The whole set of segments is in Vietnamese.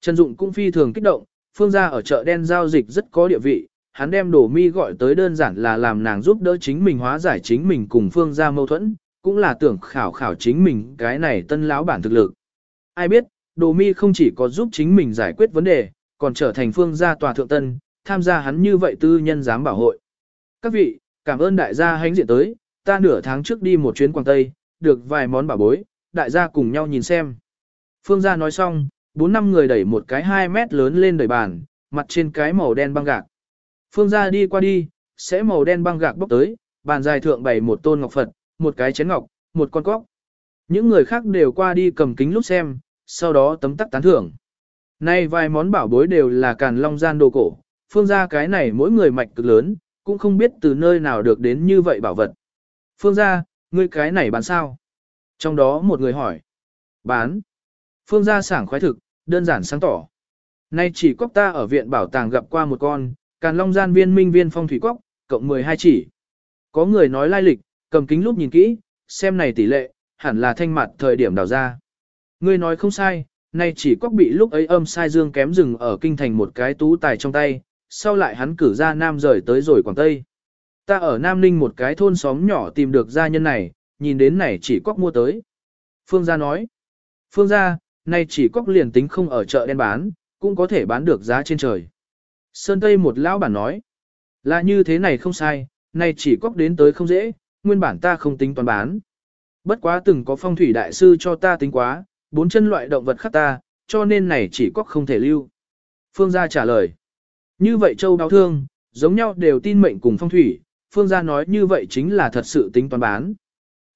Trần Dụng cũng phi thường kích động, phương gia ở chợ đen giao dịch rất có địa vị, hắn đem đổ mi gọi tới đơn giản là làm nàng giúp đỡ chính mình hóa giải chính mình cùng phương gia mâu thuẫn, cũng là tưởng khảo khảo chính mình cái này tân lão bản thực lực. Ai biết, đồ mi không chỉ có giúp chính mình giải quyết vấn đề, còn trở thành phương gia tòa thượng tân, tham gia hắn như vậy tư nhân giám bảo hội. Các vị, cảm ơn đại gia hãnh diện tới, ta nửa tháng trước đi một chuyến Quảng Tây, được vài món bảo bối, đại gia cùng nhau nhìn xem. Phương gia nói xong, bốn năm người đẩy một cái 2 mét lớn lên đẩy bàn, mặt trên cái màu đen băng gạc. Phương gia đi qua đi, sẽ màu đen băng gạc bốc tới, bàn dài thượng bày một tôn ngọc Phật, một cái chén ngọc, một con cóc. Những người khác đều qua đi cầm kính lúc xem, sau đó tấm tắc tán thưởng. Nay vài món bảo bối đều là càn long gian đồ cổ, phương gia cái này mỗi người mạch cực lớn, cũng không biết từ nơi nào được đến như vậy bảo vật. Phương gia, ngươi cái này bán sao? Trong đó một người hỏi. Bán. Phương gia sảng khoái thực, đơn giản sáng tỏ. Nay chỉ cóc ta ở viện bảo tàng gặp qua một con, càn long gian viên minh viên phong thủy cóc, cộng 12 chỉ. Có người nói lai lịch, cầm kính lúc nhìn kỹ, xem này tỷ lệ, hẳn là thanh mặt thời điểm đào ra. Ngươi nói không sai, nay chỉ cóc bị lúc ấy âm sai dương kém rừng ở kinh thành một cái tú tài trong tay, sau lại hắn cử ra Nam rời tới rồi Quảng Tây. Ta ở Nam Ninh một cái thôn xóm nhỏ tìm được gia nhân này, nhìn đến này chỉ cóc mua tới. Phương gia nói, Phương gia, nay chỉ cóc liền tính không ở chợ đen bán, cũng có thể bán được giá trên trời. Sơn Tây một lão bản nói, là như thế này không sai, nay chỉ cóc đến tới không dễ, nguyên bản ta không tính toán bán. Bất quá từng có phong thủy đại sư cho ta tính quá, bốn chân loại động vật khác ta, cho nên này chỉ cóc không thể lưu. Phương gia trả lời, như vậy châu đau thương, giống nhau đều tin mệnh cùng phong thủy, Phương gia nói như vậy chính là thật sự tính toán bán.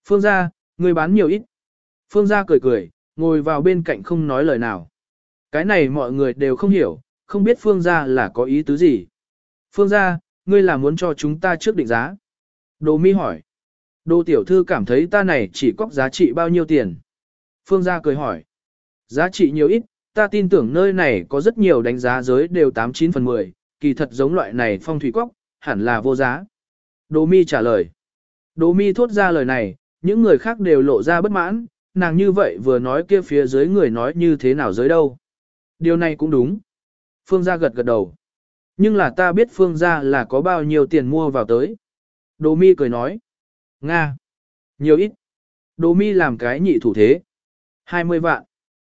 Phương gia, người bán nhiều ít. Phương gia cười cười, ngồi vào bên cạnh không nói lời nào. Cái này mọi người đều không hiểu, không biết Phương gia là có ý tứ gì. Phương gia, ngươi là muốn cho chúng ta trước định giá. Đồ mi hỏi. Đồ tiểu thư cảm thấy ta này chỉ có giá trị bao nhiêu tiền. Phương gia cười hỏi. Giá trị nhiều ít, ta tin tưởng nơi này có rất nhiều đánh giá giới đều 89 phần 10, kỳ thật giống loại này phong thủy quốc, hẳn là vô giá. Đồ mi trả lời. Đồ mi thốt ra lời này, những người khác đều lộ ra bất mãn, nàng như vậy vừa nói kia phía dưới người nói như thế nào dưới đâu. Điều này cũng đúng. Phương gia gật gật đầu. Nhưng là ta biết phương gia là có bao nhiêu tiền mua vào tới. Đồ mi cười nói. Nga. Nhiều ít. Đồ mi làm cái nhị thủ thế. 20 vạn.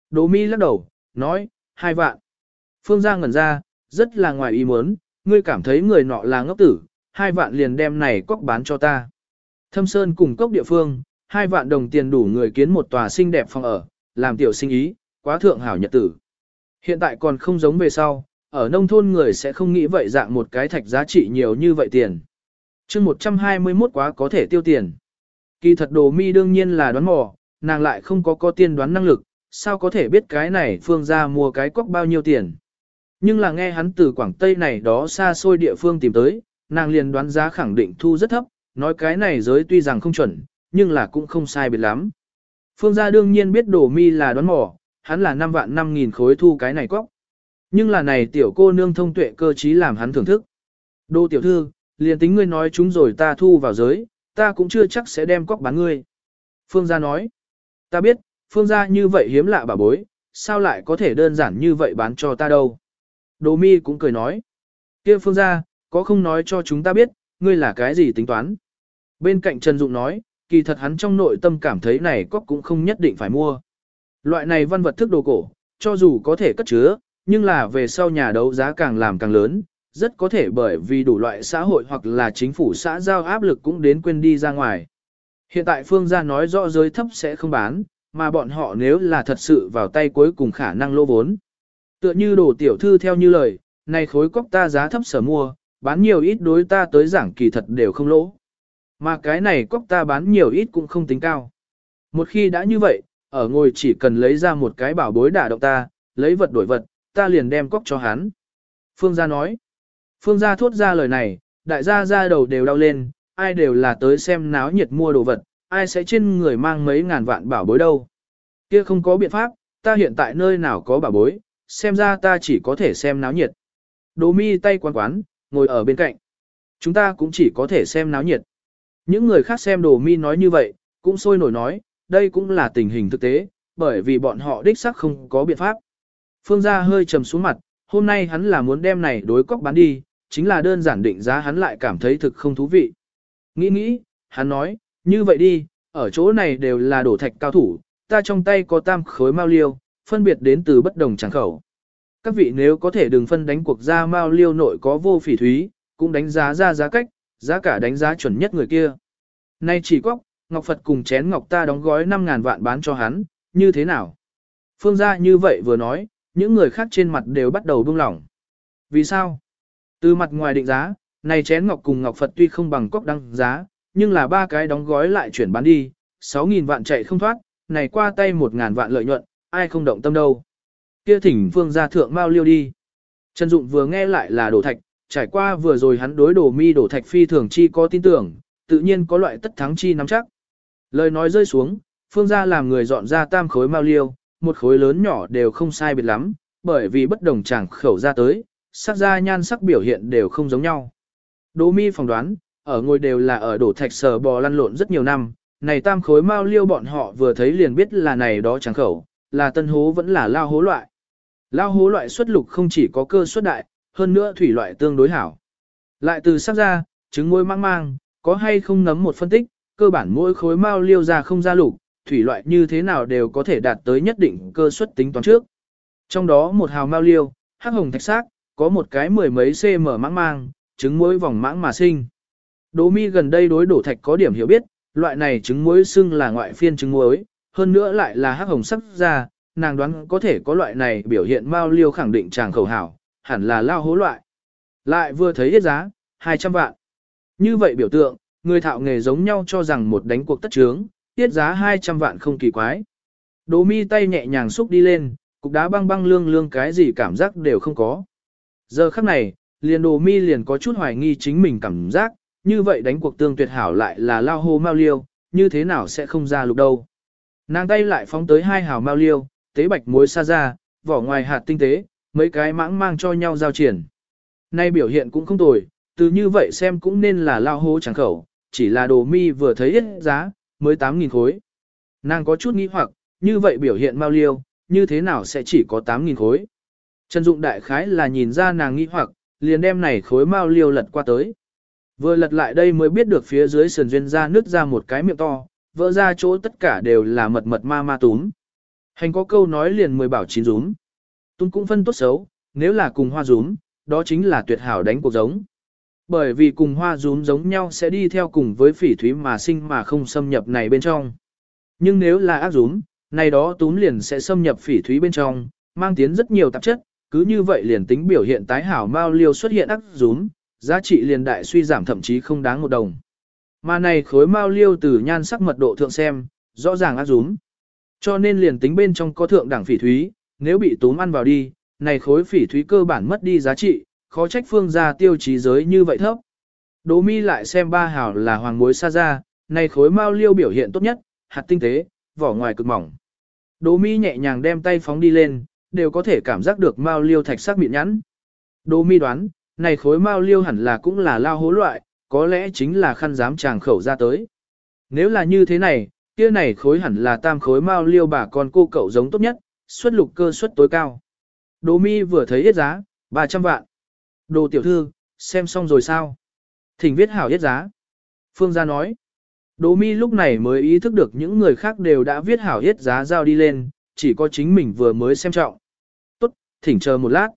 Đồ mi lắc đầu, nói, hai vạn. Phương gia ngẩn ra, rất là ngoài ý muốn, ngươi cảm thấy người nọ là ngốc tử, hai vạn liền đem này cóc bán cho ta. Thâm Sơn cùng cốc địa phương, hai vạn đồng tiền đủ người kiến một tòa xinh đẹp phòng ở, làm tiểu sinh ý, quá thượng hảo nhật tử. Hiện tại còn không giống về sau, ở nông thôn người sẽ không nghĩ vậy dạng một cái thạch giá trị nhiều như vậy tiền. chương 121 quá có thể tiêu tiền. Kỳ thật đồ mi đương nhiên là đoán mò, nàng lại không có có tiên đoán năng lực, sao có thể biết cái này phương ra mua cái cóc bao nhiêu tiền. Nhưng là nghe hắn từ Quảng Tây này đó xa xôi địa phương tìm tới, nàng liền đoán giá khẳng định thu rất thấp, nói cái này giới tuy rằng không chuẩn, nhưng là cũng không sai biệt lắm. Phương gia đương nhiên biết đổ mi là đoán mỏ, hắn là 5 vạn 5 nghìn khối thu cái này cóc. Nhưng là này tiểu cô nương thông tuệ cơ trí làm hắn thưởng thức. Đô tiểu thư, liền tính ngươi nói chúng rồi ta thu vào giới, ta cũng chưa chắc sẽ đem cóc bán ngươi. Phương gia nói, ta biết, phương gia như vậy hiếm lạ bà bối, sao lại có thể đơn giản như vậy bán cho ta đâu. Đồ mi cũng cười nói, kia phương gia, có không nói cho chúng ta biết, ngươi là cái gì tính toán. Bên cạnh Trần Dụng nói, kỳ thật hắn trong nội tâm cảm thấy này cóc cũng không nhất định phải mua. Loại này văn vật thức đồ cổ, cho dù có thể cất chứa, nhưng là về sau nhà đấu giá càng làm càng lớn, rất có thể bởi vì đủ loại xã hội hoặc là chính phủ xã giao áp lực cũng đến quên đi ra ngoài. Hiện tại phương gia nói rõ giới thấp sẽ không bán, mà bọn họ nếu là thật sự vào tay cuối cùng khả năng lô vốn. Tựa như đồ tiểu thư theo như lời, này khối cóc ta giá thấp sở mua, bán nhiều ít đối ta tới giảng kỳ thật đều không lỗ. Mà cái này cóc ta bán nhiều ít cũng không tính cao. Một khi đã như vậy, ở ngồi chỉ cần lấy ra một cái bảo bối đả động ta, lấy vật đổi vật, ta liền đem cóc cho hắn. Phương gia nói. Phương gia thốt ra lời này, đại gia ra đầu đều đau lên, ai đều là tới xem náo nhiệt mua đồ vật, ai sẽ trên người mang mấy ngàn vạn bảo bối đâu. Kia không có biện pháp, ta hiện tại nơi nào có bảo bối, xem ra ta chỉ có thể xem náo nhiệt. Đồ mi tay quán quán, ngồi ở bên cạnh. Chúng ta cũng chỉ có thể xem náo nhiệt. Những người khác xem đồ mi nói như vậy, cũng sôi nổi nói, đây cũng là tình hình thực tế, bởi vì bọn họ đích xác không có biện pháp. Phương gia hơi trầm xuống mặt, hôm nay hắn là muốn đem này đối cóc bán đi, chính là đơn giản định giá hắn lại cảm thấy thực không thú vị. Nghĩ nghĩ, hắn nói, như vậy đi, ở chỗ này đều là đổ thạch cao thủ, ta trong tay có tam khối mao liêu, phân biệt đến từ bất đồng tràng khẩu. Các vị nếu có thể đừng phân đánh cuộc ra mao liêu nội có vô phỉ thúy, cũng đánh giá ra giá cách, giá cả đánh giá chuẩn nhất người kia. Nay chỉ quốc Ngọc Phật cùng chén Ngọc ta đóng gói 5.000 vạn bán cho hắn, như thế nào? Phương gia như vậy vừa nói, những người khác trên mặt đều bắt đầu buông lỏng. Vì sao? Từ mặt ngoài định giá, này chén Ngọc cùng Ngọc Phật tuy không bằng cốc đăng giá, nhưng là ba cái đóng gói lại chuyển bán đi, 6.000 vạn chạy không thoát, này qua tay 1.000 vạn lợi nhuận, ai không động tâm đâu. Kia thỉnh phương gia thượng mau liêu đi. Trần Dụng vừa nghe lại là đổ thạch, trải qua vừa rồi hắn đối đổ mi đổ thạch phi thường chi có tin tưởng, tự nhiên có loại tất thắng chi nắm chắc. Lời nói rơi xuống, phương gia làm người dọn ra tam khối mau liêu, một khối lớn nhỏ đều không sai biệt lắm, bởi vì bất đồng chẳng khẩu ra tới, sắc ra nhan sắc biểu hiện đều không giống nhau. Đỗ mi phỏng đoán, ở ngôi đều là ở đổ thạch sờ bò lăn lộn rất nhiều năm, này tam khối mau liêu bọn họ vừa thấy liền biết là này đó chẳng khẩu, là tân hố vẫn là lao hố loại. Lao hố loại xuất lục không chỉ có cơ suất đại, hơn nữa thủy loại tương đối hảo. Lại từ sắc ra, trứng môi mang mang, có hay không nấm một phân tích, cơ bản mỗi khối mao liêu ra không ra lục, thủy loại như thế nào đều có thể đạt tới nhất định cơ suất tính toán trước. Trong đó một hào mao liêu, hắc hồng thạch xác, có một cái mười mấy cm mãng mang, trứng muối vòng mãng mà sinh. Đỗ mi gần đây đối đổ thạch có điểm hiểu biết, loại này trứng muối xưng là ngoại phiên trứng muối, hơn nữa lại là hắc hồng sắc ra, nàng đoán có thể có loại này biểu hiện mao liêu khẳng định chàng khẩu hảo, hẳn là lao hố loại. Lại vừa thấy hết giá, 200 vạn. Như vậy biểu tượng, người thạo nghề giống nhau cho rằng một đánh cuộc tất trướng, tiết giá 200 vạn không kỳ quái. Đỗ mi tay nhẹ nhàng xúc đi lên, cục đá băng băng lương lương cái gì cảm giác đều không có. Giờ khắc này, liền đồ mi liền có chút hoài nghi chính mình cảm giác, như vậy đánh cuộc tương tuyệt hảo lại là lao hô mau liêu, như thế nào sẽ không ra lục đâu. Nàng tay lại phóng tới hai hào mau liêu, tế bạch muối xa ra, vỏ ngoài hạt tinh tế, mấy cái mãng mang cho nhau giao triển. Nay biểu hiện cũng không tồi, từ như vậy xem cũng nên là lao hô chẳng khẩu, chỉ là đồ mi vừa thấy ít giá, mới 8.000 khối. Nàng có chút nghi hoặc, như vậy biểu hiện mau liêu, như thế nào sẽ chỉ có 8.000 khối. Trần Dụng đại khái là nhìn ra nàng nghi hoặc, liền đem này khối mau liêu lật qua tới. Vừa lật lại đây mới biết được phía dưới sườn duyên ra nứt ra một cái miệng to, vỡ ra chỗ tất cả đều là mật mật ma ma túm. Hành có câu nói liền mười bảo chín rúm tung cũng phân tốt xấu, nếu là cùng hoa rúm, đó chính là tuyệt hảo đánh cuộc giống. Bởi vì cùng hoa rúm giống nhau sẽ đi theo cùng với phỉ thúy mà sinh mà không xâm nhập này bên trong. Nhưng nếu là ác rúm, này đó túm liền sẽ xâm nhập phỉ thúy bên trong, mang tiến rất nhiều tạp chất, cứ như vậy liền tính biểu hiện tái hảo mao liêu xuất hiện ác rúm, giá trị liền đại suy giảm thậm chí không đáng một đồng. Mà này khối mao liêu từ nhan sắc mật độ thượng xem, rõ ràng ác rúm. Cho nên liền tính bên trong có thượng đẳng phỉ thúy, nếu bị túm ăn vào đi, này khối phỉ thúy cơ bản mất đi giá trị, khó trách phương gia tiêu chí giới như vậy thấp. Đỗ mi lại xem ba hảo là hoàng muối sa ra, này khối mao liêu biểu hiện tốt nhất, hạt tinh tế, vỏ ngoài cực mỏng. Đỗ mi nhẹ nhàng đem tay phóng đi lên, đều có thể cảm giác được mao liêu thạch sắc mịn nhẵn. Đỗ mi đoán, này khối mao liêu hẳn là cũng là lao hố loại, có lẽ chính là khăn dám tràng khẩu ra tới. Nếu là như thế này, kia này khối hẳn là tam khối mao liêu bà con cô cậu giống tốt nhất, xuất lục cơ suất tối cao. Đỗ mi vừa thấy hết giá, 300 vạn. Đồ tiểu thư, xem xong rồi sao? Thỉnh viết hảo yết giá. Phương gia nói. Đỗ mi lúc này mới ý thức được những người khác đều đã viết hảo yết giá giao đi lên, chỉ có chính mình vừa mới xem trọng. Tốt, thỉnh chờ một lát.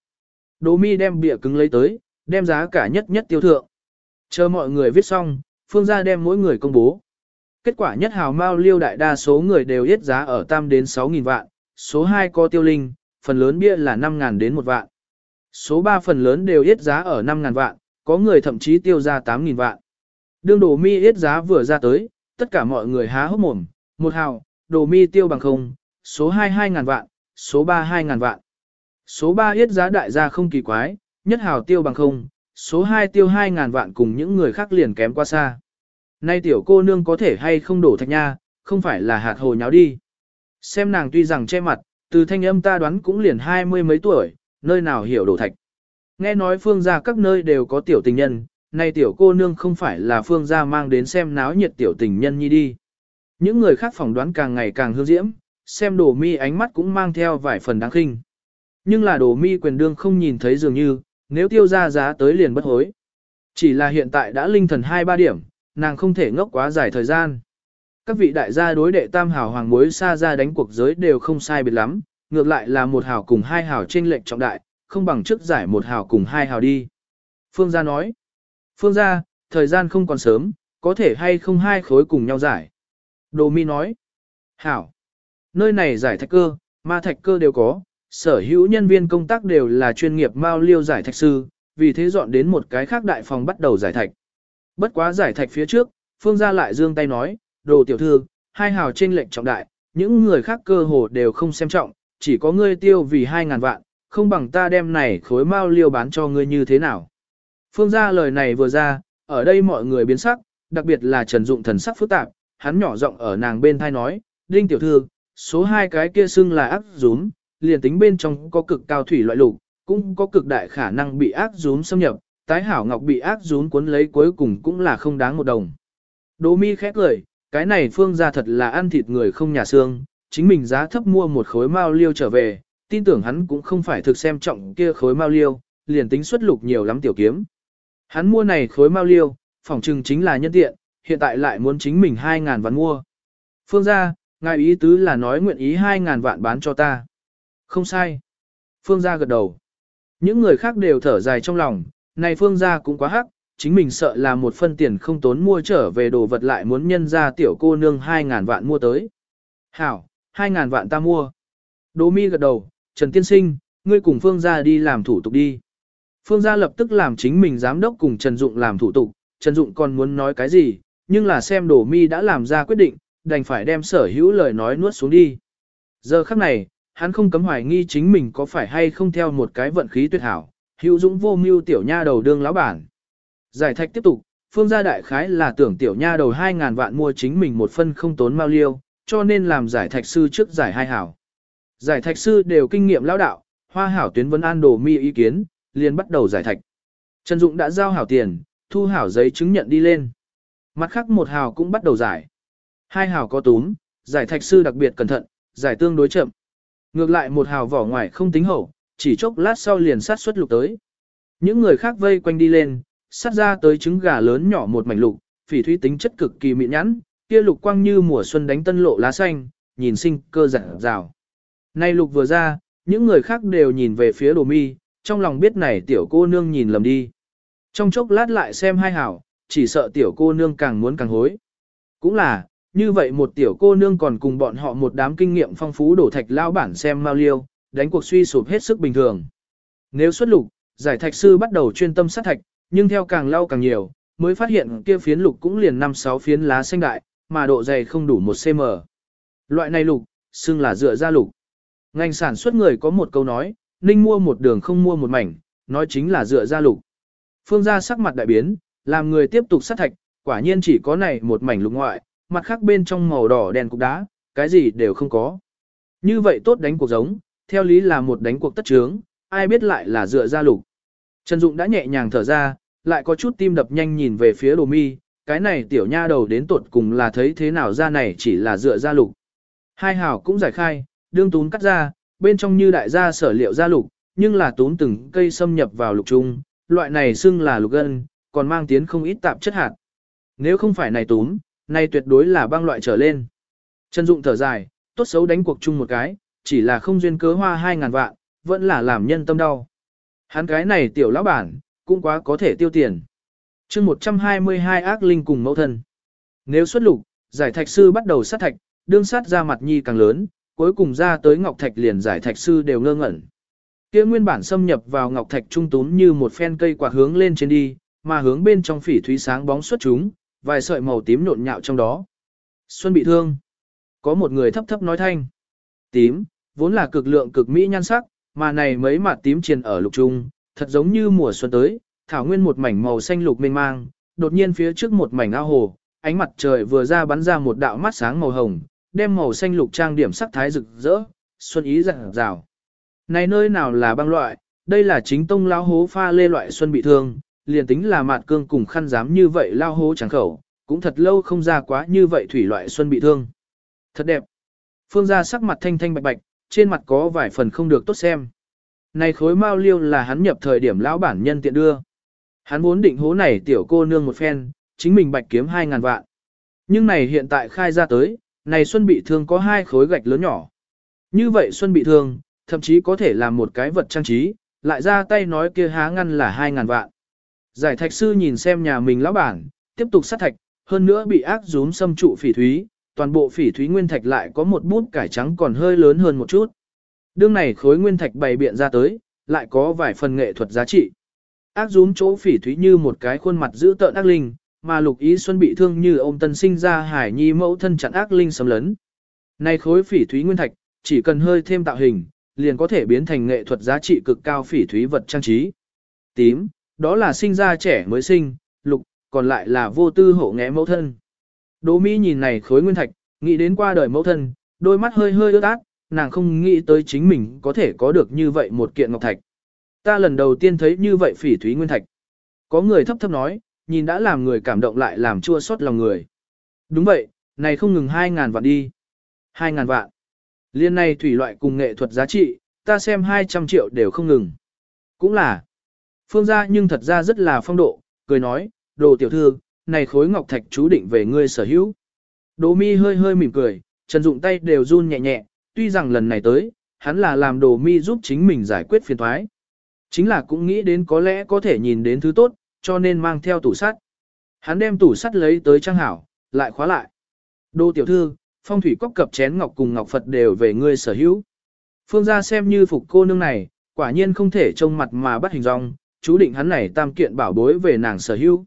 Đỗ mi đem bịa cứng lấy tới, đem giá cả nhất nhất tiêu thượng. Chờ mọi người viết xong, phương gia đem mỗi người công bố. Kết quả nhất hào mao liêu đại đa số người đều yết giá ở tam đến 6.000 vạn, số 2 có tiêu linh, phần lớn bia là 5.000 đến 1 vạn. Số 3 phần lớn đều yết giá ở 5.000 vạn, có người thậm chí tiêu ra 8.000 vạn. Đương đồ mi yết giá vừa ra tới, tất cả mọi người há hốc mồm, một hào, đồ mi tiêu bằng không, số 2 2.000 vạn, số 3 2.000 vạn. Số 3 yết giá đại gia không kỳ quái, nhất hào tiêu bằng không, số 2 tiêu 2.000 vạn cùng những người khác liền kém qua xa. Nay tiểu cô nương có thể hay không đổ thạch nha, không phải là hạt hồ nháo đi. Xem nàng tuy rằng che mặt, từ thanh âm ta đoán cũng liền hai mươi mấy tuổi, nơi nào hiểu đổ thạch. Nghe nói phương gia các nơi đều có tiểu tình nhân, nay tiểu cô nương không phải là phương gia mang đến xem náo nhiệt tiểu tình nhân nhi đi. Những người khác phỏng đoán càng ngày càng hương diễm, xem đồ mi ánh mắt cũng mang theo vài phần đáng khinh. Nhưng là đồ mi quyền đương không nhìn thấy dường như, nếu tiêu ra giá tới liền bất hối. Chỉ là hiện tại đã linh thần 2-3 điểm, nàng không thể ngốc quá dài thời gian. Các vị đại gia đối đệ tam hảo hoàng mối xa ra đánh cuộc giới đều không sai biệt lắm, ngược lại là một hảo cùng hai hảo trên lệnh trọng đại, không bằng trước giải một hảo cùng hai hảo đi. Phương gia nói, Phương gia, thời gian không còn sớm, có thể hay không hai khối cùng nhau giải. Đồ mi nói, hảo, nơi này giải thạch cơ, ma thạch cơ đều có, sở hữu nhân viên công tác đều là chuyên nghiệp mao liêu giải thạch sư, vì thế dọn đến một cái khác đại phòng bắt đầu giải thạch. Bất quá giải thạch phía trước, Phương gia lại dương tay nói, đồ tiểu thư, hai hào trên lệnh trọng đại, những người khác cơ hồ đều không xem trọng, chỉ có ngươi tiêu vì hai ngàn vạn, không bằng ta đem này khối mao liêu bán cho ngươi như thế nào. Phương gia lời này vừa ra, ở đây mọi người biến sắc, đặc biệt là Trần Dụng thần sắc phức tạp, hắn nhỏ giọng ở nàng bên thai nói, Đinh tiểu thư, số hai cái kia xưng là ác rúm, liền tính bên trong có cực cao thủy loại lục, cũng có cực đại khả năng bị ác rúm xâm nhập, tái hảo ngọc bị ác rúm cuốn lấy cuối cùng cũng là không đáng một đồng. Đỗ mi khét lời, cái này phương gia thật là ăn thịt người không nhà xương, chính mình giá thấp mua một khối mao liêu trở về, tin tưởng hắn cũng không phải thực xem trọng kia khối mao liêu, liền tính xuất lục nhiều lắm tiểu kiếm. Hắn mua này khối mao liêu, phỏng chừng chính là nhân tiện, hiện tại lại muốn chính mình 2.000 vạn mua. Phương gia, ngài ý tứ là nói nguyện ý 2.000 vạn bán cho ta. Không sai. Phương gia gật đầu. Những người khác đều thở dài trong lòng, này phương gia cũng quá hắc, chính mình sợ là một phân tiền không tốn mua trở về đồ vật lại muốn nhân ra tiểu cô nương 2.000 vạn mua tới. Hảo, 2.000 vạn ta mua. Đỗ mi gật đầu, Trần Tiên Sinh, ngươi cùng Phương gia đi làm thủ tục đi. Phương gia lập tức làm chính mình giám đốc cùng Trần Dụng làm thủ tục, Trần Dụng còn muốn nói cái gì, nhưng là xem Đỗ mi đã làm ra quyết định, đành phải đem sở hữu lời nói nuốt xuống đi. Giờ khắc này, hắn không cấm hoài nghi chính mình có phải hay không theo một cái vận khí tuyệt hảo, hữu dũng vô mưu tiểu nha đầu đương lão bản. Giải thạch tiếp tục, phương gia đại khái là tưởng tiểu nha đầu 2.000 vạn mua chính mình một phân không tốn mao liêu, cho nên làm giải thạch sư trước giải hai hảo. Giải thạch sư đều kinh nghiệm lão đạo, hoa hảo tuyến vấn an đồ mi ý kiến, liền bắt đầu giải thạch. Trần Dụng đã giao hảo tiền, thu hảo giấy chứng nhận đi lên. Mặt khác một hảo cũng bắt đầu giải. Hai hảo có túm, giải thạch sư đặc biệt cẩn thận, giải tương đối chậm. Ngược lại một hảo vỏ ngoài không tính hậu, chỉ chốc lát sau liền sát xuất lục tới. Những người khác vây quanh đi lên, sát ra tới trứng gà lớn nhỏ một mảnh lục, phỉ thúy tính chất cực kỳ mịn nhẵn, kia lục quang như mùa xuân đánh tân lộ lá xanh, nhìn sinh cơ rạng rào. Nay lục vừa ra, những người khác đều nhìn về phía đồ mi, trong lòng biết này tiểu cô nương nhìn lầm đi. Trong chốc lát lại xem hai hảo, chỉ sợ tiểu cô nương càng muốn càng hối. Cũng là, như vậy một tiểu cô nương còn cùng bọn họ một đám kinh nghiệm phong phú đổ thạch lao bản xem mau liêu, đánh cuộc suy sụp hết sức bình thường. Nếu xuất lục, giải thạch sư bắt đầu chuyên tâm sát thạch, nhưng theo càng lau càng nhiều, mới phát hiện kia phiến lục cũng liền 5-6 phiến lá xanh đại, mà độ dày không đủ 1 cm. Loại này lục, xưng là dựa ra lục. Ngành sản xuất người có một câu nói, ninh mua một đường không mua một mảnh, nói chính là dựa ra lục. Phương gia sắc mặt đại biến, làm người tiếp tục sát thạch, quả nhiên chỉ có này một mảnh lục ngoại, mặt khác bên trong màu đỏ đèn cục đá, cái gì đều không có. Như vậy tốt đánh cuộc giống, theo lý là một đánh cuộc tất trướng, ai biết lại là dựa ra lục. Trần Dụng đã nhẹ nhàng thở ra, lại có chút tim đập nhanh nhìn về phía đồ mi, cái này tiểu nha đầu đến tuột cùng là thấy thế nào ra này chỉ là dựa ra lục. Hai hào cũng giải khai, đương tún cắt ra, bên trong như đại gia sở liệu ra lục, nhưng là tún từng cây xâm nhập vào lục trung, loại này xưng là lục gân, còn mang tiến không ít tạp chất hạt. Nếu không phải này tún, này tuyệt đối là băng loại trở lên. Trần Dụng thở dài, tốt xấu đánh cuộc chung một cái, chỉ là không duyên cớ hoa 2.000 vạn, vẫn là làm nhân tâm đau. Hắn cái này tiểu lão bản, cũng quá có thể tiêu tiền. chương 122 ác linh cùng mẫu thân. Nếu xuất lục, giải thạch sư bắt đầu sát thạch, đương sát ra mặt nhi càng lớn, cuối cùng ra tới ngọc thạch liền giải thạch sư đều ngơ ngẩn. Kia nguyên bản xâm nhập vào ngọc thạch trung tún như một phen cây quạt hướng lên trên đi, mà hướng bên trong phỉ thúy sáng bóng xuất chúng, vài sợi màu tím nộn nhạo trong đó. Xuân bị thương. Có một người thấp thấp nói thanh. Tím, vốn là cực lượng cực mỹ nhan sắc, mà này mấy mặt tím triền ở lục trung, thật giống như mùa xuân tới, thảo nguyên một mảnh màu xanh lục mênh mang, đột nhiên phía trước một mảnh ao hồ, ánh mặt trời vừa ra bắn ra một đạo mắt sáng màu hồng, đem màu xanh lục trang điểm sắc thái rực rỡ, xuân ý rạng rào. Này nơi nào là băng loại, đây là chính tông lao hố pha lê loại xuân bị thương, liền tính là mạt cương cùng khăn dám như vậy lao hố chẳng khẩu, cũng thật lâu không ra quá như vậy thủy loại xuân bị thương. Thật đẹp. Phương gia sắc mặt thanh thanh bạch bạch, trên mặt có vài phần không được tốt xem. này khối mao liêu là hắn nhập thời điểm lão bản nhân tiện đưa. Hắn vốn định hố này tiểu cô nương một phen, chính mình bạch kiếm 2.000 vạn. Nhưng này hiện tại khai ra tới, này Xuân bị thương có hai khối gạch lớn nhỏ. Như vậy Xuân bị thương, thậm chí có thể làm một cái vật trang trí, lại ra tay nói kia há ngăn là 2.000 vạn. Giải thạch sư nhìn xem nhà mình lão bản, tiếp tục sát thạch, hơn nữa bị ác rúm xâm trụ phỉ thúy, toàn bộ phỉ thúy nguyên thạch lại có một bút cải trắng còn hơi lớn hơn một chút. Đương này khối nguyên thạch bày biện ra tới, lại có vài phần nghệ thuật giá trị. Ác rúm chỗ phỉ thúy như một cái khuôn mặt giữ tợn ác linh, mà lục ý xuân bị thương như ôm tân sinh ra hải nhi mẫu thân chặn ác linh sấm lớn. Này khối phỉ thúy nguyên thạch, chỉ cần hơi thêm tạo hình, liền có thể biến thành nghệ thuật giá trị cực cao phỉ thúy vật trang trí. Tím, đó là sinh ra trẻ mới sinh, lục, còn lại là vô tư hộ nghé mẫu thân. Đỗ Mỹ nhìn này khối nguyên thạch, nghĩ đến qua đời mẫu thân, đôi mắt hơi hơi ướt át, nàng không nghĩ tới chính mình có thể có được như vậy một kiện ngọc thạch. Ta lần đầu tiên thấy như vậy phỉ thúy nguyên thạch. Có người thấp thấp nói, nhìn đã làm người cảm động lại làm chua xót lòng người. Đúng vậy, này không ngừng 2.000 vạn đi. 2.000 vạn. Liên này thủy loại cùng nghệ thuật giá trị, ta xem 200 triệu đều không ngừng. Cũng là. Phương gia nhưng thật ra rất là phong độ, cười nói, đồ tiểu thư, này khối ngọc thạch chú định về ngươi sở hữu. Đỗ mi hơi hơi mỉm cười, Trần Dụng tay đều run nhẹ nhẹ, tuy rằng lần này tới, hắn là làm đồ mi giúp chính mình giải quyết phiền thoái. Chính là cũng nghĩ đến có lẽ có thể nhìn đến thứ tốt, cho nên mang theo tủ sắt. Hắn đem tủ sắt lấy tới trang hảo, lại khóa lại. Đô tiểu thư, phong thủy cốc cập chén ngọc cùng ngọc Phật đều về ngươi sở hữu. Phương gia xem như phục cô nương này, quả nhiên không thể trông mặt mà bắt hình dong, chú định hắn này tam kiện bảo bối về nàng sở hữu.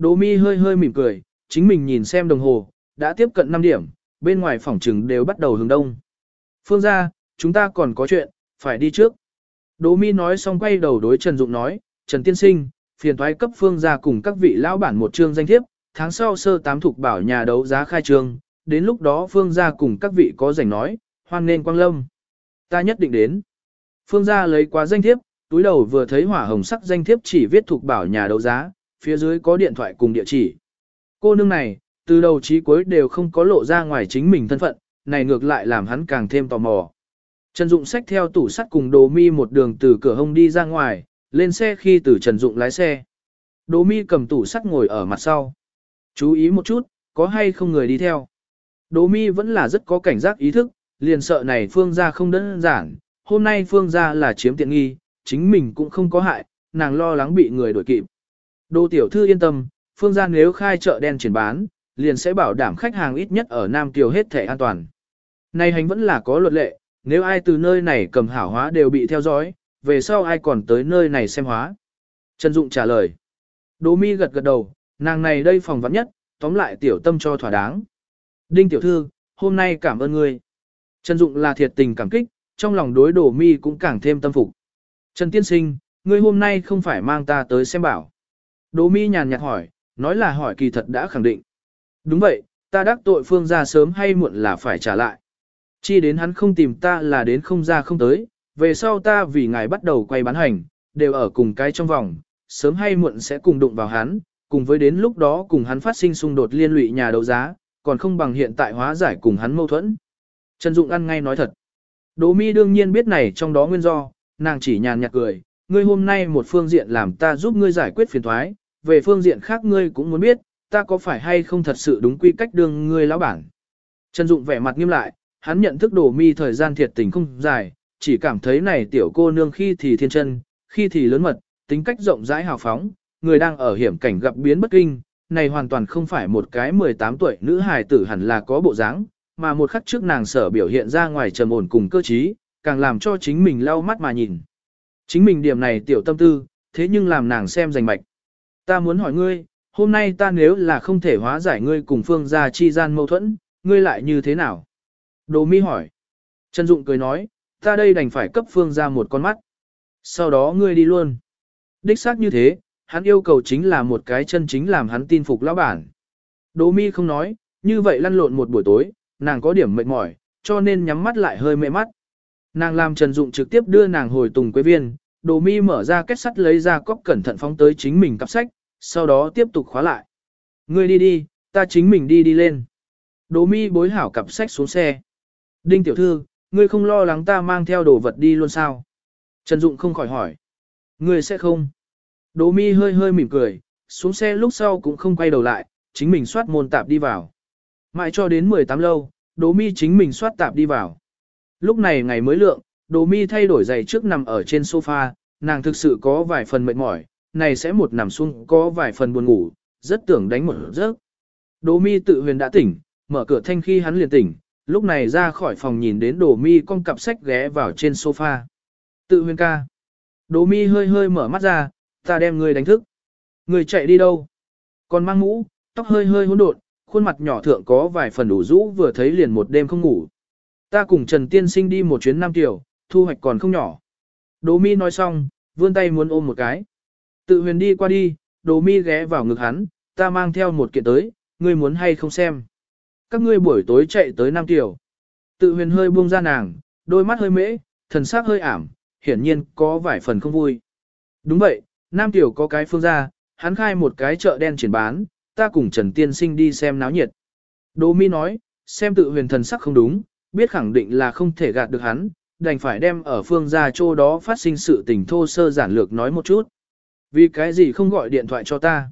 Đỗ mi hơi hơi mỉm cười, chính mình nhìn xem đồng hồ, đã tiếp cận 5 điểm, bên ngoài phòng trừng đều bắt đầu hướng đông. Phương gia, chúng ta còn có chuyện, phải đi trước. Đỗ mi nói xong quay đầu đối Trần Dụng nói, Trần Tiên Sinh, phiền thoái cấp phương gia cùng các vị lão bản một chương danh thiếp, tháng sau sơ tám thuộc bảo nhà đấu giá khai trương, đến lúc đó phương gia cùng các vị có rảnh nói, hoan nên quang lâm. Ta nhất định đến. Phương gia lấy quá danh thiếp, túi đầu vừa thấy hỏa hồng sắc danh thiếp chỉ viết thuộc bảo nhà đấu giá, phía dưới có điện thoại cùng địa chỉ. Cô nương này, từ đầu chí cuối đều không có lộ ra ngoài chính mình thân phận, này ngược lại làm hắn càng thêm tò mò. Trần Dụng xách theo tủ sắt cùng đồ mi một đường từ cửa hông đi ra ngoài, lên xe khi từ Trần Dụng lái xe. Đồ mi cầm tủ sắt ngồi ở mặt sau. Chú ý một chút, có hay không người đi theo. Đồ mi vẫn là rất có cảnh giác ý thức, liền sợ này phương gia không đơn giản. Hôm nay phương gia là chiếm tiện nghi, chính mình cũng không có hại, nàng lo lắng bị người đuổi kịp. Đô tiểu thư yên tâm, phương gia nếu khai chợ đen triển bán, liền sẽ bảo đảm khách hàng ít nhất ở Nam Kiều hết thể an toàn. Này hành vẫn là có luật lệ, nếu ai từ nơi này cầm hảo hóa đều bị theo dõi, về sau ai còn tới nơi này xem hóa. Trần Dụng trả lời. Đỗ mi gật gật đầu, nàng này đây phòng vắng nhất, tóm lại tiểu tâm cho thỏa đáng. Đinh tiểu thư, hôm nay cảm ơn ngươi. Trần Dụng là thiệt tình cảm kích, trong lòng đối đổ mi cũng càng thêm tâm phục. Trần Tiên Sinh, ngươi hôm nay không phải mang ta tới xem bảo. Đỗ mi nhàn nhạt hỏi, nói là hỏi kỳ thật đã khẳng định. Đúng vậy, ta đắc tội phương ra sớm hay muộn là phải trả lại. Chi đến hắn không tìm ta là đến không ra không tới, về sau ta vì ngài bắt đầu quay bán hành, đều ở cùng cái trong vòng, sớm hay muộn sẽ cùng đụng vào hắn, cùng với đến lúc đó cùng hắn phát sinh xung đột liên lụy nhà đấu giá, còn không bằng hiện tại hóa giải cùng hắn mâu thuẫn. Trần Dụng ăn ngay nói thật. Đỗ Mi đương nhiên biết này trong đó nguyên do, nàng chỉ nhàn nhạt cười, ngươi hôm nay một phương diện làm ta giúp ngươi giải quyết phiền toái, về phương diện khác ngươi cũng muốn biết, ta có phải hay không thật sự đúng quy cách đương ngươi lão bản. Trần Dụng vẻ mặt nghiêm lại, hắn nhận thức đồ Mi thời gian thiệt tình không dài, chỉ cảm thấy này tiểu cô nương khi thì thiên chân, khi thì lớn mật, tính cách rộng rãi hào phóng, người đang ở hiểm cảnh gặp biến bất kinh, này hoàn toàn không phải một cái 18 tuổi nữ hài tử hẳn là có bộ dáng, mà một khắc trước nàng sở biểu hiện ra ngoài trầm ổn cùng cơ trí, càng làm cho chính mình lau mắt mà nhìn. Chính mình điểm này tiểu tâm tư, thế nhưng làm nàng xem rành mạch. Ta muốn hỏi ngươi, hôm nay ta nếu là không thể hóa giải ngươi cùng phương gia chi gian mâu thuẫn, ngươi lại như thế nào? Đồ mi hỏi. Trần Dụng cười nói, ta đây đành phải cấp phương ra một con mắt. Sau đó ngươi đi luôn. Đích xác như thế, hắn yêu cầu chính là một cái chân chính làm hắn tin phục lão bản. Đỗ mi không nói, như vậy lăn lộn một buổi tối, nàng có điểm mệt mỏi, cho nên nhắm mắt lại hơi mệt mắt. Nàng làm Trần Dụng trực tiếp đưa nàng hồi tùng quế viên, Đỗ mi mở ra kết sắt lấy ra cốc cẩn thận phóng tới chính mình cặp sách, sau đó tiếp tục khóa lại. Ngươi đi đi, ta chính mình đi đi lên. Đỗ mi bối hảo cặp sách xuống xe. Đinh tiểu thư, ngươi không lo lắng ta mang theo đồ vật đi luôn sao? Trần Dụng không khỏi hỏi. Ngươi sẽ không? Đỗ mi hơi hơi mỉm cười, xuống xe lúc sau cũng không quay đầu lại, chính mình soát môn tạp đi vào. Mãi cho đến 18 lâu, Đỗ mi chính mình soát tạp đi vào. Lúc này ngày mới lượng, Đồ mi thay đổi giày trước nằm ở trên sofa, nàng thực sự có vài phần mệt mỏi, này sẽ một nằm xuống có vài phần buồn ngủ, rất tưởng đánh một giấc. Đồ mi tự huyền đã tỉnh, mở cửa thanh khi hắn liền tỉnh, lúc này ra khỏi phòng nhìn đến đồ mi con cặp sách ghé vào trên sofa. Tự huyền ca. Đồ mi hơi hơi mở mắt ra, ta đem người đánh thức. Người chạy đi đâu? Còn mang mũ, tóc hơi hơi hỗn độn, khuôn mặt nhỏ thượng có vài phần đủ rũ vừa thấy liền một đêm không ngủ. Ta cùng Trần Tiên Sinh đi một chuyến Nam Tiểu, thu hoạch còn không nhỏ. Đỗ mi nói xong, vươn tay muốn ôm một cái. Tự huyền đi qua đi, Đỗ mi ghé vào ngực hắn, ta mang theo một kiện tới, ngươi muốn hay không xem. Các ngươi buổi tối chạy tới Nam Tiểu. Tự huyền hơi buông ra nàng, đôi mắt hơi mễ, thần sắc hơi ảm, hiển nhiên có vài phần không vui. Đúng vậy, Nam Tiểu có cái phương ra, hắn khai một cái chợ đen triển bán, ta cùng Trần Tiên Sinh đi xem náo nhiệt. Đỗ Mi nói, xem tự huyền thần sắc không đúng, biết khẳng định là không thể gạt được hắn, đành phải đem ở phương gia chỗ đó phát sinh sự tình thô sơ giản lược nói một chút. Vì cái gì không gọi điện thoại cho ta?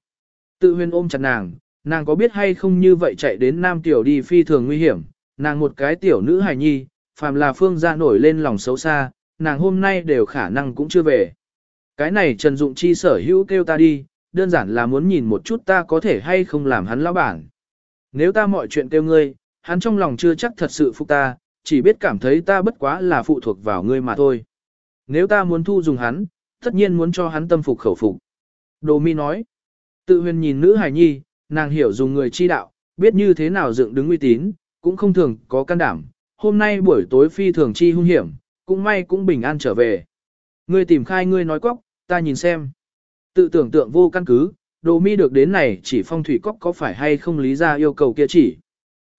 Tự huyền ôm chặt nàng, nàng có biết hay không như vậy chạy đến Nam Tiểu đi phi thường nguy hiểm, nàng một cái tiểu nữ hài nhi, phàm là phương gia nổi lên lòng xấu xa, nàng hôm nay đều khả năng cũng chưa về. Cái này Trần Dụng Chi sở hữu kêu ta đi, đơn giản là muốn nhìn một chút ta có thể hay không làm hắn lão bản. Nếu ta mọi chuyện kêu ngươi, hắn trong lòng chưa chắc thật sự phục ta, chỉ biết cảm thấy ta bất quá là phụ thuộc vào ngươi mà thôi. Nếu ta muốn thu dùng hắn, tất nhiên muốn cho hắn tâm phục khẩu phục. Đồ mi nói, tự huyền nhìn nữ hài nhi, nàng hiểu dùng người chi đạo, biết như thế nào dựng đứng uy tín, cũng không thường có can đảm. Hôm nay buổi tối phi thường chi hung hiểm, cũng may cũng bình an trở về. Ngươi tìm khai ngươi nói cóc, ta nhìn xem. Tự tưởng tượng vô căn cứ, đồ mi được đến này chỉ phong thủy cóc có phải hay không lý ra yêu cầu kia chỉ.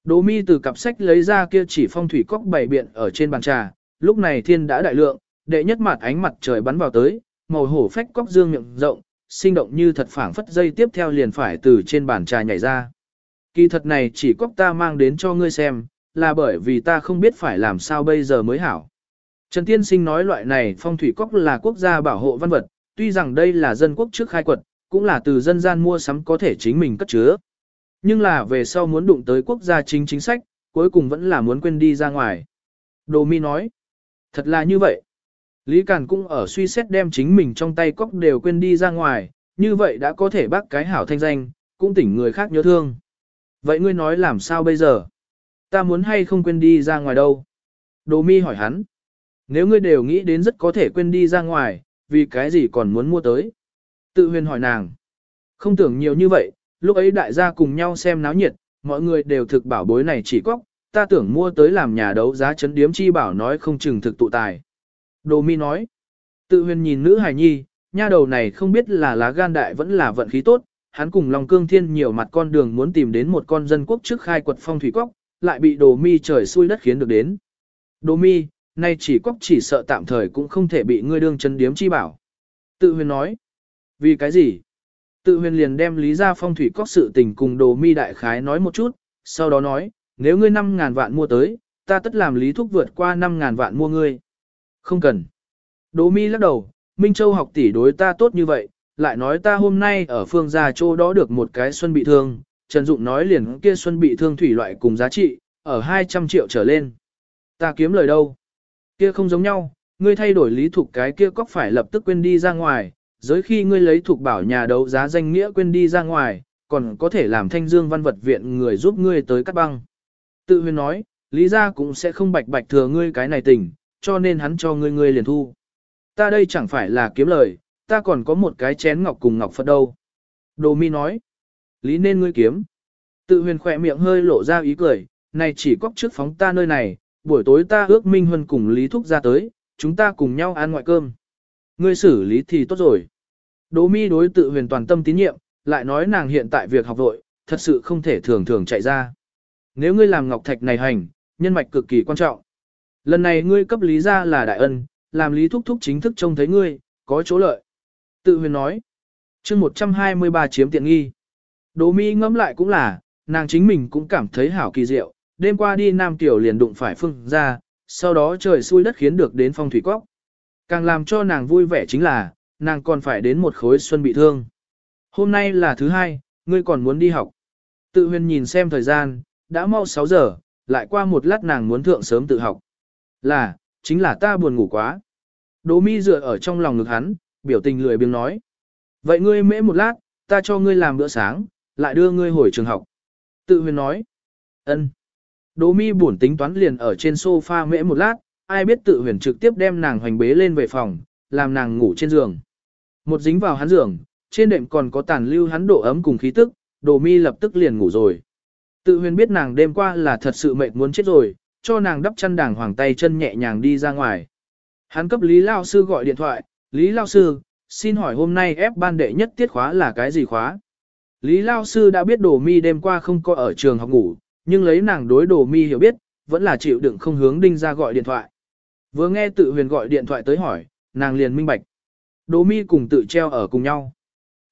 Đỗ mi từ cặp sách lấy ra kia chỉ phong thủy cóc bày biện ở trên bàn trà, lúc này thiên đã đại lượng, đệ nhất mặt ánh mặt trời bắn vào tới, màu hổ phách cóc dương miệng rộng, sinh động như thật phảng phất dây tiếp theo liền phải từ trên bàn trà nhảy ra. Kỳ thật này chỉ cóc ta mang đến cho ngươi xem, là bởi vì ta không biết phải làm sao bây giờ mới hảo. Trần Tiên Sinh nói loại này phong thủy cóc là quốc gia bảo hộ văn vật, tuy rằng đây là dân quốc trước khai quật, cũng là từ dân gian mua sắm có thể chính mình cất chứa. Nhưng là về sau muốn đụng tới quốc gia chính chính sách, cuối cùng vẫn là muốn quên đi ra ngoài. Đồ mi nói, thật là như vậy. Lý Càn cũng ở suy xét đem chính mình trong tay cóc đều quên đi ra ngoài, như vậy đã có thể bác cái hảo thanh danh, cũng tỉnh người khác nhớ thương. Vậy ngươi nói làm sao bây giờ? Ta muốn hay không quên đi ra ngoài đâu? Đồ mi hỏi hắn. Nếu ngươi đều nghĩ đến rất có thể quên đi ra ngoài, vì cái gì còn muốn mua tới? Tự huyền hỏi nàng. Không tưởng nhiều như vậy, lúc ấy đại gia cùng nhau xem náo nhiệt, mọi người đều thực bảo bối này chỉ cóc, ta tưởng mua tới làm nhà đấu giá chấn điếm chi bảo nói không chừng thực tụ tài. Đồ mi nói. Tự huyền nhìn nữ hài nhi, nha đầu này không biết là lá gan đại vẫn là vận khí tốt, hắn cùng lòng cương thiên nhiều mặt con đường muốn tìm đến một con dân quốc trước khai quật phong thủy cốc, lại bị đồ mi trời xui đất khiến được đến. Đồ mi, nay chỉ cóc chỉ sợ tạm thời cũng không thể bị ngươi đương chân điếm chi bảo. Tự huyền nói. Vì cái gì? Tự huyền liền đem lý ra phong thủy cóc sự tình cùng đồ mi đại khái nói một chút, sau đó nói, nếu ngươi 5.000 vạn mua tới, ta tất làm lý thúc vượt qua 5.000 vạn mua ngươi. Không cần. Đồ mi lắc đầu, Minh Châu học tỷ đối ta tốt như vậy, lại nói ta hôm nay ở phương gia châu đó được một cái xuân bị thương, Trần Dụng nói liền kia xuân bị thương thủy loại cùng giá trị, ở 200 triệu trở lên. Ta kiếm lời đâu? Kia không giống nhau, ngươi thay đổi lý thuộc cái kia có phải lập tức quên đi ra ngoài, giới khi ngươi lấy thuộc bảo nhà đấu giá danh nghĩa quên đi ra ngoài, còn có thể làm thanh dương văn vật viện người giúp ngươi tới cắt băng. Tự huyền nói, lý ra cũng sẽ không bạch bạch thừa ngươi cái này tình, cho nên hắn cho ngươi ngươi liền thu. Ta đây chẳng phải là kiếm lời, ta còn có một cái chén ngọc cùng ngọc Phật đâu. Đồ mi nói, lý nên ngươi kiếm. Tự huyền khỏe miệng hơi lộ ra ý cười, này chỉ cóc trước phóng ta nơi này, buổi tối ta ước Minh Huân cùng Lý Thúc ra tới, chúng ta cùng nhau ăn ngoại cơm. Ngươi xử lý thì tốt rồi. Đỗ mi đối tự huyền toàn tâm tín nhiệm, lại nói nàng hiện tại việc học vội, thật sự không thể thường thường chạy ra. Nếu ngươi làm ngọc thạch này hành, nhân mạch cực kỳ quan trọng. Lần này ngươi cấp lý ra là đại ân, làm lý thúc thúc chính thức trông thấy ngươi, có chỗ lợi. Tự huyền nói, chương 123 chiếm tiện nghi. Đỗ mi ngẫm lại cũng là, nàng chính mình cũng cảm thấy hảo kỳ diệu, đêm qua đi Nam Tiểu liền đụng phải phương ra, sau đó trời xui đất khiến được đến phong thủy cóc. Càng làm cho nàng vui vẻ chính là, nàng còn phải đến một khối xuân bị thương. Hôm nay là thứ hai, ngươi còn muốn đi học. Tự huyền nhìn xem thời gian, đã mau 6 giờ, lại qua một lát nàng muốn thượng sớm tự học. Là, chính là ta buồn ngủ quá. Đỗ mi dựa ở trong lòng ngực hắn, biểu tình lười biếng nói. Vậy ngươi mễ một lát, ta cho ngươi làm bữa sáng, lại đưa ngươi hồi trường học. Tự huyền nói. ân. Đỗ mi buồn tính toán liền ở trên sofa mễ một lát, ai biết tự huyền trực tiếp đem nàng hoành bế lên về phòng, làm nàng ngủ trên giường. Một dính vào hắn giường, trên đệm còn có tàn lưu hắn độ ấm cùng khí tức, đồ mi lập tức liền ngủ rồi. Tự huyền biết nàng đêm qua là thật sự mệt muốn chết rồi, cho nàng đắp chăn đàng hoàng tay chân nhẹ nhàng đi ra ngoài. Hắn cấp Lý Lao Sư gọi điện thoại, Lý Lao Sư, xin hỏi hôm nay ép ban đệ nhất tiết khóa là cái gì khóa? Lý Lao Sư đã biết đồ mi đêm qua không có ở trường học ngủ, nhưng lấy nàng đối đồ mi hiểu biết, vẫn là chịu đựng không hướng đinh ra gọi điện thoại. Vừa nghe tự huyền gọi điện thoại tới hỏi, nàng liền minh bạch. Đồ mi cùng tự treo ở cùng nhau.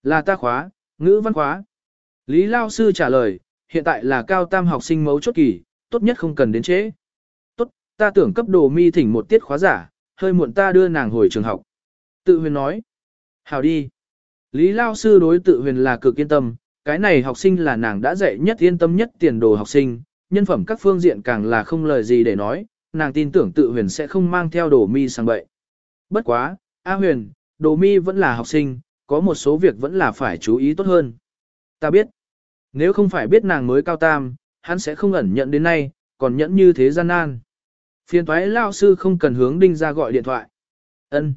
Là ta khóa, ngữ văn khóa. Lý Lao Sư trả lời, hiện tại là cao tam học sinh mấu chốt kỳ, tốt nhất không cần đến trễ. Tốt, ta tưởng cấp đồ mi thỉnh một tiết khóa giả, hơi muộn ta đưa nàng hồi trường học. Tự huyền nói. Hào đi. Lý Lao Sư đối tự huyền là cực yên tâm, cái này học sinh là nàng đã dạy nhất yên tâm nhất tiền đồ học sinh, nhân phẩm các phương diện càng là không lời gì để nói, nàng tin tưởng tự huyền sẽ không mang theo đồ mi sang bậy. Bất quá, A huyền, đồ mi vẫn là học sinh, có một số việc vẫn là phải chú ý tốt hơn. Ta biết, nếu không phải biết nàng mới cao tam, hắn sẽ không ẩn nhận đến nay, còn nhẫn như thế gian nan. Phiên thoái lao sư không cần hướng đinh ra gọi điện thoại. ân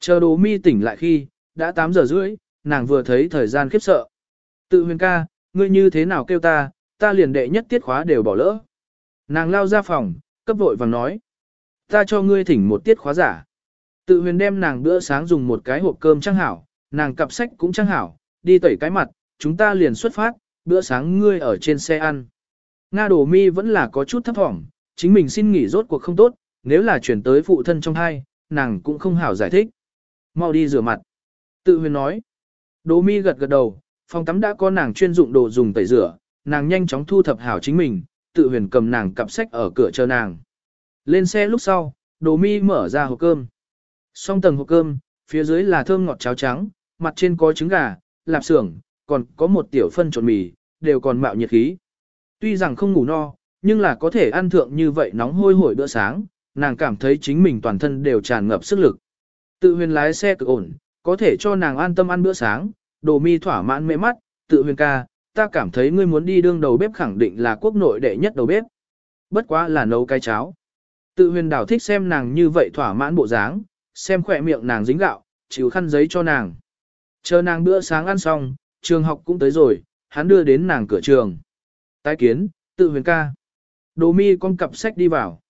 Chờ đồ mi tỉnh lại khi, đã 8 giờ rưỡi, nàng vừa thấy thời gian khiếp sợ. Tự huyền ca, ngươi như thế nào kêu ta, ta liền đệ nhất tiết khóa đều bỏ lỡ. Nàng lao ra phòng, cấp vội vàng nói. Ta cho ngươi thỉnh một tiết khóa giả. Tự huyền đem nàng bữa sáng dùng một cái hộp cơm trang hảo, nàng cặp sách cũng trang hảo, đi tẩy cái mặt, chúng ta liền xuất phát, bữa sáng ngươi ở trên xe ăn. Nga đồ mi vẫn là có chút thấp thỏm, chính mình xin nghỉ rốt cuộc không tốt, nếu là chuyển tới phụ thân trong hai, nàng cũng không hảo giải thích. Mau đi rửa mặt. Tự huyền nói. Đồ mi gật gật đầu, phòng tắm đã có nàng chuyên dụng đồ dùng tẩy rửa, nàng nhanh chóng thu thập hảo chính mình, tự huyền cầm nàng cặp sách ở cửa chờ nàng. Lên xe lúc sau, đồ mi mở ra hộp cơm. xong tầng hộp cơm, phía dưới là thơm ngọt cháo trắng, mặt trên có trứng gà, lạp xưởng, còn có một tiểu phân trộn mì, đều còn mạo nhiệt khí. Tuy rằng không ngủ no, nhưng là có thể ăn thượng như vậy nóng hôi hổi bữa sáng, nàng cảm thấy chính mình toàn thân đều tràn ngập sức lực. Tự huyền lái xe cực ổn, có thể cho nàng an tâm ăn bữa sáng, đồ mi thỏa mãn mê mắt, tự huyền ca, ta cảm thấy ngươi muốn đi đương đầu bếp khẳng định là quốc nội đệ nhất đầu bếp. Bất quá là nấu cái cháo. Tự huyền đảo thích xem nàng như vậy thỏa mãn bộ dáng, xem khỏe miệng nàng dính gạo, chịu khăn giấy cho nàng. Chờ nàng bữa sáng ăn xong, trường học cũng tới rồi, hắn đưa đến nàng cửa trường. Tái kiến, tự huyền ca. Đồ mi con cặp sách đi vào.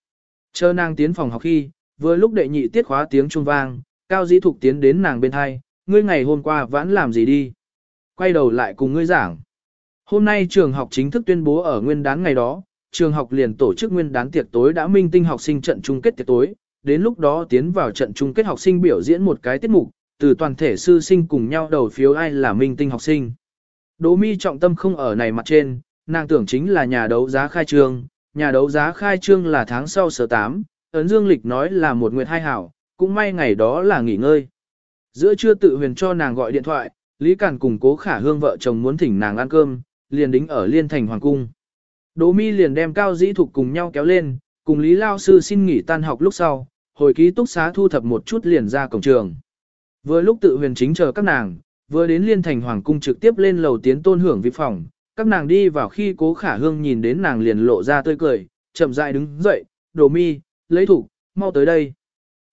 Chờ nàng tiến phòng học khi, vừa lúc đệ nhị tiết khóa tiếng trung vang, cao dĩ thục tiến đến nàng bên hai, ngươi ngày hôm qua vãn làm gì đi. Quay đầu lại cùng ngươi giảng. Hôm nay trường học chính thức tuyên bố ở nguyên đán ngày đó, trường học liền tổ chức nguyên đán tiệc tối đã minh tinh học sinh trận chung kết tiệc tối, đến lúc đó tiến vào trận chung kết học sinh biểu diễn một cái tiết mục, từ toàn thể sư sinh cùng nhau đầu phiếu ai là minh tinh học sinh. Đỗ mi trọng tâm không ở này mặt trên, nàng tưởng chính là nhà đấu giá khai trương, nhà đấu giá khai trương là tháng sau sở 8, ấn dương lịch nói là một nguyệt hai hảo, cũng may ngày đó là nghỉ ngơi. Giữa trưa tự huyền cho nàng gọi điện thoại, Lý Cản cùng cố khả hương vợ chồng muốn thỉnh nàng ăn cơm, liền đính ở Liên Thành Hoàng Cung. Đỗ mi liền đem cao dĩ thục cùng nhau kéo lên, cùng Lý Lao Sư xin nghỉ tan học lúc sau, hồi ký túc xá thu thập một chút liền ra cổng trường. Vừa lúc tự huyền chính chờ các nàng, vừa đến liên thành hoàng cung trực tiếp lên lầu tiến tôn hưởng vi phòng, các nàng đi vào khi cố khả hương nhìn đến nàng liền lộ ra tươi cười, chậm rãi đứng dậy, đồ mi, lấy thủ, mau tới đây.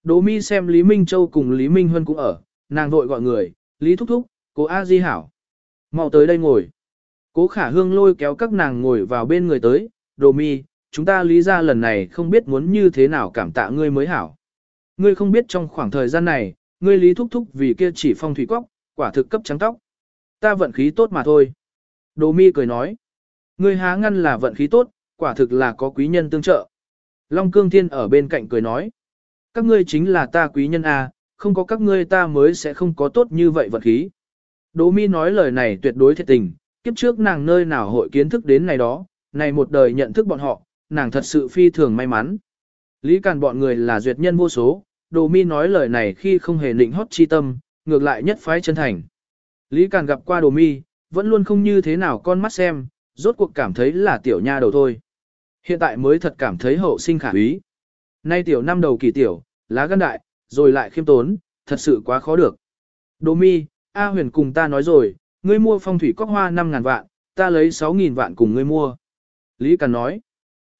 Đồ mi xem Lý Minh Châu cùng Lý Minh Huân cũng ở, nàng vội gọi người, Lý Thúc Thúc, cố A Di Hảo. Mau tới đây ngồi. Cố khả hương lôi kéo các nàng ngồi vào bên người tới, đồ mi, chúng ta lý ra lần này không biết muốn như thế nào cảm tạ ngươi mới hảo. Ngươi không biết trong khoảng thời gian này, ngươi lý thúc thúc vì kia chỉ phong thủy cóc, quả thực cấp trắng tóc. Ta vận khí tốt mà thôi. Đồ mi cười nói. Ngươi há ngăn là vận khí tốt, quả thực là có quý nhân tương trợ. Long cương thiên ở bên cạnh cười nói. Các ngươi chính là ta quý nhân à, không có các ngươi ta mới sẽ không có tốt như vậy vận khí. Đỗ mi nói lời này tuyệt đối thiệt tình, kiếp trước nàng nơi nào hội kiến thức đến này đó, này một đời nhận thức bọn họ, nàng thật sự phi thường may mắn. Lý Càn bọn người là duyệt nhân vô số, đồ mi nói lời này khi không hề nịnh hót chi tâm, ngược lại nhất phái chân thành. Lý Càn gặp qua đồ mi, vẫn luôn không như thế nào con mắt xem, rốt cuộc cảm thấy là tiểu nha đầu thôi. Hiện tại mới thật cảm thấy hậu sinh khả úy. Nay tiểu năm đầu kỳ tiểu, lá gan đại, rồi lại khiêm tốn, thật sự quá khó được. Đồ mi, A huyền cùng ta nói rồi, ngươi mua phong thủy cốc hoa 5.000 vạn, ta lấy 6.000 vạn cùng ngươi mua. Lý Càn nói.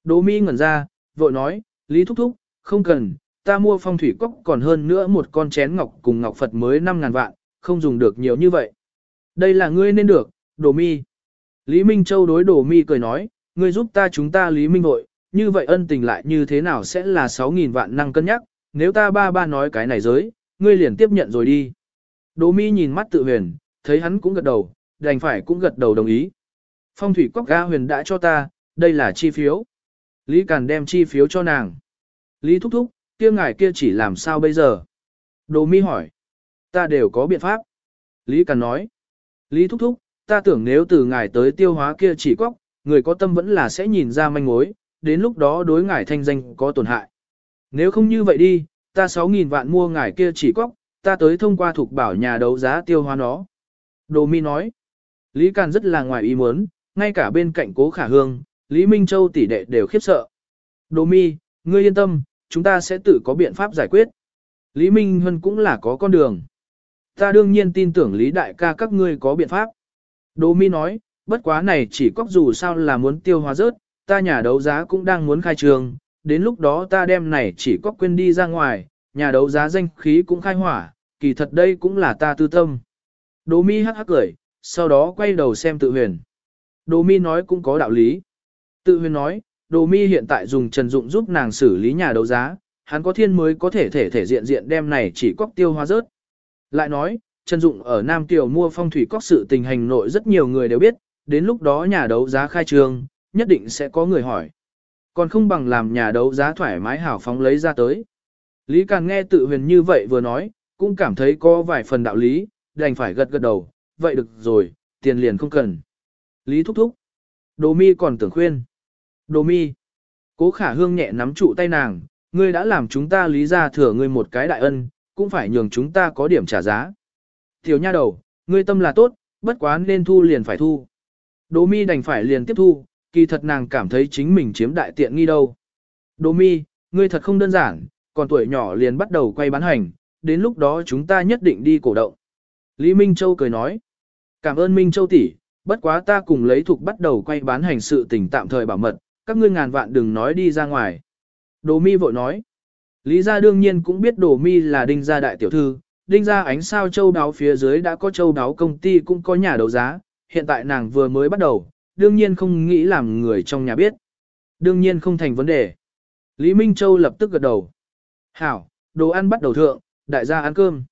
Đỗ mi ngẩn ra, vội nói, Lý thúc thúc, không cần, ta mua phong thủy cốc còn hơn nữa một con chén ngọc cùng ngọc Phật mới 5.000 vạn, không dùng được nhiều như vậy. Đây là ngươi nên được, Đỗ mi. Lý Minh Châu đối Đỗ mi cười nói, ngươi giúp ta chúng ta Lý Minh vội, như vậy ân tình lại như thế nào sẽ là 6.000 vạn năng cân nhắc, nếu ta ba ba nói cái này giới, ngươi liền tiếp nhận rồi đi. Đỗ mi nhìn mắt tự huyền, thấy hắn cũng gật đầu, đành phải cũng gật đầu đồng ý. Phong thủy cốc ga huyền đã cho ta, đây là chi phiếu. Lý Càn đem chi phiếu cho nàng. Lý thúc thúc, kia ngài kia chỉ làm sao bây giờ? Đồ mi hỏi. Ta đều có biện pháp. Lý Càn nói. Lý thúc thúc, ta tưởng nếu từ ngài tới tiêu hóa kia chỉ quốc, người có tâm vẫn là sẽ nhìn ra manh mối, đến lúc đó đối ngài thanh danh có tổn hại. Nếu không như vậy đi, ta 6.000 vạn mua ngài kia chỉ quốc, ta tới thông qua thuộc bảo nhà đấu giá tiêu hóa nó. Đồ mi nói. Lý Càn rất là ngoài ý muốn, ngay cả bên cạnh cố khả hương, Lý Minh Châu tỷ đệ đều khiếp sợ. Đồ mi, ngươi yên tâm, chúng ta sẽ tự có biện pháp giải quyết. Lý Minh Huân cũng là có con đường. Ta đương nhiên tin tưởng Lý Đại ca các ngươi có biện pháp. Đồ mi nói, bất quá này chỉ có dù sao là muốn tiêu hóa rớt, ta nhà đấu giá cũng đang muốn khai trường, đến lúc đó ta đem này chỉ có quên đi ra ngoài, nhà đấu giá danh khí cũng khai hỏa, kỳ thật đây cũng là ta tư tâm. Đỗ mi hắc hắc cười, sau đó quay đầu xem tự huyền. Đỗ mi nói cũng có đạo lý. Tự huyền nói, Đỗ mi hiện tại dùng trần dụng giúp nàng xử lý nhà đấu giá, hắn có thiên mới có thể thể thể diện diện đem này chỉ cóc tiêu hóa rớt. Lại nói, Trần Dụng ở Nam Tiểu mua phong thủy cóc sự tình hành nội rất nhiều người đều biết, đến lúc đó nhà đấu giá khai trương, nhất định sẽ có người hỏi. Còn không bằng làm nhà đấu giá thoải mái hào phóng lấy ra tới. Lý Càn nghe tự huyền như vậy vừa nói, cũng cảm thấy có vài phần đạo lý, đành phải gật gật đầu, vậy được rồi, tiền liền không cần. Lý thúc thúc. Đồ mi còn tưởng khuyên. Đồ mi. Cố khả hương nhẹ nắm trụ tay nàng, ngươi đã làm chúng ta lý ra thừa ngươi một cái đại ân, cũng phải nhường chúng ta có điểm trả giá. Tiểu nha đầu, ngươi tâm là tốt, bất quá nên thu liền phải thu. Đồ mi đành phải liền tiếp thu, kỳ thật nàng cảm thấy chính mình chiếm đại tiện nghi đâu. Đồ mi, ngươi thật không đơn giản, còn tuổi nhỏ liền bắt đầu quay bán hành, đến lúc đó chúng ta nhất định đi cổ động. Lý Minh Châu cười nói, cảm ơn Minh Châu tỷ, bất quá ta cùng lấy thuộc bắt đầu quay bán hành sự tình tạm thời bảo mật, các ngươi ngàn vạn đừng nói đi ra ngoài. Đồ mi vội nói, Lý gia đương nhiên cũng biết đồ mi là đinh gia đại tiểu thư, đinh gia ánh sao châu đáo phía dưới đã có châu đáo công ty cũng có nhà đấu giá, hiện tại nàng vừa mới bắt đầu, đương nhiên không nghĩ làm người trong nhà biết. Đương nhiên không thành vấn đề. Lý Minh Châu lập tức gật đầu. Hảo, đồ ăn bắt đầu thượng, đại gia ăn cơm.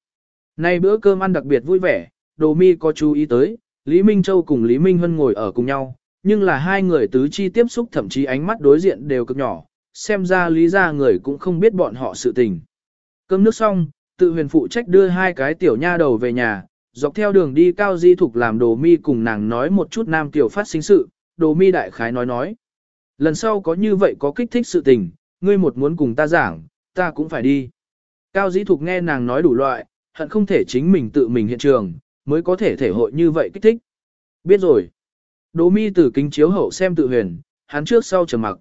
Nay bữa cơm ăn đặc biệt vui vẻ, đồ mi có chú ý tới, Lý Minh Châu cùng Lý Minh Hân ngồi ở cùng nhau, nhưng là hai người tứ chi tiếp xúc thậm chí ánh mắt đối diện đều cực nhỏ, xem ra lý ra người cũng không biết bọn họ sự tình. Cơm nước xong, tự huyền phụ trách đưa hai cái tiểu nha đầu về nhà, dọc theo đường đi cao di thục làm đồ mi cùng nàng nói một chút nam tiểu phát sinh sự, đồ mi đại khái nói nói. Lần sau có như vậy có kích thích sự tình, ngươi một muốn cùng ta giảng, ta cũng phải đi. Cao di thục nghe nàng nói đủ loại, hận không thể chính mình tự mình hiện trường, mới có thể thể hội như vậy kích thích. Biết rồi. Đỗ mi từ kính chiếu hậu xem tự huyền, hắn trước sau trầm mặc.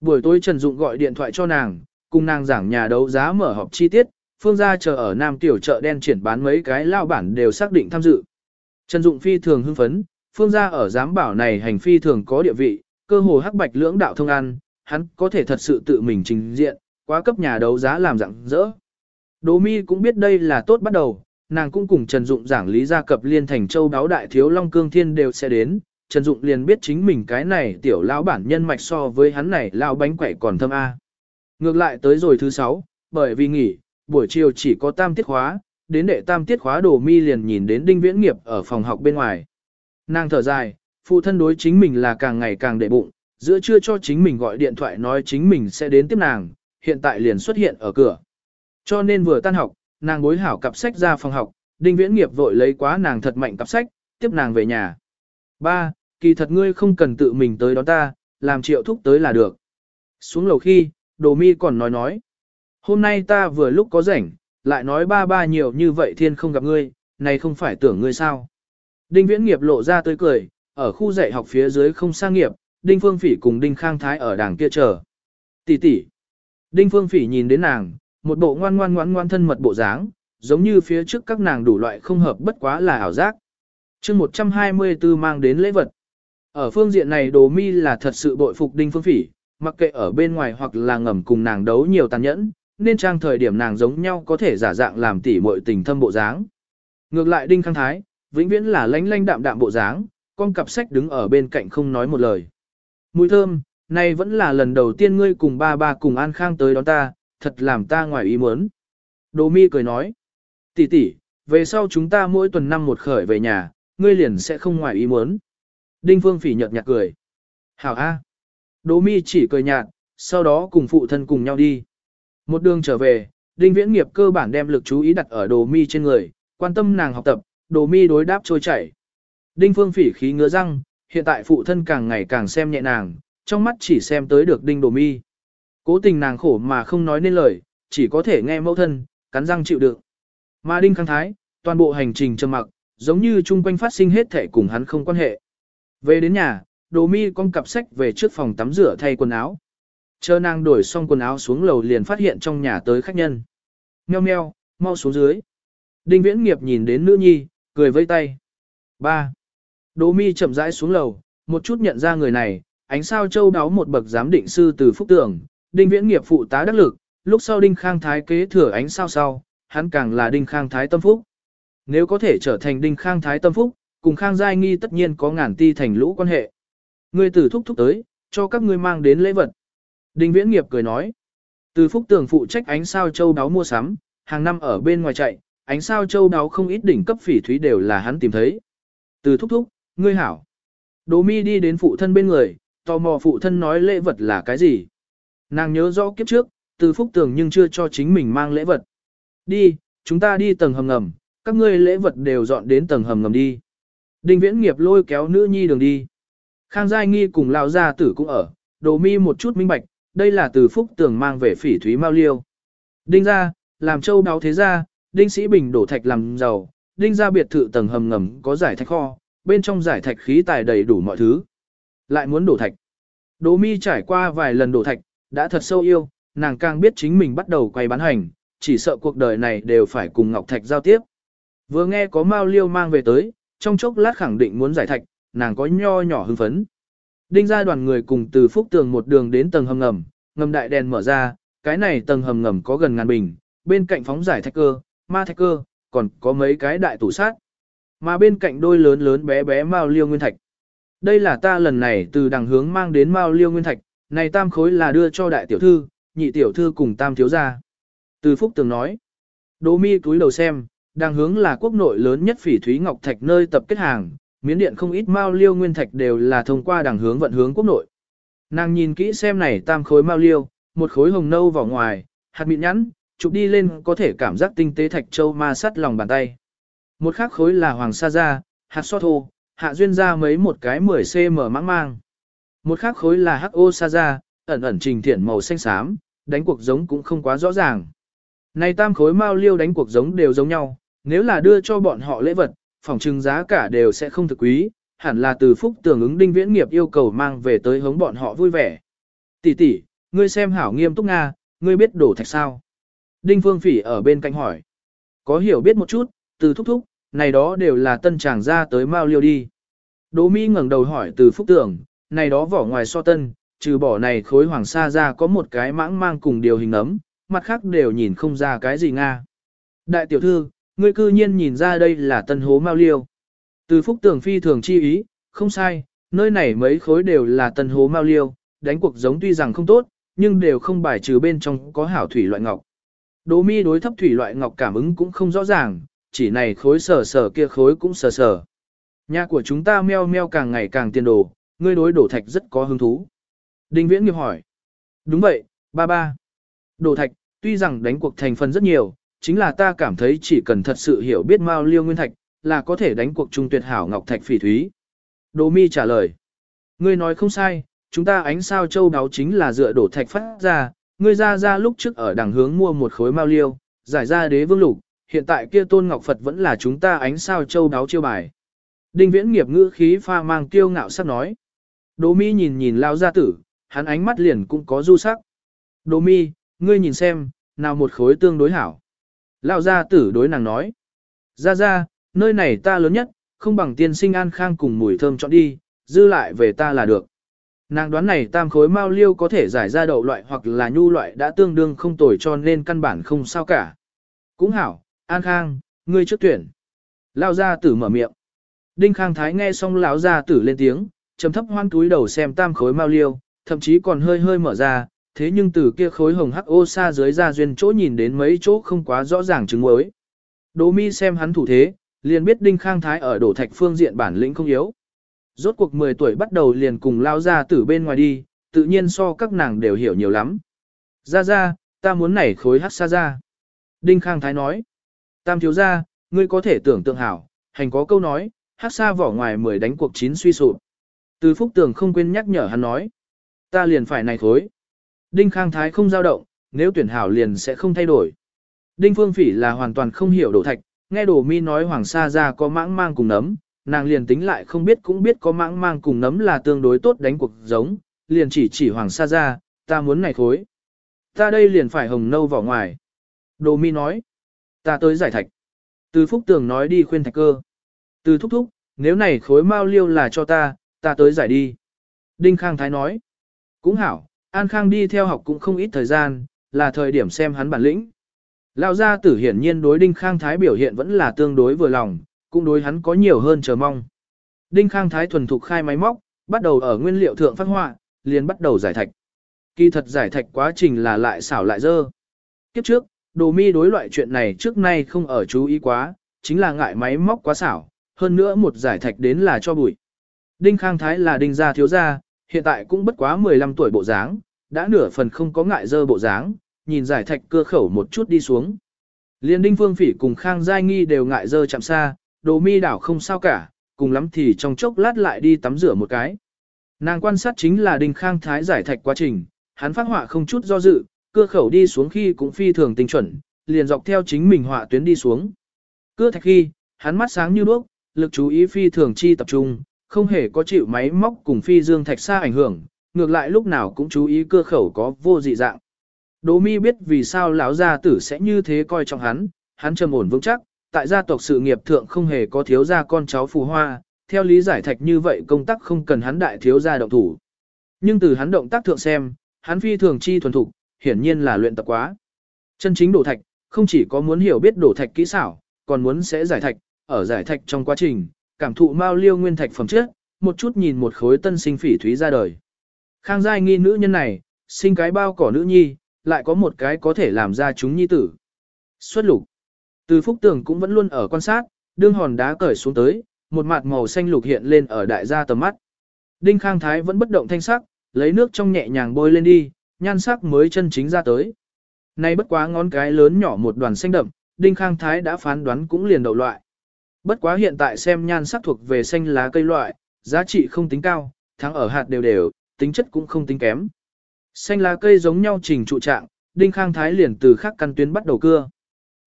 Buổi tối Trần Dụng gọi điện thoại cho nàng, cùng nàng giảng nhà đấu giá mở họp chi tiết, phương gia chờ ở Nam tiểu chợ đen triển bán mấy cái lao bản đều xác định tham dự. Trần Dụng phi thường hưng phấn, phương gia ở giám bảo này hành phi thường có địa vị, cơ hồ hắc bạch lưỡng đạo thông ăn, hắn có thể thật sự tự mình trình diện, quá cấp nhà đấu giá làm dạng dỡ. Đỗ Mi cũng biết đây là tốt bắt đầu, nàng cũng cùng Trần Dụng giảng lý gia cập liên thành châu đáo đại thiếu long cương thiên đều sẽ đến, Trần Dụng liền biết chính mình cái này tiểu lão bản nhân mạch so với hắn này lão bánh quẩy còn thâm A. Ngược lại tới rồi thứ sáu, bởi vì nghỉ, buổi chiều chỉ có tam tiết khóa, đến đệ tam tiết khóa Đỗ mi liền nhìn đến đinh viễn nghiệp ở phòng học bên ngoài. Nàng thở dài, phụ thân đối chính mình là càng ngày càng đệ bụng, giữa trưa cho chính mình gọi điện thoại nói chính mình sẽ đến tiếp nàng, hiện tại liền xuất hiện ở cửa. Cho nên vừa tan học, nàng bối hảo cặp sách ra phòng học, đinh viễn nghiệp vội lấy quá nàng thật mạnh cặp sách, tiếp nàng về nhà. Ba, kỳ thật ngươi không cần tự mình tới đón ta, làm triệu thúc tới là được. Xuống lầu khi, đồ mi còn nói nói. Hôm nay ta vừa lúc có rảnh, lại nói ba ba nhiều như vậy thiên không gặp ngươi, này không phải tưởng ngươi sao. Đinh Viễn Nghiệp lộ ra tươi cười, ở khu dạy học phía dưới không sang nghiệp, Đinh Phương Phỉ cùng Đinh Khang Thái ở đàng kia chờ. Tỷ tỷ. Đinh Phương Phỉ nhìn đến nàng, một bộ ngoan ngoan ngoan ngoan thân mật bộ dáng, giống như phía trước các nàng đủ loại không hợp bất quá là ảo giác. Chương 124 mang đến lễ vật. Ở phương diện này Đồ Mi là thật sự bội phục Đinh Phương Phỉ, mặc kệ ở bên ngoài hoặc là ngầm cùng nàng đấu nhiều tàn nhẫn, nên trang thời điểm nàng giống nhau có thể giả dạng làm tỉ muội tình thâm bộ dáng. Ngược lại Đinh Khang Thái, vĩnh viễn là lánh lánh đạm đạm bộ dáng, con cặp sách đứng ở bên cạnh không nói một lời. Mùi thơm, này vẫn là lần đầu tiên ngươi cùng ba ba cùng An Khang tới đón ta, thật làm ta ngoài ý muốn. Đồ mi cười nói, tỷ tỷ, về sau chúng ta mỗi tuần năm một khởi về nhà, ngươi liền sẽ không ngoài ý muốn. Đinh Phương Phỉ nhợt nhạt cười. Hảo A. Đỗ mi chỉ cười nhạt, sau đó cùng phụ thân cùng nhau đi. Một đường trở về, Đinh Viễn Nghiệp cơ bản đem lực chú ý đặt ở Đồ Mi trên người, quan tâm nàng học tập, Đồ Mi đối đáp trôi chảy. Đinh Phương Phỉ khí ngứa răng, hiện tại phụ thân càng ngày càng xem nhẹ nàng, trong mắt chỉ xem tới được Đinh Đồ Mi. Cố tình nàng khổ mà không nói nên lời, chỉ có thể nghe mẫu thân, cắn răng chịu đựng. Mà Đinh Khang Thái, toàn bộ hành trình trầm mặc, giống như chung quanh phát sinh hết thể cùng hắn không quan hệ. Về đến nhà, Đồ Mi con cặp sách về trước phòng tắm rửa thay quần áo. Chờ nàng đổi xong quần áo xuống lầu liền phát hiện trong nhà tới khách nhân. Meo meo, mau xuống dưới. Đinh Viễn Nghiệp nhìn đến nữ nhi, cười vây tay. Ba. Đỗ mi chậm rãi xuống lầu, một chút nhận ra người này, ánh sao châu đáo một bậc giám định sư từ phúc tưởng, Đinh Viễn Nghiệp phụ tá đắc lực, lúc sau Đinh Khang Thái kế thừa ánh sao sau, hắn càng là Đinh Khang Thái tâm phúc. Nếu có thể trở thành Đinh Khang Thái tâm phúc, cùng Khang Giai Nghi tất nhiên có ngàn ti thành lũ quan hệ. Ngươi tử thúc thúc tới, cho các ngươi mang đến lễ vật. Đinh Viễn Nghiệp cười nói. Từ Phúc Tường phụ trách ánh sao châu đáo mua sắm, hàng năm ở bên ngoài chạy, ánh sao châu đáo không ít đỉnh cấp phỉ thúy đều là hắn tìm thấy. Từ thúc thúc, ngươi hảo. Đỗ mi đi đến phụ thân bên người, tò mò phụ thân nói lễ vật là cái gì. Nàng nhớ rõ kiếp trước, từ Phúc Tường nhưng chưa cho chính mình mang lễ vật. Đi, chúng ta đi tầng hầm ngầm, các ngươi lễ vật đều dọn đến tầng hầm ngầm đi. Đinh Viễn Nghiệp lôi kéo nữ nhi đường đi. Khang Giai Nghi cùng lão gia tử cũng ở, Đồ Mi một chút minh bạch, đây là từ phúc tường mang về phỉ thúy mao liêu. Đinh ra, làm châu đáo thế gia, đinh sĩ bình đổ thạch làm giàu, đinh ra biệt thự tầng hầm ngầm có giải thạch kho, bên trong giải thạch khí tài đầy đủ mọi thứ. Lại muốn đổ thạch. Đỗ mi trải qua vài lần đổ thạch, đã thật sâu yêu, nàng càng biết chính mình bắt đầu quay bán hành, chỉ sợ cuộc đời này đều phải cùng Ngọc Thạch giao tiếp. Vừa nghe có Mao Liêu mang về tới, trong chốc lát khẳng định muốn giải thạch, nàng có nho nhỏ hưng phấn. Đinh ra đoàn người cùng từ phúc tường một đường đến tầng hầm ngầm, ngầm đại đèn mở ra, cái này tầng hầm ngầm có gần ngàn bình, bên cạnh phóng giải thạch cơ, ma thạch cơ, còn có mấy cái đại tủ sát. Mà bên cạnh đôi lớn lớn bé bé mao liêu nguyên thạch. Đây là ta lần này từ đằng hướng mang đến mao liêu nguyên thạch, này tam khối là đưa cho đại tiểu thư, nhị tiểu thư cùng tam thiếu gia. Từ phúc tường nói. Đỗ mi túi đầu xem, đằng hướng là quốc nội lớn nhất phỉ thúy ngọc thạch nơi tập kết hàng, miến điện không ít mao liêu nguyên thạch đều là thông qua đằng hướng vận hướng quốc nội. Nàng nhìn kỹ xem này tam khối mao liêu, một khối hồng nâu vào ngoài, hạt mịn nhẵn, chụp đi lên có thể cảm giác tinh tế thạch châu ma sắt lòng bàn tay. Một khác khối là hoàng sa da, hạt so thô, hạ duyên ra mấy một cái 10cm mãng mang. Một khác khối là hắc ô sa ra, ẩn ẩn trình thiện màu xanh xám, đánh cuộc giống cũng không quá rõ ràng. Này tam khối mao liêu đánh cuộc giống đều giống nhau, nếu là đưa cho bọn họ lễ vật, phòng trưng giá cả đều sẽ không thực quý, hẳn là từ phúc tưởng ứng đinh viễn nghiệp yêu cầu mang về tới hống bọn họ vui vẻ. Tỷ tỷ, ngươi xem hảo nghiêm túc Nga, ngươi biết đổ thạch sao? Đinh phương phỉ ở bên cạnh hỏi. Có hiểu biết một chút, từ thúc thúc, này đó đều là tân tràng ra tới Mao liêu đi. Đỗ Mỹ ngẩng đầu hỏi từ phúc tưởng, này đó vỏ ngoài so tân, trừ bỏ này khối hoàng sa ra có một cái mãng mang cùng điều hình ấm, mặt khác đều nhìn không ra cái gì Nga. Đại tiểu thư, ngươi cư nhiên nhìn ra đây là tân hố mao liêu. Từ phúc tường phi thường chi ý, không sai, nơi này mấy khối đều là tân hố mao liêu, đánh cuộc giống tuy rằng không tốt, nhưng đều không bài trừ bên trong có hảo thủy loại ngọc. Đỗ mi đối thấp thủy loại ngọc cảm ứng cũng không rõ ràng, chỉ này khối sở sở kia khối cũng sở sở. Nhà của chúng ta meo meo càng ngày càng tiền đồ, ngươi đối đổ thạch rất có hứng thú. Đinh Viễn nghiệp hỏi. Đúng vậy, ba ba. Đổ thạch, tuy rằng đánh cuộc thành phần rất nhiều, chính là ta cảm thấy chỉ cần thật sự hiểu biết Mao Liêu Nguyên Thạch, là có thể đánh cuộc trung tuyệt hảo ngọc thạch phỉ thúy. Đỗ Mi trả lời. Ngươi nói không sai, chúng ta ánh sao châu đáo chính là dựa đổ thạch phát ra, ngươi ra ra lúc trước ở đằng hướng mua một khối mao liêu, giải ra đế vương lục, hiện tại kia tôn ngọc Phật vẫn là chúng ta ánh sao châu đáo chiêu bài. Đinh viễn nghiệp ngữ khí pha mang kiêu ngạo sắc nói. Đỗ mi nhìn nhìn lao gia tử, hắn ánh mắt liền cũng có du sắc. Đỗ mi, ngươi nhìn xem, nào một khối tương đối hảo. Lao gia tử đối nàng nói. Ra ra, nơi này ta lớn nhất, không bằng tiên sinh an khang cùng mùi thơm chọn đi, dư lại về ta là được. Nàng đoán này tam khối mao liêu có thể giải ra đậu loại hoặc là nhu loại đã tương đương không tồi cho nên căn bản không sao cả. Cũng hảo, An Khang, ngươi trước tuyển. Lao gia tử mở miệng. Đinh Khang Thái nghe xong lão gia tử lên tiếng, trầm thấp hoan túi đầu xem tam khối mao liêu, thậm chí còn hơi hơi mở ra, thế nhưng từ kia khối hồng hắc ô xa dưới ra duyên chỗ nhìn đến mấy chỗ không quá rõ ràng chứng mới. Đỗ mi xem hắn thủ thế, liền biết Đinh Khang Thái ở đổ thạch phương diện bản lĩnh không yếu. Rốt cuộc 10 tuổi bắt đầu liền cùng lao ra từ bên ngoài đi, tự nhiên so các nàng đều hiểu nhiều lắm. Ra ra, ta muốn nảy khối hắc xa ra. Đinh Khang Thái nói. Tam thiếu ra, ngươi có thể tưởng tượng hảo, hành có câu nói, hắc xa vỏ ngoài 10 đánh cuộc chín suy sụp. Từ phúc tường không quên nhắc nhở hắn nói. Ta liền phải này thối. Đinh Khang Thái không dao động, nếu tuyển hảo liền sẽ không thay đổi. Đinh Phương Phỉ là hoàn toàn không hiểu đổ thạch, nghe đồ mi nói Hoàng Sa ra có mãng mang cùng nấm, nàng liền tính lại không biết cũng biết có mãng mang cùng nấm là tương đối tốt đánh cuộc giống, liền chỉ chỉ Hoàng Sa ra, ta muốn này thối, Ta đây liền phải hồng nâu vỏ ngoài. Đồ mi nói, ta tới giải thạch. Từ Phúc Tường nói đi khuyên thạch cơ. Từ thúc thúc, nếu này khối mao liêu là cho ta, ta tới giải đi. Đinh Khang Thái nói, cũng hảo, An Khang đi theo học cũng không ít thời gian, là thời điểm xem hắn bản lĩnh. Lão gia tử hiển nhiên đối Đinh Khang Thái biểu hiện vẫn là tương đối vừa lòng, cũng đối hắn có nhiều hơn chờ mong. Đinh Khang Thái thuần thục khai máy móc, bắt đầu ở nguyên liệu thượng phát họa, liền bắt đầu giải thạch. Kỳ thật giải thạch quá trình là lại xảo lại dơ. Kiếp trước, đồ mi đối loại chuyện này trước nay không ở chú ý quá, chính là ngại máy móc quá xảo, hơn nữa một giải thạch đến là cho bụi. Đinh Khang Thái là đinh gia thiếu gia, hiện tại cũng bất quá 15 tuổi bộ dáng, đã nửa phần không có ngại dơ bộ dáng, nhìn giải thạch cơ khẩu một chút đi xuống. Liên đinh phương phỉ cùng Khang Giai Nghi đều ngại dơ chạm xa, đồ mi đảo không sao cả, cùng lắm thì trong chốc lát lại đi tắm rửa một cái. Nàng quan sát chính là đinh Khang Thái giải thạch quá trình, hắn phát họa không chút do dự, cơ khẩu đi xuống khi cũng phi thường tinh chuẩn, liền dọc theo chính mình họa tuyến đi xuống. Cưa thạch khi, hắn mắt sáng như đuốc, lực chú ý phi thường chi tập trung, không hề có chịu máy móc cùng phi dương thạch xa ảnh hưởng, ngược lại lúc nào cũng chú ý cơ khẩu có vô dị dạng. Đỗ mi biết vì sao lão gia tử sẽ như thế coi trọng hắn, hắn trầm ổn vững chắc, tại gia tộc sự nghiệp thượng không hề có thiếu gia con cháu phù hoa, theo lý giải thạch như vậy công tác không cần hắn đại thiếu gia động thủ. Nhưng từ hắn động tác thượng xem, hắn phi thường chi thuần thục, hiển nhiên là luyện tập quá. Chân chính đổ thạch, không chỉ có muốn hiểu biết đổ thạch kỹ xảo, còn muốn sẽ giải thạch, ở giải thạch trong quá trình, cảm thụ mao liêu nguyên thạch phẩm chất, một chút nhìn một khối tân sinh phỉ thúy ra đời. Khang giai nghi nữ nhân này, sinh cái bao cỏ nữ nhi, lại có một cái có thể làm ra chúng nhi tử. Xuất lục. Từ phúc tường cũng vẫn luôn ở quan sát, đương hòn đá cởi xuống tới, một mặt màu xanh lục hiện lên ở đại gia tầm mắt. Đinh Khang Thái vẫn bất động thanh sắc, lấy nước trong nhẹ nhàng bôi lên đi, nhan sắc mới chân chính ra tới. Nay bất quá ngón cái lớn nhỏ một đoàn xanh đậm, Đinh Khang Thái đã phán đoán cũng liền đậu loại. Bất quá hiện tại xem nhan sắc thuộc về xanh lá cây loại, giá trị không tính cao, thắng ở hạt đều đều, tính chất cũng không tính kém. Xanh lá cây giống nhau trình trụ trạng, Đinh Khang Thái liền từ khắc căn tuyến bắt đầu cưa.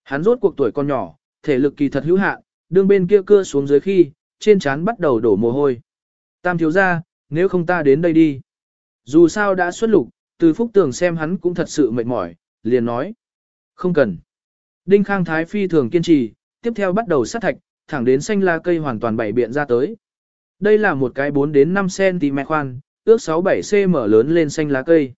Hắn rốt cuộc tuổi con nhỏ, thể lực kỳ thật hữu hạn, đương bên kia cưa xuống dưới khi, trên trán bắt đầu đổ mồ hôi. Tam thiếu ra, nếu không ta đến đây đi. Dù sao đã xuất lục, từ phúc tường xem hắn cũng thật sự mệt mỏi, liền nói. Không cần. Đinh Khang Thái phi thường kiên trì, tiếp theo bắt đầu sát thạch, thẳng đến xanh lá cây hoàn toàn bảy biện ra tới. Đây là một cái 4 đến 5 cm khoan, ước 6-7 cm lớn lên xanh lá cây.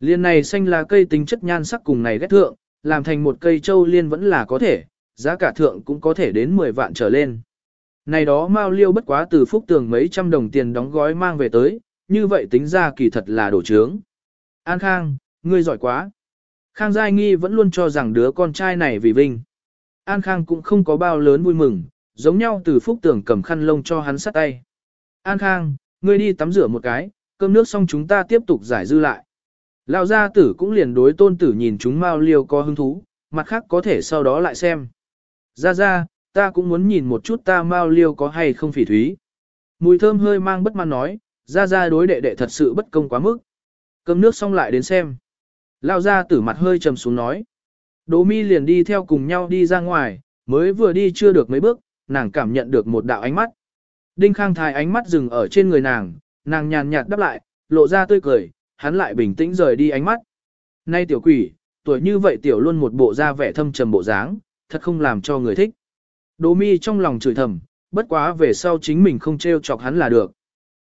Liên này xanh lá cây tính chất nhan sắc cùng này ghét thượng, làm thành một cây châu liên vẫn là có thể, giá cả thượng cũng có thể đến 10 vạn trở lên. Này đó Mao Liêu bất quá từ phúc tường mấy trăm đồng tiền đóng gói mang về tới, như vậy tính ra kỳ thật là đổ trướng. An Khang, ngươi giỏi quá. Khang Giai Nghi vẫn luôn cho rằng đứa con trai này vì vinh. An Khang cũng không có bao lớn vui mừng, giống nhau từ phúc tường cầm khăn lông cho hắn sát tay. An Khang, ngươi đi tắm rửa một cái, cơm nước xong chúng ta tiếp tục giải dư lại. Lão gia tử cũng liền đối tôn tử nhìn chúng mau liêu có hứng thú, mặt khác có thể sau đó lại xem. Ra ra, ta cũng muốn nhìn một chút ta mau liêu có hay không phỉ thúy. Mùi thơm hơi mang bất mãn nói, ra ra đối đệ đệ thật sự bất công quá mức. Cơm nước xong lại đến xem. Lao gia tử mặt hơi trầm xuống nói. Đỗ mi liền đi theo cùng nhau đi ra ngoài, mới vừa đi chưa được mấy bước, nàng cảm nhận được một đạo ánh mắt. Đinh Khang Thái ánh mắt dừng ở trên người nàng, nàng nhàn nhạt đáp lại, lộ ra tươi cười, hắn lại bình tĩnh rời đi ánh mắt. Nay tiểu quỷ, tuổi như vậy tiểu luôn một bộ da vẻ thâm trầm bộ dáng, thật không làm cho người thích. Đỗ mi trong lòng chửi thầm, bất quá về sau chính mình không trêu chọc hắn là được.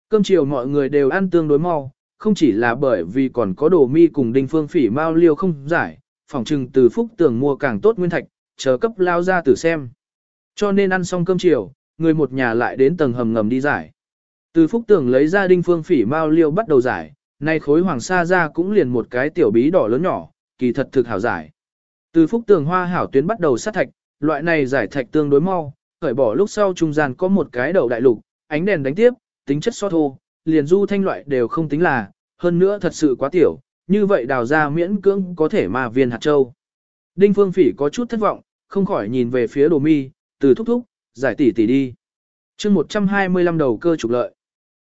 Cơm chiều mọi người đều ăn tương đối mau, không chỉ là bởi vì còn có đồ mi cùng đinh phương phỉ mau liêu không giải, phòng trừng từ phúc tường mua càng tốt nguyên thạch, chờ cấp lao ra tử xem. Cho nên ăn xong cơm chiều, người một nhà lại đến tầng hầm ngầm đi giải. Từ phúc Tưởng lấy ra đinh phương phỉ mau liêu bắt đầu giải, nay khối hoàng sa ra cũng liền một cái tiểu bí đỏ lớn nhỏ, kỳ thật thực hảo giải. Từ phúc tường hoa hảo tuyến bắt đầu sát thạch, loại này giải thạch tương đối mau, khởi bỏ lúc sau trung gian có một cái đầu đại lục, ánh đèn đánh tiếp, tính chất so thô, liền du thanh loại đều không tính là, hơn nữa thật sự quá tiểu, như vậy đào ra miễn cưỡng có thể mà viên hạt châu. Đinh Phương Phỉ có chút thất vọng, không khỏi nhìn về phía đồ mi, từ thúc thúc, giải tỷ tỷ đi. chương 125 đầu cơ trục lợi.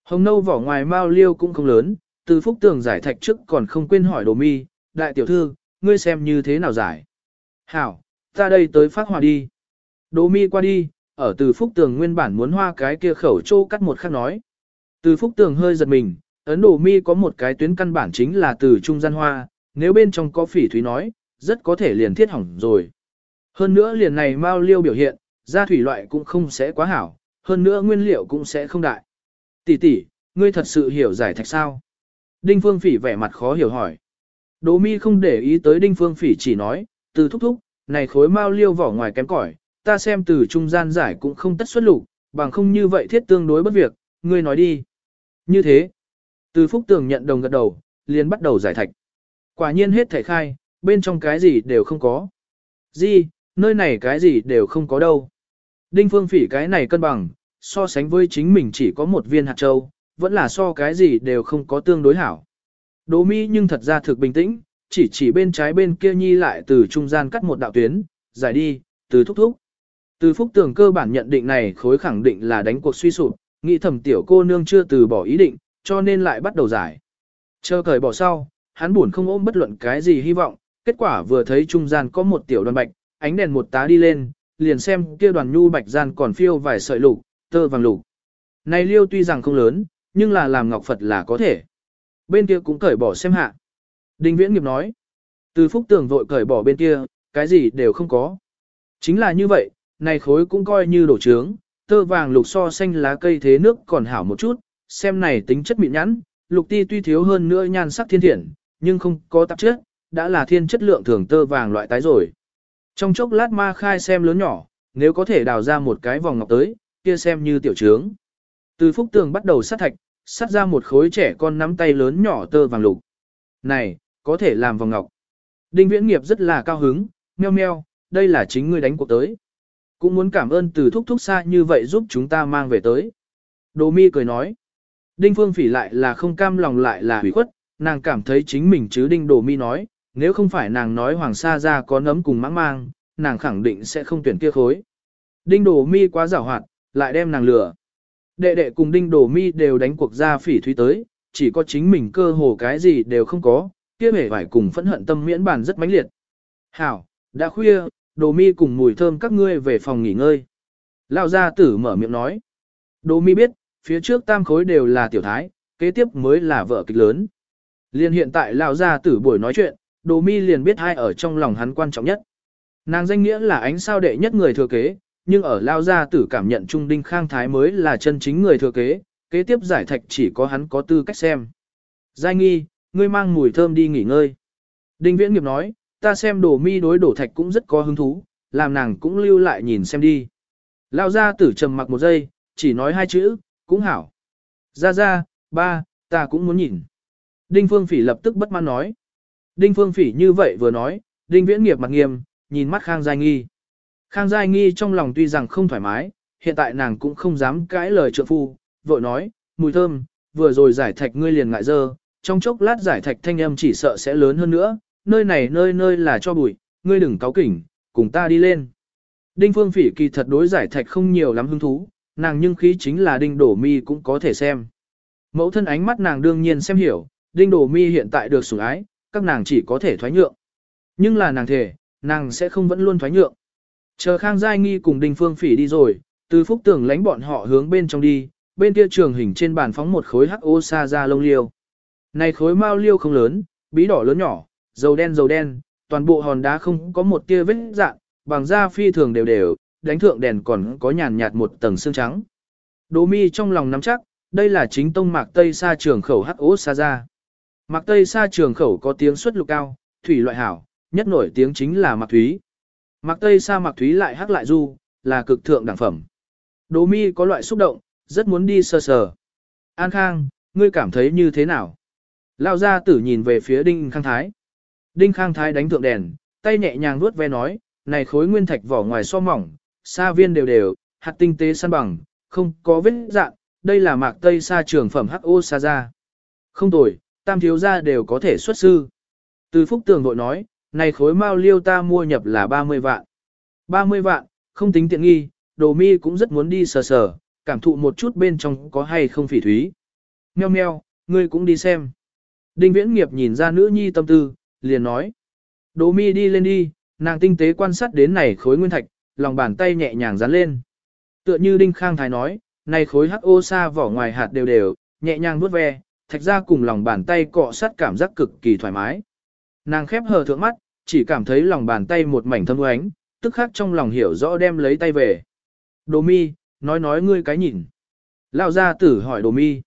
Hồng nâu vỏ ngoài mao liêu cũng không lớn, từ phúc tường giải thạch trước còn không quên hỏi đồ mi, đại tiểu thư, ngươi xem như thế nào giải. Hảo, ta đây tới phát hòa đi. Đồ mi qua đi, ở từ phúc tường nguyên bản muốn hoa cái kia khẩu trô cắt một khắc nói. Từ phúc tường hơi giật mình, Ấn Độ mi có một cái tuyến căn bản chính là từ trung gian hoa, nếu bên trong có phỉ thúy nói, rất có thể liền thiết hỏng rồi. Hơn nữa liền này mao liêu biểu hiện, gia thủy loại cũng không sẽ quá hảo, hơn nữa nguyên liệu cũng sẽ không đại. Tỷ tỷ, ngươi thật sự hiểu giải thạch sao? Đinh Phương Phỉ vẻ mặt khó hiểu hỏi. Đỗ Mi không để ý tới Đinh Phương Phỉ chỉ nói, từ thúc thúc, này khối mao liêu vỏ ngoài kém cỏi, ta xem từ trung gian giải cũng không tất xuất lục, bằng không như vậy thiết tương đối bất việc, ngươi nói đi. Như thế, từ phúc tường nhận đồng gật đầu, liền bắt đầu giải thạch. Quả nhiên hết thảy khai, bên trong cái gì đều không có. Gì, nơi này cái gì đều không có đâu. Đinh phương phỉ cái này cân bằng, so sánh với chính mình chỉ có một viên hạt châu, vẫn là so cái gì đều không có tương đối hảo. Đỗ mi nhưng thật ra thực bình tĩnh, chỉ chỉ bên trái bên kia nhi lại từ trung gian cắt một đạo tuyến, giải đi, từ thúc thúc. Từ phúc tường cơ bản nhận định này khối khẳng định là đánh cuộc suy sụp, nghĩ thầm tiểu cô nương chưa từ bỏ ý định, cho nên lại bắt đầu giải. Chờ cởi bỏ sau, hắn buồn không ôm bất luận cái gì hy vọng, kết quả vừa thấy trung gian có một tiểu đoàn bạch, ánh đèn một tá đi lên, liền xem kia đoàn nhu bạch gian còn phiêu vài sợi lục, tơ vàng lục. Này liêu tuy rằng không lớn, nhưng là làm ngọc Phật là có thể. Bên kia cũng cởi bỏ xem hạ. Đinh Viễn Nghiệp nói, từ phúc tường vội cởi bỏ bên kia, cái gì đều không có. Chính là như vậy, này khối cũng coi như đổ trướng, tơ vàng lục so xanh lá cây thế nước còn hảo một chút, xem này tính chất mịn nhẵn, lục ti tuy thiếu hơn nữa nhan sắc thiên thiện, nhưng không có tạp chất, đã là thiên chất lượng thường tơ vàng loại tái rồi. Trong chốc lát ma khai xem lớn nhỏ, nếu có thể đào ra một cái vòng ngọc tới, kia xem như tiểu trướng. Từ phúc tường bắt đầu sát thạch, sát ra một khối trẻ con nắm tay lớn nhỏ tơ vàng lục. Này, có thể làm vòng ngọc. Đinh viễn nghiệp rất là cao hứng, meo meo, đây là chính ngươi đánh cuộc tới. Cũng muốn cảm ơn từ thúc thúc xa như vậy giúp chúng ta mang về tới. Đồ mi cười nói. Đinh Phương Phỉ lại là không cam lòng lại là hủy khuất, nàng cảm thấy chính mình chứ Đinh Đồ Mi nói, nếu không phải nàng nói Hoàng Sa ra có nấm cùng mãng mang, nàng khẳng định sẽ không tuyển kia khối. Đinh Đồ Mi quá giảo hoạt, lại đem nàng lừa. Đệ đệ cùng Đinh Đồ Mi đều đánh cuộc ra phỉ thúy tới, chỉ có chính mình cơ hồ cái gì đều không có, kia hề phải cùng phẫn hận tâm miễn bàn rất mãnh liệt. Hảo, đã khuya, Đồ Mi cùng mùi thơm các ngươi về phòng nghỉ ngơi. Lão gia tử mở miệng nói. Đồ Mi biết, phía trước tam khối đều là tiểu thái, kế tiếp mới là vợ kịch lớn. Liên hiện tại lão gia tử buổi nói chuyện, đồ mi liền biết hai ở trong lòng hắn quan trọng nhất. Nàng danh nghĩa là ánh sao đệ nhất người thừa kế, nhưng ở lao gia tử cảm nhận trung đinh khang thái mới là chân chính người thừa kế, kế tiếp giải thạch chỉ có hắn có tư cách xem. Giai nghi, ngươi mang mùi thơm đi nghỉ ngơi. Đinh viễn nghiệp nói, ta xem đồ mi đối đổ thạch cũng rất có hứng thú, làm nàng cũng lưu lại nhìn xem đi. Lao gia tử trầm mặc một giây, chỉ nói hai chữ, cũng hảo. Ra ra, ba, ta cũng muốn nhìn. Đinh Phương Phỉ lập tức bất mãn nói. Đinh Phương Phỉ như vậy vừa nói, Đinh Viễn Nghiệp mặt nghiêm, nhìn mắt Khang Giai Nghi. Khang Giai Nghi trong lòng tuy rằng không thoải mái, hiện tại nàng cũng không dám cãi lời trượng phu, vội nói, mùi thơm, vừa rồi giải thạch ngươi liền ngại dơ, trong chốc lát giải thạch thanh âm chỉ sợ sẽ lớn hơn nữa, nơi này nơi nơi là cho bụi, ngươi đừng cáo kỉnh, cùng ta đi lên. Đinh Phương Phỉ kỳ thật đối giải thạch không nhiều lắm hứng thú, nàng nhưng khí chính là đinh đổ mi cũng có thể xem. Mẫu thân ánh mắt nàng đương nhiên xem hiểu, đinh đổ mi hiện tại được sủng ái, các nàng chỉ có thể thoái nhượng. Nhưng là nàng thể, nàng sẽ không vẫn luôn thoái nhượng. Chờ Khang Giai Nghi cùng Đinh Phương Phỉ đi rồi, từ phúc tưởng lánh bọn họ hướng bên trong đi, bên kia trường hình trên bàn phóng một khối hắc ô sa ra lông liêu. Này khối mao liêu không lớn, bí đỏ lớn nhỏ, dầu đen dầu đen, toàn bộ hòn đá không có một tia vết dạng, bằng da phi thường đều đều, đánh thượng đèn còn có nhàn nhạt một tầng xương trắng. Đỗ mi trong lòng nắm chắc, đây là chính tông mạc Tây Sa trường khẩu hắc ô sa ra. Mạc Tây Sa trường khẩu có tiếng xuất lục cao, thủy loại hảo, nhất nổi tiếng chính là mạc thúy. Mạc Tây Sa mạc thúy lại hắc lại du, là cực thượng đẳng phẩm. Đỗ mi có loại xúc động, rất muốn đi sơ sờ. An Khang, ngươi cảm thấy như thế nào? Lao ra tử nhìn về phía Đinh Khang Thái. Đinh Khang Thái đánh thượng đèn, tay nhẹ nhàng vuốt ve nói, này khối nguyên thạch vỏ ngoài so mỏng, sa viên đều đều, hạt tinh tế săn bằng, không có vết dạng, đây là mạc tây sa trường phẩm HO sa ra. Không tồi, tam thiếu gia đều có thể xuất sư. Từ phúc tường vội nói, này khối mao liêu ta mua nhập là 30 vạn. 30 vạn, không tính tiện nghi, đồ mi cũng rất muốn đi sờ sờ, cảm thụ một chút bên trong có hay không phỉ thúy. Meo meo, ngươi cũng đi xem. Đinh viễn nghiệp nhìn ra nữ nhi tâm tư, liền nói. Đồ mi đi lên đi, nàng tinh tế quan sát đến này khối nguyên thạch, lòng bàn tay nhẹ nhàng dán lên. Tựa như Đinh Khang Thái nói, này khối hắc ô sa vỏ ngoài hạt đều đều, nhẹ nhàng vuốt ve, thạch ra cùng lòng bàn tay cọ sát cảm giác cực kỳ thoải mái. Nàng khép hờ thượng mắt, chỉ cảm thấy lòng bàn tay một mảnh thâm ánh, tức khắc trong lòng hiểu rõ đem lấy tay về. Đồ mi, nói nói ngươi cái nhìn. Lão gia tử hỏi đồ mi.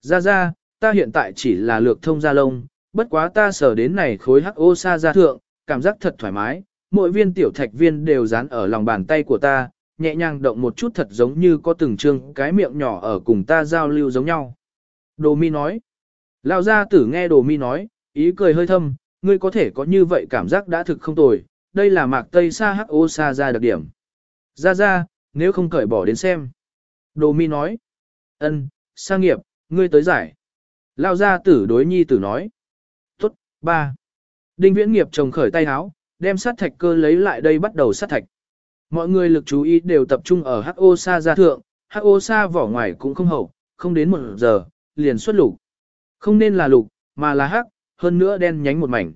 Ra ra, ta hiện tại chỉ là lược thông gia lông, bất quá ta sở đến này khối hắc ô sa gia thượng, cảm giác thật thoải mái, mỗi viên tiểu thạch viên đều dán ở lòng bàn tay của ta, nhẹ nhàng động một chút thật giống như có từng trương cái miệng nhỏ ở cùng ta giao lưu giống nhau. Đồ mi nói. Lão gia tử nghe đồ mi nói, ý cười hơi thâm, ngươi có thể có như vậy cảm giác đã thực không tồi, đây là mạc tây sa hắc ô sa ra đặc điểm. Ra ra, nếu không cởi bỏ đến xem. Đồ mi nói. ân, sang nghiệp, ngươi tới giải. Lão gia tử đối nhi tử nói. Tốt, ba. Đinh viễn nghiệp trồng khởi tay háo, đem sát thạch cơ lấy lại đây bắt đầu sát thạch. Mọi người lực chú ý đều tập trung ở HO Sa gia thượng, HO Sa vỏ ngoài cũng không hậu, không đến một giờ, liền xuất lục. Không nên là lục, mà là hắc, hơn nữa đen nhánh một mảnh.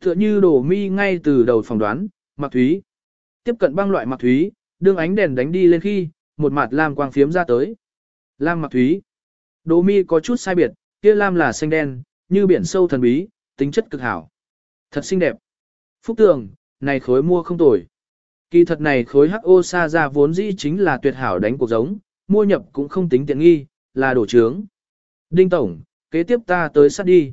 Tựa như đổ mi ngay từ đầu phỏng đoán, mặc thúy. Tiếp cận băng loại mặc thúy, đương ánh đèn đánh đi lên khi, một mặt lam quang phiếm ra tới. Lam mặc thúy. Đỗ mi có chút sai biệt, kia lam là xanh đen, như biển sâu thần bí, tính chất cực hảo. Thật xinh đẹp. Phúc tường, này khối mua không tồi. Kỳ thật này khối HO sa ra vốn dĩ chính là tuyệt hảo đánh cuộc giống, mua nhập cũng không tính tiện nghi, là đổ trướng. Đinh Tổng, kế tiếp ta tới sát đi.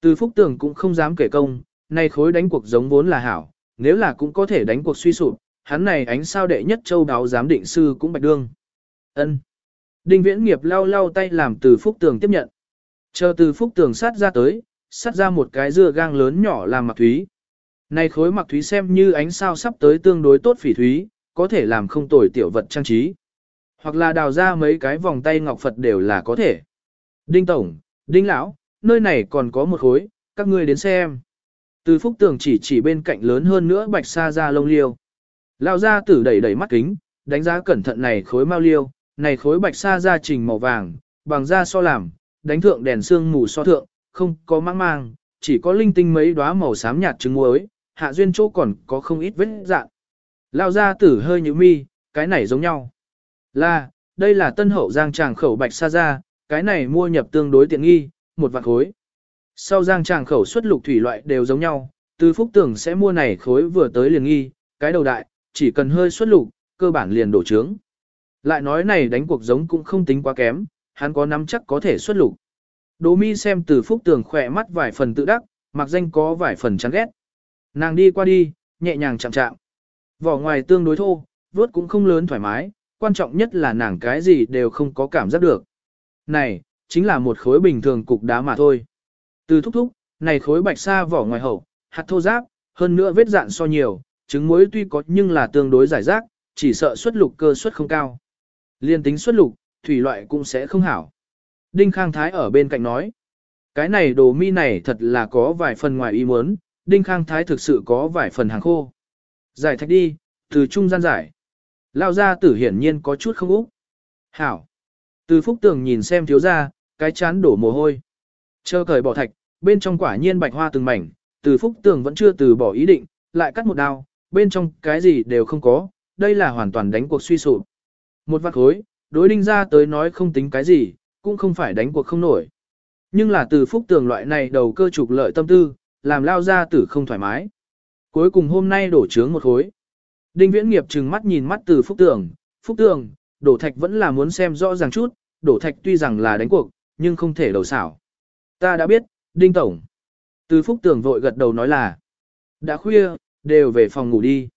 Từ Phúc Tường cũng không dám kể công, nay khối đánh cuộc giống vốn là hảo, nếu là cũng có thể đánh cuộc suy sụp, hắn này ánh sao đệ nhất châu đáo giám định sư cũng bạch đương. ân Đinh Viễn Nghiệp lau lau tay làm từ Phúc Tường tiếp nhận. Chờ từ Phúc Tường sát ra tới, sát ra một cái dưa gang lớn nhỏ làm mặc thúy. Này khối mặc thúy xem như ánh sao sắp tới tương đối tốt phỉ thúy, có thể làm không tồi tiểu vật trang trí. Hoặc là đào ra mấy cái vòng tay ngọc Phật đều là có thể. Đinh Tổng, Đinh Lão, nơi này còn có một khối, các ngươi đến xem. Từ phúc tường chỉ chỉ bên cạnh lớn hơn nữa bạch sa ra lông liêu. Lão gia tử đẩy đẩy mắt kính, đánh giá cẩn thận này khối mau liêu, này khối bạch sa ra trình màu vàng, bằng da so làm, đánh thượng đèn xương mù so thượng, không có mang mang, chỉ có linh tinh mấy đóa màu xám nhạt trứng muối, hạ duyên chỗ còn có không ít vết dạng. Lão gia tử hơi như mi, cái này giống nhau. Là, đây là tân hậu giang tràng khẩu bạch sa ra, cái này mua nhập tương đối tiện nghi, một vạn khối. Sau giang tràng khẩu xuất lục thủy loại đều giống nhau, từ phúc tưởng sẽ mua này khối vừa tới liền nghi, cái đầu đại, chỉ cần hơi xuất lục, cơ bản liền đổ trướng. Lại nói này đánh cuộc giống cũng không tính quá kém, hắn có nắm chắc có thể xuất lục. Đỗ mi xem từ phúc tường khỏe mắt vài phần tự đắc, mặc danh có vài phần chán ghét. Nàng đi qua đi, nhẹ nhàng chạm chạm. Vỏ ngoài tương đối thô, vuốt cũng không lớn thoải mái, quan trọng nhất là nàng cái gì đều không có cảm giác được. Này, chính là một khối bình thường cục đá mà thôi. Từ thúc thúc, này khối bạch sa vỏ ngoài hậu, hạt thô giáp, hơn nữa vết dạn so nhiều, trứng muối tuy có nhưng là tương đối giải rác, chỉ sợ xuất lục cơ suất không cao. Liên tính xuất lục, thủy loại cũng sẽ không hảo. Đinh Khang Thái ở bên cạnh nói, cái này đồ mi này thật là có vài phần ngoài ý muốn, Đinh Khang Thái thực sự có vài phần hàng khô. Giải thạch đi, từ trung gian giải. Lao ra tử hiển nhiên có chút không úc. Hảo. Từ phúc tường nhìn xem thiếu ra, cái chán đổ mồ hôi. Chờ cởi bỏ thạch, bên trong quả nhiên bạch hoa từng mảnh, từ phúc tường vẫn chưa từ bỏ ý định, lại cắt một đao, bên trong cái gì đều không có, đây là hoàn toàn đánh cuộc suy sụp. Một vạn khối, đối đinh ra tới nói không tính cái gì, cũng không phải đánh cuộc không nổi. Nhưng là từ phúc tường loại này đầu cơ trục lợi tâm tư, làm lao ra tử không thoải mái. Cuối cùng hôm nay đổ trướng một khối. Đinh viễn nghiệp trừng mắt nhìn mắt từ phúc tường, phúc tường, đổ thạch vẫn là muốn xem rõ ràng chút, đổ thạch tuy rằng là đánh cuộc, nhưng không thể đầu xảo. Ta đã biết, đinh tổng. Từ phúc tường vội gật đầu nói là, đã khuya, đều về phòng ngủ đi.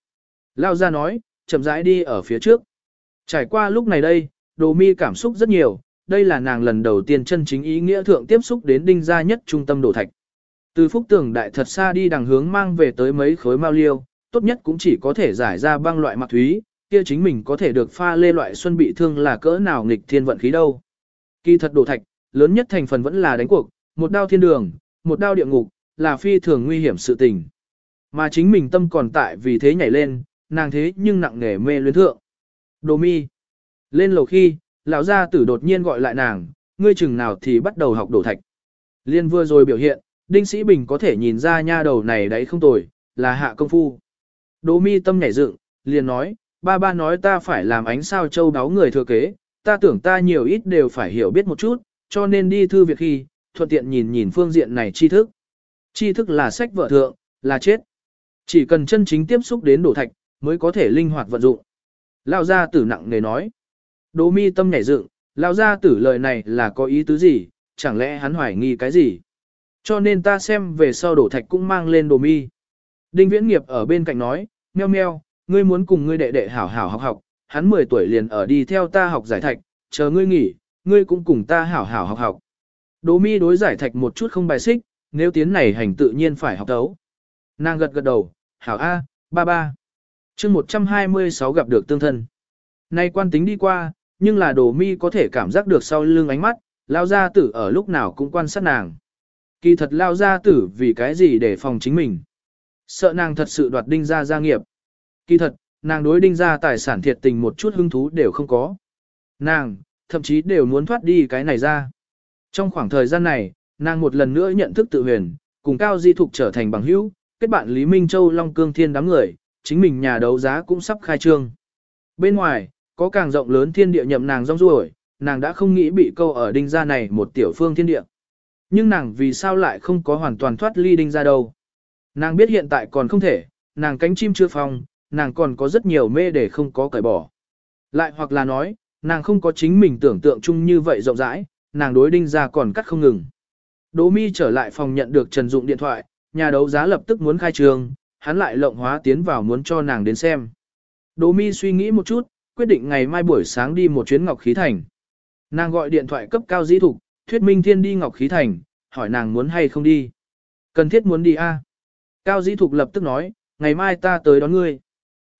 Lao ra nói, chậm rãi đi ở phía trước. Trải qua lúc này đây, đồ mi cảm xúc rất nhiều, đây là nàng lần đầu tiên chân chính ý nghĩa thượng tiếp xúc đến đinh gia nhất trung tâm đổ thạch. Từ phúc tường đại thật xa đi đằng hướng mang về tới mấy khối mao liêu, tốt nhất cũng chỉ có thể giải ra băng loại mặc thúy, kia chính mình có thể được pha lê loại xuân bị thương là cỡ nào nghịch thiên vận khí đâu. Kỳ thật đổ thạch, lớn nhất thành phần vẫn là đánh cuộc, một đao thiên đường, một đao địa ngục, là phi thường nguy hiểm sự tình. Mà chính mình tâm còn tại vì thế nhảy lên, nàng thế nhưng nặng nề mê luyến thượng. Đồ mi. Lên lầu khi, lão gia tử đột nhiên gọi lại nàng, ngươi chừng nào thì bắt đầu học đổ thạch. Liên vừa rồi biểu hiện, Đinh Sĩ Bình có thể nhìn ra nha đầu này đấy không tồi, là hạ công phu. Đồ mi tâm nhảy dựng, liền nói, ba ba nói ta phải làm ánh sao châu đáo người thừa kế, ta tưởng ta nhiều ít đều phải hiểu biết một chút, cho nên đi thư việc khi, thuận tiện nhìn nhìn phương diện này tri thức. Tri thức là sách vợ thượng, là chết. Chỉ cần chân chính tiếp xúc đến đổ thạch, mới có thể linh hoạt vận dụng. Lao gia tử nặng nề nói. Đỗ mi tâm nhảy dựng, Lao gia tử lời này là có ý tứ gì, chẳng lẽ hắn hoài nghi cái gì. Cho nên ta xem về sau đổ thạch cũng mang lên đồ mi. Đinh viễn nghiệp ở bên cạnh nói, meo meo, ngươi muốn cùng ngươi đệ đệ hảo hảo học học, hắn 10 tuổi liền ở đi theo ta học giải thạch, chờ ngươi nghỉ, ngươi cũng cùng ta hảo hảo học học. Đỗ mi đối giải thạch một chút không bài xích, nếu tiến này hành tự nhiên phải học đấu. Nàng gật gật đầu, hảo A, ba ba. chương 126 gặp được tương thân. Nay quan tính đi qua, nhưng là đồ mi có thể cảm giác được sau lưng ánh mắt, lao gia tử ở lúc nào cũng quan sát nàng. Kỳ thật lao gia tử vì cái gì để phòng chính mình. Sợ nàng thật sự đoạt đinh ra gia nghiệp. Kỳ thật, nàng đối đinh ra tài sản thiệt tình một chút hứng thú đều không có. Nàng, thậm chí đều muốn thoát đi cái này ra. Trong khoảng thời gian này, nàng một lần nữa nhận thức tự huyền, cùng Cao Di Thục trở thành bằng hữu, kết bạn Lý Minh Châu Long Cương Thiên đám người, chính mình nhà đấu giá cũng sắp khai trương. Bên ngoài, có càng rộng lớn thiên địa nhậm nàng rong ruổi, nàng đã không nghĩ bị câu ở đinh gia này một tiểu phương thiên địa. Nhưng nàng vì sao lại không có hoàn toàn thoát ly đinh gia đâu. Nàng biết hiện tại còn không thể, nàng cánh chim chưa phong, nàng còn có rất nhiều mê để không có cởi bỏ. Lại hoặc là nói, nàng không có chính mình tưởng tượng chung như vậy rộng rãi, nàng đối đinh gia còn cắt không ngừng. Đỗ mi trở lại phòng nhận được Trần Dụng điện thoại, nhà đấu giá lập tức muốn khai trương, hắn lại lộng hóa tiến vào muốn cho nàng đến xem. Đỗ mi suy nghĩ một chút, quyết định ngày mai buổi sáng đi một chuyến Ngọc Khí Thành. Nàng gọi điện thoại cấp cao dĩ thục, thuyết minh thiên đi Ngọc Khí Thành, hỏi nàng muốn hay không đi. Cần thiết muốn đi a à? Cao dĩ thục lập tức nói, ngày mai ta tới đón ngươi.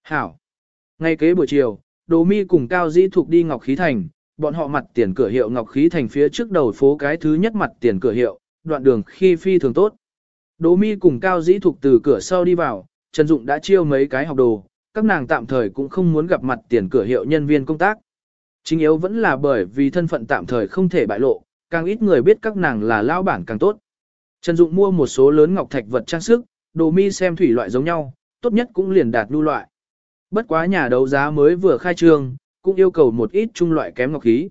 Hảo. Ngay kế buổi chiều, Đỗ mi cùng Cao dĩ thục đi Ngọc Khí Thành, bọn họ mặt tiền cửa hiệu Ngọc Khí Thành phía trước đầu phố cái thứ nhất mặt tiền cửa hiệu, đoạn đường khi phi thường tốt. Đỗ mi cùng Cao Dĩ Thục từ cửa sau đi vào, Trần Dụng đã chiêu mấy cái học đồ, các nàng tạm thời cũng không muốn gặp mặt tiền cửa hiệu nhân viên công tác. Chính yếu vẫn là bởi vì thân phận tạm thời không thể bại lộ, càng ít người biết các nàng là lao bản càng tốt. Trần Dụng mua một số lớn ngọc thạch vật trang sức, đồ mi xem thủy loại giống nhau, tốt nhất cũng liền đạt lưu loại. Bất quá nhà đấu giá mới vừa khai trương, cũng yêu cầu một ít trung loại kém ngọc khí.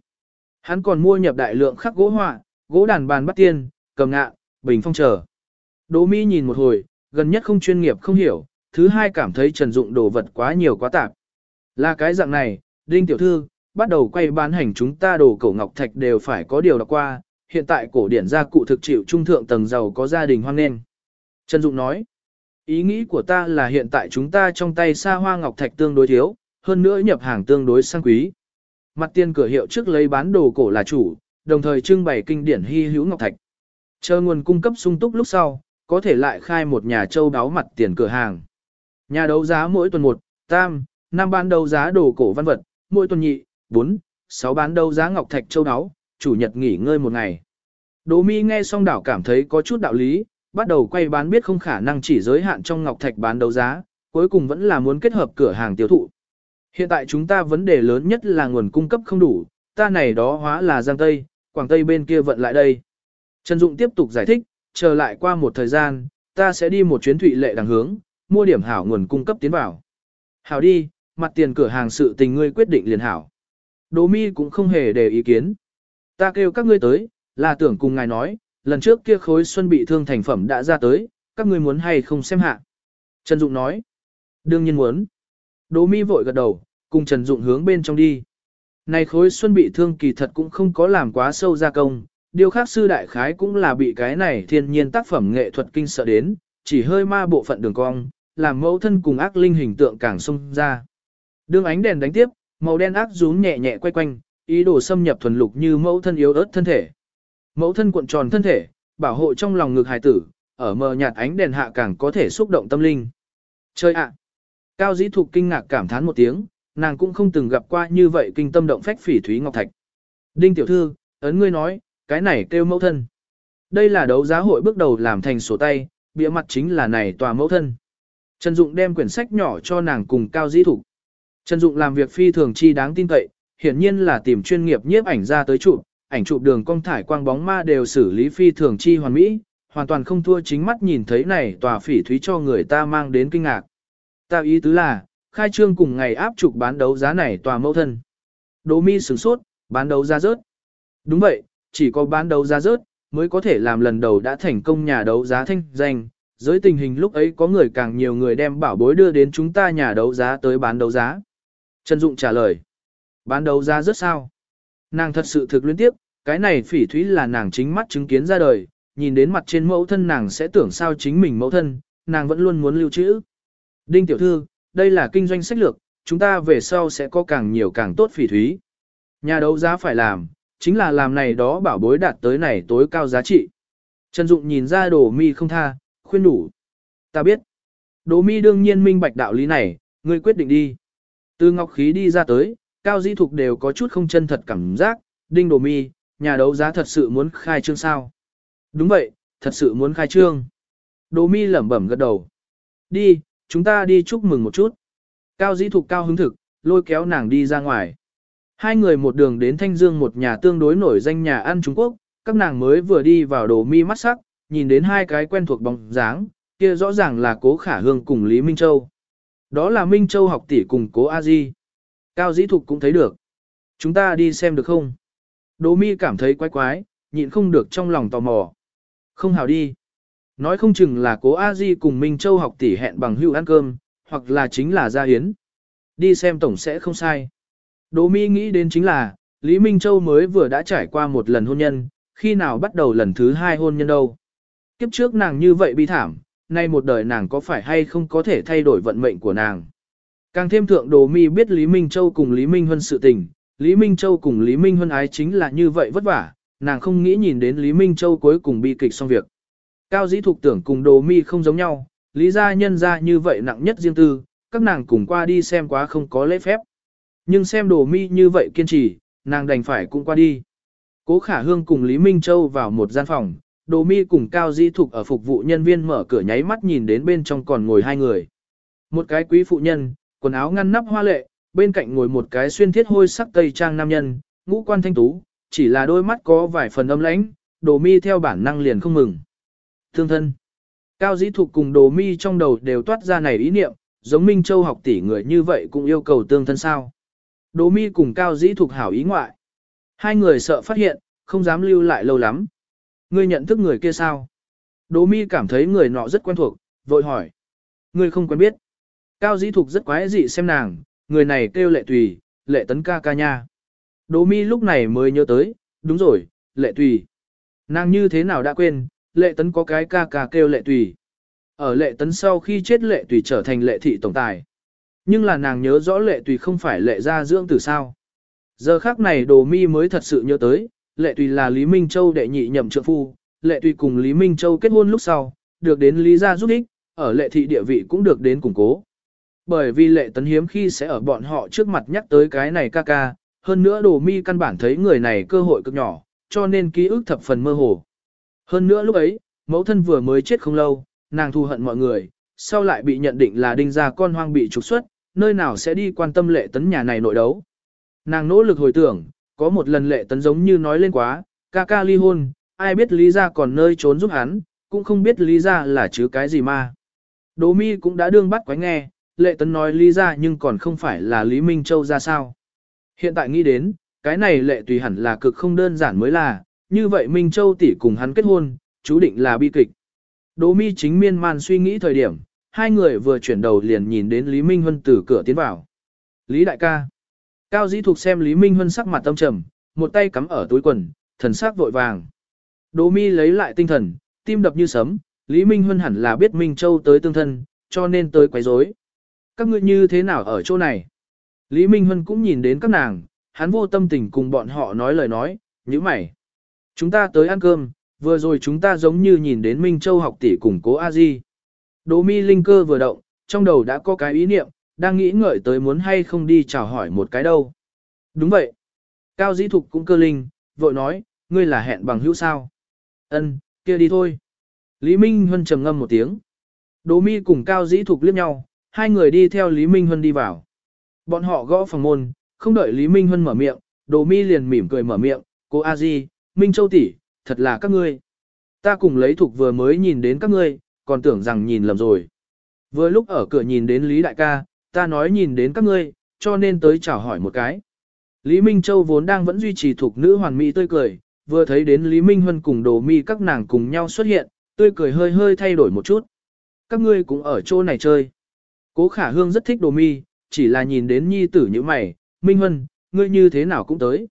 Hắn còn mua nhập đại lượng khắc gỗ họa, gỗ đàn bàn bắt tiên, cầm ngạ, bình phong trở. Đỗ Mi nhìn một hồi, gần nhất không chuyên nghiệp không hiểu, thứ hai cảm thấy Trần Dụng đồ vật quá nhiều quá tạp. Là cái dạng này, Đinh tiểu thư, bắt đầu quay bán hành chúng ta đồ cổ ngọc thạch đều phải có điều đọc qua, hiện tại cổ điển gia cụ thực chịu trung thượng tầng giàu có gia đình hoan nghênh. Trần Dụng nói, ý nghĩ của ta là hiện tại chúng ta trong tay xa hoa ngọc thạch tương đối thiếu, hơn nữa nhập hàng tương đối sang quý. Mặt tiền cửa hiệu trước lấy bán đồ cổ là chủ, đồng thời trưng bày kinh điển hy hữu ngọc thạch. Chờ nguồn cung cấp sung túc lúc sau, có thể lại khai một nhà châu đáo mặt tiền cửa hàng. Nhà đấu giá mỗi tuần 1, tam, năm bán đấu giá đồ cổ văn vật, mỗi tuần nhị, 4, 6 bán đấu giá ngọc thạch châu đáo, chủ nhật nghỉ ngơi một ngày. Đỗ Mi nghe xong đảo cảm thấy có chút đạo lý, bắt đầu quay bán biết không khả năng chỉ giới hạn trong ngọc thạch bán đấu giá, cuối cùng vẫn là muốn kết hợp cửa hàng tiêu thụ. Hiện tại chúng ta vấn đề lớn nhất là nguồn cung cấp không đủ, ta này đó hóa là Giang Tây, Quảng Tây bên kia vận lại đây. Trần Dụng tiếp tục giải thích, chờ lại qua một thời gian, ta sẽ đi một chuyến thụy lệ đằng hướng, mua điểm hảo nguồn cung cấp tiến vào. Hảo đi, mặt tiền cửa hàng sự tình ngươi quyết định liền hảo. Đỗ mi cũng không hề để ý kiến. Ta kêu các ngươi tới, là tưởng cùng ngài nói, lần trước kia khối xuân bị thương thành phẩm đã ra tới, các ngươi muốn hay không xem hạ. Trần Dụng nói, đương nhiên muốn. Đỗ mi vội gật đầu, cùng Trần Dụng hướng bên trong đi. Này khối xuân bị thương kỳ thật cũng không có làm quá sâu gia công, điều khác sư đại khái cũng là bị cái này thiên nhiên tác phẩm nghệ thuật kinh sợ đến, chỉ hơi ma bộ phận đường cong, làm mẫu thân cùng ác linh hình tượng càng sung ra. Đương ánh đèn đánh tiếp, màu đen ác rún nhẹ nhẹ quay quanh, ý đồ xâm nhập thuần lục như mẫu thân yếu ớt thân thể. Mẫu thân cuộn tròn thân thể, bảo hộ trong lòng ngực hài tử, ở mờ nhạt ánh đèn hạ càng có thể xúc động tâm linh. Chơi ạ! Cao dĩ thục kinh ngạc cảm thán một tiếng, nàng cũng không từng gặp qua như vậy kinh tâm động phách phỉ thúy ngọc thạch. Đinh tiểu thư, ấn ngươi nói, cái này kêu mẫu thân. Đây là đấu giá hội bước đầu làm thành sổ tay, bìa mặt chính là này tòa mẫu thân. Trần Dụng đem quyển sách nhỏ cho nàng cùng Cao Dĩ Thục. Trần Dụng làm việc phi thường chi đáng tin cậy, hiển nhiên là tìm chuyên nghiệp nhiếp ảnh ra tới chụp, ảnh chụp đường cong thải quang bóng ma đều xử lý phi thường chi hoàn mỹ, hoàn toàn không thua chính mắt nhìn thấy này tòa phỉ thúy cho người ta mang đến kinh ngạc. Ta ý tứ là, khai trương cùng ngày áp chụp bán đấu giá này tòa mẫu thân. Đỗ mi sửng sốt, bán đấu giá rớt. Đúng vậy, chỉ có bán đấu giá rớt, mới có thể làm lần đầu đã thành công nhà đấu giá thanh danh. Dưới tình hình lúc ấy có người càng nhiều người đem bảo bối đưa đến chúng ta nhà đấu giá tới bán đấu giá. Trần Dụng trả lời. Bán đấu giá rất sao? Nàng thật sự thực liên tiếp, cái này phỉ thúy là nàng chính mắt chứng kiến ra đời, nhìn đến mặt trên mẫu thân nàng sẽ tưởng sao chính mình mẫu thân, nàng vẫn luôn muốn lưu trữ. Đinh tiểu thư, đây là kinh doanh sách lược, chúng ta về sau sẽ có càng nhiều càng tốt phỉ thúy. Nhà đấu giá phải làm, chính là làm này đó bảo bối đạt tới này tối cao giá trị. Trần Dụng nhìn ra đồ mi không tha, khuyên đủ. Ta biết. Đồ mi đương nhiên minh bạch đạo lý này, ngươi quyết định đi. Từ ngọc khí đi ra tới, cao dĩ thục đều có chút không chân thật cảm giác, đinh đồ mi, nhà đấu giá thật sự muốn khai trương sao. Đúng vậy, thật sự muốn khai trương. Đỗ mi lẩm bẩm gật đầu. Đi, chúng ta đi chúc mừng một chút. Cao dĩ thục cao hứng thực, lôi kéo nàng đi ra ngoài. Hai người một đường đến Thanh Dương một nhà tương đối nổi danh nhà ăn Trung Quốc, các nàng mới vừa đi vào đồ mi mắt sắc, nhìn đến hai cái quen thuộc bóng dáng, kia rõ ràng là Cố Khả Hương cùng Lý Minh Châu. Đó là Minh Châu học tỷ cùng Cố A Di. Cao Dĩ Thục cũng thấy được. Chúng ta đi xem được không? Đỗ mi cảm thấy quái quái, nhịn không được trong lòng tò mò. Không hào đi. Nói không chừng là Cố A Di cùng Minh Châu học tỷ hẹn bằng hữu ăn cơm, hoặc là chính là gia hiến. Đi xem tổng sẽ không sai. Đỗ Mi nghĩ đến chính là, Lý Minh Châu mới vừa đã trải qua một lần hôn nhân, khi nào bắt đầu lần thứ hai hôn nhân đâu. Kiếp trước nàng như vậy bi thảm, nay một đời nàng có phải hay không có thể thay đổi vận mệnh của nàng. Càng thêm thượng Đồ Mi biết Lý Minh Châu cùng Lý Minh Huân sự tình, Lý Minh Châu cùng Lý Minh Huân ái chính là như vậy vất vả, nàng không nghĩ nhìn đến Lý Minh Châu cuối cùng bi kịch xong việc. Cao dĩ thục tưởng cùng Đồ Mi không giống nhau, lý gia nhân ra như vậy nặng nhất riêng tư, các nàng cùng qua đi xem quá không có lễ phép. Nhưng xem đồ mi như vậy kiên trì, nàng đành phải cũng qua đi. Cố khả hương cùng Lý Minh Châu vào một gian phòng, đồ mi cùng Cao Dĩ Thục ở phục vụ nhân viên mở cửa nháy mắt nhìn đến bên trong còn ngồi hai người. Một cái quý phụ nhân, quần áo ngăn nắp hoa lệ, bên cạnh ngồi một cái xuyên thiết hôi sắc tây trang nam nhân, ngũ quan thanh tú, chỉ là đôi mắt có vài phần âm lãnh, đồ mi theo bản năng liền không mừng. Thương thân. Cao dĩ thục cùng đồ mi trong đầu đều toát ra này ý niệm, giống Minh Châu học tỷ người như vậy cũng yêu cầu tương thân sao. đồ mi cùng Cao Dĩ thục hảo ý ngoại. Hai người sợ phát hiện, không dám lưu lại lâu lắm. Ngươi nhận thức người kia sao? Đỗ mi cảm thấy người nọ rất quen thuộc, vội hỏi. Ngươi không quen biết. Cao Dĩ Thục rất quái dị xem nàng, người này kêu lệ tùy, lệ tấn ca ca nha. Đỗ mi lúc này mới nhớ tới, đúng rồi, lệ tùy. Nàng như thế nào đã quên, lệ tấn có cái ca ca kêu lệ tùy. Ở lệ tấn sau khi chết lệ tùy trở thành lệ thị tổng tài. Nhưng là nàng nhớ rõ lệ tùy không phải lệ gia dưỡng từ sao. Giờ khác này đồ mi mới thật sự nhớ tới, lệ tùy là Lý Minh Châu đệ nhị nhậm trượng phu, lệ tùy cùng Lý Minh Châu kết hôn lúc sau, được đến Lý gia giúp ích, ở lệ thị địa vị cũng được đến củng cố. Bởi vì lệ tấn hiếm khi sẽ ở bọn họ trước mặt nhắc tới cái này ca ca, hơn nữa đồ mi căn bản thấy người này cơ hội cực nhỏ, cho nên ký ức thập phần mơ hồ. Hơn nữa lúc ấy, mẫu thân vừa mới chết không lâu, nàng thù hận mọi người, sau lại bị nhận định là đinh gia con hoang bị trục xuất, nơi nào sẽ đi quan tâm lệ tấn nhà này nội đấu. Nàng nỗ lực hồi tưởng, có một lần lệ tấn giống như nói lên quá, ca ca ly hôn, ai biết lý ra còn nơi trốn giúp hắn, cũng không biết lý ra là chứ cái gì mà. Đỗ mi cũng đã đương bắt quái nghe, lệ tấn nói lý ra nhưng còn không phải là Lý Minh Châu ra sao. Hiện tại nghĩ đến, cái này lệ tùy hẳn là cực không đơn giản mới là, như vậy Minh Châu tỷ cùng hắn kết hôn, chú định là bi kịch. Đỗ mi chính miên man suy nghĩ thời điểm, hai người vừa chuyển đầu liền nhìn đến Lý Minh Huân từ cửa tiến vào. Lý đại ca. Cao dĩ thuộc xem Lý Minh Huân sắc mặt tâm trầm, một tay cắm ở túi quần, thần sắc vội vàng. Đỗ mi lấy lại tinh thần, tim đập như sấm, Lý Minh Huân hẳn là biết Minh Châu tới tương thân, cho nên tới quấy rối. Các ngươi như thế nào ở chỗ này? Lý Minh Huân cũng nhìn đến các nàng, hắn vô tâm tình cùng bọn họ nói lời nói, như mày. Chúng ta tới ăn cơm, vừa rồi chúng ta giống như nhìn đến Minh Châu học tỷ cùng cố A Di. Đỗ mi linh cơ vừa động, trong đầu đã có cái ý niệm, đang nghĩ ngợi tới muốn hay không đi chào hỏi một cái đâu. Đúng vậy. Cao dĩ thục cũng cơ linh, vội nói, ngươi là hẹn bằng hữu sao. Ân, kia đi thôi. Lý Minh Huân trầm ngâm một tiếng. Đỗ mi cùng Cao dĩ thục liếc nhau, hai người đi theo Lý Minh Huân đi vào. Bọn họ gõ phòng môn, không đợi Lý Minh Huân mở miệng, Đồ mi liền mỉm cười mở miệng, cô A Di, Minh Châu tỷ, thật là các ngươi. Ta cùng lấy thục vừa mới nhìn đến các ngươi, còn tưởng rằng nhìn lầm rồi. Vừa lúc ở cửa nhìn đến Lý Đại ca, ta nói nhìn đến các ngươi, cho nên tới chào hỏi một cái. Lý Minh Châu vốn đang vẫn duy trì thuộc nữ hoàn mỹ tươi cười, vừa thấy đến Lý Minh Huân cùng đồ mi các nàng cùng nhau xuất hiện, tươi cười hơi hơi thay đổi một chút. Các ngươi cũng ở chỗ này chơi. Cố khả hương rất thích đồ mi, chỉ là nhìn đến nhi tử như mày, Minh Huân, ngươi như thế nào cũng tới.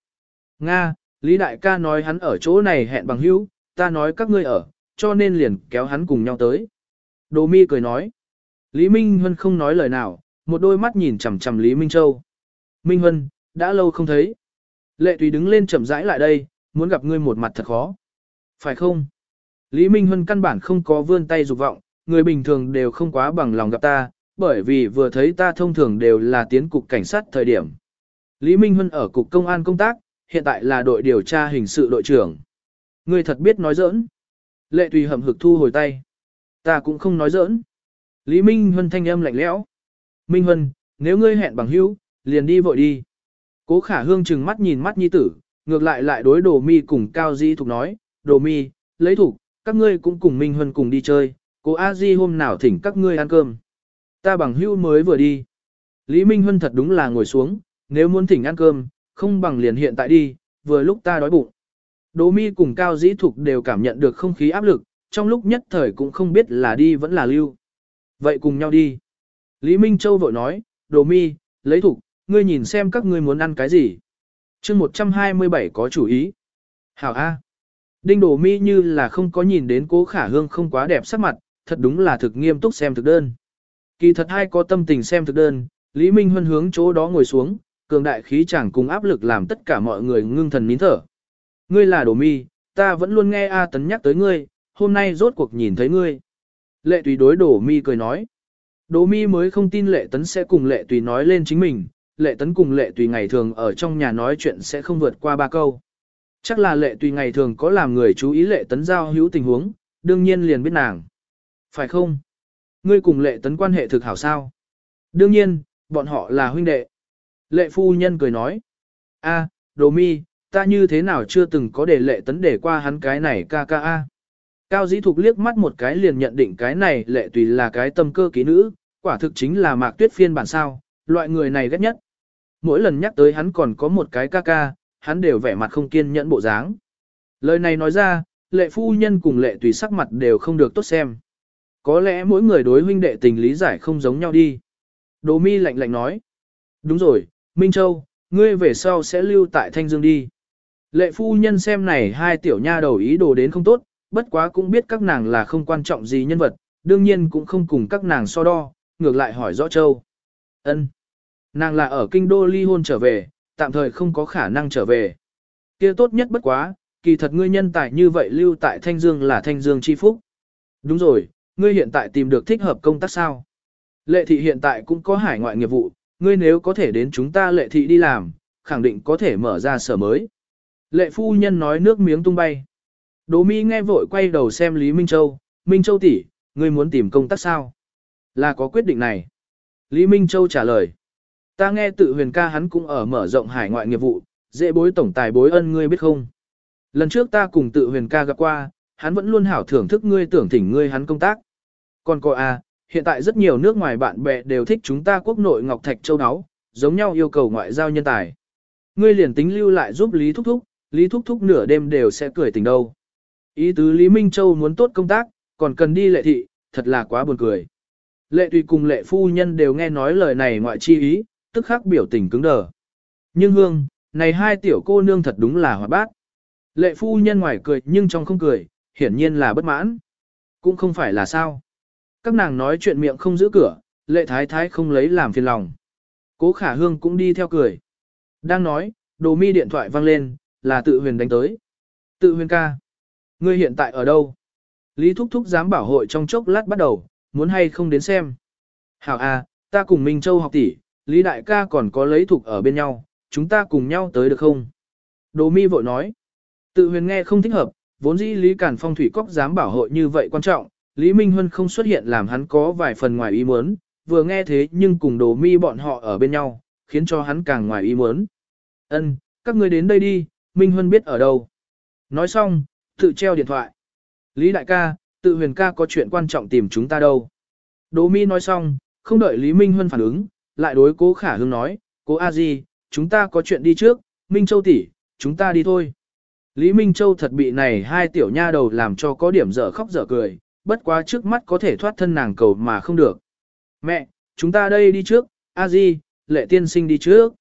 Nga, Lý Đại ca nói hắn ở chỗ này hẹn bằng hữu, ta nói các ngươi ở, cho nên liền kéo hắn cùng nhau tới. Đồ mi cười nói. Lý Minh Huân không nói lời nào, một đôi mắt nhìn chằm chằm Lý Minh Châu. Minh Huân, đã lâu không thấy. Lệ Tùy đứng lên chậm rãi lại đây, muốn gặp ngươi một mặt thật khó. Phải không? Lý Minh Huân căn bản không có vươn tay dục vọng, người bình thường đều không quá bằng lòng gặp ta, bởi vì vừa thấy ta thông thường đều là tiến cục cảnh sát thời điểm. Lý Minh Huân ở cục công an công tác, hiện tại là đội điều tra hình sự đội trưởng. Ngươi thật biết nói giỡn. Lệ Tùy hậm hực thu hồi tay. Ta cũng không nói giỡn. Lý Minh Huân thanh âm lạnh lẽo. Minh Huân, nếu ngươi hẹn bằng hữu, liền đi vội đi. Cố khả hương chừng mắt nhìn mắt nhi tử, ngược lại lại đối đồ mi cùng cao di thục nói, đồ mi, lấy thục, các ngươi cũng cùng Minh Huân cùng đi chơi, cố a di hôm nào thỉnh các ngươi ăn cơm. Ta bằng hưu mới vừa đi. Lý Minh Huân thật đúng là ngồi xuống, nếu muốn thỉnh ăn cơm, không bằng liền hiện tại đi, vừa lúc ta đói bụng. Đỗ mi cùng cao dĩ thục đều cảm nhận được không khí áp lực, trong lúc nhất thời cũng không biết là đi vẫn là lưu. Vậy cùng nhau đi. Lý Minh Châu vội nói, Đỗ mi, lấy thục, ngươi nhìn xem các ngươi muốn ăn cái gì. chương 127 có chủ ý. Hảo A. Đinh Đỗ mi như là không có nhìn đến cố khả hương không quá đẹp sắc mặt, thật đúng là thực nghiêm túc xem thực đơn. Kỳ thật hai có tâm tình xem thực đơn, Lý Minh Huân hướng chỗ đó ngồi xuống, cường đại khí chẳng cùng áp lực làm tất cả mọi người ngưng thần nín thở. Ngươi là đồ mi, ta vẫn luôn nghe A Tấn nhắc tới ngươi, hôm nay rốt cuộc nhìn thấy ngươi. Lệ tùy đối đồ mi cười nói. Đồ mi mới không tin lệ tấn sẽ cùng lệ tùy nói lên chính mình, lệ tấn cùng lệ tùy ngày thường ở trong nhà nói chuyện sẽ không vượt qua ba câu. Chắc là lệ tùy ngày thường có làm người chú ý lệ tấn giao hữu tình huống, đương nhiên liền biết nàng. Phải không? Ngươi cùng lệ tấn quan hệ thực hảo sao? Đương nhiên, bọn họ là huynh đệ. Lệ phu nhân cười nói. a, đồ mi, ta như thế nào chưa từng có để lệ tấn để qua hắn cái này ca ca a. Cao dĩ thục liếc mắt một cái liền nhận định cái này lệ tùy là cái tâm cơ ký nữ, quả thực chính là mạc tuyết phiên bản sao, loại người này ghét nhất. Mỗi lần nhắc tới hắn còn có một cái ca ca, hắn đều vẻ mặt không kiên nhẫn bộ dáng. Lời này nói ra, lệ phu nhân cùng lệ tùy sắc mặt đều không được tốt xem. Có lẽ mỗi người đối huynh đệ tình lý giải không giống nhau đi. Đồ mi lạnh lạnh nói. Đúng rồi, Minh Châu, ngươi về sau sẽ lưu tại Thanh Dương đi. Lệ phu nhân xem này hai tiểu nha đầu ý đồ đến không tốt, bất quá cũng biết các nàng là không quan trọng gì nhân vật, đương nhiên cũng không cùng các nàng so đo, ngược lại hỏi rõ Châu. ân Nàng là ở kinh đô ly hôn trở về, tạm thời không có khả năng trở về. kia tốt nhất bất quá, kỳ thật ngươi nhân tài như vậy lưu tại Thanh Dương là Thanh Dương chi phúc. Đúng rồi, ngươi hiện tại tìm được thích hợp công tác sao? Lệ thị hiện tại cũng có hải ngoại nghiệp vụ, ngươi nếu có thể đến chúng ta lệ thị đi làm, khẳng định có thể mở ra sở mới. Lệ phu nhân nói nước miếng tung bay. Đỗ Mi nghe vội quay đầu xem Lý Minh Châu, Minh Châu tỷ, ngươi muốn tìm công tác sao? Là có quyết định này. Lý Minh Châu trả lời. Ta nghe tự huyền ca hắn cũng ở mở rộng hải ngoại nghiệp vụ, dễ bối tổng tài bối ân ngươi biết không? Lần trước ta cùng tự huyền ca gặp qua, hắn vẫn luôn hảo thưởng thức ngươi tưởng thỉnh ngươi hắn công tác. Còn cô à, hiện tại rất nhiều nước ngoài bạn bè đều thích chúng ta quốc nội Ngọc Thạch Châu Đáo, giống nhau yêu cầu ngoại giao nhân tài. Ngươi liền tính lưu lại giúp Lý Thúc Thúc, Lý Thúc Thúc nửa đêm đều sẽ cười tình đâu. Ý tứ Lý Minh Châu muốn tốt công tác, còn cần đi lệ thị, thật là quá buồn cười. Lệ tùy cùng lệ phu nhân đều nghe nói lời này ngoại chi ý, tức khắc biểu tình cứng đờ. Nhưng hương, này hai tiểu cô nương thật đúng là hoạt bát. Lệ phu nhân ngoài cười nhưng trong không cười, hiển nhiên là bất mãn. Cũng không phải là sao. Các nàng nói chuyện miệng không giữ cửa, lệ thái thái không lấy làm phiền lòng. Cố khả hương cũng đi theo cười. Đang nói, đồ mi điện thoại vang lên, là tự huyền đánh tới. Tự huyền ca. Ngươi hiện tại ở đâu? Lý Thúc Thúc dám bảo hội trong chốc lát bắt đầu, muốn hay không đến xem. Hảo à, ta cùng Minh Châu học tỷ, Lý Đại ca còn có lấy thuộc ở bên nhau, chúng ta cùng nhau tới được không? Đồ mi vội nói. Tự huyền nghe không thích hợp, vốn dĩ Lý Cản Phong thủy cốc dám bảo hội như vậy quan trọng, Lý Minh Huân không xuất hiện làm hắn có vài phần ngoài ý muốn, vừa nghe thế nhưng cùng đồ mi bọn họ ở bên nhau, khiến cho hắn càng ngoài ý muốn. Ân, các ngươi đến đây đi, Minh Huân biết ở đâu. Nói xong, tự treo điện thoại. Lý đại ca, tự huyền ca có chuyện quan trọng tìm chúng ta đâu. Đồ mi nói xong, không đợi Lý Minh Huân phản ứng, lại đối cố khả hương nói, cố a di, chúng ta có chuyện đi trước, Minh Châu tỷ, chúng ta đi thôi. Lý Minh Châu thật bị này hai tiểu nha đầu làm cho có điểm dở khóc dở cười, bất quá trước mắt có thể thoát thân nàng cầu mà không được. Mẹ, chúng ta đây đi trước, a di, lệ tiên sinh đi trước.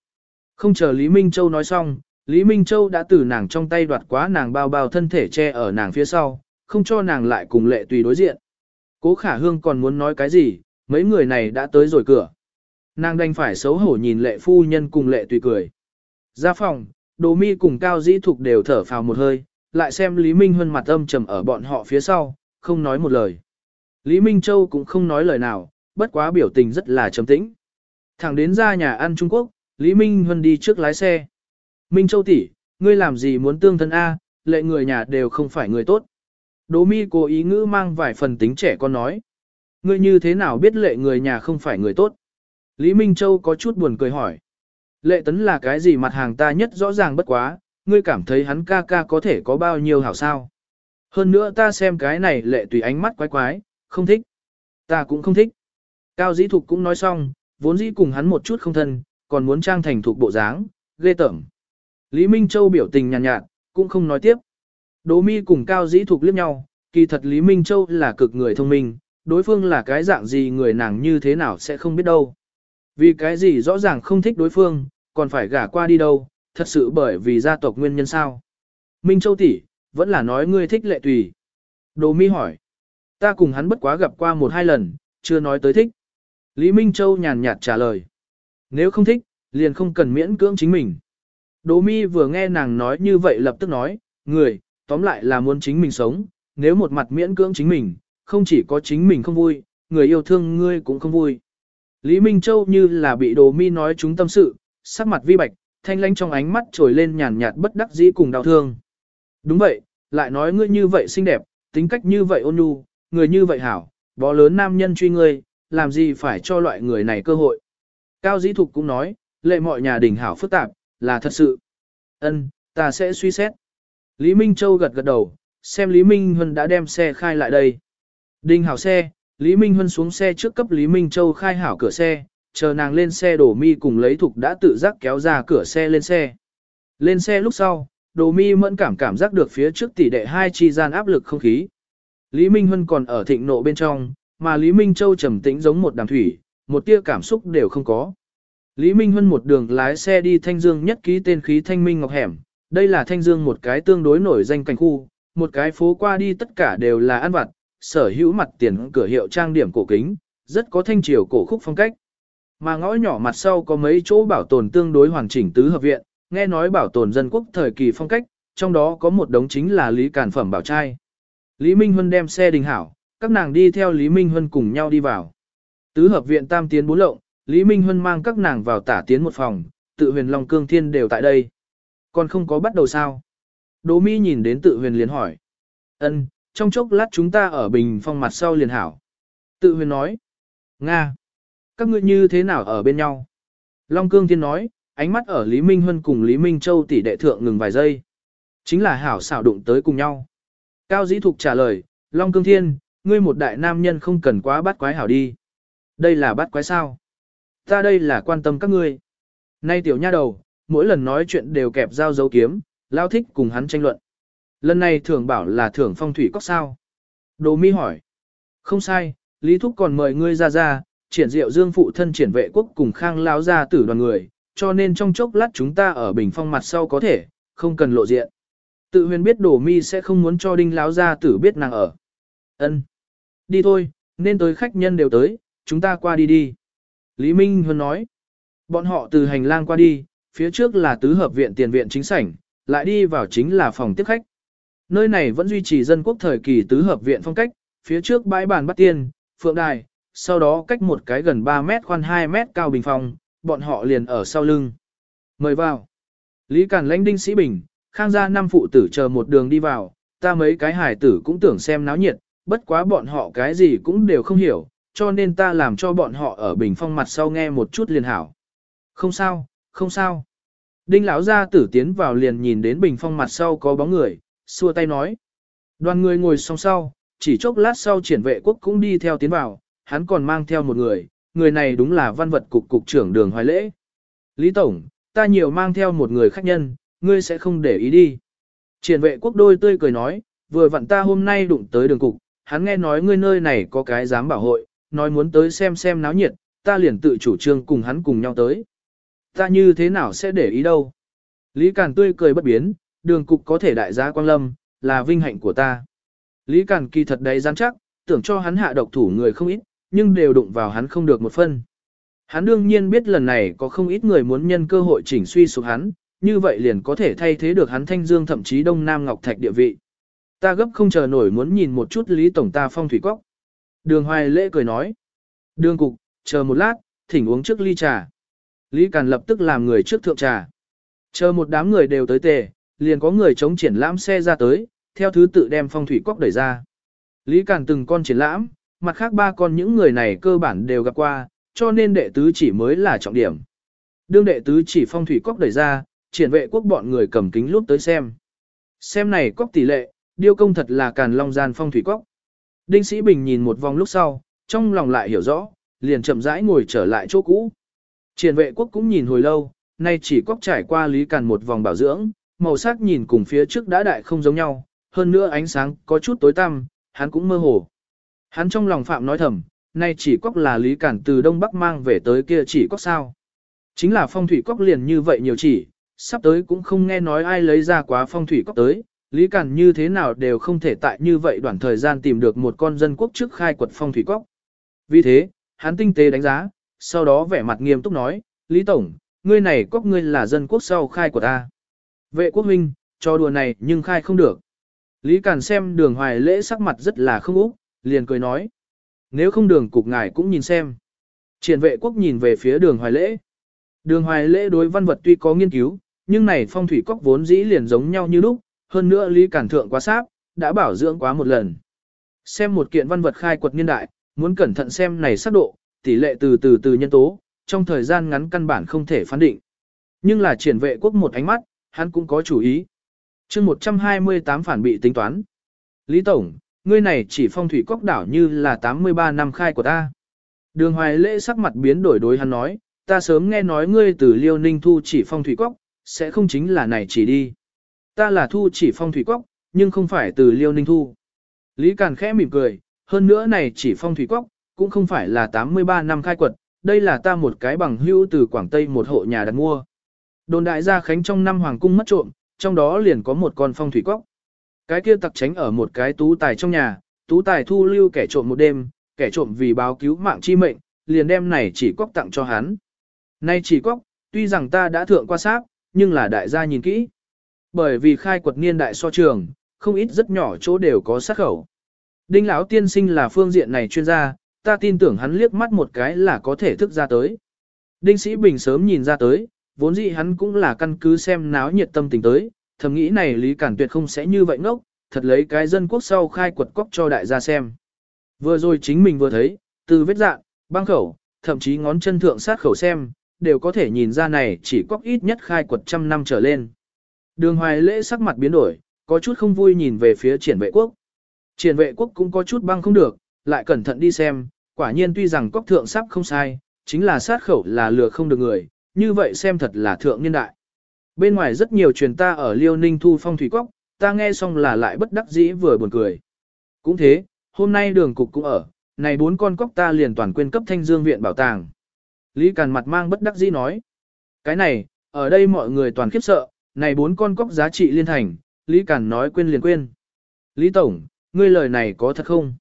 Không chờ Lý Minh Châu nói xong, Lý Minh Châu đã từ nàng trong tay đoạt quá nàng bao bao thân thể che ở nàng phía sau, không cho nàng lại cùng lệ tùy đối diện. Cố khả hương còn muốn nói cái gì, mấy người này đã tới rồi cửa. Nàng đành phải xấu hổ nhìn lệ phu nhân cùng lệ tùy cười. Ra phòng, đồ mi cùng cao dĩ thục đều thở phào một hơi, lại xem Lý Minh Huân mặt âm trầm ở bọn họ phía sau, không nói một lời. Lý Minh Châu cũng không nói lời nào, bất quá biểu tình rất là trầm tĩnh. Thẳng đến ra nhà ăn Trung Quốc, Lý Minh Huân đi trước lái xe. Minh Châu tỷ, ngươi làm gì muốn tương thân A, lệ người nhà đều không phải người tốt. Đỗ mi cố ý ngữ mang vài phần tính trẻ con nói. Ngươi như thế nào biết lệ người nhà không phải người tốt? Lý Minh Châu có chút buồn cười hỏi. Lệ tấn là cái gì mặt hàng ta nhất rõ ràng bất quá, ngươi cảm thấy hắn ca ca có thể có bao nhiêu hảo sao? Hơn nữa ta xem cái này lệ tùy ánh mắt quái quái, không thích. Ta cũng không thích. Cao dĩ thục cũng nói xong, vốn dĩ cùng hắn một chút không thân, còn muốn trang thành thuộc bộ dáng, ghê tởm. Lý Minh Châu biểu tình nhàn nhạt, nhạt, cũng không nói tiếp. Đỗ mi cùng Cao dĩ thục liếc nhau, kỳ thật Lý Minh Châu là cực người thông minh, đối phương là cái dạng gì người nàng như thế nào sẽ không biết đâu. Vì cái gì rõ ràng không thích đối phương, còn phải gả qua đi đâu, thật sự bởi vì gia tộc nguyên nhân sao. Minh Châu tỷ, vẫn là nói ngươi thích lệ tùy. Đồ mi hỏi. Ta cùng hắn bất quá gặp qua một hai lần, chưa nói tới thích. Lý Minh Châu nhàn nhạt trả lời. Nếu không thích, liền không cần miễn cưỡng chính mình. Đỗ mi vừa nghe nàng nói như vậy lập tức nói, người, tóm lại là muốn chính mình sống, nếu một mặt miễn cưỡng chính mình, không chỉ có chính mình không vui, người yêu thương ngươi cũng không vui. Lý Minh Châu như là bị đồ mi nói chúng tâm sự, sắc mặt vi bạch, thanh lãnh trong ánh mắt trồi lên nhàn nhạt bất đắc dĩ cùng đau thương. Đúng vậy, lại nói ngươi như vậy xinh đẹp, tính cách như vậy ôn nhu, người như vậy hảo, bó lớn nam nhân truy ngươi, làm gì phải cho loại người này cơ hội. Cao Dĩ Thục cũng nói, lệ mọi nhà đình hảo phức tạp, là thật sự. Ân, ta sẽ suy xét. Lý Minh Châu gật gật đầu, xem Lý Minh Huân đã đem xe khai lại đây. Đình hảo xe, Lý Minh Huân xuống xe trước cấp Lý Minh Châu khai hảo cửa xe, chờ nàng lên xe đổ mi cùng lấy thục đã tự giác kéo ra cửa xe lên xe. Lên xe lúc sau, đồ mi mẫn cảm cảm giác được phía trước tỷ đệ hai chi gian áp lực không khí. Lý Minh Huân còn ở thịnh nộ bên trong, mà Lý Minh Châu trầm tĩnh giống một đàm thủy, một tia cảm xúc đều không có. Lý Minh Huân một đường lái xe đi Thanh Dương nhất ký tên khí Thanh Minh Ngọc Hẻm, đây là Thanh Dương một cái tương đối nổi danh cảnh khu, một cái phố qua đi tất cả đều là ăn vặt, sở hữu mặt tiền cửa hiệu trang điểm cổ kính, rất có thanh triều cổ khúc phong cách. Mà ngõ nhỏ mặt sau có mấy chỗ bảo tồn tương đối hoàn chỉnh tứ hợp viện, nghe nói bảo tồn dân quốc thời kỳ phong cách, trong đó có một đống chính là Lý cản Phẩm bảo trai. Lý Minh Huân đem xe đình hảo, các nàng đi theo Lý Minh Huân cùng nhau đi vào. Tứ hợp viện tam tiến bốn lộng, Lý Minh Huân mang các nàng vào tả tiến một phòng, tự huyền Long Cương Thiên đều tại đây. Còn không có bắt đầu sao? Đỗ Mi nhìn đến tự huyền liền hỏi. Ân, trong chốc lát chúng ta ở bình phong mặt sau liền hảo. Tự huyền nói. Nga. Các ngươi như thế nào ở bên nhau? Long Cương Thiên nói, ánh mắt ở Lý Minh Huân cùng Lý Minh Châu tỷ đệ thượng ngừng vài giây. Chính là hảo xảo đụng tới cùng nhau. Cao Dĩ Thục trả lời, Long Cương Thiên, ngươi một đại nam nhân không cần quá bắt quái hảo đi. Đây là bắt quái sao? Ta đây là quan tâm các ngươi. Nay tiểu nha đầu, mỗi lần nói chuyện đều kẹp dao dấu kiếm, lao thích cùng hắn tranh luận. Lần này thưởng bảo là thưởng phong thủy cốc sao? Đồ mi hỏi. Không sai, Lý Thúc còn mời ngươi ra ra, triển diệu dương phụ thân triển vệ quốc cùng khang lao ra tử đoàn người, cho nên trong chốc lát chúng ta ở bình phong mặt sau có thể, không cần lộ diện. Tự huyền biết đồ mi sẽ không muốn cho đinh lão ra tử biết nàng ở. ân Đi thôi, nên tới khách nhân đều tới, chúng ta qua đi đi. Lý Minh Huân nói. Bọn họ từ hành lang qua đi, phía trước là tứ hợp viện tiền viện chính sảnh, lại đi vào chính là phòng tiếp khách. Nơi này vẫn duy trì dân quốc thời kỳ tứ hợp viện phong cách, phía trước bãi bàn bắt tiên, phượng đài, sau đó cách một cái gần 3 mét khoan 2 mét cao bình phòng, bọn họ liền ở sau lưng. Mời vào. Lý Cản lãnh đinh sĩ bình, khang gia năm phụ tử chờ một đường đi vào, ta mấy cái hải tử cũng tưởng xem náo nhiệt, bất quá bọn họ cái gì cũng đều không hiểu, cho nên ta làm cho bọn họ ở bình phong mặt sau nghe một chút liền hảo. Không sao, không sao. Đinh lão gia tử tiến vào liền nhìn đến bình phong mặt sau có bóng người, xua tay nói. Đoàn người ngồi song sau, chỉ chốc lát sau triển vệ quốc cũng đi theo tiến vào, hắn còn mang theo một người, người này đúng là văn vật cục cục trưởng đường hoài lễ. Lý Tổng, ta nhiều mang theo một người khách nhân, ngươi sẽ không để ý đi. Triển vệ quốc đôi tươi cười nói, vừa vặn ta hôm nay đụng tới đường cục, hắn nghe nói ngươi nơi này có cái giám bảo hội, nói muốn tới xem xem náo nhiệt, ta liền tự chủ trương cùng hắn cùng nhau tới. Ta như thế nào sẽ để ý đâu. Lý Càn tươi cười bất biến, đường cục có thể đại gia quang lâm, là vinh hạnh của ta. Lý Cản kỳ thật đầy rắn chắc, tưởng cho hắn hạ độc thủ người không ít, nhưng đều đụng vào hắn không được một phân. Hắn đương nhiên biết lần này có không ít người muốn nhân cơ hội chỉnh suy sụp hắn, như vậy liền có thể thay thế được hắn thanh dương thậm chí đông nam ngọc thạch địa vị. Ta gấp không chờ nổi muốn nhìn một chút Lý Tổng ta phong thủy quốc. Đường hoài lễ cười nói. Đường cục, chờ một lát, thỉnh uống trước ly trà. Lý Càn lập tức làm người trước thượng trà. Chờ một đám người đều tới tề, liền có người chống triển lãm xe ra tới, theo thứ tự đem phong thủy cốc đẩy ra. Lý Càn từng con triển lãm, mặt khác ba con những người này cơ bản đều gặp qua, cho nên đệ tứ chỉ mới là trọng điểm. Đương đệ tứ chỉ phong thủy cốc đẩy ra, triển vệ quốc bọn người cầm kính lúc tới xem. Xem này cốc tỷ lệ, điêu công thật là càn long gian phong thủy cốc. Đinh Sĩ Bình nhìn một vòng lúc sau, trong lòng lại hiểu rõ, liền chậm rãi ngồi trở lại chỗ cũ. Triển vệ quốc cũng nhìn hồi lâu, nay chỉ cốc trải qua lý càn một vòng bảo dưỡng, màu sắc nhìn cùng phía trước đã đại không giống nhau, hơn nữa ánh sáng có chút tối tăm, hắn cũng mơ hồ. Hắn trong lòng phạm nói thầm, nay chỉ cóc là lý Cản từ đông bắc mang về tới kia chỉ cóc sao. Chính là phong thủy cóc liền như vậy nhiều chỉ, sắp tới cũng không nghe nói ai lấy ra quá phong thủy cóc tới, Lý Cản như thế nào đều không thể tại như vậy đoạn thời gian tìm được một con dân quốc trước khai quật phong thủy cóc. Vì thế, hắn tinh tế đánh giá, sau đó vẻ mặt nghiêm túc nói, Lý Tổng, ngươi này cóc ngươi là dân quốc sau khai của ta. Vệ quốc huynh, cho đùa này nhưng khai không được. Lý Càn xem đường hoài lễ sắc mặt rất là không úc, liền cười nói. Nếu không đường cục ngài cũng nhìn xem. Triển vệ quốc nhìn về phía đường hoài lễ. Đường hoài lễ đối văn vật tuy có nghiên cứu, nhưng này phong thủy cốc vốn dĩ liền giống nhau như lúc, hơn nữa Lý Cản Thượng quá sáp, đã bảo dưỡng quá một lần. Xem một kiện văn vật khai quật niên đại, muốn cẩn thận xem này sắc độ, tỷ lệ từ từ từ nhân tố, trong thời gian ngắn căn bản không thể phán định. Nhưng là triển vệ quốc một ánh mắt, hắn cũng có chủ ý. chương 128 phản bị tính toán. Lý Tổng, ngươi này chỉ phong thủy cốc đảo như là 83 năm khai của ta. Đường hoài lễ sắc mặt biến đổi đối hắn nói, ta sớm nghe nói ngươi từ liêu ninh thu chỉ phong thủy cốc, sẽ không chính là này chỉ đi. Ta là thu chỉ phong thủy cốc, nhưng không phải từ liêu ninh thu. Lý Càn khẽ mỉm cười, hơn nữa này chỉ phong thủy cốc, cũng không phải là 83 năm khai quật, đây là ta một cái bằng hữu từ Quảng Tây một hộ nhà đặt mua. Đồn đại gia khánh trong năm hoàng cung mất trộm, trong đó liền có một con phong thủy cốc. Cái kia tặc tránh ở một cái tú tài trong nhà, tú tài thu lưu kẻ trộm một đêm, kẻ trộm vì báo cứu mạng chi mệnh, liền đem này chỉ cốc tặng cho hắn. Nay chỉ cốc, tuy rằng ta đã thượng qua sát, nhưng là đại gia nhìn kỹ. Bởi vì khai quật niên đại so trường, không ít rất nhỏ chỗ đều có sát khẩu. Đinh lão tiên sinh là phương diện này chuyên gia, ta tin tưởng hắn liếc mắt một cái là có thể thức ra tới. Đinh sĩ bình sớm nhìn ra tới, vốn dĩ hắn cũng là căn cứ xem náo nhiệt tâm tình tới, thầm nghĩ này Lý Cản Tuyệt không sẽ như vậy ngốc, thật lấy cái dân quốc sau khai quật cóc cho đại gia xem. Vừa rồi chính mình vừa thấy, từ vết dạng, băng khẩu, thậm chí ngón chân thượng sát khẩu xem, đều có thể nhìn ra này chỉ cóc ít nhất khai quật trăm năm trở lên. Đường hoài lễ sắc mặt biến đổi, có chút không vui nhìn về phía triển vệ quốc, Triển vệ quốc cũng có chút băng không được, lại cẩn thận đi xem, quả nhiên tuy rằng cóc thượng sắp không sai, chính là sát khẩu là lừa không được người, như vậy xem thật là thượng niên đại. Bên ngoài rất nhiều truyền ta ở Liêu Ninh thu phong thủy cốc, ta nghe xong là lại bất đắc dĩ vừa buồn cười. Cũng thế, hôm nay đường cục cũng ở, này bốn con cóc ta liền toàn quên cấp thanh dương viện bảo tàng. Lý Càn mặt mang bất đắc dĩ nói. Cái này, ở đây mọi người toàn khiếp sợ, này bốn con cóc giá trị liên thành, Lý Càn nói quên liền quên. Lý Tổng, ngươi lời này có thật không?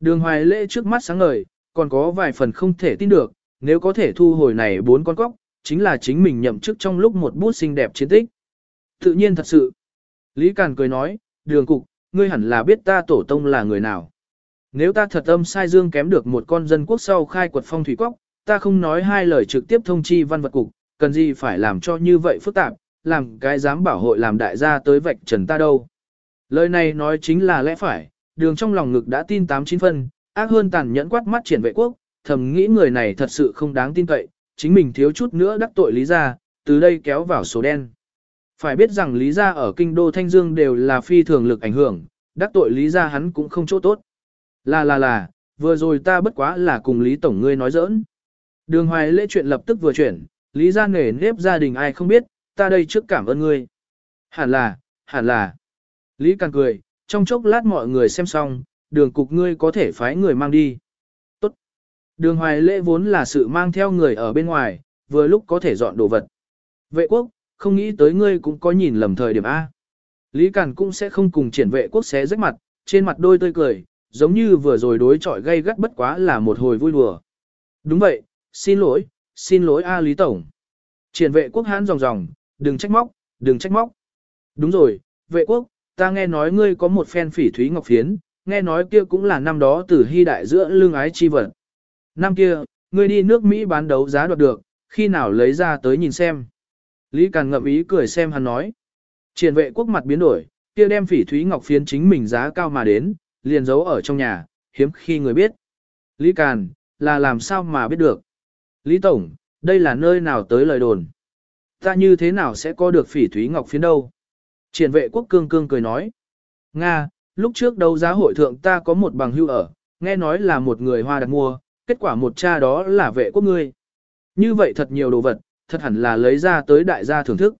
Đường hoài lễ trước mắt sáng ngời, còn có vài phần không thể tin được, nếu có thể thu hồi này bốn con cóc, chính là chính mình nhậm chức trong lúc một bút xinh đẹp chiến tích. Tự nhiên thật sự. Lý Càn cười nói, đường cục, ngươi hẳn là biết ta tổ tông là người nào. Nếu ta thật âm sai dương kém được một con dân quốc sau khai quật phong thủy quốc, ta không nói hai lời trực tiếp thông chi văn vật cục, cần gì phải làm cho như vậy phức tạp, làm cái dám bảo hội làm đại gia tới vạch trần ta đâu. Lời này nói chính là lẽ phải, đường trong lòng ngực đã tin tám chín phân, ác hơn tàn nhẫn quát mắt triển vệ quốc, thầm nghĩ người này thật sự không đáng tin cậy, chính mình thiếu chút nữa đắc tội lý gia, từ đây kéo vào số đen. Phải biết rằng lý gia ở kinh đô Thanh Dương đều là phi thường lực ảnh hưởng, đắc tội lý gia hắn cũng không chỗ tốt. Là là là, vừa rồi ta bất quá là cùng lý tổng ngươi nói giỡn. Đường hoài lễ chuyện lập tức vừa chuyển, lý gia nghề nếp gia đình ai không biết, ta đây trước cảm ơn ngươi. Hẳn là, hẳn là. Lý càng cười, trong chốc lát mọi người xem xong, đường cục ngươi có thể phái người mang đi. Đường hoài lễ vốn là sự mang theo người ở bên ngoài, vừa lúc có thể dọn đồ vật. Vệ quốc, không nghĩ tới ngươi cũng có nhìn lầm thời điểm A. Lý Cản cũng sẽ không cùng triển vệ quốc xé rách mặt, trên mặt đôi tươi cười, giống như vừa rồi đối chọi gây gắt bất quá là một hồi vui đùa. Đúng vậy, xin lỗi, xin lỗi A Lý Tổng. Triển vệ quốc hãn ròng ròng, đừng trách móc, đừng trách móc. Đúng rồi, vệ quốc, ta nghe nói ngươi có một phen phỉ thúy ngọc phiến, nghe nói kia cũng là năm đó từ hy đại giữa lương ái chi vật. Năm kia, ngươi đi nước Mỹ bán đấu giá đoạt được, khi nào lấy ra tới nhìn xem. Lý Càn ngậm ý cười xem hắn nói. Triển vệ quốc mặt biến đổi, kia đem phỉ thúy ngọc phiến chính mình giá cao mà đến, liền giấu ở trong nhà, hiếm khi người biết. Lý Càn, là làm sao mà biết được? Lý Tổng, đây là nơi nào tới lời đồn? Ta như thế nào sẽ có được phỉ thúy ngọc phiến đâu? Triển vệ quốc cương cương cười nói. Nga, lúc trước đấu giá hội thượng ta có một bằng hưu ở, nghe nói là một người hoa đặt mua, kết quả một cha đó là vệ quốc ngươi. Như vậy thật nhiều đồ vật, thật hẳn là lấy ra tới đại gia thưởng thức.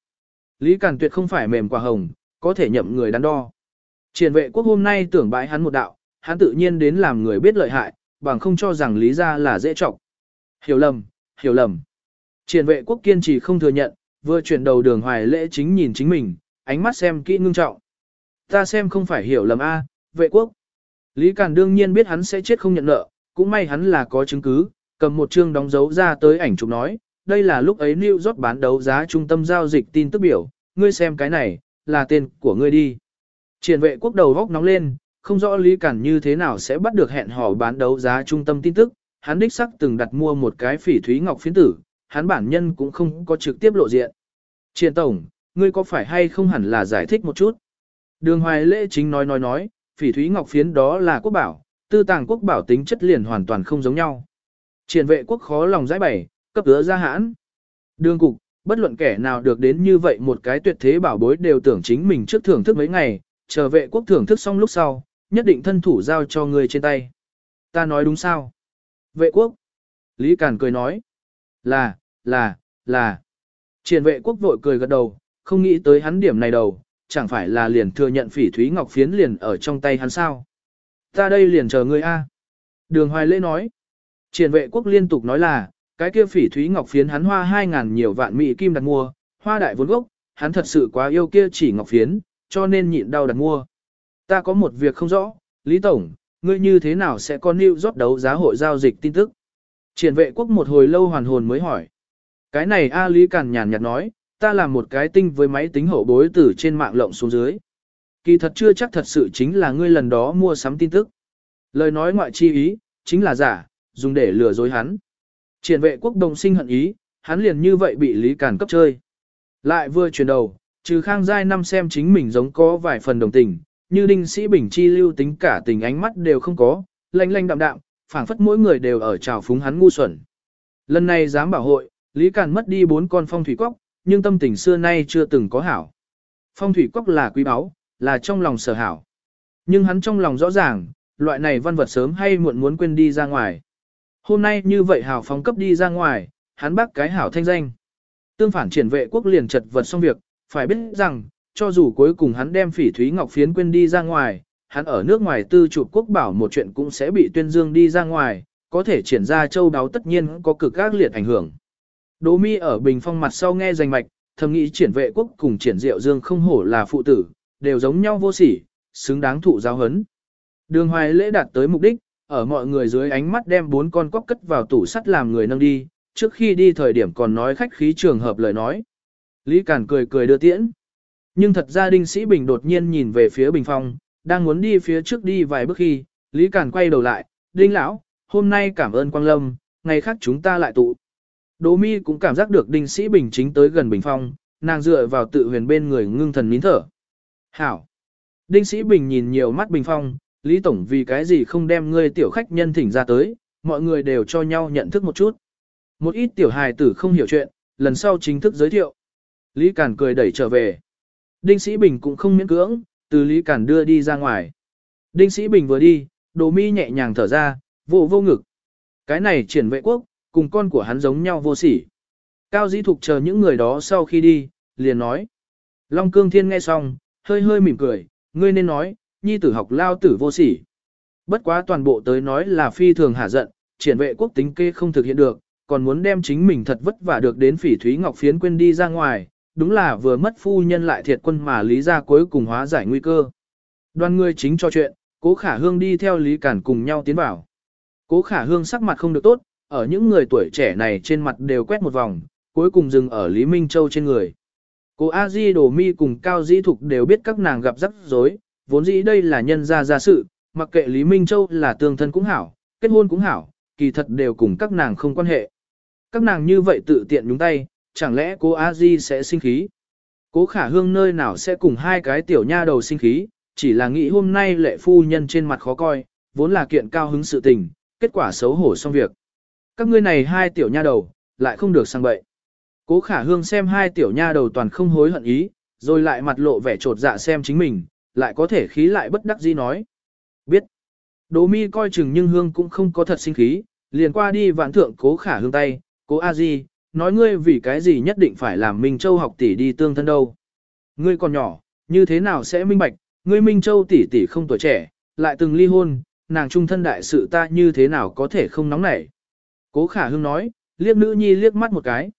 Lý Càn Tuyệt không phải mềm quả hồng, có thể nhậm người đắn đo. Triển vệ quốc hôm nay tưởng bãi hắn một đạo, hắn tự nhiên đến làm người biết lợi hại, bằng không cho rằng lý ra là dễ trọng. Hiểu lầm, hiểu lầm. Triển vệ quốc kiên trì không thừa nhận, vừa chuyển đầu đường hoài lễ chính nhìn chính mình, ánh mắt xem kỹ ngưng trọng. Ta xem không phải hiểu lầm a, vệ quốc. Lý Càn đương nhiên biết hắn sẽ chết không nhận nợ, cũng may hắn là có chứng cứ, cầm một chương đóng dấu ra tới ảnh chụp nói, đây là lúc ấy New York bán đấu giá trung tâm giao dịch tin tức biểu, ngươi xem cái này, là tên của ngươi đi. Triển vệ quốc đầu góc nóng lên, không rõ Lý Cản như thế nào sẽ bắt được hẹn hò bán đấu giá trung tâm tin tức, hắn đích sắc từng đặt mua một cái phỉ thúy ngọc phiến tử, hắn bản nhân cũng không có trực tiếp lộ diện. Triển tổng, ngươi có phải hay không hẳn là giải thích một chút? Đường hoài lễ chính nói nói nói, phỉ thúy ngọc phiến đó là quốc bảo, tư tàng quốc bảo tính chất liền hoàn toàn không giống nhau. Triển vệ quốc khó lòng giải bày, cấp ứa ra hãn. Đường cục, bất luận kẻ nào được đến như vậy một cái tuyệt thế bảo bối đều tưởng chính mình trước thưởng thức mấy ngày, chờ vệ quốc thưởng thức xong lúc sau, nhất định thân thủ giao cho người trên tay. Ta nói đúng sao? Vệ quốc. Lý Càn cười nói. Là, là, là. Triển vệ quốc vội cười gật đầu, không nghĩ tới hắn điểm này đầu, chẳng phải là liền thừa nhận phỉ thúy ngọc phiến liền ở trong tay hắn sao. Ta đây liền chờ ngươi a. Đường Hoài Lễ nói. Triển vệ quốc liên tục nói là, cái kia phỉ thúy ngọc phiến hắn hoa 2.000 nhiều vạn mỹ kim đặt mua, hoa đại vốn gốc, hắn thật sự quá yêu kia chỉ ngọc phiến, cho nên nhịn đau đặt mua. Ta có một việc không rõ, Lý Tổng, ngươi như thế nào sẽ có new York đấu giá hội giao dịch tin tức? Triển vệ quốc một hồi lâu hoàn hồn mới hỏi. Cái này A Lý Càn nhàn nhạt nói, ta làm một cái tinh với máy tính hậu bối từ trên mạng lộng xuống dưới. Kỳ thật chưa chắc thật sự chính là ngươi lần đó mua sắm tin tức. Lời nói ngoại chi ý, chính là giả, dùng để lừa dối hắn. Triển vệ quốc đồng sinh hận ý, hắn liền như vậy bị Lý Càn cấp chơi. Lại vừa chuyển đầu, trừ khang giai năm xem chính mình giống có vài phần đồng tình, như đinh sĩ bình chi lưu tính cả tình ánh mắt đều không có, lanh lanh đạm đạm, phảng phất mỗi người đều ở trào phúng hắn ngu xuẩn. Lần này dám bảo hội, Lý Càn mất đi bốn con phong thủy cốc, nhưng tâm tình xưa nay chưa từng có hảo. Phong thủy cốc là quý báu, là trong lòng sở hảo. Nhưng hắn trong lòng rõ ràng, loại này văn vật sớm hay muộn muốn quên đi ra ngoài. Hôm nay như vậy hào phóng cấp đi ra ngoài, hắn bác cái hảo thanh danh. Tương phản triển vệ quốc liền chật vật xong việc, phải biết rằng, cho dù cuối cùng hắn đem phỉ thúy ngọc phiến quên đi ra ngoài, hắn ở nước ngoài tư chủ quốc bảo một chuyện cũng sẽ bị tuyên dương đi ra ngoài, có thể triển ra châu đáo tất nhiên có cực ác liệt ảnh hưởng. Đỗ mi ở bình phong mặt sau nghe danh mạch, thầm nghĩ triển vệ quốc cùng triển diệu dương không hổ là phụ tử, đều giống nhau vô sỉ, xứng đáng thụ giáo hấn. Đường hoài lễ đạt tới mục đích, ở mọi người dưới ánh mắt đem bốn con cóc cất vào tủ sắt làm người nâng đi, trước khi đi thời điểm còn nói khách khí trường hợp lời nói. Lý Cản cười cười đưa tiễn. Nhưng thật ra Đinh Sĩ Bình đột nhiên nhìn về phía Bình Phong, đang muốn đi phía trước đi vài bước khi, Lý Cản quay đầu lại, Đinh Lão, hôm nay cảm ơn Quang Lâm, ngày khác chúng ta lại tụ. Đỗ mi cũng cảm giác được Đinh Sĩ Bình chính tới gần Bình Phong, nàng dựa vào tự huyền bên người ngưng thần nín thở. Hảo! Đinh Sĩ Bình nhìn nhiều mắt Bình Phong, Lý Tổng vì cái gì không đem ngươi tiểu khách nhân thỉnh ra tới, mọi người đều cho nhau nhận thức một chút. Một ít tiểu hài tử không hiểu chuyện, lần sau chính thức giới thiệu. Lý Cản cười đẩy trở về. Đinh Sĩ Bình cũng không miễn cưỡng, từ Lý Cản đưa đi ra ngoài. Đinh Sĩ Bình vừa đi, đồ mi nhẹ nhàng thở ra, vô vô ngực. Cái này triển vệ quốc, cùng con của hắn giống nhau vô sỉ. Cao Dĩ Thục chờ những người đó sau khi đi, liền nói. Long Cương Thiên nghe xong, hơi hơi mỉm cười, ngươi nên nói, nhi tử học lao tử vô sỉ. Bất quá toàn bộ tới nói là phi thường hạ giận, triển vệ quốc tính kê không thực hiện được, còn muốn đem chính mình thật vất vả được đến phỉ thúy ngọc phiến quên đi ra ngoài, đúng là vừa mất phu nhân lại thiệt quân mà lý ra cuối cùng hóa giải nguy cơ. Đoàn người chính cho chuyện, cố khả hương đi theo lý cản cùng nhau tiến vào. Cố khả hương sắc mặt không được tốt, ở những người tuổi trẻ này trên mặt đều quét một vòng, cuối cùng dừng ở Lý Minh Châu trên người. Cô A Di Đồ Mi cùng Cao Dĩ Thục đều biết các nàng gặp rắc rối, vốn dĩ đây là nhân gia gia sự, mặc kệ Lý Minh Châu là tương thân cũng hảo, kết hôn cũng hảo, kỳ thật đều cùng các nàng không quan hệ. Các nàng như vậy tự tiện nhúng tay, chẳng lẽ cô A Di sẽ sinh khí? Cố khả hương nơi nào sẽ cùng hai cái tiểu nha đầu sinh khí, chỉ là nghĩ hôm nay lệ phu nhân trên mặt khó coi, vốn là kiện cao hứng sự tình, kết quả xấu hổ xong việc. Các ngươi này hai tiểu nha đầu, lại không được sang bậy. Cố khả hương xem hai tiểu nha đầu toàn không hối hận ý, rồi lại mặt lộ vẻ trột dạ xem chính mình, lại có thể khí lại bất đắc dĩ nói. Biết. Đỗ mi coi chừng nhưng hương cũng không có thật sinh khí, liền qua đi vạn thượng cố khả hương tay, cố a di, nói ngươi vì cái gì nhất định phải làm Minh Châu học tỷ đi tương thân đâu. Ngươi còn nhỏ, như thế nào sẽ minh bạch, ngươi Minh Châu tỷ tỷ không tuổi trẻ, lại từng ly hôn, nàng trung thân đại sự ta như thế nào có thể không nóng nảy. Cố khả hương nói, liếc nữ nhi liếc mắt một cái.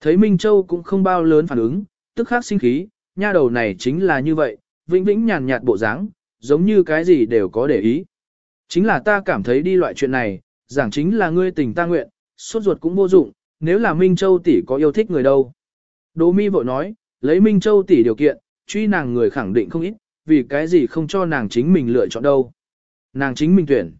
Thấy Minh Châu cũng không bao lớn phản ứng, tức khắc sinh khí, nha đầu này chính là như vậy, vĩnh vĩnh nhàn nhạt bộ dáng, giống như cái gì đều có để ý. Chính là ta cảm thấy đi loại chuyện này, giảng chính là ngươi tình ta nguyện, suốt ruột cũng vô dụng, nếu là Minh Châu tỷ có yêu thích người đâu. Đỗ mi vội nói, lấy Minh Châu tỷ điều kiện, truy nàng người khẳng định không ít, vì cái gì không cho nàng chính mình lựa chọn đâu. Nàng chính mình tuyển.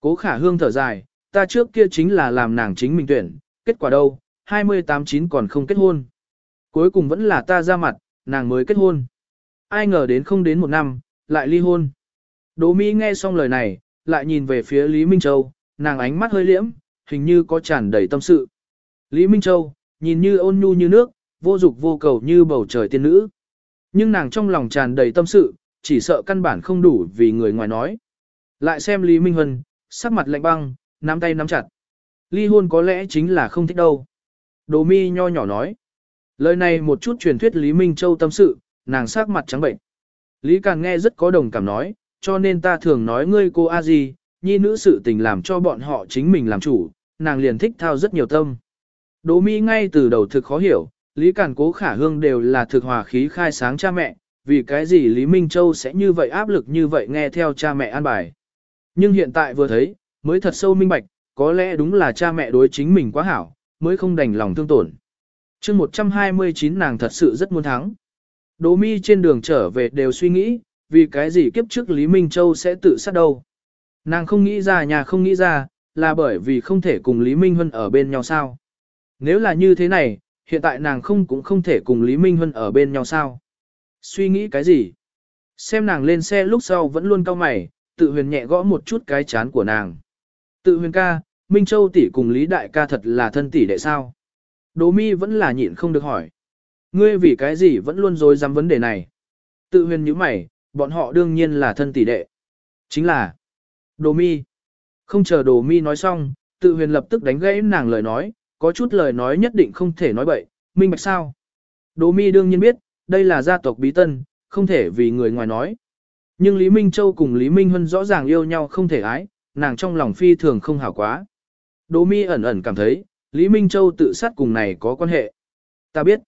Cố khả hương thở dài, ta trước kia chính là làm nàng chính mình tuyển, kết quả đâu, 28-9 còn không kết hôn. Cuối cùng vẫn là ta ra mặt, nàng mới kết hôn. Ai ngờ đến không đến một năm, lại ly hôn. Đỗ Mỹ nghe xong lời này, lại nhìn về phía Lý Minh Châu, nàng ánh mắt hơi liễm, hình như có tràn đầy tâm sự. Lý Minh Châu, nhìn như ôn nhu như nước, vô dục vô cầu như bầu trời tiên nữ. Nhưng nàng trong lòng tràn đầy tâm sự, chỉ sợ căn bản không đủ vì người ngoài nói. Lại xem Lý Minh Huân, sắc mặt lạnh băng, nắm tay nắm chặt. Ly hôn có lẽ chính là không thích đâu. Đồ mi nho nhỏ nói. Lời này một chút truyền thuyết Lý Minh Châu tâm sự, nàng sắc mặt trắng bệnh. Lý Càng nghe rất có đồng cảm nói, cho nên ta thường nói ngươi cô a gì, nhi nữ sự tình làm cho bọn họ chính mình làm chủ, nàng liền thích thao rất nhiều tâm. Đỗ mi ngay từ đầu thực khó hiểu, Lý Cản cố khả hương đều là thực hòa khí khai sáng cha mẹ, vì cái gì Lý Minh Châu sẽ như vậy áp lực như vậy nghe theo cha mẹ an bài. Nhưng hiện tại vừa thấy, mới thật sâu minh bạch, có lẽ đúng là cha mẹ đối chính mình quá hảo, mới không đành lòng thương tổn. chương 129 nàng thật sự rất muốn thắng. Đỗ mi trên đường trở về đều suy nghĩ, vì cái gì kiếp trước Lý Minh Châu sẽ tự sát đâu. Nàng không nghĩ ra nhà không nghĩ ra, là bởi vì không thể cùng Lý Minh Huân ở bên nhau sao. Nếu là như thế này, hiện tại nàng không cũng không thể cùng Lý Minh Huân ở bên nhau sao. Suy nghĩ cái gì? Xem nàng lên xe lúc sau vẫn luôn cau mày, tự huyền nhẹ gõ một chút cái chán của nàng. Tự huyền ca, Minh Châu tỷ cùng Lý Đại ca thật là thân tỷ đệ sao? Đỗ mi vẫn là nhịn không được hỏi. Ngươi vì cái gì vẫn luôn dối dám vấn đề này? Tự huyền như mày, bọn họ đương nhiên là thân tỷ đệ. Chính là Đồ Mi. Không chờ Đồ Mi nói xong, tự huyền lập tức đánh gãy nàng lời nói, có chút lời nói nhất định không thể nói bậy, minh bạch sao. Đồ Mi đương nhiên biết, đây là gia tộc bí tân, không thể vì người ngoài nói. Nhưng Lý Minh Châu cùng Lý Minh Hân rõ ràng yêu nhau không thể ái, nàng trong lòng phi thường không hảo quá. Đỗ Mi ẩn ẩn cảm thấy, Lý Minh Châu tự sát cùng này có quan hệ. Ta biết.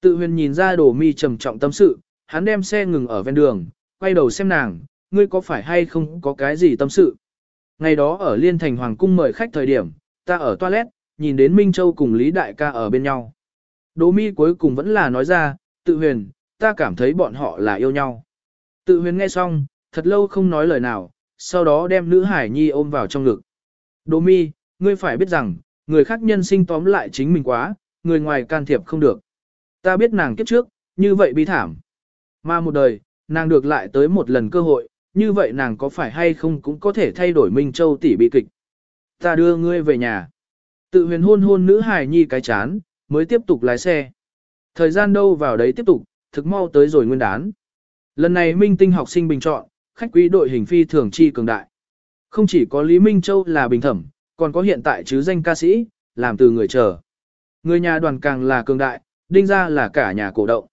Tự huyền nhìn ra Đỗ Mi trầm trọng tâm sự, hắn đem xe ngừng ở ven đường, quay đầu xem nàng, ngươi có phải hay không có cái gì tâm sự. Ngày đó ở Liên Thành Hoàng Cung mời khách thời điểm, ta ở toilet, nhìn đến Minh Châu cùng Lý Đại ca ở bên nhau. Đỗ Mi cuối cùng vẫn là nói ra, tự huyền, ta cảm thấy bọn họ là yêu nhau. Tự huyền nghe xong, thật lâu không nói lời nào, sau đó đem nữ hải nhi ôm vào trong ngực. Đỗ mi, ngươi phải biết rằng, người khác nhân sinh tóm lại chính mình quá, người ngoài can thiệp không được. Ta biết nàng kiếp trước, như vậy bi thảm. Mà một đời, nàng được lại tới một lần cơ hội, như vậy nàng có phải hay không cũng có thể thay đổi Minh Châu tỷ bị kịch. Ta đưa ngươi về nhà. Tự huyền hôn hôn nữ hài nhi cái chán, mới tiếp tục lái xe. Thời gian đâu vào đấy tiếp tục, thực mau tới rồi nguyên đán. Lần này minh tinh học sinh bình chọn, khách quý đội hình phi thường chi cường đại. Không chỉ có Lý Minh Châu là bình thẩm, còn có hiện tại chứ danh ca sĩ, làm từ người chờ. Người nhà đoàn càng là cường đại, đinh ra là cả nhà cổ động.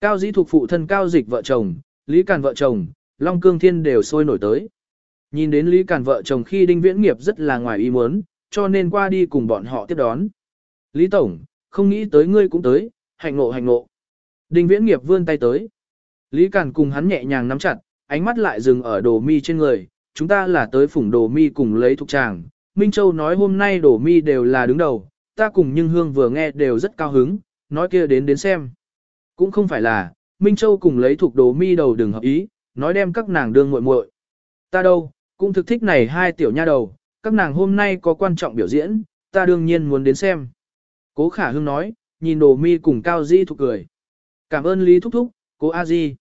Cao dĩ thuộc phụ thân cao dịch vợ chồng, Lý Càn vợ chồng, Long Cương Thiên đều sôi nổi tới. Nhìn đến Lý Càn vợ chồng khi đinh viễn nghiệp rất là ngoài ý muốn, cho nên qua đi cùng bọn họ tiếp đón. Lý Tổng, không nghĩ tới ngươi cũng tới, hạnh ngộ hạnh ngộ. Đinh viễn nghiệp vươn tay tới. Lý Càn cùng hắn nhẹ nhàng nắm chặt, ánh mắt lại dừng ở đồ mi trên người, chúng ta là tới phủng đồ mi cùng lấy thuộc tràng. Minh Châu nói hôm nay đổ mi đều là đứng đầu, ta cùng nhưng hương vừa nghe đều rất cao hứng, nói kia đến đến xem. Cũng không phải là, Minh Châu cùng lấy thuộc đổ mi đầu đừng hợp ý, nói đem các nàng đương muội muội. Ta đâu, cũng thực thích này hai tiểu nha đầu, các nàng hôm nay có quan trọng biểu diễn, ta đương nhiên muốn đến xem. Cố Khả Hương nói, nhìn đồ mi cùng Cao Di thuộc cười. Cảm ơn Lý Thúc Thúc, cố A Di.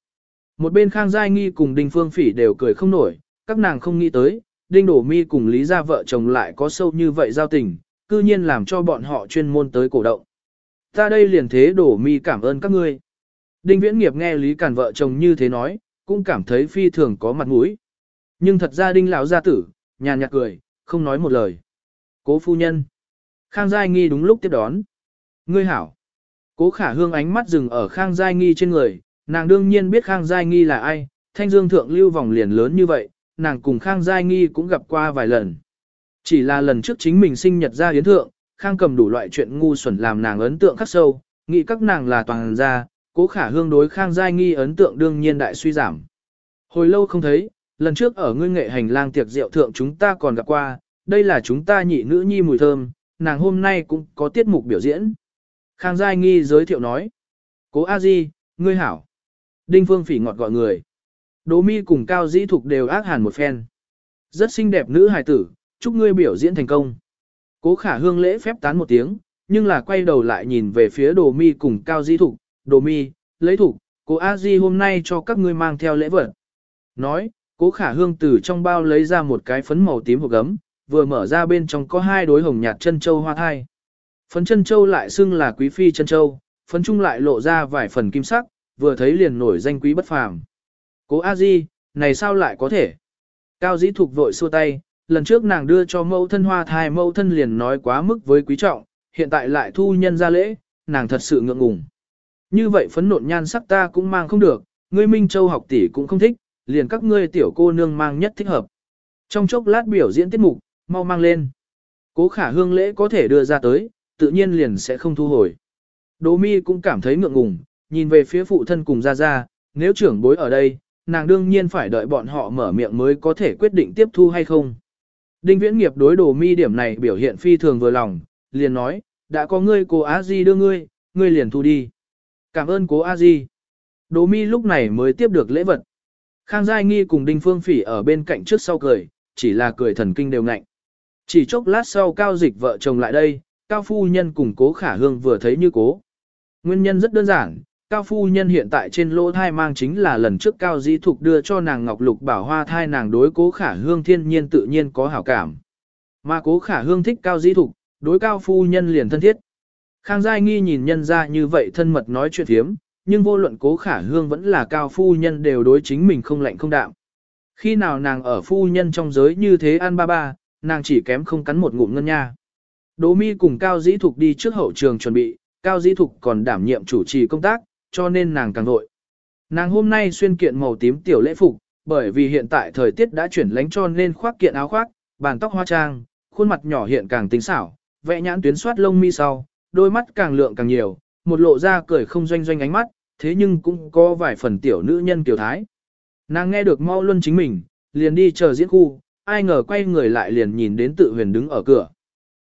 Một bên Khang Giai Nghi cùng Đinh Phương Phỉ đều cười không nổi, các nàng không nghĩ tới, Đinh Đổ Mi cùng Lý gia vợ chồng lại có sâu như vậy giao tình, cư nhiên làm cho bọn họ chuyên môn tới cổ động. Ta đây liền thế Đổ Mi cảm ơn các ngươi. Đinh Viễn Nghiệp nghe Lý Cản vợ chồng như thế nói, cũng cảm thấy phi thường có mặt mũi. Nhưng thật ra Đinh lão gia tử, nhàn nhạt cười, không nói một lời. Cố phu nhân. Khang Giai Nghi đúng lúc tiếp đón. Ngươi hảo. Cố khả hương ánh mắt dừng ở Khang Giai Nghi trên người, nàng đương nhiên biết Khang Giai Nghi là ai, thanh dương thượng lưu vòng liền lớn như vậy, nàng cùng Khang Giai Nghi cũng gặp qua vài lần. Chỉ là lần trước chính mình sinh nhật ra yến thượng, Khang cầm đủ loại chuyện ngu xuẩn làm nàng ấn tượng khắc sâu, nghĩ các nàng là toàn gia, cố khả hương đối Khang Giai Nghi ấn tượng đương nhiên đại suy giảm. Hồi lâu không thấy, lần trước ở ngươi nghệ hành lang tiệc rượu thượng chúng ta còn gặp qua, đây là chúng ta nhị nữ nhi mùi thơm, nàng hôm nay cũng có tiết mục biểu diễn. Khang Giai Nghi giới thiệu nói, cố A Di, ngươi hảo. Đinh Phương Phỉ ngọt gọi người. Đỗ Mi cùng Cao Dĩ Thục đều ác hàn một phen. Rất xinh đẹp nữ hài tử, chúc ngươi biểu diễn thành công. Cố Khả Hương lễ phép tán một tiếng, nhưng là quay đầu lại nhìn về phía Đồ Mi cùng Cao Dĩ Thục, Đồ Mi, lấy thục, cố A Di hôm nay cho các ngươi mang theo lễ vật. Nói, cố Khả Hương từ trong bao lấy ra một cái phấn màu tím hộp gấm, vừa mở ra bên trong có hai đối hồng nhạt chân châu hoa thai. Phấn chân châu lại xưng là quý phi chân châu, phấn trung lại lộ ra vài phần kim sắc, vừa thấy liền nổi danh quý bất phàm. Cố A Di, này sao lại có thể? Cao dĩ thục vội xua tay, lần trước nàng đưa cho mẫu thân hoa thai mẫu thân liền nói quá mức với quý trọng, hiện tại lại thu nhân ra lễ, nàng thật sự ngượng ngùng. Như vậy phấn nộn nhan sắc ta cũng mang không được, ngươi Minh Châu học tỷ cũng không thích, liền các ngươi tiểu cô nương mang nhất thích hợp. Trong chốc lát biểu diễn tiết mục, mau mang lên. Cố khả hương lễ có thể đưa ra tới, tự nhiên liền sẽ không thu hồi. Đỗ mi cũng cảm thấy ngượng ngùng, nhìn về phía phụ thân cùng ra ra, nếu trưởng bối ở đây, nàng đương nhiên phải đợi bọn họ mở miệng mới có thể quyết định tiếp thu hay không. Đinh viễn nghiệp đối đồ mi điểm này biểu hiện phi thường vừa lòng, liền nói, đã có ngươi cô Á Di đưa ngươi, ngươi liền thu đi. Cảm ơn cố A Di. Đồ mi lúc này mới tiếp được lễ vật. Khang Giai Nghi cùng Đinh Phương Phỉ ở bên cạnh trước sau cười, chỉ là cười thần kinh đều ngạnh. Chỉ chốc lát sau cao dịch vợ chồng lại đây, cao phu nhân cùng cố khả hương vừa thấy như cố. Nguyên nhân rất đơn giản, cao phu nhân hiện tại trên lỗ thai mang chính là lần trước cao dĩ thục đưa cho nàng ngọc lục bảo hoa thai nàng đối cố khả hương thiên nhiên tự nhiên có hảo cảm. Mà cố khả hương thích cao dĩ thục, đối cao phu nhân liền thân thiết. Khang Giai Nghi nhìn nhân ra như vậy thân mật nói chuyện thiếm, nhưng vô luận cố khả hương vẫn là cao phu nhân đều đối chính mình không lạnh không đạm. Khi nào nàng ở phu nhân trong giới như thế ăn ba ba, nàng chỉ kém không cắn một ngụm ngân nha. Đỗ mi cùng Cao Dĩ Thục đi trước hậu trường chuẩn bị, Cao Dĩ Thục còn đảm nhiệm chủ trì công tác, cho nên nàng càng vội. Nàng hôm nay xuyên kiện màu tím tiểu lễ phục, bởi vì hiện tại thời tiết đã chuyển lánh cho nên khoác kiện áo khoác, bàn tóc hoa trang, khuôn mặt nhỏ hiện càng tinh xảo, vẽ nhãn tuyến soát lông mi sau, đôi mắt càng lượng càng nhiều, một lộ ra cười không doanh doanh ánh mắt, thế nhưng cũng có vài phần tiểu nữ nhân kiểu thái. Nàng nghe được mau luân chính mình, liền đi chờ diễn khu, ai ngờ quay người lại liền nhìn đến tự huyền đứng ở cửa.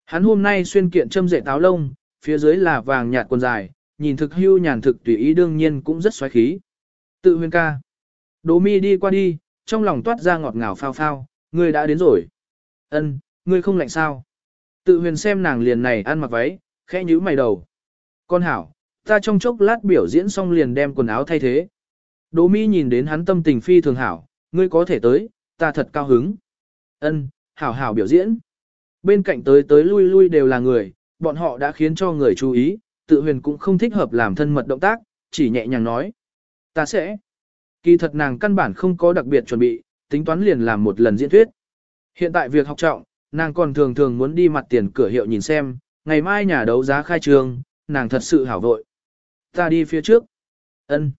Hắn hôm nay xuyên kiện châm rễ táo lông, phía dưới là vàng nhạt quần dài, nhìn thực hưu nhàn thực tùy ý đương nhiên cũng rất xoáy khí. Tự huyền ca. Đỗ mi đi qua đi, trong lòng toát ra ngọt ngào phao phao, ngươi đã đến rồi. Ân, ngươi không lạnh sao? Tự huyền xem nàng liền này ăn mặc váy, khẽ nhíu mày đầu. Con hảo, ta trong chốc lát biểu diễn xong liền đem quần áo thay thế. Đỗ mi nhìn đến hắn tâm tình phi thường hảo, ngươi có thể tới, ta thật cao hứng. Ân, hảo hảo biểu diễn. Bên cạnh tới tới lui lui đều là người, bọn họ đã khiến cho người chú ý, tự huyền cũng không thích hợp làm thân mật động tác, chỉ nhẹ nhàng nói. Ta sẽ. Kỳ thật nàng căn bản không có đặc biệt chuẩn bị, tính toán liền làm một lần diễn thuyết. Hiện tại việc học trọng, nàng còn thường thường muốn đi mặt tiền cửa hiệu nhìn xem, ngày mai nhà đấu giá khai trường, nàng thật sự hảo vội. Ta đi phía trước. Ân.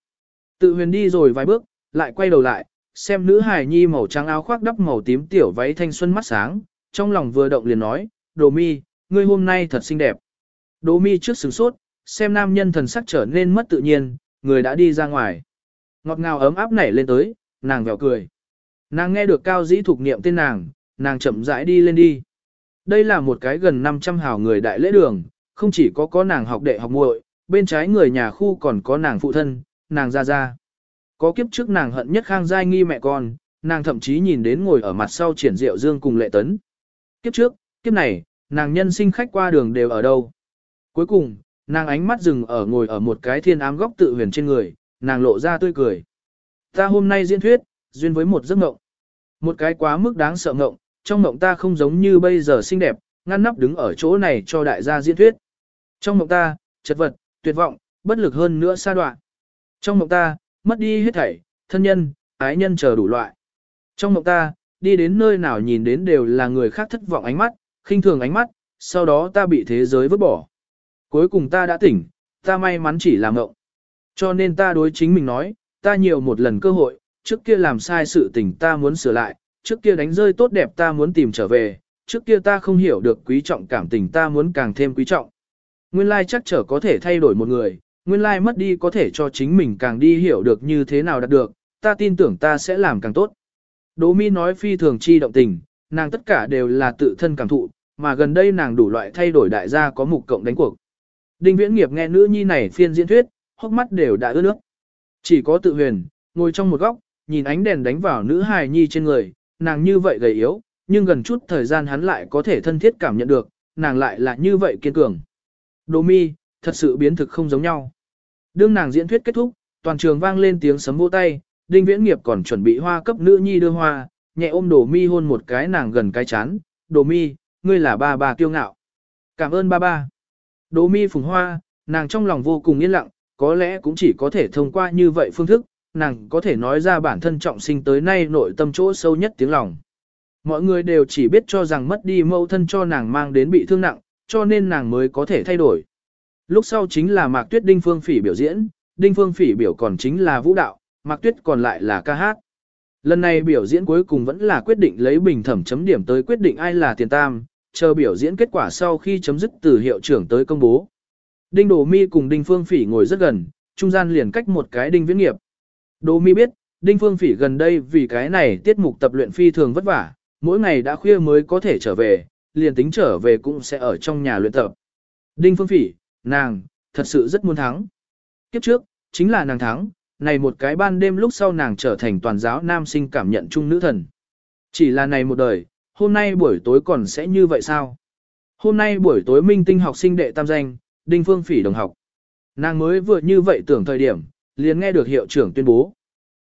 Tự huyền đi rồi vài bước, lại quay đầu lại, xem nữ hài nhi màu trắng áo khoác đắp màu tím tiểu váy thanh xuân mắt sáng, trong lòng vừa động liền nói, đồ mi, ngươi hôm nay thật xinh đẹp. Đỗ mi trước sửng sốt, xem nam nhân thần sắc trở nên mất tự nhiên, người đã đi ra ngoài. Ngọt ngào ấm áp nảy lên tới, nàng vèo cười. Nàng nghe được cao dĩ thuộc niệm tên nàng, nàng chậm rãi đi lên đi. Đây là một cái gần 500 hào người đại lễ đường, không chỉ có có nàng học đệ học muội, bên trái người nhà khu còn có nàng phụ thân, nàng ra ra. Có kiếp trước nàng hận nhất khang giai nghi mẹ con, nàng thậm chí nhìn đến ngồi ở mặt sau triển diệu dương cùng lệ tấn. Kiếp trước, kiếp này, nàng nhân sinh khách qua đường đều ở đâu. Cuối cùng, nàng ánh mắt dừng ở ngồi ở một cái thiên ám góc tự huyền trên người, nàng lộ ra tươi cười. Ta hôm nay diễn thuyết, duyên với một giấc mộng. Một cái quá mức đáng sợ mộng, trong mộng ta không giống như bây giờ xinh đẹp, ngăn nắp đứng ở chỗ này cho đại gia diễn thuyết. Trong mộng ta, chật vật, tuyệt vọng, bất lực hơn nữa xa đoạn. Trong mộng ta, mất đi hết thảy, thân nhân, ái nhân chờ đủ loại. Trong mộng ta, đi đến nơi nào nhìn đến đều là người khác thất vọng ánh mắt, khinh thường ánh mắt, sau đó ta bị thế giới vứt bỏ. Cuối cùng ta đã tỉnh, ta may mắn chỉ là ngộng. Cho nên ta đối chính mình nói, ta nhiều một lần cơ hội, trước kia làm sai sự tình ta muốn sửa lại, trước kia đánh rơi tốt đẹp ta muốn tìm trở về, trước kia ta không hiểu được quý trọng cảm tình ta muốn càng thêm quý trọng. Nguyên lai chắc trở có thể thay đổi một người, nguyên lai mất đi có thể cho chính mình càng đi hiểu được như thế nào đạt được, ta tin tưởng ta sẽ làm càng tốt. Đỗ Mi nói phi thường chi động tình, nàng tất cả đều là tự thân cảm thụ, mà gần đây nàng đủ loại thay đổi đại gia có mục cộng đánh cuộc. Đinh Viễn Nghiệp nghe nữ nhi này phiên diễn thuyết, hốc mắt đều đã ướt nước. Chỉ có tự huyền, ngồi trong một góc, nhìn ánh đèn đánh vào nữ hài nhi trên người, nàng như vậy gầy yếu, nhưng gần chút thời gian hắn lại có thể thân thiết cảm nhận được, nàng lại là như vậy kiên cường. Đỗ mi, thật sự biến thực không giống nhau. Đương nàng diễn thuyết kết thúc, toàn trường vang lên tiếng sấm vỗ tay, Đinh Viễn Nghiệp còn chuẩn bị hoa cấp nữ nhi đưa hoa, nhẹ ôm Đồ Mi hôn một cái nàng gần cái chán, "Đồ Mi, ngươi là ba ba kiêu ngạo." "Cảm ơn ba ba." Đỗ Mi phùng hoa, nàng trong lòng vô cùng yên lặng, có lẽ cũng chỉ có thể thông qua như vậy phương thức, nàng có thể nói ra bản thân trọng sinh tới nay nội tâm chỗ sâu nhất tiếng lòng. Mọi người đều chỉ biết cho rằng mất đi mẫu thân cho nàng mang đến bị thương nặng, cho nên nàng mới có thể thay đổi. Lúc sau chính là Mạc Tuyết Đinh Phương Phỉ biểu diễn, Đinh Phương Phỉ biểu còn chính là vũ đạo, Mạc Tuyết còn lại là ca hát. Lần này biểu diễn cuối cùng vẫn là quyết định lấy bình thẩm chấm điểm tới quyết định ai là tiền tam, chờ biểu diễn kết quả sau khi chấm dứt từ hiệu trưởng tới công bố. Đinh Đồ Mi cùng Đinh Phương Phỉ ngồi rất gần, trung gian liền cách một cái Đinh Viễn Nghiệp. Đồ Mi biết, Đinh Phương Phỉ gần đây vì cái này tiết mục tập luyện phi thường vất vả, mỗi ngày đã khuya mới có thể trở về, liền tính trở về cũng sẽ ở trong nhà luyện tập. Đinh Phương Phỉ, nàng, thật sự rất muốn thắng. Kiếp trước, chính là nàng thắng, này một cái ban đêm lúc sau nàng trở thành toàn giáo nam sinh cảm nhận chung nữ thần. Chỉ là này một đời, hôm nay buổi tối còn sẽ như vậy sao? Hôm nay buổi tối minh tinh học sinh đệ tam danh, Đinh Phương Phỉ đồng học. Nàng mới vừa như vậy tưởng thời điểm, liền nghe được hiệu trưởng tuyên bố.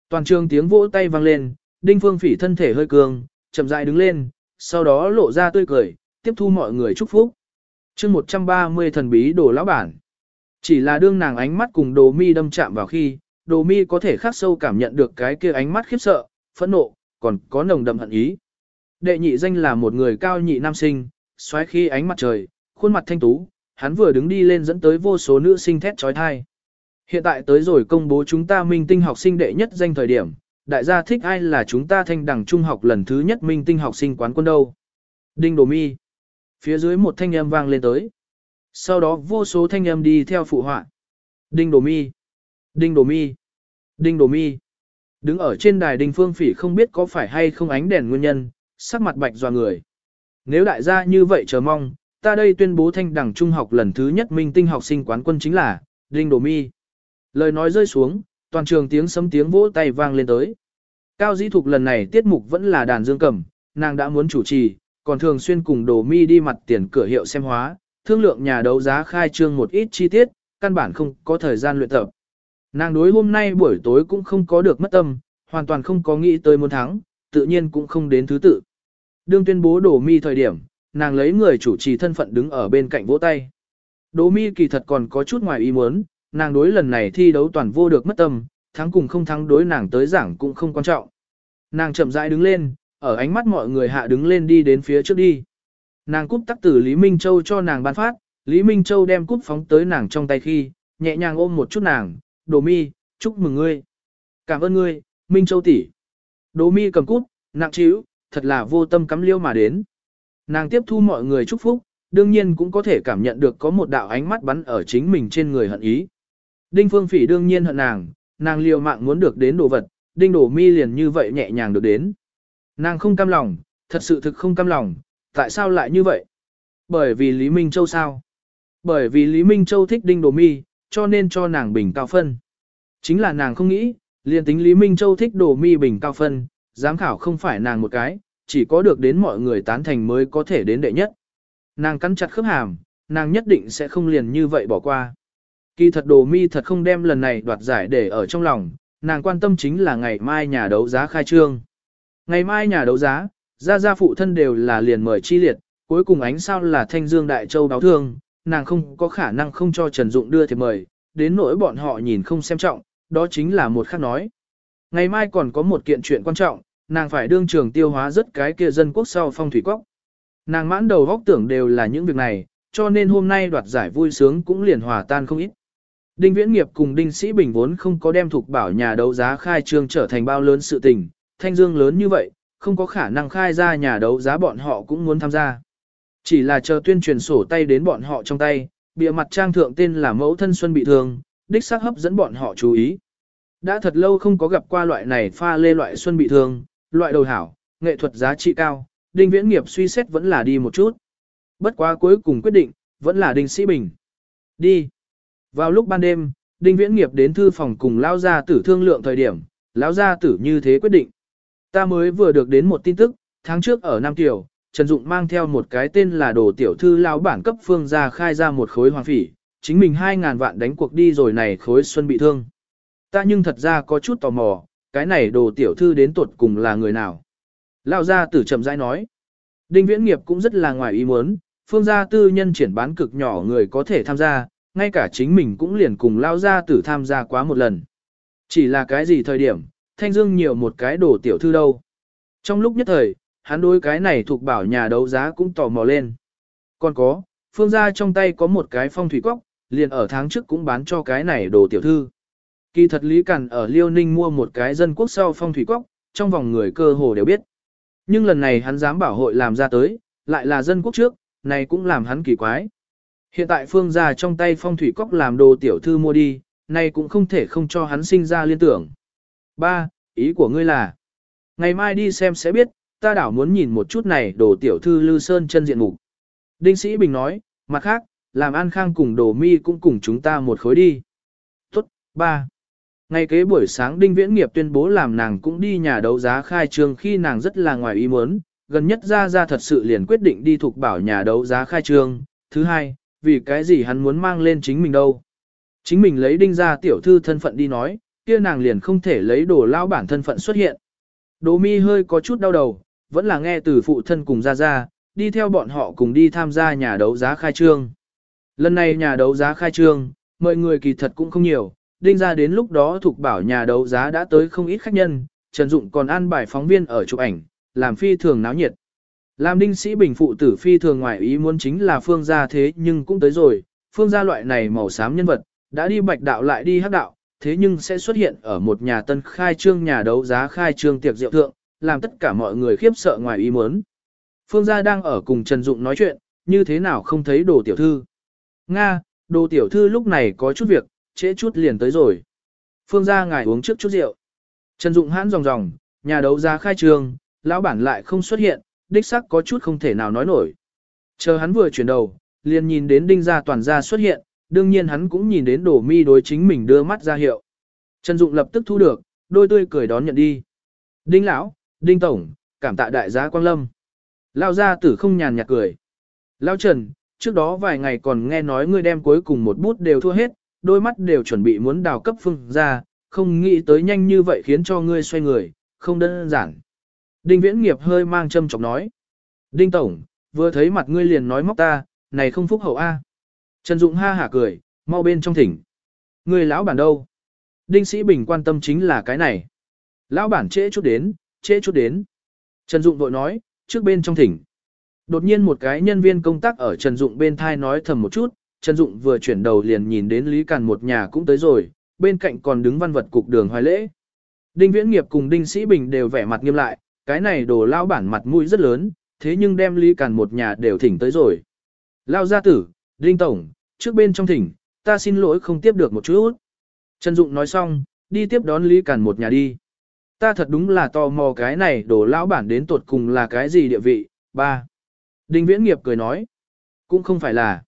Toàn trường tiếng vỗ tay vang lên, Đinh Phương Phỉ thân thể hơi cường, chậm rãi đứng lên, sau đó lộ ra tươi cười, tiếp thu mọi người chúc phúc. chương 130 thần bí đồ lão bản. Chỉ là đương nàng ánh mắt cùng đồ mi đâm chạm vào khi, đồ mi có thể khắc sâu cảm nhận được cái kia ánh mắt khiếp sợ, phẫn nộ, còn có nồng đậm hận ý. Đệ nhị danh là một người cao nhị nam sinh, xoáy khi ánh mặt trời, khuôn mặt thanh tú, hắn vừa đứng đi lên dẫn tới vô số nữ sinh thét trói thai. Hiện tại tới rồi công bố chúng ta minh tinh học sinh đệ nhất danh thời điểm, đại gia thích ai là chúng ta thanh đẳng trung học lần thứ nhất minh tinh học sinh quán quân đâu. Đinh Đồ Mi. Phía dưới một thanh âm vang lên tới. Sau đó vô số thanh âm đi theo phụ họa. Đinh Đồ Mi. Đinh Đồ Mi. Đinh Đồ Mi. Đứng ở trên đài Đinh Phương Phỉ không biết có phải hay không ánh đèn nguyên nhân, sắc mặt bạch dò người. Nếu đại gia như vậy chờ mong, ta đây tuyên bố thanh đẳng trung học lần thứ nhất minh tinh học sinh quán quân chính là Đinh Đồ Mi. Lời nói rơi xuống, toàn trường tiếng sấm tiếng vỗ tay vang lên tới. Cao dĩ thục lần này tiết mục vẫn là đàn dương cầm, nàng đã muốn chủ trì, còn thường xuyên cùng đồ mi đi mặt tiền cửa hiệu xem hóa, thương lượng nhà đấu giá khai trương một ít chi tiết, căn bản không có thời gian luyện tập. Nàng đối hôm nay buổi tối cũng không có được mất tâm, hoàn toàn không có nghĩ tới muốn thắng, tự nhiên cũng không đến thứ tự. Đương tuyên bố đổ mi thời điểm, nàng lấy người chủ trì thân phận đứng ở bên cạnh vỗ tay. Đỗ mi kỳ thật còn có chút ngoài ý muốn, nàng đối lần này thi đấu toàn vô được mất tâm, thắng cùng không thắng đối nàng tới giảng cũng không quan trọng. Nàng chậm rãi đứng lên, ở ánh mắt mọi người hạ đứng lên đi đến phía trước đi. Nàng cúp tắc tử Lý Minh Châu cho nàng ban phát, Lý Minh Châu đem cúp phóng tới nàng trong tay khi, nhẹ nhàng ôm một chút nàng, Đỗ mi, chúc mừng ngươi. Cảm ơn ngươi, Minh Châu tỷ. Đỗ mi cầm cúp, nặng chíu, thật là vô tâm cắm liêu mà đến. Nàng tiếp thu mọi người chúc phúc, đương nhiên cũng có thể cảm nhận được có một đạo ánh mắt bắn ở chính mình trên người hận ý. Đinh Phương Phỉ đương nhiên hận nàng, nàng liều mạng muốn được đến đồ vật, Đinh Đổ Mi liền như vậy nhẹ nhàng được đến. Nàng không cam lòng, thật sự thực không cam lòng, tại sao lại như vậy? Bởi vì Lý Minh Châu sao? Bởi vì Lý Minh Châu thích Đinh Đổ Mi, cho nên cho nàng bình cao phân. Chính là nàng không nghĩ, liền tính Lý Minh Châu thích Đổ Mi bình cao phân, giám khảo không phải nàng một cái, chỉ có được đến mọi người tán thành mới có thể đến đệ nhất. Nàng cắn chặt khớp hàm, nàng nhất định sẽ không liền như vậy bỏ qua. Kỳ thật đồ mi thật không đem lần này đoạt giải để ở trong lòng, nàng quan tâm chính là ngày mai nhà đấu giá khai trương. Ngày mai nhà đấu giá, gia gia phụ thân đều là liền mời chi liệt, cuối cùng ánh sao là thanh dương đại châu báo thương, nàng không có khả năng không cho Trần Dụng đưa thì mời, đến nỗi bọn họ nhìn không xem trọng, đó chính là một khác nói. Ngày mai còn có một kiện chuyện quan trọng, nàng phải đương trường tiêu hóa rất cái kia dân quốc sau phong thủy quốc. Nàng mãn đầu góc tưởng đều là những việc này, cho nên hôm nay đoạt giải vui sướng cũng liền hòa tan không ít. Đinh Viễn Nghiệp cùng Đinh Sĩ Bình vốn không có đem thuộc bảo nhà đấu giá khai trương trở thành bao lớn sự tình, thanh dương lớn như vậy, không có khả năng khai ra nhà đấu giá bọn họ cũng muốn tham gia. Chỉ là chờ tuyên truyền sổ tay đến bọn họ trong tay, bìa mặt trang thượng tên là mẫu thân xuân bị thương, đích xác hấp dẫn bọn họ chú ý. Đã thật lâu không có gặp qua loại này pha lê loại xuân bị thương, loại đầu hảo, nghệ thuật giá trị cao, Đinh Viễn Nghiệp suy xét vẫn là đi một chút. Bất quá cuối cùng quyết định, vẫn là Đinh Sĩ Bình. Đi. Vào lúc ban đêm, Đinh Viễn Nghiệp đến thư phòng cùng Lão Gia Tử thương lượng thời điểm, Lão Gia Tử như thế quyết định. Ta mới vừa được đến một tin tức, tháng trước ở Nam tiểu Trần Dụng mang theo một cái tên là đồ tiểu thư lão bản cấp phương ra khai ra một khối hoàng phỉ, chính mình 2.000 vạn đánh cuộc đi rồi này khối xuân bị thương. Ta nhưng thật ra có chút tò mò, cái này đồ tiểu thư đến tuột cùng là người nào. Lão Gia Tử chậm rãi nói. Đinh Viễn Nghiệp cũng rất là ngoài ý muốn, phương gia tư nhân triển bán cực nhỏ người có thể tham gia, ngay cả chính mình cũng liền cùng lao gia tử tham gia quá một lần. Chỉ là cái gì thời điểm, Thanh Dương nhiều một cái đồ tiểu thư đâu. Trong lúc nhất thời, hắn đối cái này thuộc bảo nhà đấu giá cũng tò mò lên. Còn có, phương gia trong tay có một cái phong thủy cốc, liền ở tháng trước cũng bán cho cái này đồ tiểu thư. Kỳ thật Lý Cẩn ở Liêu Ninh mua một cái dân quốc sau phong thủy cốc, trong vòng người cơ hồ đều biết. Nhưng lần này hắn dám bảo hội làm ra tới, lại là dân quốc trước, này cũng làm hắn kỳ quái. Hiện tại phương gia trong tay phong thủy cốc làm đồ tiểu thư mua đi, nay cũng không thể không cho hắn sinh ra liên tưởng. Ba, Ý của ngươi là, ngày mai đi xem sẽ biết, ta đảo muốn nhìn một chút này đồ tiểu thư Lư Sơn chân diện mục. Đinh Sĩ Bình nói, mặt khác, làm An Khang cùng đồ mi cũng cùng chúng ta một khối đi. Tốt, ba. Ngay kế buổi sáng Đinh Viễn Nghiệp tuyên bố làm nàng cũng đi nhà đấu giá khai trương khi nàng rất là ngoài ý muốn, gần nhất ra ra thật sự liền quyết định đi thuộc bảo nhà đấu giá khai trương. Thứ hai, vì cái gì hắn muốn mang lên chính mình đâu. Chính mình lấy đinh ra tiểu thư thân phận đi nói, kia nàng liền không thể lấy đồ lao bản thân phận xuất hiện. Đỗ mi hơi có chút đau đầu, vẫn là nghe từ phụ thân cùng ra ra, đi theo bọn họ cùng đi tham gia nhà đấu giá khai trương. Lần này nhà đấu giá khai trương, mọi người kỳ thật cũng không nhiều, đinh ra đến lúc đó thuộc bảo nhà đấu giá đã tới không ít khách nhân, Trần Dụng còn an bài phóng viên ở chụp ảnh, làm phi thường náo nhiệt. Làm đinh sĩ bình phụ tử phi thường ngoài ý muốn chính là phương gia thế nhưng cũng tới rồi, phương gia loại này màu xám nhân vật, đã đi bạch đạo lại đi hắc đạo, thế nhưng sẽ xuất hiện ở một nhà tân khai trương nhà đấu giá khai trương tiệc rượu thượng, làm tất cả mọi người khiếp sợ ngoài ý muốn. Phương gia đang ở cùng Trần Dụng nói chuyện, như thế nào không thấy đồ tiểu thư. Nga, đồ tiểu thư lúc này có chút việc, trễ chút liền tới rồi. Phương gia ngài uống trước chút rượu. Trần Dụng hãn ròng ròng, nhà đấu giá khai trương, lão bản lại không xuất hiện, đích sắc có chút không thể nào nói nổi. Chờ hắn vừa chuyển đầu, liền nhìn đến đinh gia toàn gia xuất hiện, đương nhiên hắn cũng nhìn đến đổ mi đối chính mình đưa mắt ra hiệu. Trần Dụng lập tức thu được, đôi tươi cười đón nhận đi. Đinh lão, đinh tổng, cảm tạ đại giá quang lâm. Lao gia tử không nhàn nhạt cười. Lao Trần, trước đó vài ngày còn nghe nói ngươi đem cuối cùng một bút đều thua hết, đôi mắt đều chuẩn bị muốn đào cấp phương ra, không nghĩ tới nhanh như vậy khiến cho ngươi xoay người, không đơn giản. Đinh Viễn Nghiệp hơi mang châm chọc nói. Đinh Tổng, vừa thấy mặt ngươi liền nói móc ta, này không phúc hậu A. Trần Dụng ha hả cười, mau bên trong thỉnh. Ngươi lão bản đâu? Đinh Sĩ Bình quan tâm chính là cái này. Lão bản trễ chút đến, trễ chút đến. Trần Dụng vội nói, trước bên trong thỉnh. Đột nhiên một cái nhân viên công tác ở Trần Dụng bên thai nói thầm một chút, Trần Dụng vừa chuyển đầu liền nhìn đến Lý Càn một nhà cũng tới rồi, bên cạnh còn đứng văn vật cục đường hoài lễ. Đinh Viễn Nghiệp cùng Đinh Sĩ Bình đều vẻ mặt nghiêm lại, cái này đồ lao bản mặt mũi rất lớn, thế nhưng đem Lý Càn một nhà đều thỉnh tới rồi. Lao gia tử, Đinh Tổng, trước bên trong thỉnh, ta xin lỗi không tiếp được một chút. Trần Dụng nói xong, đi tiếp đón Lý Càn một nhà đi. Ta thật đúng là tò mò cái này đồ lão bản đến tột cùng là cái gì địa vị. Ba. Đinh Viễn Nghiệp cười nói. Cũng không phải là.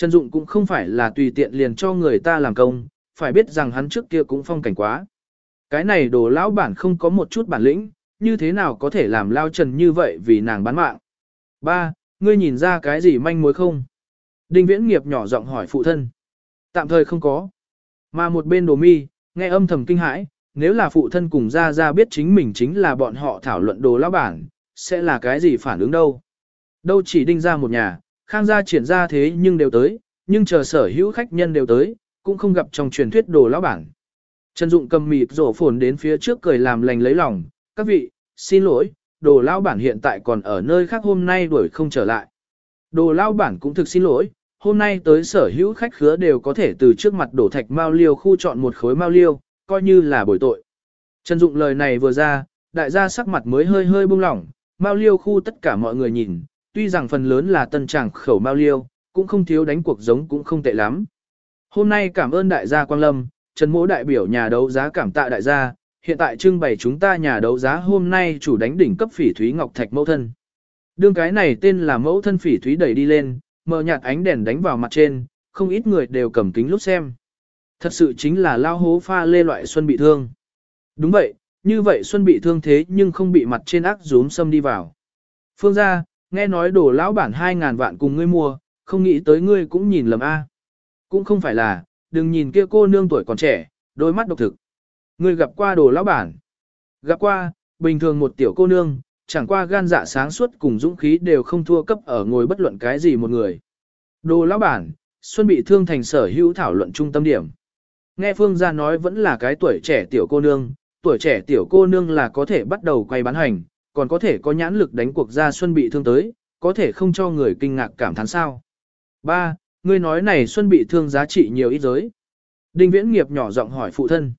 Trần Dụng cũng không phải là tùy tiện liền cho người ta làm công, phải biết rằng hắn trước kia cũng phong cảnh quá. Cái này đồ lão bản không có một chút bản lĩnh, như thế nào có thể làm lao trần như vậy vì nàng bán mạng. Ba, ngươi nhìn ra cái gì manh mối không? Đinh viễn nghiệp nhỏ giọng hỏi phụ thân. Tạm thời không có. Mà một bên đồ mi, nghe âm thầm kinh hãi, nếu là phụ thân cùng ra ra biết chính mình chính là bọn họ thảo luận đồ lão bản, sẽ là cái gì phản ứng đâu. Đâu chỉ đinh ra một nhà, khang gia triển ra thế nhưng đều tới, nhưng chờ sở hữu khách nhân đều tới, cũng không gặp trong truyền thuyết đồ lão bản. Trần Dụng cầm mịt rổ phồn đến phía trước cười làm lành lấy lòng, các vị, xin lỗi, đồ lão bản hiện tại còn ở nơi khác hôm nay đuổi không trở lại. Đồ lão bản cũng thực xin lỗi, hôm nay tới sở hữu khách khứa đều có thể từ trước mặt đổ thạch mao liêu khu chọn một khối mao liêu, coi như là bồi tội. Trần Dụng lời này vừa ra, đại gia sắc mặt mới hơi hơi buông lỏng, mao liêu khu tất cả mọi người nhìn, tuy rằng phần lớn là tân tràng khẩu mao liêu, cũng không thiếu đánh cuộc giống cũng không tệ lắm. Hôm nay cảm ơn đại gia Quang Lâm, Trần Mỗ đại biểu nhà đấu giá cảm tạ đại gia, hiện tại trưng bày chúng ta nhà đấu giá hôm nay chủ đánh đỉnh cấp phỉ thúy ngọc thạch mẫu thân. Đương cái này tên là mẫu thân phỉ thúy đẩy đi lên, mờ nhạt ánh đèn đánh vào mặt trên, không ít người đều cầm kính lúc xem. Thật sự chính là lao hố pha lê loại xuân bị thương. Đúng vậy, như vậy xuân bị thương thế nhưng không bị mặt trên ác rúm xâm đi vào. Phương gia, nghe nói đổ lão bản 2.000 vạn cùng ngươi mua, không nghĩ tới ngươi cũng nhìn lầm A. Cũng không phải là, đừng nhìn kia cô nương tuổi còn trẻ, đôi mắt độc thực. Ngươi gặp qua đồ lão bản. Gặp qua, bình thường một tiểu cô nương, chẳng qua gan dạ sáng suốt cùng dũng khí đều không thua cấp ở ngồi bất luận cái gì một người. Đồ lão bản, Xuân bị thương thành sở hữu thảo luận trung tâm điểm. Nghe Phương gia nói vẫn là cái tuổi trẻ tiểu cô nương, tuổi trẻ tiểu cô nương là có thể bắt đầu quay bán hành, còn có thể có nhãn lực đánh cuộc ra Xuân bị thương tới, có thể không cho người kinh ngạc cảm thán sao. 3. Ngươi nói này Xuân bị thương giá trị nhiều ít giới. Đinh Viễn Nghiệp nhỏ giọng hỏi phụ thân.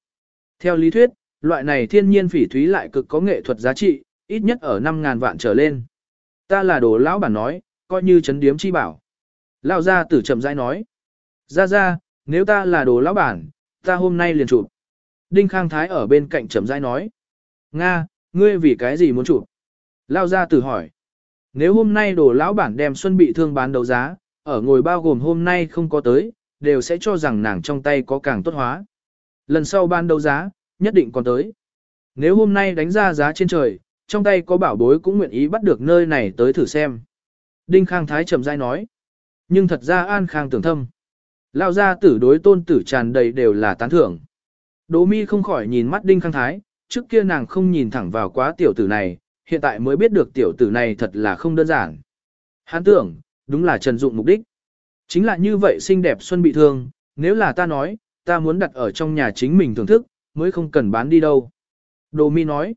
Theo lý thuyết, loại này thiên nhiên phỉ thúy lại cực có nghệ thuật giá trị, ít nhất ở 5.000 vạn trở lên. Ta là đồ lão bản nói, coi như chấn điếm chi bảo. Lão gia tử chậm rãi nói. Ra ra, nếu ta là đồ lão bản, ta hôm nay liền chụp. Đinh Khang Thái ở bên cạnh chậm rãi nói. Nga, ngươi vì cái gì muốn chụp? Lão gia tử hỏi. Nếu hôm nay đồ lão bản đem xuân bị thương bán đấu giá, ở ngồi bao gồm hôm nay không có tới, đều sẽ cho rằng nàng trong tay có càng tốt hóa. Lần sau ban đấu giá, nhất định còn tới. Nếu hôm nay đánh ra giá trên trời, trong tay có bảo bối cũng nguyện ý bắt được nơi này tới thử xem. Đinh Khang Thái trầm dai nói. Nhưng thật ra An Khang tưởng thâm. Lao ra tử đối tôn tử tràn đầy đều là tán thưởng. Đỗ mi không khỏi nhìn mắt Đinh Khang Thái, trước kia nàng không nhìn thẳng vào quá tiểu tử này, hiện tại mới biết được tiểu tử này thật là không đơn giản. Hắn tưởng, đúng là trần dụng mục đích. Chính là như vậy xinh đẹp xuân bị thương, nếu là ta nói, ta muốn đặt ở trong nhà chính mình thưởng thức, mới không cần bán đi đâu. Đồ mi nói,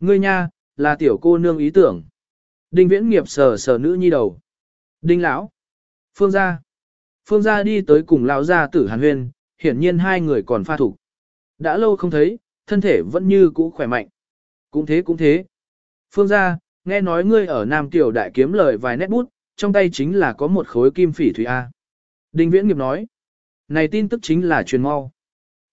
ngươi nha, là tiểu cô nương ý tưởng. Đinh viễn nghiệp sờ sờ nữ nhi đầu. Đinh lão, phương gia. Phương gia đi tới cùng lão gia tử hàn huyên, hiển nhiên hai người còn pha thủ. Đã lâu không thấy, thân thể vẫn như cũ khỏe mạnh. Cũng thế cũng thế. Phương gia, nghe nói ngươi ở Nam Tiểu Đại kiếm lời vài nét bút, trong tay chính là có một khối kim phỉ thủy A. Đinh Viễn Nghiệp nói, này tin tức chính là truyền mau.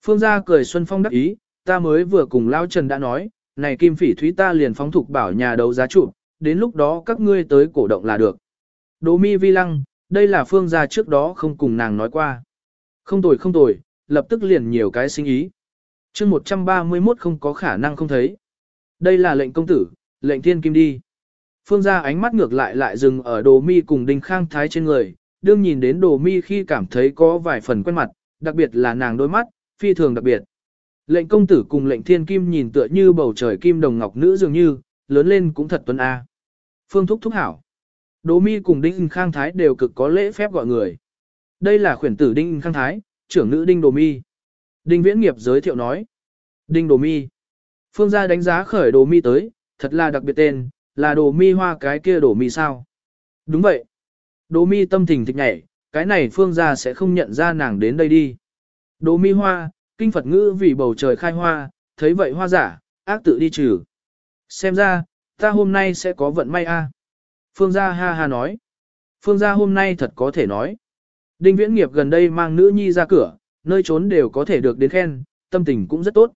Phương gia cười Xuân Phong đắc ý, ta mới vừa cùng Lao Trần đã nói, này kim phỉ thúy ta liền phóng thục bảo nhà đấu giá trụ, đến lúc đó các ngươi tới cổ động là được. Đỗ mi vi lăng, đây là phương gia trước đó không cùng nàng nói qua. Không tồi không tồi, lập tức liền nhiều cái sinh ý chương 131 không có khả năng không thấy. Đây là lệnh công tử, lệnh thiên kim đi. Phương gia ánh mắt ngược lại lại dừng ở đồ mi cùng đinh khang thái trên người, đương nhìn đến đồ mi khi cảm thấy có vài phần quen mặt, đặc biệt là nàng đôi mắt, phi thường đặc biệt. Lệnh công tử cùng lệnh thiên kim nhìn tựa như bầu trời kim đồng ngọc nữ dường như, lớn lên cũng thật tuấn A. Phương thúc thúc hảo. Đồ mi cùng đinh khang thái đều cực có lễ phép gọi người. Đây là khuyển tử đinh khang thái, trưởng nữ đinh đồ mi. Đinh viễn nghiệp giới thiệu nói. Đinh đồ mi. Phương gia đánh giá khởi đồ mi tới, thật là đặc biệt tên, là đồ mi hoa cái kia đồ mi sao. Đúng vậy. Đồ mi tâm tình thịch nhảy, cái này phương gia sẽ không nhận ra nàng đến đây đi. Đồ mi hoa, kinh Phật ngữ vì bầu trời khai hoa, thấy vậy hoa giả, ác tự đi trừ. Xem ra, ta hôm nay sẽ có vận may a. Phương gia ha ha nói. Phương gia hôm nay thật có thể nói. Đinh viễn nghiệp gần đây mang nữ nhi ra cửa, nơi trốn đều có thể được đến khen, tâm tình cũng rất tốt.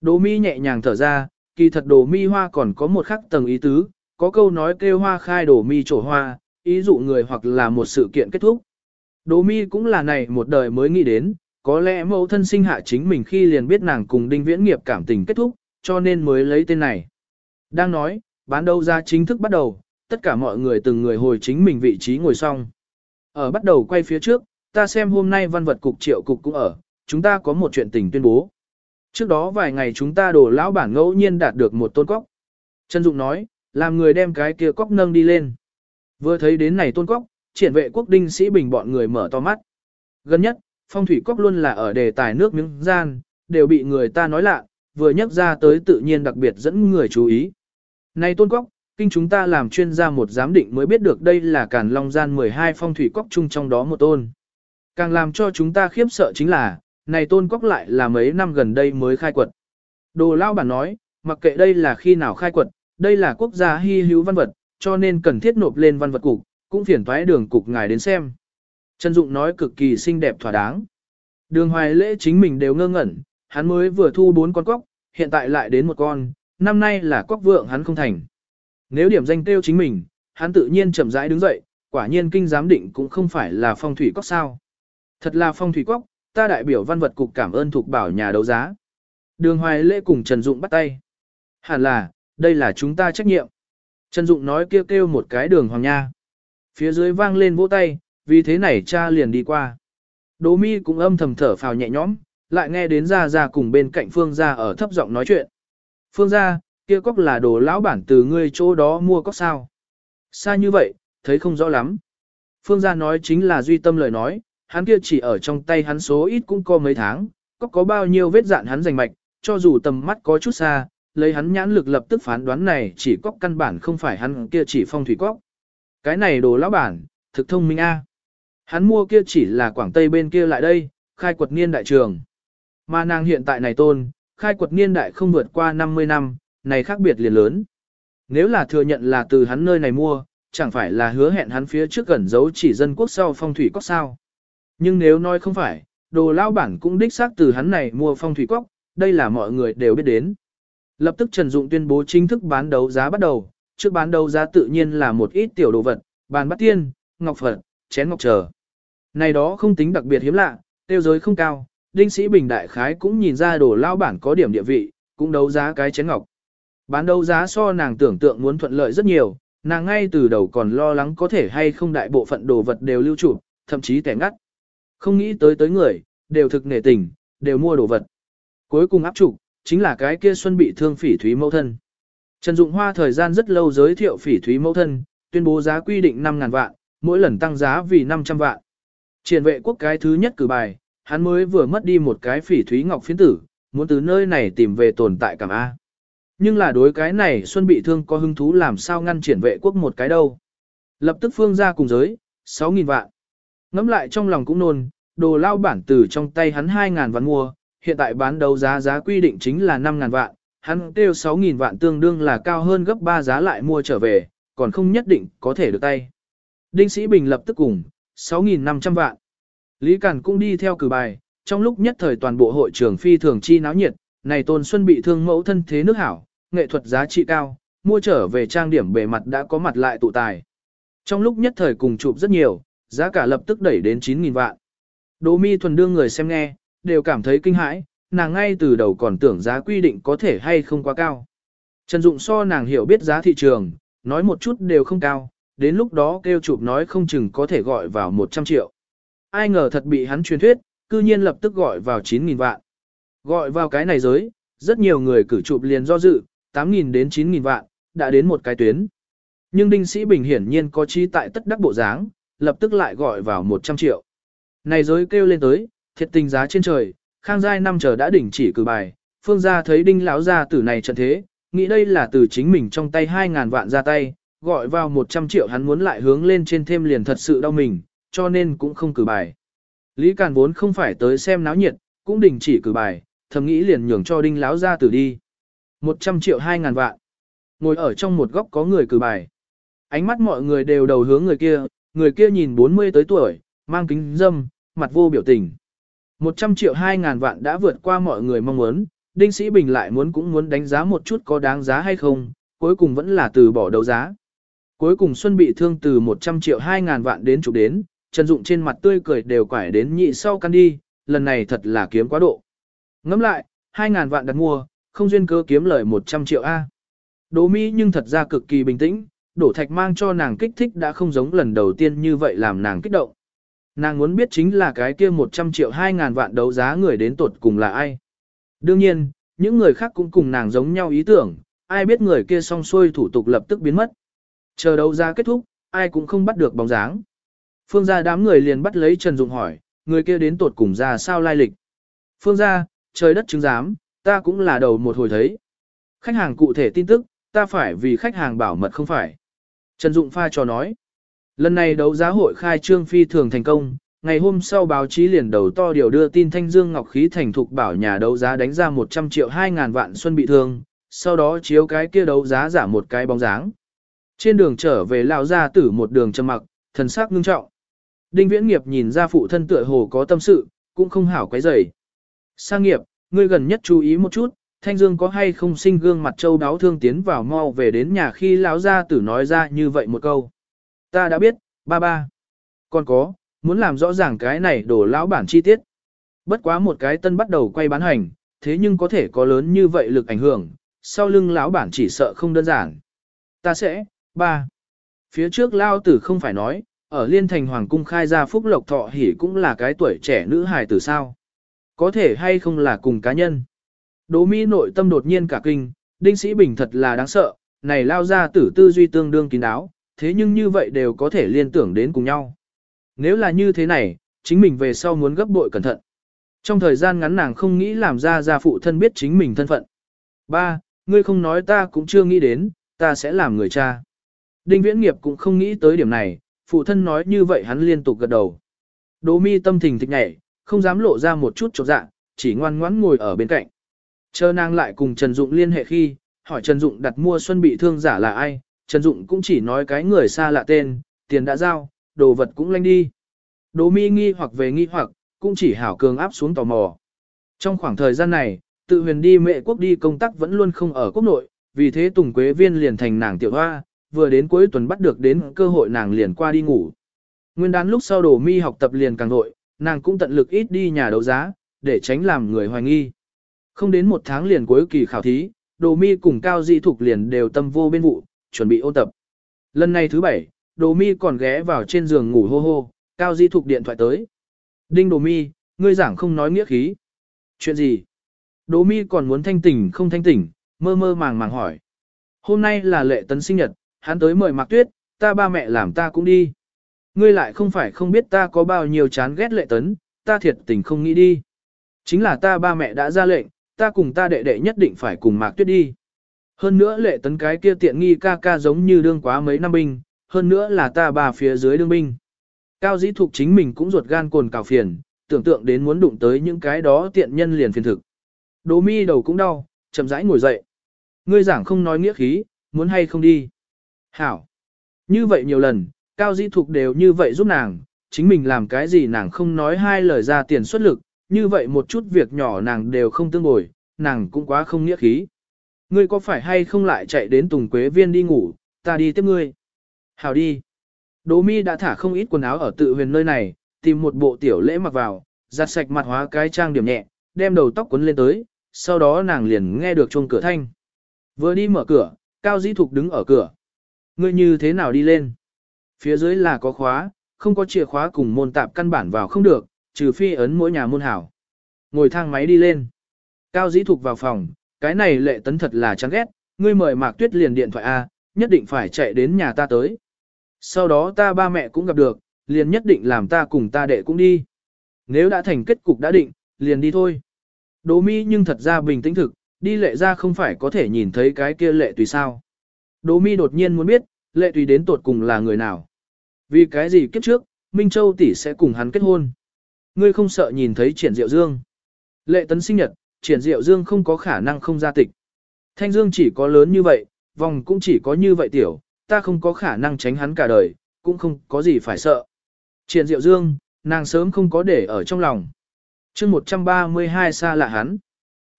Đồ mi nhẹ nhàng thở ra, kỳ thật đồ mi hoa còn có một khắc tầng ý tứ, có câu nói kêu hoa khai đồ mi trổ hoa, ý dụ người hoặc là một sự kiện kết thúc. Đồ mi cũng là này một đời mới nghĩ đến, có lẽ mẫu thân sinh hạ chính mình khi liền biết nàng cùng đinh viễn nghiệp cảm tình kết thúc, cho nên mới lấy tên này. Đang nói, bán đấu ra chính thức bắt đầu, tất cả mọi người từng người hồi chính mình vị trí ngồi xong. Ở bắt đầu quay phía trước, ta xem hôm nay văn vật cục triệu cục cũng ở, chúng ta có một chuyện tình tuyên bố. Trước đó vài ngày chúng ta đổ lão bản ngẫu nhiên đạt được một tôn cóc. Trần Dụng nói, làm người đem cái kia cóc nâng đi lên. Vừa thấy đến này tôn cóc, triển vệ quốc đinh sĩ bình bọn người mở to mắt. Gần nhất, phong thủy cóc luôn là ở đề tài nước miếng gian, đều bị người ta nói lạ, vừa nhắc ra tới tự nhiên đặc biệt dẫn người chú ý. Này tôn cóc, kinh chúng ta làm chuyên gia một giám định mới biết được đây là càn long gian 12 phong thủy cóc chung trong đó một tôn. Càng làm cho chúng ta khiếp sợ chính là, này tôn cóc lại là mấy năm gần đây mới khai quật. Đồ lao bản nói, mặc kệ đây là khi nào khai quật, đây là quốc gia hy hữu văn vật, cho nên cần thiết nộp lên văn vật cục, cũng phiền thoái đường cục ngài đến xem. Trần Dụng nói cực kỳ xinh đẹp thỏa đáng. Đường hoài lễ chính mình đều ngơ ngẩn, hắn mới vừa thu bốn con cóc, hiện tại lại đến một con, năm nay là cóc vượng hắn không thành. Nếu điểm danh tiêu chính mình, hắn tự nhiên chậm rãi đứng dậy, quả nhiên kinh giám định cũng không phải là phong thủy cóc sao. Thật là phong thủy quốc, ta đại biểu văn vật cục cảm ơn thuộc bảo nhà đấu giá. Đường hoài lễ cùng Trần Dụng bắt tay. Hẳn là, đây là chúng ta trách nhiệm. Trần Dụng nói kêu kêu một cái đường hoàng nha. Phía dưới vang lên vỗ tay, vì thế này cha liền đi qua. Đỗ mi cũng âm thầm thở phào nhẹ nhõm, lại nghe đến ra ra cùng bên cạnh phương gia ở thấp giọng nói chuyện. Phương gia, kia cóc là đồ lão bản từ ngươi chỗ đó mua cóc sao. Xa như vậy, thấy không rõ lắm. Phương gia nói chính là duy tâm lời nói, hắn kia chỉ ở trong tay hắn số ít cũng có mấy tháng, có có bao nhiêu vết dạn hắn rành mạch, cho dù tầm mắt có chút xa, lấy hắn nhãn lực lập tức phán đoán này chỉ cóc căn bản không phải hắn kia chỉ phong thủy cóc. Cái này đồ lão bản, thực thông minh a. Hắn mua kia chỉ là Quảng Tây bên kia lại đây, khai quật niên đại trường. Mà nàng hiện tại này tôn, khai quật niên đại không vượt qua 50 năm, này khác biệt liền lớn. Nếu là thừa nhận là từ hắn nơi này mua, chẳng phải là hứa hẹn hắn phía trước gần giấu chỉ dân quốc sau phong thủy cóc sao. Nhưng nếu nói không phải, đồ lao bản cũng đích xác từ hắn này mua phong thủy cốc đây là mọi người đều biết đến. Lập tức Trần Dụng tuyên bố chính thức bán đấu giá bắt đầu, trước bán đấu giá tự nhiên là một ít tiểu đồ vật, bàn bắt tiên, ngọc phật, chén ngọc trở Này đó không tính đặc biệt hiếm lạ, tiêu giới không cao, đinh sĩ bình đại khái cũng nhìn ra đồ lao bản có điểm địa vị, cũng đấu giá cái chén ngọc. Bán đấu giá so nàng tưởng tượng muốn thuận lợi rất nhiều, nàng ngay từ đầu còn lo lắng có thể hay không đại bộ phận đồ vật đều lưu trụ, thậm chí tẻ ngắt. Không nghĩ tới tới người, đều thực nể tình, đều mua đồ vật. Cuối cùng áp trục, chính là cái kia xuân bị thương phỉ thúy mẫu thân. Trần Dụng Hoa thời gian rất lâu giới thiệu phỉ thúy mẫu thân, tuyên bố giá quy định 5.000 vạn, mỗi lần tăng giá vì 500 vạn. Triển vệ quốc cái thứ nhất cử bài, hắn mới vừa mất đi một cái phỉ thúy ngọc phiến tử, muốn từ nơi này tìm về tồn tại cảm A. Nhưng là đối cái này Xuân bị thương có hứng thú làm sao ngăn triển vệ quốc một cái đâu. Lập tức phương ra cùng giới, 6.000 vạn. Ngắm lại trong lòng cũng nôn, đồ lao bản từ trong tay hắn 2.000 vạn mua, hiện tại bán đấu giá giá quy định chính là 5.000 vạn, hắn kêu 6.000 vạn tương đương là cao hơn gấp 3 giá lại mua trở về, còn không nhất định có thể được tay. Đinh Sĩ Bình lập tức cùng, 6.500 vạn. Lý Cản cũng đi theo cử bài, trong lúc nhất thời toàn bộ hội trường phi thường chi náo nhiệt, này Tôn Xuân bị thương mẫu thân thế nước hảo, nghệ thuật giá trị cao, mua trở về trang điểm bề mặt đã có mặt lại tụ tài. Trong lúc nhất thời cùng chụp rất nhiều, giá cả lập tức đẩy đến 9.000 vạn. Đỗ mi thuần đương người xem nghe, đều cảm thấy kinh hãi, nàng ngay từ đầu còn tưởng giá quy định có thể hay không quá cao. Trần Dụng so nàng hiểu biết giá thị trường, nói một chút đều không cao, đến lúc đó kêu chụp nói không chừng có thể gọi vào 100 triệu. Ai ngờ thật bị hắn truyền thuyết, cư nhiên lập tức gọi vào 9.000 vạn. Gọi vào cái này giới, rất nhiều người cử chụp liền do dự, 8.000 đến 9.000 vạn, đã đến một cái tuyến. Nhưng Đinh Sĩ Bình hiển nhiên có trí tại tất đắc bộ dáng, lập tức lại gọi vào 100 triệu. Này giới kêu lên tới, thiệt tình giá trên trời, khang giai năm chờ đã đỉnh chỉ cử bài, phương gia thấy đinh lão gia tử này trận thế, nghĩ đây là từ chính mình trong tay 2.000 vạn ra tay, gọi vào 100 triệu hắn muốn lại hướng lên trên thêm liền thật sự đau mình, cho nên cũng không cử bài. Lý Càn vốn không phải tới xem náo nhiệt, cũng đình chỉ cử bài, thầm nghĩ liền nhường cho đinh lão gia tử đi. 100 triệu 2.000 vạn. Ngồi ở trong một góc có người cử bài. Ánh mắt mọi người đều đầu hướng người kia, người kia nhìn 40 tới tuổi, mang kính dâm, mặt vô biểu tình. 100 triệu 2.000 vạn đã vượt qua mọi người mong muốn, Đinh Sĩ Bình lại muốn cũng muốn đánh giá một chút có đáng giá hay không, cuối cùng vẫn là từ bỏ đấu giá. Cuối cùng Xuân bị thương từ 100 triệu 2.000 vạn đến chụp đến, Trần Dụng trên mặt tươi cười đều quải đến nhị sau căn đi, lần này thật là kiếm quá độ. Ngẫm lại, 2.000 vạn đặt mua, không duyên cơ kiếm lời 100 triệu A. Đỗ Mỹ nhưng thật ra cực kỳ bình tĩnh, đổ thạch mang cho nàng kích thích đã không giống lần đầu tiên như vậy làm nàng kích động. Nàng muốn biết chính là cái kia 100 triệu 2.000 vạn đấu giá người đến tột cùng là ai. Đương nhiên, những người khác cũng cùng nàng giống nhau ý tưởng, ai biết người kia xong xuôi thủ tục lập tức biến mất. Chờ đấu giá kết thúc, ai cũng không bắt được bóng dáng. Phương gia đám người liền bắt lấy Trần Dụng hỏi, người kia đến tột cùng ra sao lai lịch. Phương gia, trời đất chứng giám, ta cũng là đầu một hồi thấy. Khách hàng cụ thể tin tức, ta phải vì khách hàng bảo mật không phải. Trần Dụng pha cho nói. Lần này đấu giá hội khai trương phi thường thành công, ngày hôm sau báo chí liền đầu to điều đưa tin Thanh Dương Ngọc Khí thành thục bảo nhà đấu giá đánh ra 100 triệu 2 ngàn vạn xuân bị thương, sau đó chiếu cái kia đấu giá giả một cái bóng dáng. Trên đường trở về lão gia tử một đường trầm mặc, thần sắc ngưng trọng. Đinh Viễn Nghiệp nhìn ra phụ thân tựa hồ có tâm sự, cũng không hảo quấy rầy. Sang nghiệp, ngươi gần nhất chú ý một chút, Thanh Dương có hay không sinh gương mặt châu đáo thương tiến vào mau về đến nhà khi lão gia tử nói ra như vậy một câu. Ta đã biết, ba ba. Còn có, muốn làm rõ ràng cái này đổ lão bản chi tiết. Bất quá một cái tân bắt đầu quay bán hành, thế nhưng có thể có lớn như vậy lực ảnh hưởng, sau lưng lão bản chỉ sợ không đơn giản. Ta sẽ, ba. Phía trước lao tử không phải nói, ở liên thành hoàng cung khai ra phúc lộc thọ hỉ cũng là cái tuổi trẻ nữ hài tử sao. Có thể hay không là cùng cá nhân. Đỗ Mỹ nội tâm đột nhiên cả kinh, đinh sĩ bình thật là đáng sợ, này lao ra tử tư duy tương đương kín đáo, thế nhưng như vậy đều có thể liên tưởng đến cùng nhau. Nếu là như thế này, chính mình về sau muốn gấp bội cẩn thận. Trong thời gian ngắn nàng không nghĩ làm ra gia phụ thân biết chính mình thân phận. Ba, ngươi không nói ta cũng chưa nghĩ đến, ta sẽ làm người cha. Đinh viễn nghiệp cũng không nghĩ tới điểm này, phụ thân nói như vậy hắn liên tục gật đầu. Đỗ mi tâm tình thịch nhảy, không dám lộ ra một chút chột dạ, chỉ ngoan ngoãn ngồi ở bên cạnh. Chờ nàng lại cùng Trần Dụng liên hệ khi, hỏi Trần Dụng đặt mua xuân bị thương giả là ai, Trần Dụng cũng chỉ nói cái người xa lạ tên, tiền đã giao, đồ vật cũng lanh đi. Đỗ mi nghi hoặc về nghi hoặc, cũng chỉ hảo cường áp xuống tò mò. Trong khoảng thời gian này, tự huyền đi mẹ quốc đi công tác vẫn luôn không ở quốc nội, vì thế Tùng Quế Viên liền thành nàng tiểu hoa, vừa đến cuối tuần bắt được đến cơ hội nàng liền qua đi ngủ. Nguyên đán lúc sau đổ mi học tập liền càng nội, nàng cũng tận lực ít đi nhà đấu giá, để tránh làm người hoài nghi. Không đến một tháng liền cuối kỳ khảo thí, đồ mi cùng cao di thục liền đều tâm vô bên vụ, chuẩn bị ôn tập. Lần này thứ bảy, đồ mi còn ghé vào trên giường ngủ hô hô, cao di thục điện thoại tới. Đinh đồ mi, ngươi giảng không nói nghĩa khí. Chuyện gì? Đồ mi còn muốn thanh tỉnh không thanh tỉnh, mơ mơ màng màng hỏi. Hôm nay là lệ tấn sinh nhật, hắn tới mời Mạc Tuyết, ta ba mẹ làm ta cũng đi. Ngươi lại không phải không biết ta có bao nhiêu chán ghét lệ tấn, ta thiệt tình không nghĩ đi. Chính là ta ba mẹ đã ra lệnh, ta cùng ta đệ đệ nhất định phải cùng Mạc Tuyết đi. Hơn nữa lệ tấn cái kia tiện nghi ca ca giống như đương quá mấy năm binh, hơn nữa là ta bà phía dưới đương binh. Cao dĩ thục chính mình cũng ruột gan cồn cào phiền, tưởng tượng đến muốn đụng tới những cái đó tiện nhân liền phiền thực. Đỗ mi đầu cũng đau, chậm rãi ngồi dậy. Ngươi giảng không nói nghĩa khí, muốn hay không đi. Hảo. Như vậy nhiều lần, Cao dĩ thục đều như vậy giúp nàng, chính mình làm cái gì nàng không nói hai lời ra tiền xuất lực, như vậy một chút việc nhỏ nàng đều không tương bồi, nàng cũng quá không nghĩa khí. Ngươi có phải hay không lại chạy đến Tùng Quế Viên đi ngủ, ta đi tiếp ngươi. Hảo đi. Đỗ mi đã thả không ít quần áo ở tự huyền nơi này, tìm một bộ tiểu lễ mặc vào, giặt sạch mặt hóa cái trang điểm nhẹ, đem đầu tóc quấn lên tới, sau đó nàng liền nghe được chuông cửa thanh. Vừa đi mở cửa, Cao Dĩ Thục đứng ở cửa. Ngươi như thế nào đi lên? Phía dưới là có khóa, không có chìa khóa cùng môn tạp căn bản vào không được, trừ phi ấn mỗi nhà môn hảo. Ngồi thang máy đi lên. Cao Dĩ Thục vào phòng, cái này lệ tấn thật là chán ghét, ngươi mời Mạc Tuyết liền điện thoại A, nhất định phải chạy đến nhà ta tới. Sau đó ta ba mẹ cũng gặp được, liền nhất định làm ta cùng ta đệ cũng đi. Nếu đã thành kết cục đã định, liền đi thôi. Đỗ mi nhưng thật ra bình tĩnh thực, đi lệ ra không phải có thể nhìn thấy cái kia lệ tùy sao. Đỗ mi đột nhiên muốn biết, lệ tùy đến tột cùng là người nào. Vì cái gì kiếp trước, Minh Châu tỷ sẽ cùng hắn kết hôn. Ngươi không sợ nhìn thấy triển diệu dương. Lệ tấn sinh nhật, triển diệu dương không có khả năng không ra tịch. Thanh dương chỉ có lớn như vậy, vòng cũng chỉ có như vậy tiểu, ta không có khả năng tránh hắn cả đời, cũng không có gì phải sợ. Triển diệu dương, nàng sớm không có để ở trong lòng. chương 132 xa lạ hắn.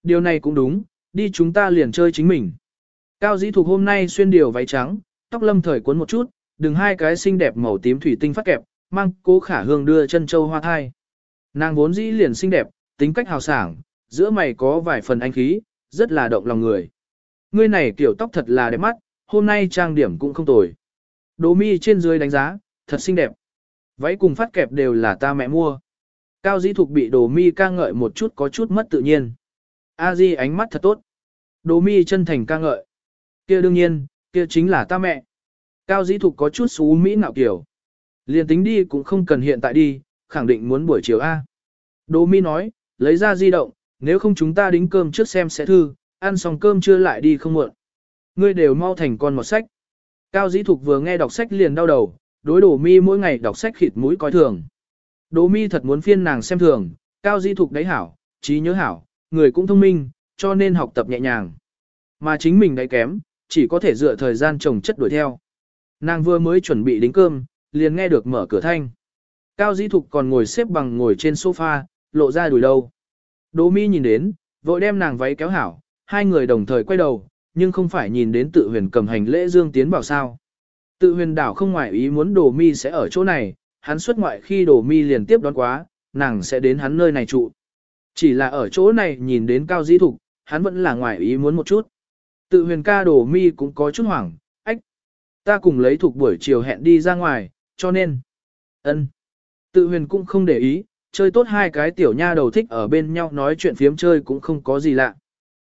Điều này cũng đúng, đi chúng ta liền chơi chính mình. Cao dĩ thục hôm nay xuyên điều váy trắng, tóc lâm thời cuốn một chút, đừng hai cái xinh đẹp màu tím thủy tinh phát kẹp, mang cố khả hương đưa chân châu hoa thai. Nàng vốn dĩ liền xinh đẹp, tính cách hào sảng, giữa mày có vài phần anh khí, rất là động lòng người. Ngươi này kiểu tóc thật là đẹp mắt, hôm nay trang điểm cũng không tồi. Đỗ mi trên dưới đánh giá, thật xinh đẹp. Váy cùng phát kẹp đều là ta mẹ mua. Cao dĩ thục bị đồ mi ca ngợi một chút có chút mất tự nhiên. A di ánh mắt thật tốt. Đồ mi chân thành ca ngợi. kia đương nhiên, kia chính là ta mẹ. Cao dĩ thục có chút xú mỹ ngạo kiểu. Liền tính đi cũng không cần hiện tại đi, khẳng định muốn buổi chiều A. Đỗ mi nói, lấy ra di động, nếu không chúng ta đính cơm trước xem sẽ thư, ăn xong cơm chưa lại đi không muộn. Ngươi đều mau thành con một sách. Cao dĩ thục vừa nghe đọc sách liền đau đầu, đối Đỗ mi mỗi ngày đọc sách khịt mũi coi thường. Đỗ mi thật muốn phiên nàng xem thường, cao dĩ thục đấy hảo, trí nhớ hảo, người cũng thông minh, cho nên học tập nhẹ nhàng. Mà chính mình đấy kém, chỉ có thể dựa thời gian trồng chất đuổi theo. Nàng vừa mới chuẩn bị đính cơm, liền nghe được mở cửa thanh. Cao dĩ thục còn ngồi xếp bằng ngồi trên sofa, lộ ra đùi đâu. Đỗ mi nhìn đến, vội đem nàng váy kéo hảo, hai người đồng thời quay đầu, nhưng không phải nhìn đến tự huyền cầm hành lễ dương tiến bảo sao. Tự huyền đảo không ngoại ý muốn Đỗ mi sẽ ở chỗ này, hắn xuất ngoại khi Đỗ mi liền tiếp đón quá, nàng sẽ đến hắn nơi này trụ. Chỉ là ở chỗ này nhìn đến cao dĩ thục, hắn vẫn là ngoại ý muốn một chút. Tự huyền ca Đỗ mi cũng có chút hoảng, ách. Ta cùng lấy thục buổi chiều hẹn đi ra ngoài, cho nên. ân. Tự huyền cũng không để ý, chơi tốt hai cái tiểu nha đầu thích ở bên nhau nói chuyện phiếm chơi cũng không có gì lạ.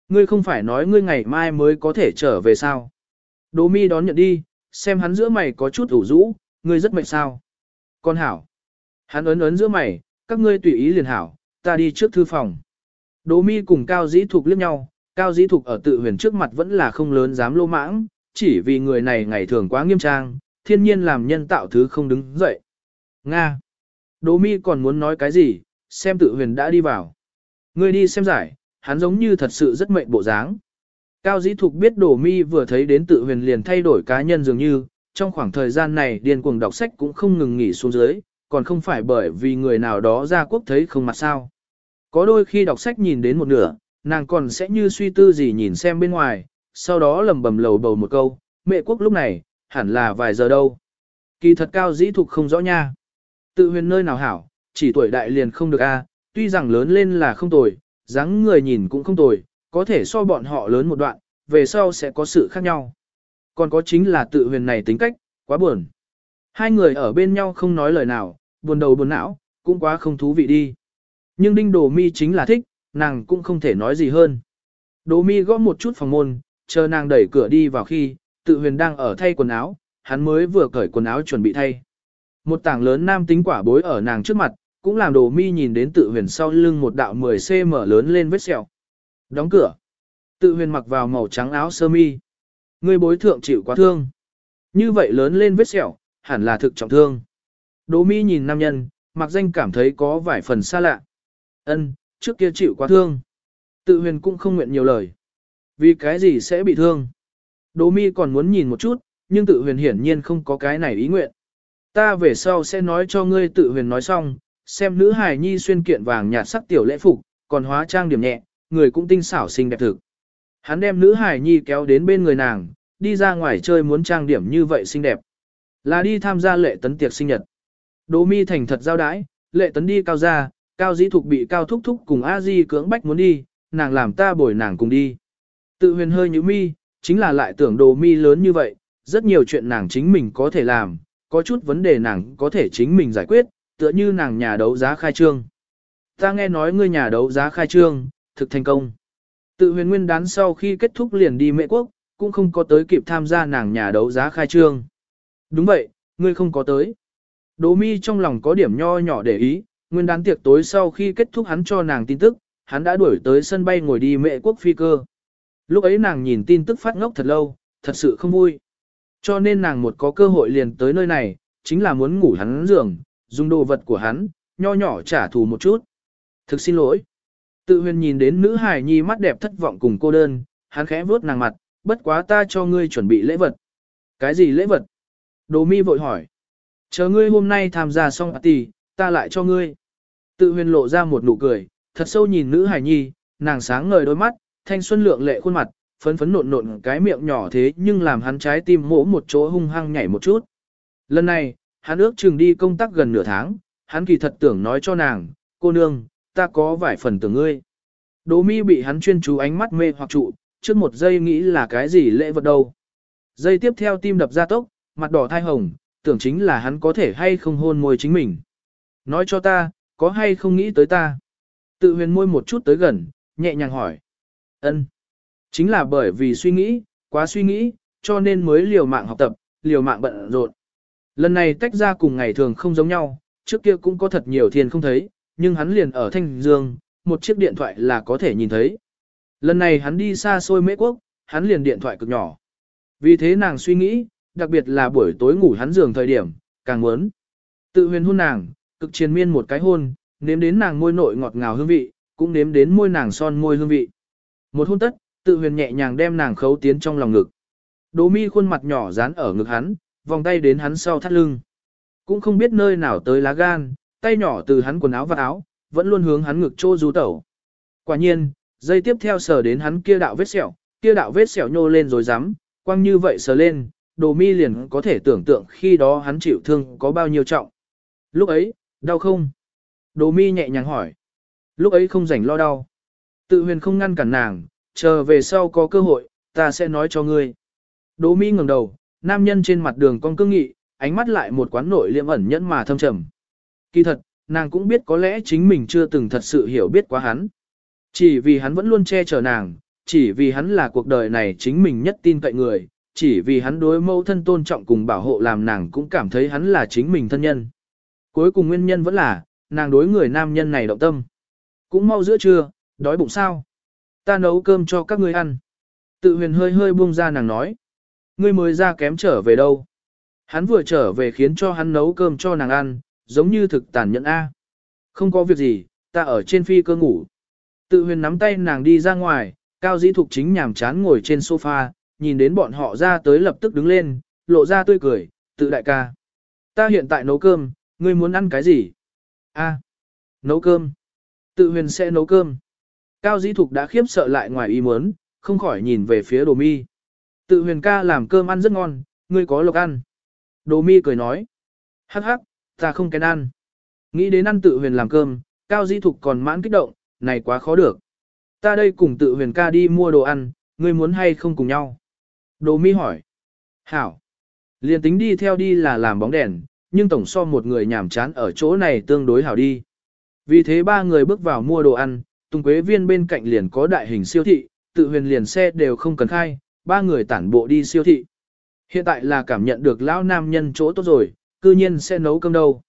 Ngươi không phải nói ngươi ngày mai mới có thể trở về sao. Đỗ mi đón nhận đi, xem hắn giữa mày có chút ủ rũ, ngươi rất mệt sao. Con hảo. Hắn ấn ấn giữa mày, các ngươi tùy ý liền hảo, ta đi trước thư phòng. Đỗ mi cùng Cao Dĩ Thục liếc nhau, Cao Dĩ Thục ở tự huyền trước mặt vẫn là không lớn dám lô mãng, chỉ vì người này ngày thường quá nghiêm trang, thiên nhiên làm nhân tạo thứ không đứng dậy. Nga. Đỗ mi còn muốn nói cái gì, xem tự huyền đã đi vào. Ngươi đi xem giải, hắn giống như thật sự rất mệnh bộ dáng. Cao dĩ thục biết Đỗ mi vừa thấy đến tự huyền liền thay đổi cá nhân dường như, trong khoảng thời gian này điên cuồng đọc sách cũng không ngừng nghỉ xuống dưới, còn không phải bởi vì người nào đó ra quốc thấy không mặt sao. Có đôi khi đọc sách nhìn đến một nửa, nàng còn sẽ như suy tư gì nhìn xem bên ngoài, sau đó lầm bầm lầu bầu một câu, mẹ quốc lúc này, hẳn là vài giờ đâu. Kỳ thật cao dĩ thục không rõ nha. Tự huyền nơi nào hảo, chỉ tuổi đại liền không được a, tuy rằng lớn lên là không tồi, dáng người nhìn cũng không tồi, có thể so bọn họ lớn một đoạn, về sau sẽ có sự khác nhau. Còn có chính là tự huyền này tính cách, quá buồn. Hai người ở bên nhau không nói lời nào, buồn đầu buồn não, cũng quá không thú vị đi. Nhưng đinh đồ mi chính là thích, nàng cũng không thể nói gì hơn. Đồ mi gõ một chút phòng môn, chờ nàng đẩy cửa đi vào khi, tự huyền đang ở thay quần áo, hắn mới vừa cởi quần áo chuẩn bị thay. Một tảng lớn nam tính quả bối ở nàng trước mặt, cũng làm đồ mi nhìn đến tự huyền sau lưng một đạo 10cm lớn lên vết sẹo. Đóng cửa. Tự huyền mặc vào màu trắng áo sơ mi. Người bối thượng chịu quá thương. Như vậy lớn lên vết sẹo, hẳn là thực trọng thương. Đồ mi nhìn nam nhân, mặc danh cảm thấy có vài phần xa lạ. Ân, trước kia chịu quá thương. Tự huyền cũng không nguyện nhiều lời. Vì cái gì sẽ bị thương? Đồ mi còn muốn nhìn một chút, nhưng tự huyền hiển nhiên không có cái này ý nguyện. Ta về sau sẽ nói cho ngươi tự huyền nói xong, xem nữ hài nhi xuyên kiện vàng nhạt sắc tiểu lễ phục, còn hóa trang điểm nhẹ, người cũng tinh xảo xinh đẹp thực. Hắn đem nữ hài nhi kéo đến bên người nàng, đi ra ngoài chơi muốn trang điểm như vậy xinh đẹp. Là đi tham gia lệ tấn tiệc sinh nhật. Đỗ mi thành thật giao đãi, lệ tấn đi cao ra, cao dĩ thục bị cao thúc thúc cùng a di cưỡng bách muốn đi, nàng làm ta bồi nàng cùng đi. Tự huyền hơi như mi, chính là lại tưởng đồ mi lớn như vậy, rất nhiều chuyện nàng chính mình có thể làm, có chút vấn đề nàng có thể chính mình giải quyết, tựa như nàng nhà đấu giá khai trương. Ta nghe nói ngươi nhà đấu giá khai trương, thực thành công. Tự huyền nguyên đán sau khi kết thúc liền đi mệ quốc, cũng không có tới kịp tham gia nàng nhà đấu giá khai trương. Đúng vậy, ngươi không có tới. Đỗ mi trong lòng có điểm nho nhỏ để ý, nguyên đán tiệc tối sau khi kết thúc hắn cho nàng tin tức, hắn đã đuổi tới sân bay ngồi đi mệ quốc phi cơ. Lúc ấy nàng nhìn tin tức phát ngốc thật lâu, thật sự không vui. Cho nên nàng một có cơ hội liền tới nơi này, chính là muốn ngủ hắn giường, dùng đồ vật của hắn, nho nhỏ trả thù một chút. Thực xin lỗi. Tự huyền nhìn đến nữ hài nhi mắt đẹp thất vọng cùng cô đơn, hắn khẽ vuốt nàng mặt, bất quá ta cho ngươi chuẩn bị lễ vật. Cái gì lễ vật? Đồ mi vội hỏi. Chờ ngươi hôm nay tham gia xong party, ta lại cho ngươi. Tự huyền lộ ra một nụ cười, thật sâu nhìn nữ hài nhi, nàng sáng ngời đôi mắt, thanh xuân lượng lệ khuôn mặt, phấn phấn nộn nộn cái miệng nhỏ thế nhưng làm hắn trái tim mỗ một chỗ hung hăng nhảy một chút. Lần này, hắn ước chừng đi công tác gần nửa tháng, hắn kỳ thật tưởng nói cho nàng, cô nương, ta có vài phần tưởng ngươi. Đỗ mi bị hắn chuyên chú ánh mắt mê hoặc trụ, trước một giây nghĩ là cái gì lễ vật đâu. Giây tiếp theo tim đập ra tốc, mặt đỏ thai hồng, tưởng chính là hắn có thể hay không hôn môi chính mình. Nói cho ta, có hay không nghĩ tới ta. Tự huyền môi một chút tới gần, nhẹ nhàng hỏi. ân Chính là bởi vì suy nghĩ, quá suy nghĩ, cho nên mới liều mạng học tập, liều mạng bận rộn. Lần này tách ra cùng ngày thường không giống nhau, trước kia cũng có thật nhiều thiên không thấy, nhưng hắn liền ở Thanh Dương, một chiếc điện thoại là có thể nhìn thấy. Lần này hắn đi xa xôi mễ quốc, hắn liền điện thoại cực nhỏ. Vì thế nàng suy nghĩ, đặc biệt là buổi tối ngủ hắn giường thời điểm, càng muốn. Tự huyền hôn nàng, cực triền miên một cái hôn, nếm đến nàng môi nội ngọt ngào hương vị, cũng nếm đến môi nàng son môi hương vị. Một hôn tất, tự huyền nhẹ nhàng đem nàng khấu tiến trong lòng ngực. Đỗ mi khuôn mặt nhỏ dán ở ngực hắn, vòng tay đến hắn sau thắt lưng. Cũng không biết nơi nào tới lá gan, tay nhỏ từ hắn quần áo và áo, vẫn luôn hướng hắn ngực trô du tẩu. Quả nhiên, dây tiếp theo sờ đến hắn kia đạo vết sẹo, kia đạo vết sẹo nhô lên rồi rắm, quăng như vậy sờ lên, đồ mi liền có thể tưởng tượng khi đó hắn chịu thương có bao nhiêu trọng. Lúc ấy, đau không? Đồ mi nhẹ nhàng hỏi. Lúc ấy không rảnh lo đau. Tự huyền không ngăn cản nàng, chờ về sau có cơ hội, ta sẽ nói cho ngươi. Đỗ mi ngẩng đầu, nam nhân trên mặt đường con cương nghị, ánh mắt lại một quán nội liệm ẩn nhẫn mà thâm trầm. Kỳ thật, nàng cũng biết có lẽ chính mình chưa từng thật sự hiểu biết quá hắn. Chỉ vì hắn vẫn luôn che chở nàng, chỉ vì hắn là cuộc đời này chính mình nhất tin cậy người, chỉ vì hắn đối mẫu thân tôn trọng cùng bảo hộ làm nàng cũng cảm thấy hắn là chính mình thân nhân. Cuối cùng nguyên nhân vẫn là, nàng đối người nam nhân này động tâm. Cũng mau giữa trưa, đói bụng sao? Ta nấu cơm cho các ngươi ăn. Tự huyền hơi hơi buông ra nàng nói. Ngươi mới ra kém trở về đâu? Hắn vừa trở về khiến cho hắn nấu cơm cho nàng ăn, giống như thực tàn nhẫn A. Không có việc gì, ta ở trên phi cơ ngủ. Tự huyền nắm tay nàng đi ra ngoài, cao dĩ thục chính nhàm chán ngồi trên sofa, nhìn đến bọn họ ra tới lập tức đứng lên, lộ ra tươi cười, tự đại ca. Ta hiện tại nấu cơm, ngươi muốn ăn cái gì? A. nấu cơm. Tự huyền sẽ nấu cơm. Cao dĩ thục đã khiếp sợ lại ngoài ý muốn, không khỏi nhìn về phía đồ mi. Tự huyền ca làm cơm ăn rất ngon, ngươi có lộc ăn. Đồ mi cười nói. Hắc hắc, ta không kén ăn. Nghĩ đến ăn tự huyền làm cơm, cao dĩ thục còn mãn kích động, này quá khó được. Ta đây cùng tự huyền ca đi mua đồ ăn, ngươi muốn hay không cùng nhau? Đồ mi hỏi. Hảo. Liền tính đi theo đi là làm bóng đèn, nhưng tổng so một người nhảm chán ở chỗ này tương đối hảo đi. Vì thế ba người bước vào mua đồ ăn, Tùng Quế Viên bên cạnh liền có đại hình siêu thị, tự huyền liền xe đều không cần khai, ba người tản bộ đi siêu thị. Hiện tại là cảm nhận được lão nam nhân chỗ tốt rồi, cư nhiên sẽ nấu cơm đâu.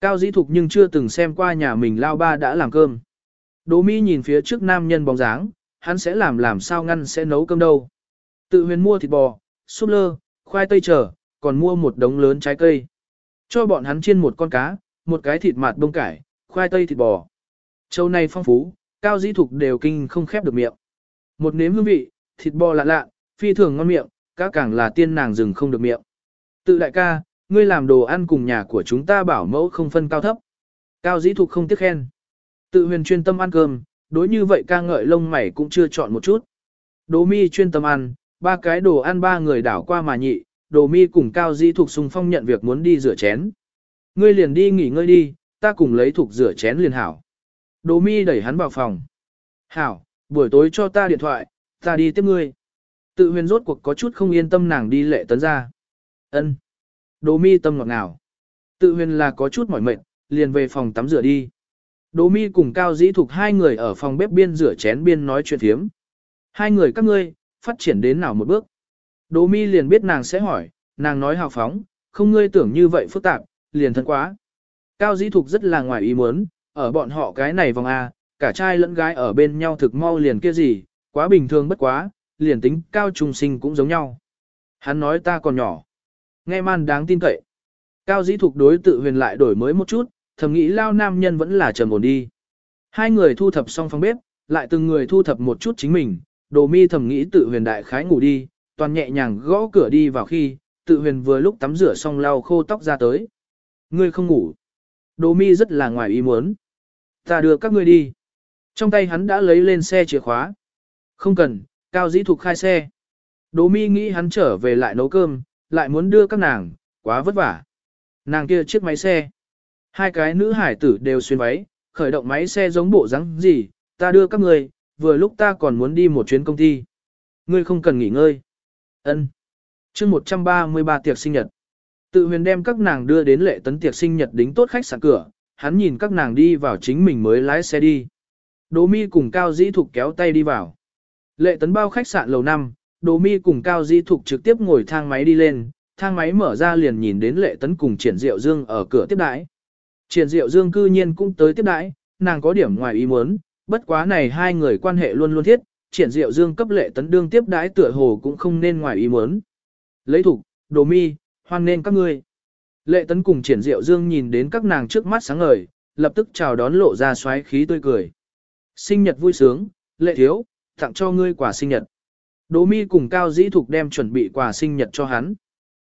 Cao dĩ thục nhưng chưa từng xem qua nhà mình lao ba đã làm cơm. Đỗ mi nhìn phía trước nam nhân bóng dáng, hắn sẽ làm làm sao ngăn sẽ nấu cơm đâu. Tự huyền mua thịt bò, súp lơ, khoai tây trở, còn mua một đống lớn trái cây. Cho bọn hắn chiên một con cá, một cái thịt mạt bông cải, khoai tây thịt bò. Châu này phong phú, cao dĩ thục đều kinh không khép được miệng. Một nếm hương vị, thịt bò lạ lạ, phi thường ngon miệng, cá càng là tiên nàng dừng không được miệng. Tự đại ca, ngươi làm đồ ăn cùng nhà của chúng ta bảo mẫu không phân cao thấp. Cao dĩ thục không tiếc khen. Tự huyền chuyên tâm ăn cơm, đối như vậy ca ngợi lông mày cũng chưa chọn một chút. Đồ mi chuyên tâm ăn, ba cái đồ ăn ba người đảo qua mà nhị, đồ mi cùng cao dĩ thục sung phong nhận việc muốn đi rửa chén. Ngươi liền đi nghỉ ngơi đi, ta cùng lấy thục rửa chén liền hảo. Đỗ mi đẩy hắn vào phòng. Hảo, buổi tối cho ta điện thoại, ta đi tiếp ngươi. Tự huyền rốt cuộc có chút không yên tâm nàng đi lệ tấn ra. ân Đỗ mi tâm ngọt ngào. Tự huyền là có chút mỏi mệt, liền về phòng tắm rửa đi. Đỗ mi cùng Cao Dĩ Thục hai người ở phòng bếp biên rửa chén biên nói chuyện thiếm. Hai người các ngươi, phát triển đến nào một bước. Đỗ mi liền biết nàng sẽ hỏi, nàng nói hào phóng, không ngươi tưởng như vậy phức tạp, liền thân quá. Cao Dĩ Thục rất là ngoài ý muốn, ở bọn họ cái này vòng A, cả trai lẫn gái ở bên nhau thực mau liền kia gì, quá bình thường bất quá, liền tính cao trung sinh cũng giống nhau. Hắn nói ta còn nhỏ. Nghe man đáng tin cậy. Cao dĩ thục đối tự huyền lại đổi mới một chút, thầm nghĩ lao nam nhân vẫn là trầm ổn đi. Hai người thu thập xong phòng bếp, lại từng người thu thập một chút chính mình, đồ mi thầm nghĩ tự huyền đại khái ngủ đi, toàn nhẹ nhàng gõ cửa đi vào khi, tự huyền vừa lúc tắm rửa xong lau khô tóc ra tới. Ngươi không ngủ. Đồ mi rất là ngoài ý muốn. Ta đưa các ngươi đi. Trong tay hắn đã lấy lên xe chìa khóa. Không cần, cao dĩ thục khai xe. Đỗ mi nghĩ hắn trở về lại nấu cơm, lại muốn đưa các nàng, quá vất vả. Nàng kia chiếc máy xe. Hai cái nữ hải tử đều xuyên váy, khởi động máy xe giống bộ dáng gì, ta đưa các người, vừa lúc ta còn muốn đi một chuyến công ty. Ngươi không cần nghỉ ngơi. Ân. Chương 133 tiệc sinh nhật. Tự huyền đem các nàng đưa đến lệ tấn tiệc sinh nhật đính tốt khách sạn cửa, hắn nhìn các nàng đi vào chính mình mới lái xe đi. Đỗ mi cùng Cao Dĩ Thục kéo tay đi vào. Lệ tấn bao khách sạn lầu 5, Đỗ mi cùng Cao Dĩ Thục trực tiếp ngồi thang máy đi lên, thang máy mở ra liền nhìn đến lệ tấn cùng triển diệu dương ở cửa tiếp đãi. Triển diệu dương cư nhiên cũng tới tiếp đãi, nàng có điểm ngoài ý muốn, bất quá này hai người quan hệ luôn luôn thiết, triển diệu dương cấp lệ tấn đương tiếp đãi tựa hồ cũng không nên ngoài ý muốn. Lấy thủ, Đỗ mi, hoan nên các ngươi. Lệ tấn cùng triển diệu dương nhìn đến các nàng trước mắt sáng ngời, lập tức chào đón lộ ra xoáy khí tươi cười. Sinh nhật vui sướng, lệ thiếu, tặng cho ngươi quà sinh nhật. Đỗ mi cùng Cao Dĩ Thục đem chuẩn bị quà sinh nhật cho hắn.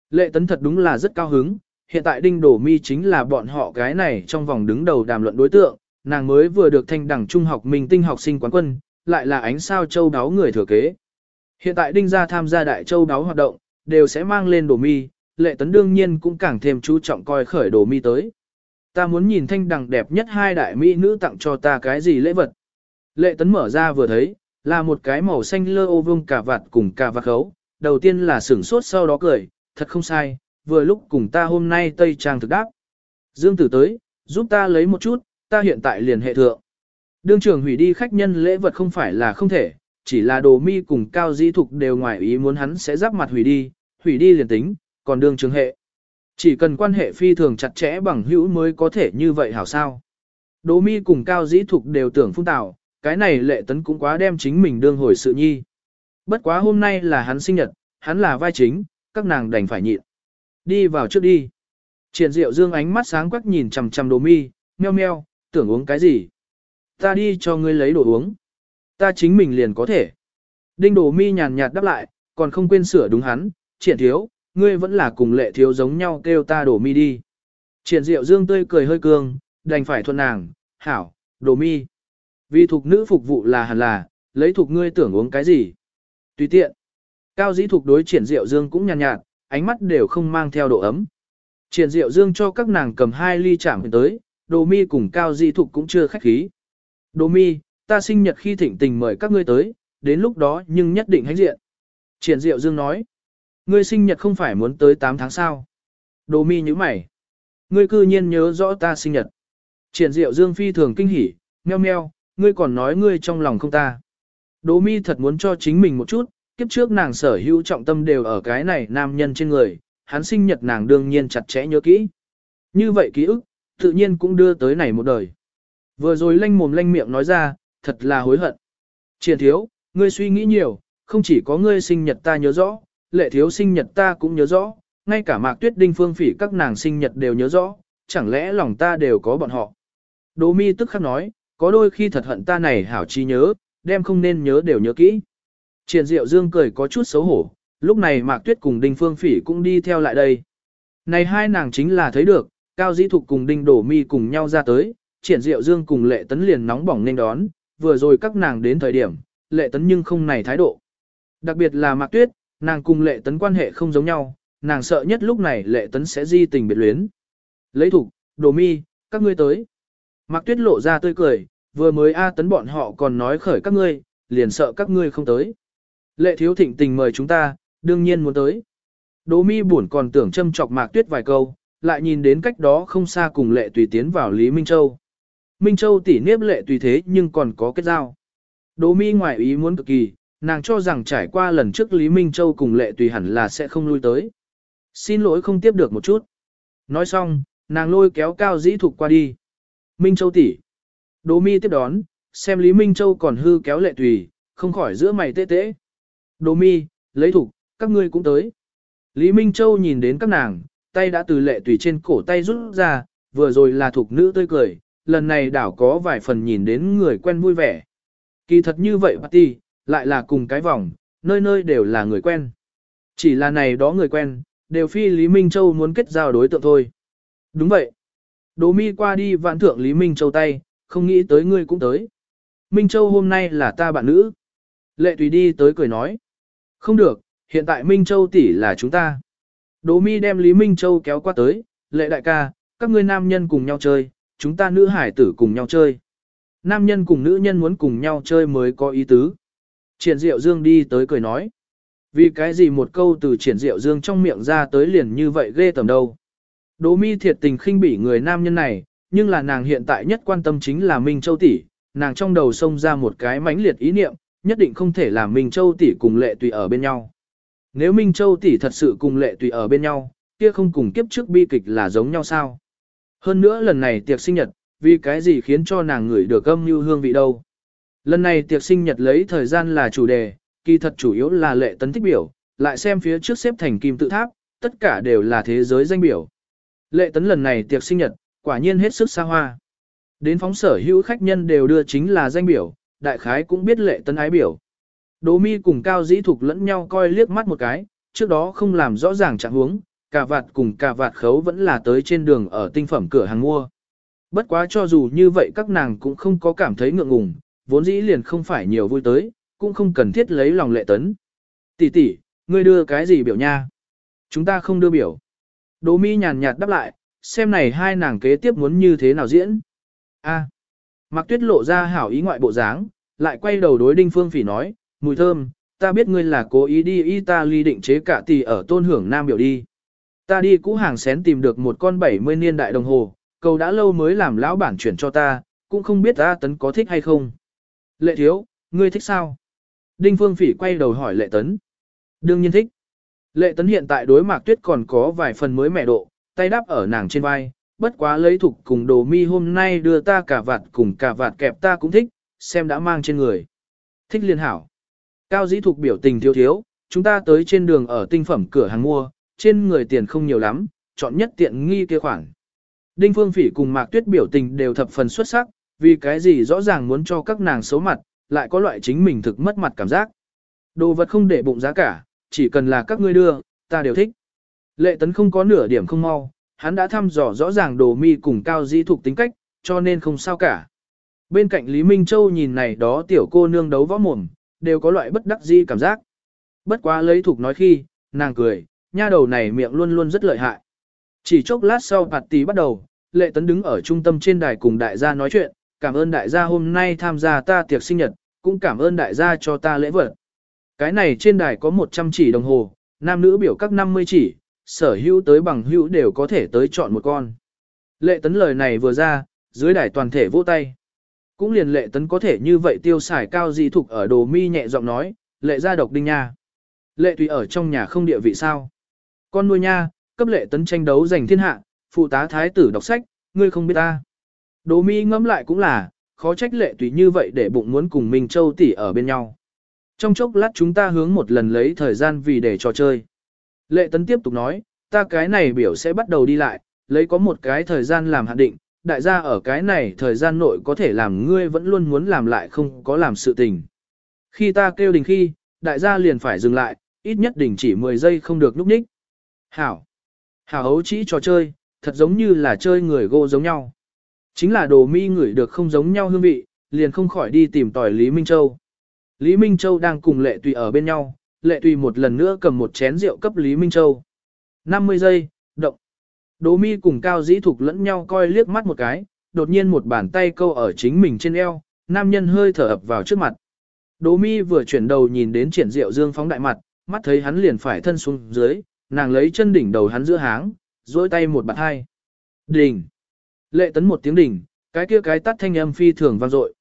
Lệ tấn thật đúng là rất cao hứng, hiện tại Đinh Đổ mi chính là bọn họ cái này trong vòng đứng đầu đàm luận đối tượng, nàng mới vừa được thanh đẳng trung học minh tinh học sinh quán quân, lại là ánh sao châu đáo người thừa kế. Hiện tại Đinh gia tham gia đại châu đáo hoạt động, đều sẽ mang lên Đổ mi, lệ tấn đương nhiên cũng càng thêm chú trọng coi khởi đồ mi tới. Ta muốn nhìn thanh đẳng đẹp nhất hai đại mỹ nữ tặng cho ta cái gì lễ vật. Lệ tấn mở ra vừa thấy, là một cái màu xanh lơ ô vương cà vạt cùng cà vạt khấu, đầu tiên là sửng sốt sau đó cười, thật không sai, vừa lúc cùng ta hôm nay Tây Trang thực đáp. Dương tử tới, giúp ta lấy một chút, ta hiện tại liền hệ thượng. Đương trưởng hủy đi khách nhân lễ vật không phải là không thể, chỉ là đồ mi cùng cao di thục đều ngoài ý muốn hắn sẽ giáp mặt hủy đi, hủy đi liền tính, còn đương trường hệ. Chỉ cần quan hệ phi thường chặt chẽ bằng hữu mới có thể như vậy hảo sao. Đỗ mi cùng cao dĩ thục đều tưởng phung tạo, cái này lệ tấn cũng quá đem chính mình đương hồi sự nhi. Bất quá hôm nay là hắn sinh nhật, hắn là vai chính, các nàng đành phải nhịn. Đi vào trước đi. Triển diệu dương ánh mắt sáng quắc nhìn chằm chằm Đỗ mi, meo meo, tưởng uống cái gì. Ta đi cho ngươi lấy đồ uống. Ta chính mình liền có thể. Đinh Đỗ mi nhàn nhạt đáp lại, còn không quên sửa đúng hắn, triển thiếu, ngươi vẫn là cùng lệ thiếu giống nhau kêu ta đổ mi đi. Triển diệu dương tươi cười hơi cương, đành phải thuận nàng, hảo, đổ mi. Vì thuộc nữ phục vụ là hẳn là, lấy thuộc ngươi tưởng uống cái gì. Tùy tiện. Cao dĩ thuộc đối triển diệu dương cũng nhàn nhạt, nhạt, ánh mắt đều không mang theo độ ấm. Triển diệu dương cho các nàng cầm hai ly chạm tới, đồ mi cùng cao dĩ thuộc cũng chưa khách khí. Đồ mi, ta sinh nhật khi thỉnh tình mời các ngươi tới, đến lúc đó nhưng nhất định hãnh diện. Triển diệu dương nói, ngươi sinh nhật không phải muốn tới 8 tháng sao. Đồ mi như mày. Ngươi cư nhiên nhớ rõ ta sinh nhật. Triển diệu dương phi thường kinh hỉ, meo meo, ngươi còn nói ngươi trong lòng không ta. Đồ mi thật muốn cho chính mình một chút, kiếp trước nàng sở hữu trọng tâm đều ở cái này nam nhân trên người, hắn sinh nhật nàng đương nhiên chặt chẽ nhớ kỹ. Như vậy ký ức, tự nhiên cũng đưa tới này một đời. Vừa rồi lanh mồm lanh miệng nói ra, thật là hối hận. Triển thiếu, ngươi suy nghĩ nhiều, không chỉ có ngươi sinh nhật ta nhớ rõ, lệ thiếu sinh nhật ta cũng nhớ rõ, ngay cả mạc tuyết đinh phương phỉ các nàng sinh nhật đều nhớ rõ, chẳng lẽ lòng ta đều có bọn họ. Đỗ mi tức khắc nói, có đôi khi thật hận ta này hảo chi nhớ, đem không nên nhớ đều nhớ kỹ. Triển diệu dương cười có chút xấu hổ, lúc này mạc tuyết cùng đinh phương phỉ cũng đi theo lại đây. Này hai nàng chính là thấy được, cao dĩ thục cùng đinh đổ mi cùng nhau ra tới, triển diệu dương cùng lệ tấn liền nóng bỏng nên đón, vừa rồi các nàng đến thời điểm, lệ tấn nhưng không này thái độ. Đặc biệt là mạc tuyết, nàng cùng lệ tấn quan hệ không giống nhau, nàng sợ nhất lúc này lệ tấn sẽ di tình biệt luyến. Lấy thục, đồ mi, các ngươi tới. Mạc tuyết lộ ra tươi cười, vừa mới A tấn bọn họ còn nói khởi các ngươi, liền sợ các ngươi không tới. Lệ thiếu thịnh tình mời chúng ta, đương nhiên muốn tới. Đỗ mi buồn còn tưởng châm chọc mạc tuyết vài câu, lại nhìn đến cách đó không xa cùng lệ tùy tiến vào Lý Minh Châu. Minh Châu tỉ nếp lệ tùy thế nhưng còn có kết giao. Đỗ mi ngoài ý muốn cực kỳ, nàng cho rằng trải qua lần trước Lý Minh Châu cùng lệ tùy hẳn là sẽ không lui tới. Xin lỗi không tiếp được một chút. Nói xong, nàng lôi kéo cao dĩ thục qua đi. Minh Châu tỷ. Đỗ mi tiếp đón, xem Lý Minh Châu còn hư kéo lệ tùy, không khỏi giữa mày tê tê. Đỗ mi, lấy thục, các ngươi cũng tới. Lý Minh Châu nhìn đến các nàng, tay đã từ lệ tùy trên cổ tay rút ra, vừa rồi là thục nữ tươi cười, lần này đảo có vài phần nhìn đến người quen vui vẻ. Kỳ thật như vậy party, lại là cùng cái vòng, nơi nơi đều là người quen. Chỉ là này đó người quen, đều phi Lý Minh Châu muốn kết giao đối tượng thôi. Đúng vậy. Đỗ mi qua đi vạn thượng Lý Minh Châu tay, không nghĩ tới ngươi cũng tới. Minh Châu hôm nay là ta bạn nữ. Lệ tùy đi tới cười nói. Không được, hiện tại Minh Châu tỷ là chúng ta. Đỗ mi đem Lý Minh Châu kéo qua tới, lệ đại ca, các ngươi nam nhân cùng nhau chơi, chúng ta nữ hải tử cùng nhau chơi. Nam nhân cùng nữ nhân muốn cùng nhau chơi mới có ý tứ. Triển Diệu Dương đi tới cười nói. Vì cái gì một câu từ Triển Diệu Dương trong miệng ra tới liền như vậy ghê tầm đâu. Đỗ mi thiệt tình khinh bỉ người nam nhân này, nhưng là nàng hiện tại nhất quan tâm chính là Minh Châu tỷ, nàng trong đầu xông ra một cái mãnh liệt ý niệm, nhất định không thể làm Minh Châu tỷ cùng Lệ Tùy ở bên nhau. Nếu Minh Châu tỷ thật sự cùng Lệ Tùy ở bên nhau, kia không cùng kiếp trước bi kịch là giống nhau sao? Hơn nữa lần này tiệc sinh nhật, vì cái gì khiến cho nàng ngửi được âm như hương vị đâu? Lần này tiệc sinh nhật lấy thời gian là chủ đề, kỳ thật chủ yếu là lệ tấn thích biểu, lại xem phía trước xếp thành kim tự tháp, tất cả đều là thế giới danh biểu. Lệ tấn lần này tiệc sinh nhật, quả nhiên hết sức xa hoa. Đến phóng sở hữu khách nhân đều đưa chính là danh biểu, đại khái cũng biết lệ tấn ái biểu. Đỗ mi cùng cao dĩ thục lẫn nhau coi liếc mắt một cái, trước đó không làm rõ ràng trạng huống, cà vạt cùng cà vạt khấu vẫn là tới trên đường ở tinh phẩm cửa hàng mua. Bất quá cho dù như vậy các nàng cũng không có cảm thấy ngượng ngùng, vốn dĩ liền không phải nhiều vui tới, cũng không cần thiết lấy lòng lệ tấn. Tỷ tỷ, ngươi đưa cái gì biểu nha? Chúng ta không đưa biểu. Đỗ mi nhàn nhạt đáp lại, xem này hai nàng kế tiếp muốn như thế nào diễn. A. À. Mạc Tuyết lộ ra hảo ý ngoại bộ dáng, lại quay đầu đối Đinh Phương Phỉ nói, mùi thơm, ta biết ngươi là cố ý đi Italy định chế cả tỷ ở tôn hưởng Nam biểu đi. Ta đi cũ hàng xén tìm được một con 70 niên đại đồng hồ, cầu đã lâu mới làm lão bản chuyển cho ta, cũng không biết ta tấn có thích hay không. Lệ thiếu, ngươi thích sao? Đinh Phương Phỉ quay đầu hỏi Lệ Tấn. Đương nhiên thích. Lệ Tấn hiện tại đối mạc tuyết còn có vài phần mới mẻ độ, tay đáp ở nàng trên vai, bất quá lấy thục cùng đồ mi hôm nay đưa ta cả vạt cùng cả vạt kẹp ta cũng thích, xem đã mang trên người. Thích liên hảo. Cao dĩ thục biểu tình thiếu thiếu, chúng ta tới trên đường ở tinh phẩm cửa hàng mua, trên người tiền không nhiều lắm, chọn nhất tiện nghi kia khoản. Đinh Phương Phỉ cùng Mạc Tuyết biểu tình đều thập phần xuất sắc, vì cái gì rõ ràng muốn cho các nàng xấu mặt, lại có loại chính mình thực mất mặt cảm giác. Đồ vật không để bụng giá cả, chỉ cần là các ngươi đưa, ta đều thích. Lệ tấn không có nửa điểm không mau, hắn đã thăm dò rõ ràng đồ mi cùng cao di thuộc tính cách, cho nên không sao cả. Bên cạnh Lý Minh Châu nhìn này đó tiểu cô nương đấu võ mồm, đều có loại bất đắc di cảm giác. Bất quá lấy thuộc nói khi, nàng cười, nha đầu này miệng luôn luôn rất lợi hại. Chỉ chốc lát sau hạt tí bắt đầu, lệ tấn đứng ở trung tâm trên đài cùng đại gia nói chuyện, cảm ơn đại gia hôm nay tham gia ta tiệc sinh nhật, cũng cảm ơn đại gia cho ta lễ vật. Cái này trên đài có 100 chỉ đồng hồ, nam nữ biểu các 50 chỉ, sở hữu tới bằng hữu đều có thể tới chọn một con. Lệ tấn lời này vừa ra, dưới đài toàn thể vỗ tay. Cũng liền lệ tấn có thể như vậy tiêu xài cao dị thục ở đồ mi nhẹ giọng nói, lệ gia độc đinh nha. Lệ tùy ở trong nhà không địa vị sao. Con nuôi nha, cấp lệ tấn tranh đấu giành thiên hạ, phụ tá thái tử đọc sách, ngươi không biết ta. Đỗ mi ngẫm lại cũng là, khó trách lệ tùy như vậy để bụng muốn cùng Minh Châu tỷ ở bên nhau. Trong chốc lát chúng ta hướng một lần lấy thời gian vì để trò chơi. Lệ tấn tiếp tục nói, ta cái này biểu sẽ bắt đầu đi lại, lấy có một cái thời gian làm hạn định, đại gia ở cái này thời gian nội có thể làm ngươi vẫn luôn muốn làm lại không có làm sự tình. Khi ta kêu đình khi, đại gia liền phải dừng lại, ít nhất đình chỉ 10 giây không được núp ních. Hảo. Hảo hấu chỉ trò chơi, thật giống như là chơi người gỗ giống nhau. Chính là đồ mi ngửi được không giống nhau hương vị, liền không khỏi đi tìm tỏi Lý Minh Châu. Lý Minh Châu đang cùng Lệ Tùy ở bên nhau, Lệ Tùy một lần nữa cầm một chén rượu cấp Lý Minh Châu. 50 giây, động. Đỗ mi cùng Cao Dĩ Thục lẫn nhau coi liếc mắt một cái, đột nhiên một bàn tay câu ở chính mình trên eo, nam nhân hơi thở ập vào trước mặt. Đỗ mi vừa chuyển đầu nhìn đến triển rượu dương phóng đại mặt, mắt thấy hắn liền phải thân xuống dưới, nàng lấy chân đỉnh đầu hắn giữa háng, duỗi tay một bạt hai. Đỉnh. Lệ tấn một tiếng đỉnh, cái kia cái tắt thanh âm phi thường vang dội.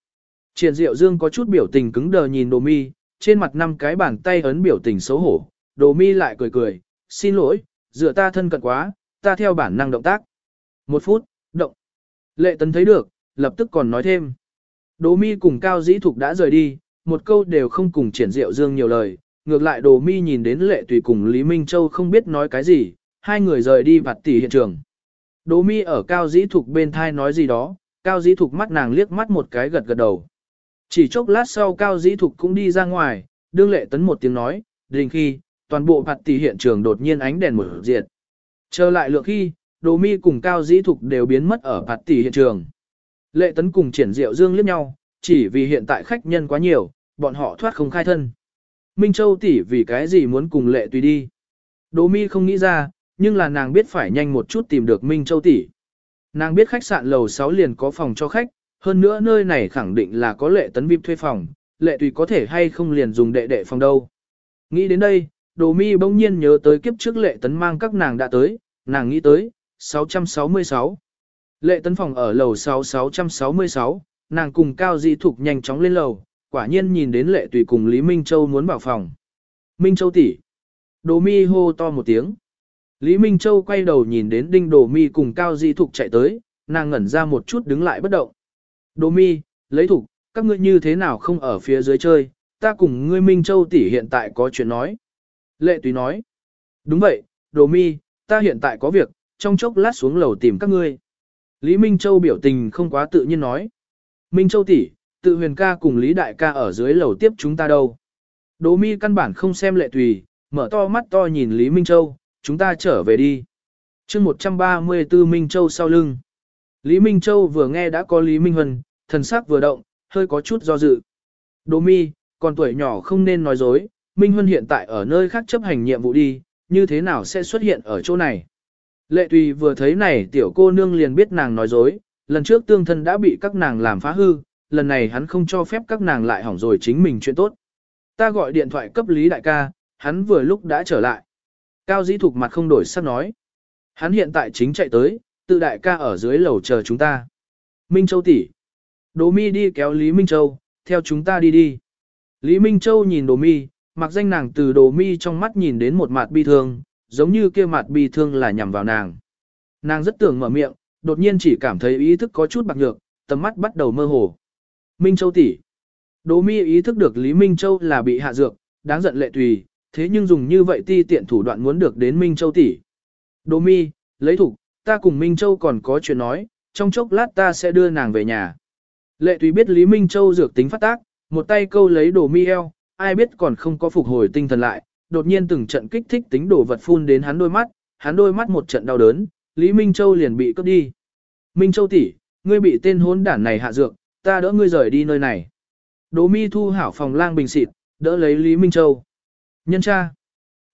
Triển Diệu Dương có chút biểu tình cứng đờ nhìn Đồ Mi, trên mặt năm cái bàn tay ấn biểu tình xấu hổ, Đồ Mi lại cười cười, "Xin lỗi, dựa ta thân cận quá, ta theo bản năng động tác." Một phút, động. Lệ Tấn thấy được, lập tức còn nói thêm. Đồ Mi cùng Cao Dĩ Thục đã rời đi, một câu đều không cùng Triển Diệu Dương nhiều lời, ngược lại Đồ Mi nhìn đến Lệ Tùy cùng Lý Minh Châu không biết nói cái gì, hai người rời đi vặt tỉ hiện trường. Đỗ Mi ở Cao Dĩ Thục bên thai nói gì đó, Cao Dĩ Thục mắt nàng liếc mắt một cái gật gật đầu. Chỉ chốc lát sau Cao Dĩ Thục cũng đi ra ngoài, đương lệ tấn một tiếng nói, đình khi, toàn bộ phạt tỷ hiện trường đột nhiên ánh đèn mở diệt. Trở lại lượng khi, Đồ Mi cùng Cao Dĩ Thục đều biến mất ở phạt tỷ hiện trường. Lệ tấn cùng triển diệu dương liếc nhau, chỉ vì hiện tại khách nhân quá nhiều, bọn họ thoát không khai thân. Minh Châu tỷ vì cái gì muốn cùng lệ tùy đi. Đỗ Mi không nghĩ ra, nhưng là nàng biết phải nhanh một chút tìm được Minh Châu tỷ. Nàng biết khách sạn lầu 6 liền có phòng cho khách, hơn nữa nơi này khẳng định là có lệ tấn VIP thuê phòng, lệ tùy có thể hay không liền dùng đệ đệ phòng đâu. Nghĩ đến đây, đồ mi bỗng nhiên nhớ tới kiếp trước lệ tấn mang các nàng đã tới, nàng nghĩ tới, 666. Lệ tấn phòng ở lầu 6 666, nàng cùng Cao Di Thục nhanh chóng lên lầu, quả nhiên nhìn đến lệ tùy cùng Lý Minh Châu muốn bảo phòng. Minh Châu tỷ. Đồ mi hô to một tiếng. Lý Minh Châu quay đầu nhìn đến đinh đồ mi cùng Cao Di Thục chạy tới, nàng ngẩn ra một chút đứng lại bất động. Đồ mi, lấy thủ, các ngươi như thế nào không ở phía dưới chơi, ta cùng ngươi Minh Châu tỷ hiện tại có chuyện nói. Lệ Tùy nói, đúng vậy, đồ mi, ta hiện tại có việc, trong chốc lát xuống lầu tìm các ngươi. Lý Minh Châu biểu tình không quá tự nhiên nói. Minh Châu tỷ, tự huyền ca cùng Lý Đại ca ở dưới lầu tiếp chúng ta đâu. Đồ mi căn bản không xem lệ tùy, mở to mắt to nhìn Lý Minh Châu, chúng ta trở về đi. chương 134 Minh Châu sau lưng. Lý Minh Châu vừa nghe đã có Lý Minh Huân, thần sắc vừa động, hơi có chút do dự. Đỗ mi, còn tuổi nhỏ không nên nói dối, Minh Huân hiện tại ở nơi khác chấp hành nhiệm vụ đi, như thế nào sẽ xuất hiện ở chỗ này. Lệ Tùy vừa thấy này tiểu cô nương liền biết nàng nói dối, lần trước tương thân đã bị các nàng làm phá hư, lần này hắn không cho phép các nàng lại hỏng rồi chính mình chuyện tốt. Ta gọi điện thoại cấp Lý Đại ca, hắn vừa lúc đã trở lại. Cao Dĩ Thục mặt không đổi sắc nói. Hắn hiện tại chính chạy tới, tự đại ca ở dưới lầu chờ chúng ta. Minh Châu tỷ, Đỗ Mi đi kéo Lý Minh Châu, theo chúng ta đi đi. Lý Minh Châu nhìn Đỗ Mi, mặc danh nàng từ Đỗ Mi trong mắt nhìn đến một mặt bi thương, giống như kia mặt bi thương là nhằm vào nàng. Nàng rất tưởng mở miệng, đột nhiên chỉ cảm thấy ý thức có chút bạc nhược, tầm mắt bắt đầu mơ hồ. Minh Châu tỷ, Đỗ Mi ý thức được Lý Minh Châu là bị hạ dược, đáng giận lệ tùy, thế nhưng dùng như vậy ti tiện thủ đoạn muốn được đến Minh Châu tỷ. Đỗ Mi, lấy thủ, ta cùng Minh Châu còn có chuyện nói, trong chốc lát ta sẽ đưa nàng về nhà. Lệ Tùy biết Lý Minh Châu dược tính phát tác, một tay câu lấy đồ mi eo, ai biết còn không có phục hồi tinh thần lại, đột nhiên từng trận kích thích tính đồ vật phun đến hắn đôi mắt, hắn đôi mắt một trận đau đớn, Lý Minh Châu liền bị cướp đi. Minh Châu tỷ, ngươi bị tên hôn đản này hạ dược, ta đỡ ngươi rời đi nơi này. Đồ mi thu hảo phòng lang bình xịt, đỡ lấy Lý Minh Châu. Nhân cha.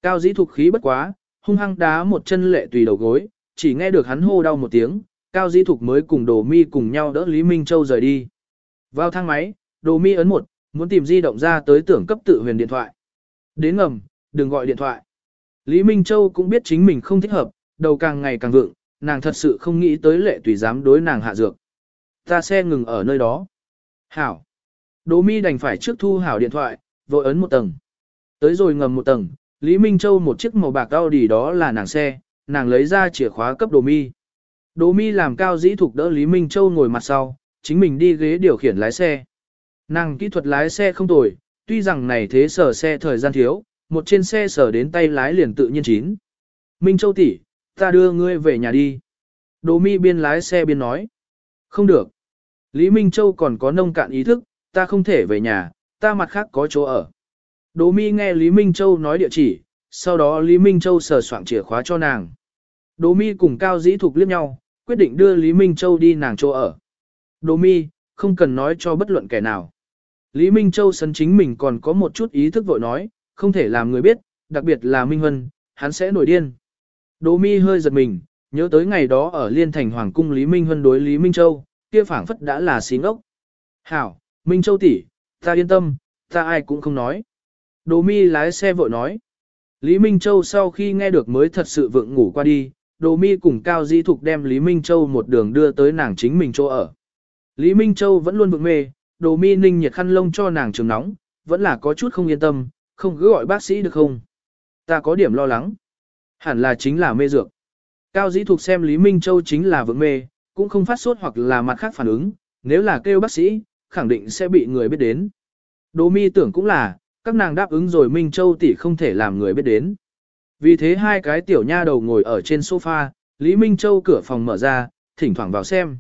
Cao dĩ thục khí bất quá, hung hăng đá một chân lệ tùy đầu gối, chỉ nghe được hắn hô đau một tiếng, Cao dĩ Thục mới cùng Đồ Mi cùng nhau đỡ Lý Minh Châu rời đi. Vào thang máy, Đồ Mi ấn một, muốn tìm di động ra tới tưởng cấp tự huyền điện thoại. Đến ngầm, đừng gọi điện thoại. Lý Minh Châu cũng biết chính mình không thích hợp, đầu càng ngày càng vượng, nàng thật sự không nghĩ tới lệ tùy dám đối nàng hạ dược. Ta xe ngừng ở nơi đó. Hảo. Đồ Mi đành phải trước thu hảo điện thoại, vội ấn một tầng. Tới rồi ngầm một tầng, Lý Minh Châu một chiếc màu bạc Audi đó là nàng xe, nàng lấy ra chìa khóa cấp đồ mi. đồ mi làm cao dĩ thục đỡ Lý Minh Châu ngồi mặt sau, chính mình đi ghế điều khiển lái xe. Nàng kỹ thuật lái xe không tồi, tuy rằng này thế sở xe thời gian thiếu, một trên xe sở đến tay lái liền tự nhiên chín. Minh Châu tỷ, ta đưa ngươi về nhà đi. Đồ mi biên lái xe biên nói. Không được. Lý Minh Châu còn có nông cạn ý thức, ta không thể về nhà, ta mặt khác có chỗ ở. Đỗ mi nghe Lý Minh Châu nói địa chỉ, sau đó Lý Minh Châu sờ soạn chìa khóa cho nàng. Đỗ mi cùng Cao Dĩ Thục liếc nhau, quyết định đưa Lý Minh Châu đi nàng chỗ ở. Đỗ mi, không cần nói cho bất luận kẻ nào. Lý Minh Châu sân chính mình còn có một chút ý thức vội nói, không thể làm người biết, đặc biệt là Minh Vân, hắn sẽ nổi điên. Đỗ mi hơi giật mình, nhớ tới ngày đó ở Liên Thành Hoàng Cung Lý Minh Vân đối Lý Minh Châu, kia phảng phất đã là xí ngốc. Hảo, Minh Châu tỷ, ta yên tâm, ta ai cũng không nói. Đỗ mi lái xe vội nói. Lý Minh Châu sau khi nghe được mới thật sự vượng ngủ qua đi, Đỗ mi cùng Cao Di Thục đem Lý Minh Châu một đường đưa tới nàng chính mình chỗ ở. Lý Minh Châu vẫn luôn vượng mê, Đỗ mi ninh nhiệt khăn lông cho nàng trường nóng, vẫn là có chút không yên tâm, không cứ gọi bác sĩ được không? Ta có điểm lo lắng. Hẳn là chính là mê dược. Cao Dĩ Thục xem Lý Minh Châu chính là vượng mê, cũng không phát sốt hoặc là mặt khác phản ứng, nếu là kêu bác sĩ, khẳng định sẽ bị người biết đến. Đỗ mi tưởng cũng là, các nàng đáp ứng rồi Minh Châu tỷ không thể làm người biết đến. Vì thế hai cái tiểu nha đầu ngồi ở trên sofa, Lý Minh Châu cửa phòng mở ra, thỉnh thoảng vào xem.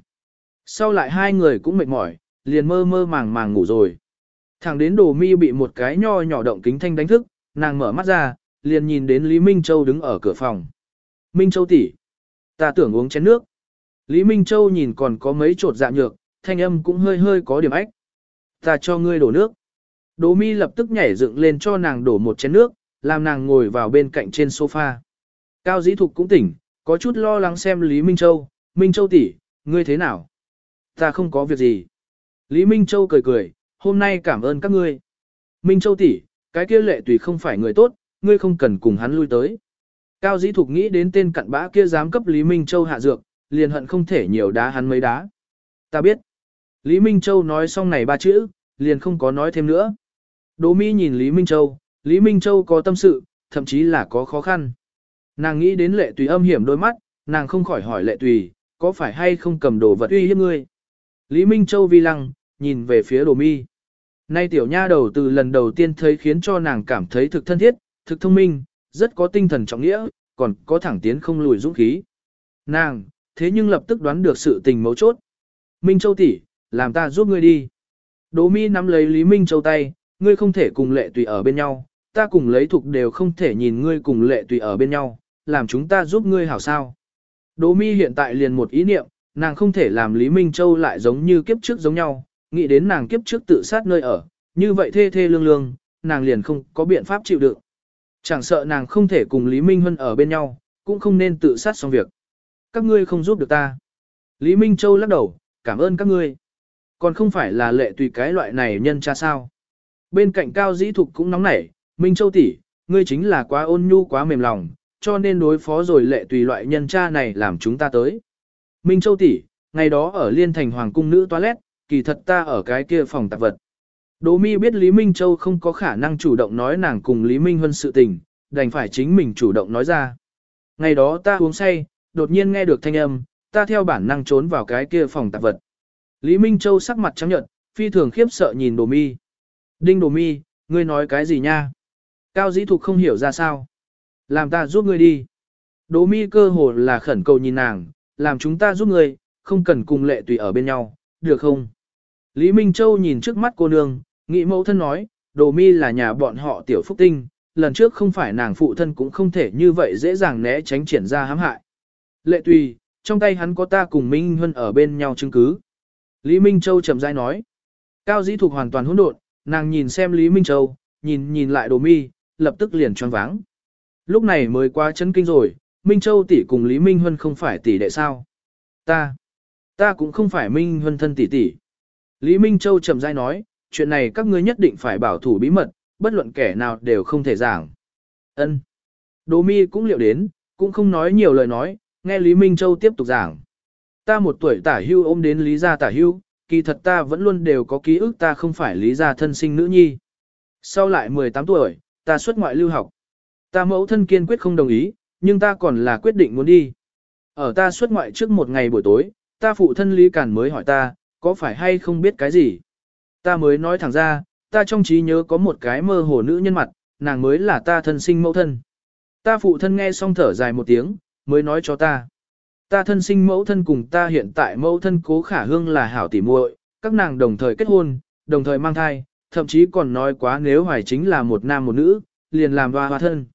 Sau lại hai người cũng mệt mỏi, liền mơ mơ màng màng ngủ rồi. Thẳng đến đồ mi bị một cái nho nhỏ động kính thanh đánh thức, nàng mở mắt ra, liền nhìn đến Lý Minh Châu đứng ở cửa phòng. Minh Châu tỷ, ta tưởng uống chén nước. Lý Minh Châu nhìn còn có mấy trột dạ nhược, thanh âm cũng hơi hơi có điểm ách. Ta cho ngươi đổ nước. Đỗ mi lập tức nhảy dựng lên cho nàng đổ một chén nước, làm nàng ngồi vào bên cạnh trên sofa. Cao dĩ thục cũng tỉnh, có chút lo lắng xem Lý Minh Châu, Minh Châu tỷ, ngươi thế nào? Ta không có việc gì. Lý Minh Châu cười cười, hôm nay cảm ơn các ngươi. Minh Châu tỷ, cái kia lệ tùy không phải người tốt, ngươi không cần cùng hắn lui tới. Cao dĩ thục nghĩ đến tên cặn bã kia dám cấp Lý Minh Châu hạ dược, liền hận không thể nhiều đá hắn mấy đá. Ta biết. Lý Minh Châu nói xong này ba chữ, liền không có nói thêm nữa. Đỗ Mi nhìn Lý Minh Châu, Lý Minh Châu có tâm sự, thậm chí là có khó khăn. Nàng nghĩ đến lệ tùy âm hiểm đôi mắt, nàng không khỏi hỏi lệ tùy, có phải hay không cầm đồ vật uy hiếp ngươi. Lý Minh Châu vi lăng, nhìn về phía Đỗ Mi. Nay tiểu nha đầu từ lần đầu tiên thấy khiến cho nàng cảm thấy thực thân thiết, thực thông minh, rất có tinh thần trọng nghĩa, còn có thẳng tiến không lùi dũng khí. Nàng, thế nhưng lập tức đoán được sự tình mấu chốt. Minh Châu tỷ, làm ta giúp ngươi đi. Đỗ Mi nắm lấy Lý Minh Châu tay, ngươi không thể cùng lệ tùy ở bên nhau, ta cùng lấy thục đều không thể nhìn ngươi cùng lệ tùy ở bên nhau, làm chúng ta giúp ngươi hảo sao. Đỗ mi hiện tại liền một ý niệm, nàng không thể làm Lý Minh Châu lại giống như kiếp trước giống nhau, nghĩ đến nàng kiếp trước tự sát nơi ở, như vậy thê thê lương lương, nàng liền không có biện pháp chịu đựng. Chẳng sợ nàng không thể cùng Lý Minh Huân ở bên nhau, cũng không nên tự sát xong việc. Các ngươi không giúp được ta. Lý Minh Châu lắc đầu, cảm ơn các ngươi. Còn không phải là lệ tùy cái loại này nhân cha sao. Bên cạnh Cao Dĩ Thục cũng nóng nảy, Minh Châu tỷ, ngươi chính là quá ôn nhu quá mềm lòng, cho nên đối phó rồi lệ tùy loại nhân cha này làm chúng ta tới. Minh Châu tỷ, ngày đó ở Liên Thành Hoàng cung nữ toilet, kỳ thật ta ở cái kia phòng tạp vật. Đỗ Mi biết Lý Minh Châu không có khả năng chủ động nói nàng cùng Lý Minh Huân sự tình, đành phải chính mình chủ động nói ra. Ngày đó ta uống say, đột nhiên nghe được thanh âm, ta theo bản năng trốn vào cái kia phòng tạp vật. Lý Minh Châu sắc mặt trắng nhợt, phi thường khiếp sợ nhìn Đỗ Mi. Đinh Đồ Mi, ngươi nói cái gì nha? Cao dĩ thục không hiểu ra sao. Làm ta giúp ngươi đi. Đỗ mi cơ hồ là khẩn cầu nhìn nàng, làm chúng ta giúp ngươi, không cần cùng lệ tùy ở bên nhau, được không? Lý Minh Châu nhìn trước mắt cô nương, nghĩ mẫu thân nói, Đồ mi là nhà bọn họ tiểu phúc tinh, lần trước không phải nàng phụ thân cũng không thể như vậy dễ dàng né tránh triển ra hãm hại. Lệ tùy, trong tay hắn có ta cùng Minh Huân ở bên nhau chứng cứ. Lý Minh Châu chậm rãi nói. Cao dĩ thục hoàn toàn hỗn độn, Nàng nhìn xem Lý Minh Châu, nhìn nhìn lại đồ mi, lập tức liền choáng váng. Lúc này mới quá chấn kinh rồi, Minh Châu tỷ cùng Lý Minh Huân không phải tỷ đệ sao? Ta, ta cũng không phải Minh Huân thân tỷ tỷ. Lý Minh Châu chậm rãi nói, chuyện này các ngươi nhất định phải bảo thủ bí mật, bất luận kẻ nào đều không thể giảng. Ân. Đồ mi cũng liệu đến, cũng không nói nhiều lời nói, nghe Lý Minh Châu tiếp tục giảng. Ta một tuổi tả hưu ôm đến Lý gia tả hưu, kỳ thật ta vẫn luôn đều có ký ức ta không phải lý gia thân sinh nữ nhi. Sau lại 18 tuổi, ta xuất ngoại lưu học. Ta mẫu thân kiên quyết không đồng ý, nhưng ta còn là quyết định muốn đi. Ở ta xuất ngoại trước một ngày buổi tối, ta phụ thân Lý Cản mới hỏi ta, có phải hay không biết cái gì? Ta mới nói thẳng ra, ta trong trí nhớ có một cái mơ hồ nữ nhân mặt, nàng mới là ta thân sinh mẫu thân. Ta phụ thân nghe xong thở dài một tiếng, mới nói cho ta. Ta thân sinh mẫu thân cùng ta hiện tại mẫu thân cố khả hương là hảo tỉ muội, các nàng đồng thời kết hôn, đồng thời mang thai, thậm chí còn nói quá nếu hoài chính là một nam một nữ, liền làm hoa hoa thân.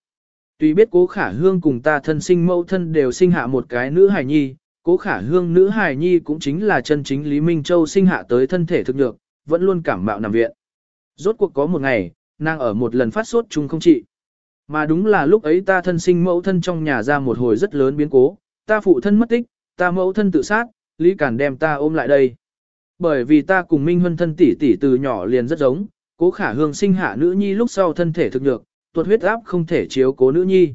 Tuy biết cố khả hương cùng ta thân sinh mẫu thân đều sinh hạ một cái nữ hài nhi, cố khả hương nữ hài nhi cũng chính là chân chính Lý Minh Châu sinh hạ tới thân thể thực được, vẫn luôn cảm bạo nằm viện. Rốt cuộc có một ngày, nàng ở một lần phát sốt chung không trị. Mà đúng là lúc ấy ta thân sinh mẫu thân trong nhà ra một hồi rất lớn biến cố, ta phụ thân mất tích, ta mẫu thân tự sát, Lý Cản đem ta ôm lại đây. Bởi vì ta cùng Minh Huân thân tỷ tỷ từ nhỏ liền rất giống, cố khả hương sinh hạ nữ nhi lúc sau thân thể thực nhược, tuột huyết áp không thể chiếu cố nữ nhi.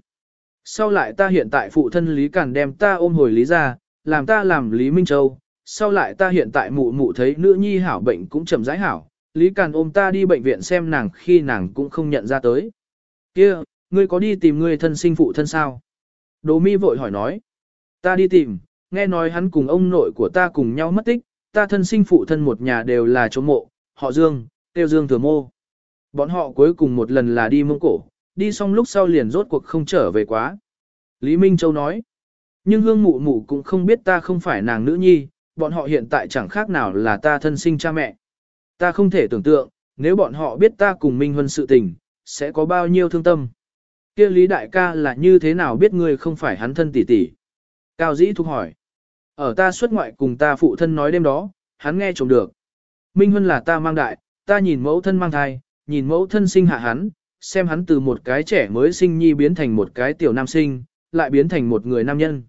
Sau lại ta hiện tại phụ thân Lý Cản đem ta ôm hồi Lý gia, làm ta làm Lý Minh Châu. Sau lại ta hiện tại mụ mụ thấy nữ nhi hảo bệnh cũng chậm rãi hảo, Lý Cản ôm ta đi bệnh viện xem nàng khi nàng cũng không nhận ra tới. kia ngươi có đi tìm ngươi thân sinh phụ thân sao? Đồ mi vội hỏi nói. Ta đi tìm, nghe nói hắn cùng ông nội của ta cùng nhau mất tích, ta thân sinh phụ thân một nhà đều là chỗ mộ, họ Dương, tiêu Dương thừa mô. Bọn họ cuối cùng một lần là đi mông cổ, đi xong lúc sau liền rốt cuộc không trở về quá. Lý Minh Châu nói, nhưng hương mụ mụ cũng không biết ta không phải nàng nữ nhi, bọn họ hiện tại chẳng khác nào là ta thân sinh cha mẹ. Ta không thể tưởng tượng, nếu bọn họ biết ta cùng Minh Huân sự tình, sẽ có bao nhiêu thương tâm. kia Lý Đại ca là như thế nào biết ngươi không phải hắn thân tỷ tỷ? Cao Dĩ Thục hỏi. Ở ta xuất ngoại cùng ta phụ thân nói đêm đó, hắn nghe trộm được. Minh Huân là ta mang đại, ta nhìn mẫu thân mang thai, nhìn mẫu thân sinh hạ hắn, xem hắn từ một cái trẻ mới sinh nhi biến thành một cái tiểu nam sinh, lại biến thành một người nam nhân.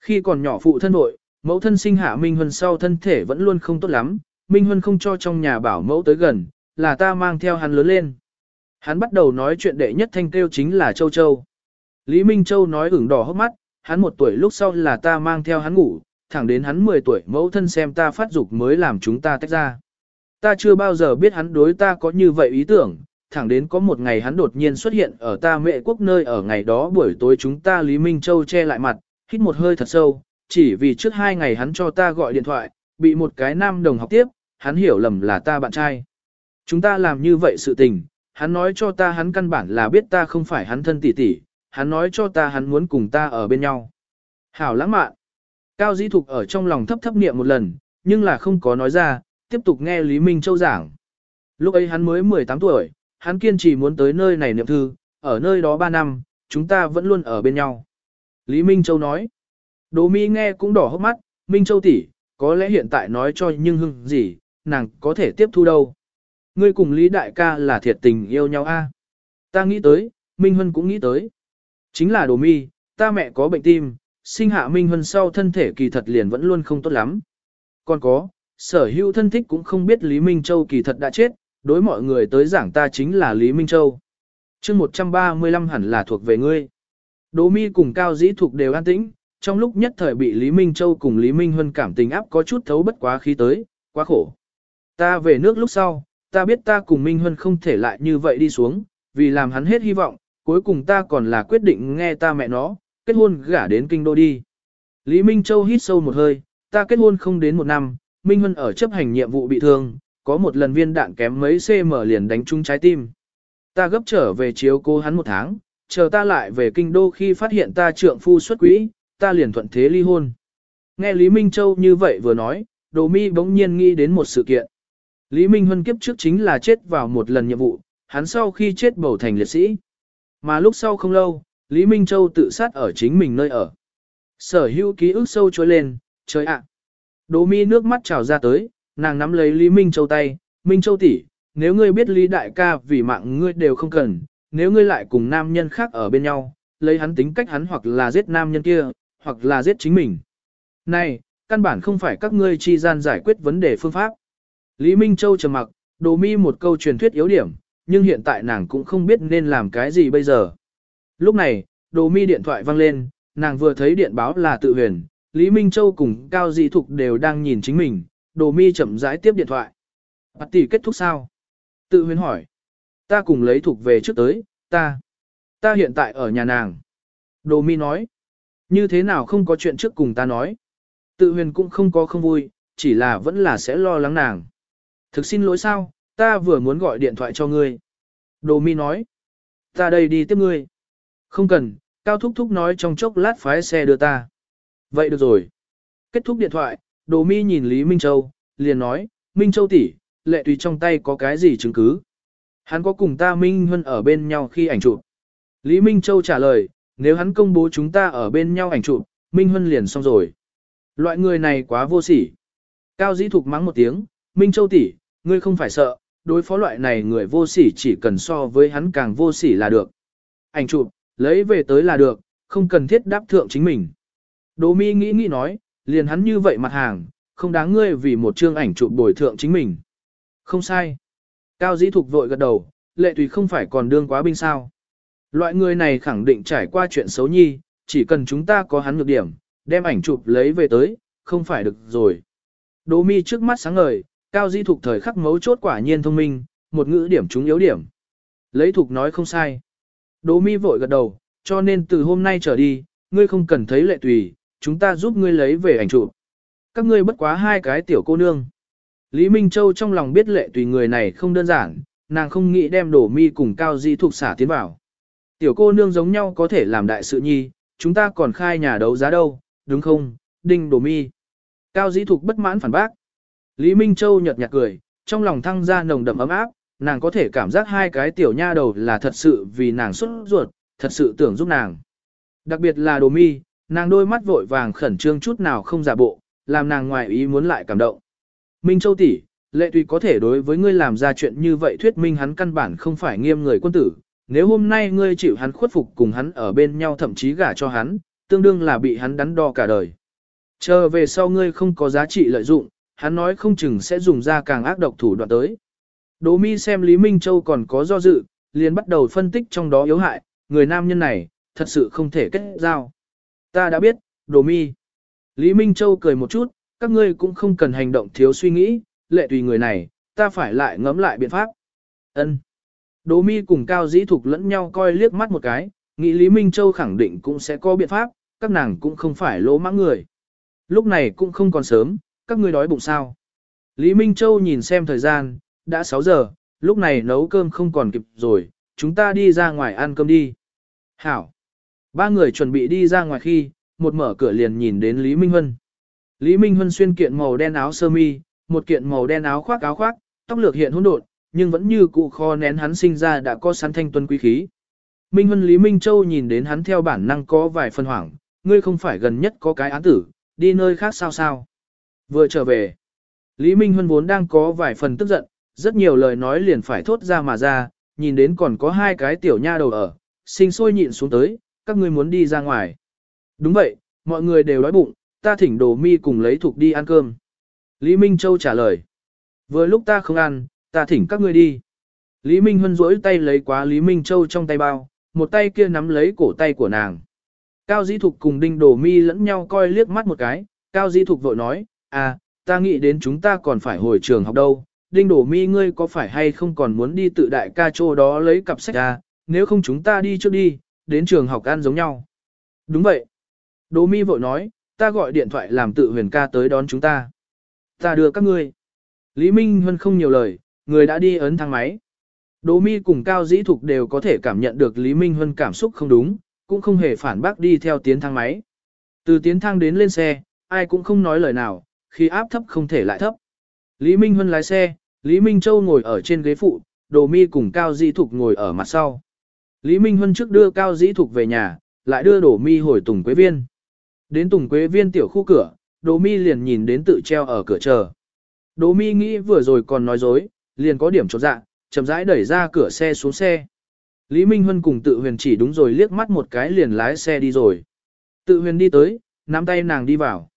Khi còn nhỏ phụ thân nội, mẫu thân sinh hạ Minh Huân sau thân thể vẫn luôn không tốt lắm, Minh Huân không cho trong nhà bảo mẫu tới gần, là ta mang theo hắn lớn lên. Hắn bắt đầu nói chuyện đệ nhất thanh kêu chính là Châu Châu. Lý Minh Châu nói ửng đỏ hốc mắt, hắn một tuổi lúc sau là ta mang theo hắn ngủ, thẳng đến hắn 10 tuổi mẫu thân xem ta phát dục mới làm chúng ta tách ra. Ta chưa bao giờ biết hắn đối ta có như vậy ý tưởng, thẳng đến có một ngày hắn đột nhiên xuất hiện ở ta mẹ quốc nơi ở ngày đó buổi tối chúng ta Lý Minh Châu che lại mặt, hít một hơi thật sâu, chỉ vì trước hai ngày hắn cho ta gọi điện thoại, bị một cái nam đồng học tiếp, hắn hiểu lầm là ta bạn trai. Chúng ta làm như vậy sự tình, hắn nói cho ta hắn căn bản là biết ta không phải hắn thân tỷ tỷ, hắn nói cho ta hắn muốn cùng ta ở bên nhau. Hảo lãng mạn. Cao Dĩ Thục ở trong lòng thấp thấp niệm một lần, nhưng là không có nói ra, tiếp tục nghe Lý Minh Châu giảng. Lúc ấy hắn mới 18 tuổi, hắn kiên trì muốn tới nơi này niệm thư, ở nơi đó 3 năm, chúng ta vẫn luôn ở bên nhau. Lý Minh Châu nói. Đỗ Mi nghe cũng đỏ hốc mắt, Minh Châu tỷ, có lẽ hiện tại nói cho nhưng hưng gì, nàng có thể tiếp thu đâu. Ngươi cùng Lý Đại ca là thiệt tình yêu nhau a. Ta nghĩ tới, Minh Hân cũng nghĩ tới. Chính là Đỗ Mi, ta mẹ có bệnh tim, sinh hạ Minh Hân sau thân thể kỳ thật liền vẫn luôn không tốt lắm. Còn có, sở hữu thân thích cũng không biết Lý Minh Châu kỳ thật đã chết, đối mọi người tới giảng ta chính là Lý Minh Châu. chương 135 hẳn là thuộc về ngươi. Đỗ mi cùng Cao Dĩ Thục đều an tĩnh, trong lúc nhất thời bị Lý Minh Châu cùng Lý Minh Huân cảm tình áp có chút thấu bất quá khí tới, quá khổ. Ta về nước lúc sau, ta biết ta cùng Minh Huân không thể lại như vậy đi xuống, vì làm hắn hết hy vọng, cuối cùng ta còn là quyết định nghe ta mẹ nó, kết hôn gả đến kinh đô đi. Lý Minh Châu hít sâu một hơi, ta kết hôn không đến một năm, Minh Huân ở chấp hành nhiệm vụ bị thương, có một lần viên đạn kém mấy cm liền đánh trúng trái tim. Ta gấp trở về chiếu cố hắn một tháng, chờ ta lại về kinh đô khi phát hiện ta trượng phu xuất quỹ, ta liền thuận thế ly hôn. Nghe Lý Minh Châu như vậy vừa nói, Đồ Mi bỗng nhiên nghĩ đến một sự kiện. Lý Minh Huân kiếp trước chính là chết vào một lần nhiệm vụ, hắn sau khi chết bầu thành liệt sĩ. Mà lúc sau không lâu, Lý Minh Châu tự sát ở chính mình nơi ở. Sở hữu ký ức sâu trôi lên, trời ạ. Đỗ mi nước mắt trào ra tới, nàng nắm lấy Lý Minh Châu tay, Minh Châu tỷ, nếu ngươi biết Lý đại ca vì mạng ngươi đều không cần, nếu ngươi lại cùng nam nhân khác ở bên nhau, lấy hắn tính cách hắn hoặc là giết nam nhân kia, hoặc là giết chính mình. Này, căn bản không phải các ngươi chi gian giải quyết vấn đề phương pháp. Lý Minh Châu trầm mặc, đồ mi một câu truyền thuyết yếu điểm, nhưng hiện tại nàng cũng không biết nên làm cái gì bây giờ. Lúc này, đồ mi điện thoại vang lên, nàng vừa thấy điện báo là tự huyền, Lý Minh Châu cùng Cao Dị Thục đều đang nhìn chính mình, đồ mi chậm rãi tiếp điện thoại. Bạt tỷ kết thúc sao? Tự huyền hỏi. Ta cùng lấy thục về trước tới, ta. Ta hiện tại ở nhà nàng. Đồ mi nói. Như thế nào không có chuyện trước cùng ta nói. Tự huyền cũng không có không vui, chỉ là vẫn là sẽ lo lắng nàng. Thực xin lỗi sao, ta vừa muốn gọi điện thoại cho ngươi. Đồ mi nói. Ta đây đi tiếp ngươi. Không cần, Cao Thúc Thúc nói trong chốc lát phái xe đưa ta. Vậy được rồi. Kết thúc điện thoại, Đồ mi nhìn Lý Minh Châu, liền nói, Minh Châu tỷ, lệ tùy trong tay có cái gì chứng cứ. Hắn có cùng ta Minh Huân ở bên nhau khi ảnh chụp. Lý Minh Châu trả lời, nếu hắn công bố chúng ta ở bên nhau ảnh chụp, Minh Huân liền xong rồi. Loại người này quá vô sỉ. Cao Dĩ Thục mắng một tiếng, Minh Châu tỷ, ngươi không phải sợ, đối phó loại này người vô sỉ chỉ cần so với hắn càng vô sỉ là được. Ảnh chụp, lấy về tới là được, không cần thiết đáp thượng chính mình. Đỗ Mi nghĩ nghĩ nói, liền hắn như vậy mặt hàng, không đáng ngươi vì một chương ảnh chụp bồi thượng chính mình. Không sai. Cao Dĩ Thục vội gật đầu, lệ tùy không phải còn đương quá binh sao. Loại người này khẳng định trải qua chuyện xấu nhi, chỉ cần chúng ta có hắn nhược điểm, đem ảnh chụp lấy về tới, không phải được rồi. Đỗ mi trước mắt sáng ngời, cao di thục thời khắc mấu chốt quả nhiên thông minh, một ngữ điểm chúng yếu điểm. Lấy thục nói không sai. Đỗ mi vội gật đầu, cho nên từ hôm nay trở đi, ngươi không cần thấy lệ tùy, chúng ta giúp ngươi lấy về ảnh chụp. Các ngươi bất quá hai cái tiểu cô nương. Lý Minh Châu trong lòng biết lệ tùy người này không đơn giản, nàng không nghĩ đem đổ mi cùng cao di thục xả tiến vào. Tiểu cô nương giống nhau có thể làm đại sự nhi, chúng ta còn khai nhà đấu giá đâu, đúng không, đinh đổ mi. Cao Di thục bất mãn phản bác. Lý Minh Châu nhợt nhạt cười, trong lòng thăng ra nồng đậm ấm áp, nàng có thể cảm giác hai cái tiểu nha đầu là thật sự vì nàng xuất ruột, thật sự tưởng giúp nàng. Đặc biệt là đồ mi, nàng đôi mắt vội vàng khẩn trương chút nào không giả bộ, làm nàng ngoài ý muốn lại cảm động. Minh Châu tỷ, lệ tùy có thể đối với ngươi làm ra chuyện như vậy thuyết minh hắn căn bản không phải nghiêm người quân tử. Nếu hôm nay ngươi chịu hắn khuất phục cùng hắn ở bên nhau thậm chí gả cho hắn, tương đương là bị hắn đắn đo cả đời. Chờ về sau ngươi không có giá trị lợi dụng, hắn nói không chừng sẽ dùng ra càng ác độc thủ đoạn tới. Đỗ mi xem Lý Minh Châu còn có do dự, liền bắt đầu phân tích trong đó yếu hại, người nam nhân này, thật sự không thể kết giao. Ta đã biết, Đỗ mi. Lý Minh Châu cười một chút, các ngươi cũng không cần hành động thiếu suy nghĩ, lệ tùy người này, ta phải lại ngẫm lại biện pháp. Ân. Đỗ mi cùng Cao Dĩ Thục lẫn nhau coi liếc mắt một cái, nghĩ Lý Minh Châu khẳng định cũng sẽ có biện pháp, các nàng cũng không phải lỗ mãng người. Lúc này cũng không còn sớm, các ngươi đói bụng sao. Lý Minh Châu nhìn xem thời gian, đã 6 giờ, lúc này nấu cơm không còn kịp rồi, chúng ta đi ra ngoài ăn cơm đi. Hảo. Ba người chuẩn bị đi ra ngoài khi, một mở cửa liền nhìn đến Lý Minh Huân. Lý Minh Huân xuyên kiện màu đen áo sơ mi, một kiện màu đen áo khoác áo khoác, tóc lược hiện hỗn độn, nhưng vẫn như cụ kho nén hắn sinh ra đã có sẵn thanh tuân quý khí. Minh Huân Lý Minh Châu nhìn đến hắn theo bản năng có vài phần hoảng, ngươi không phải gần nhất có cái án tử, đi nơi khác sao sao. Vừa trở về, Lý Minh Huân vốn đang có vài phần tức giận, rất nhiều lời nói liền phải thốt ra mà ra, nhìn đến còn có hai cái tiểu nha đầu ở, sinh sôi nhịn xuống tới, các ngươi muốn đi ra ngoài. Đúng vậy, mọi người đều đói bụng, ta thỉnh đồ mi cùng lấy thuộc đi ăn cơm. Lý Minh Châu trả lời. Vừa lúc ta không ăn, ta thỉnh các ngươi đi. Lý Minh Huân rỗi tay lấy quá Lý Minh Châu trong tay bao, một tay kia nắm lấy cổ tay của nàng. Cao Dĩ Thục cùng Đinh Đồ Mi lẫn nhau coi liếc mắt một cái, Cao Dĩ Thục vội nói, à, ta nghĩ đến chúng ta còn phải hồi trường học đâu, Đinh đổ Mi ngươi có phải hay không còn muốn đi tự đại ca chỗ đó lấy cặp sách ra, nếu không chúng ta đi trước đi, đến trường học ăn giống nhau. Đúng vậy. Đỗ Mi vội nói, ta gọi điện thoại làm tự huyền ca tới đón chúng ta. Ta đưa các ngươi. Lý Minh Huân không nhiều lời, người đã đi ấn thang máy. Đỗ Mi cùng Cao Dĩ Thục đều có thể cảm nhận được Lý Minh Huân cảm xúc không đúng, cũng không hề phản bác đi theo tiến thang máy. Từ tiến thang đến lên xe, ai cũng không nói lời nào, khi áp thấp không thể lại thấp. Lý Minh Huân lái xe, Lý Minh Châu ngồi ở trên ghế phụ, Đồ Mi cùng Cao Dĩ Thục ngồi ở mặt sau. Lý Minh Huân trước đưa Cao Dĩ Thục về nhà, lại đưa Đồ Mi hồi Tùng Quế Viên. Đến Tùng Quế Viên tiểu khu cửa, Đồ Mi liền nhìn đến tự treo ở cửa chờ. Đồ Mi nghĩ vừa rồi còn nói dối, liền có điểm chột dạ, chậm rãi đẩy ra cửa xe xuống xe. Lý Minh Huân cùng tự huyền chỉ đúng rồi liếc mắt một cái liền lái xe đi rồi. Tự huyền đi tới, nắm tay nàng đi vào.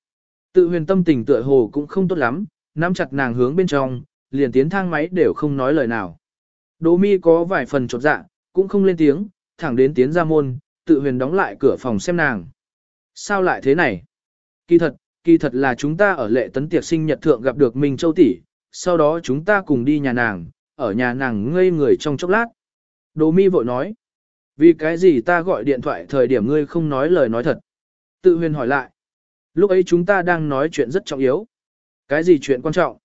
Tự huyền tâm tình tựa hồ cũng không tốt lắm, nắm chặt nàng hướng bên trong, liền tiến thang máy đều không nói lời nào. Đỗ mi có vài phần chột dạ, cũng không lên tiếng, thẳng đến tiến ra môn, tự huyền đóng lại cửa phòng xem nàng. Sao lại thế này? Kỳ thật, kỳ thật là chúng ta ở lệ tấn tiệc sinh nhật thượng gặp được Minh Châu tỷ, sau đó chúng ta cùng đi nhà nàng, ở nhà nàng ngây người trong chốc lát. Đỗ mi vội nói, vì cái gì ta gọi điện thoại thời điểm ngươi không nói lời nói thật. Tự huyền hỏi lại. Lúc ấy chúng ta đang nói chuyện rất trọng yếu. Cái gì chuyện quan trọng?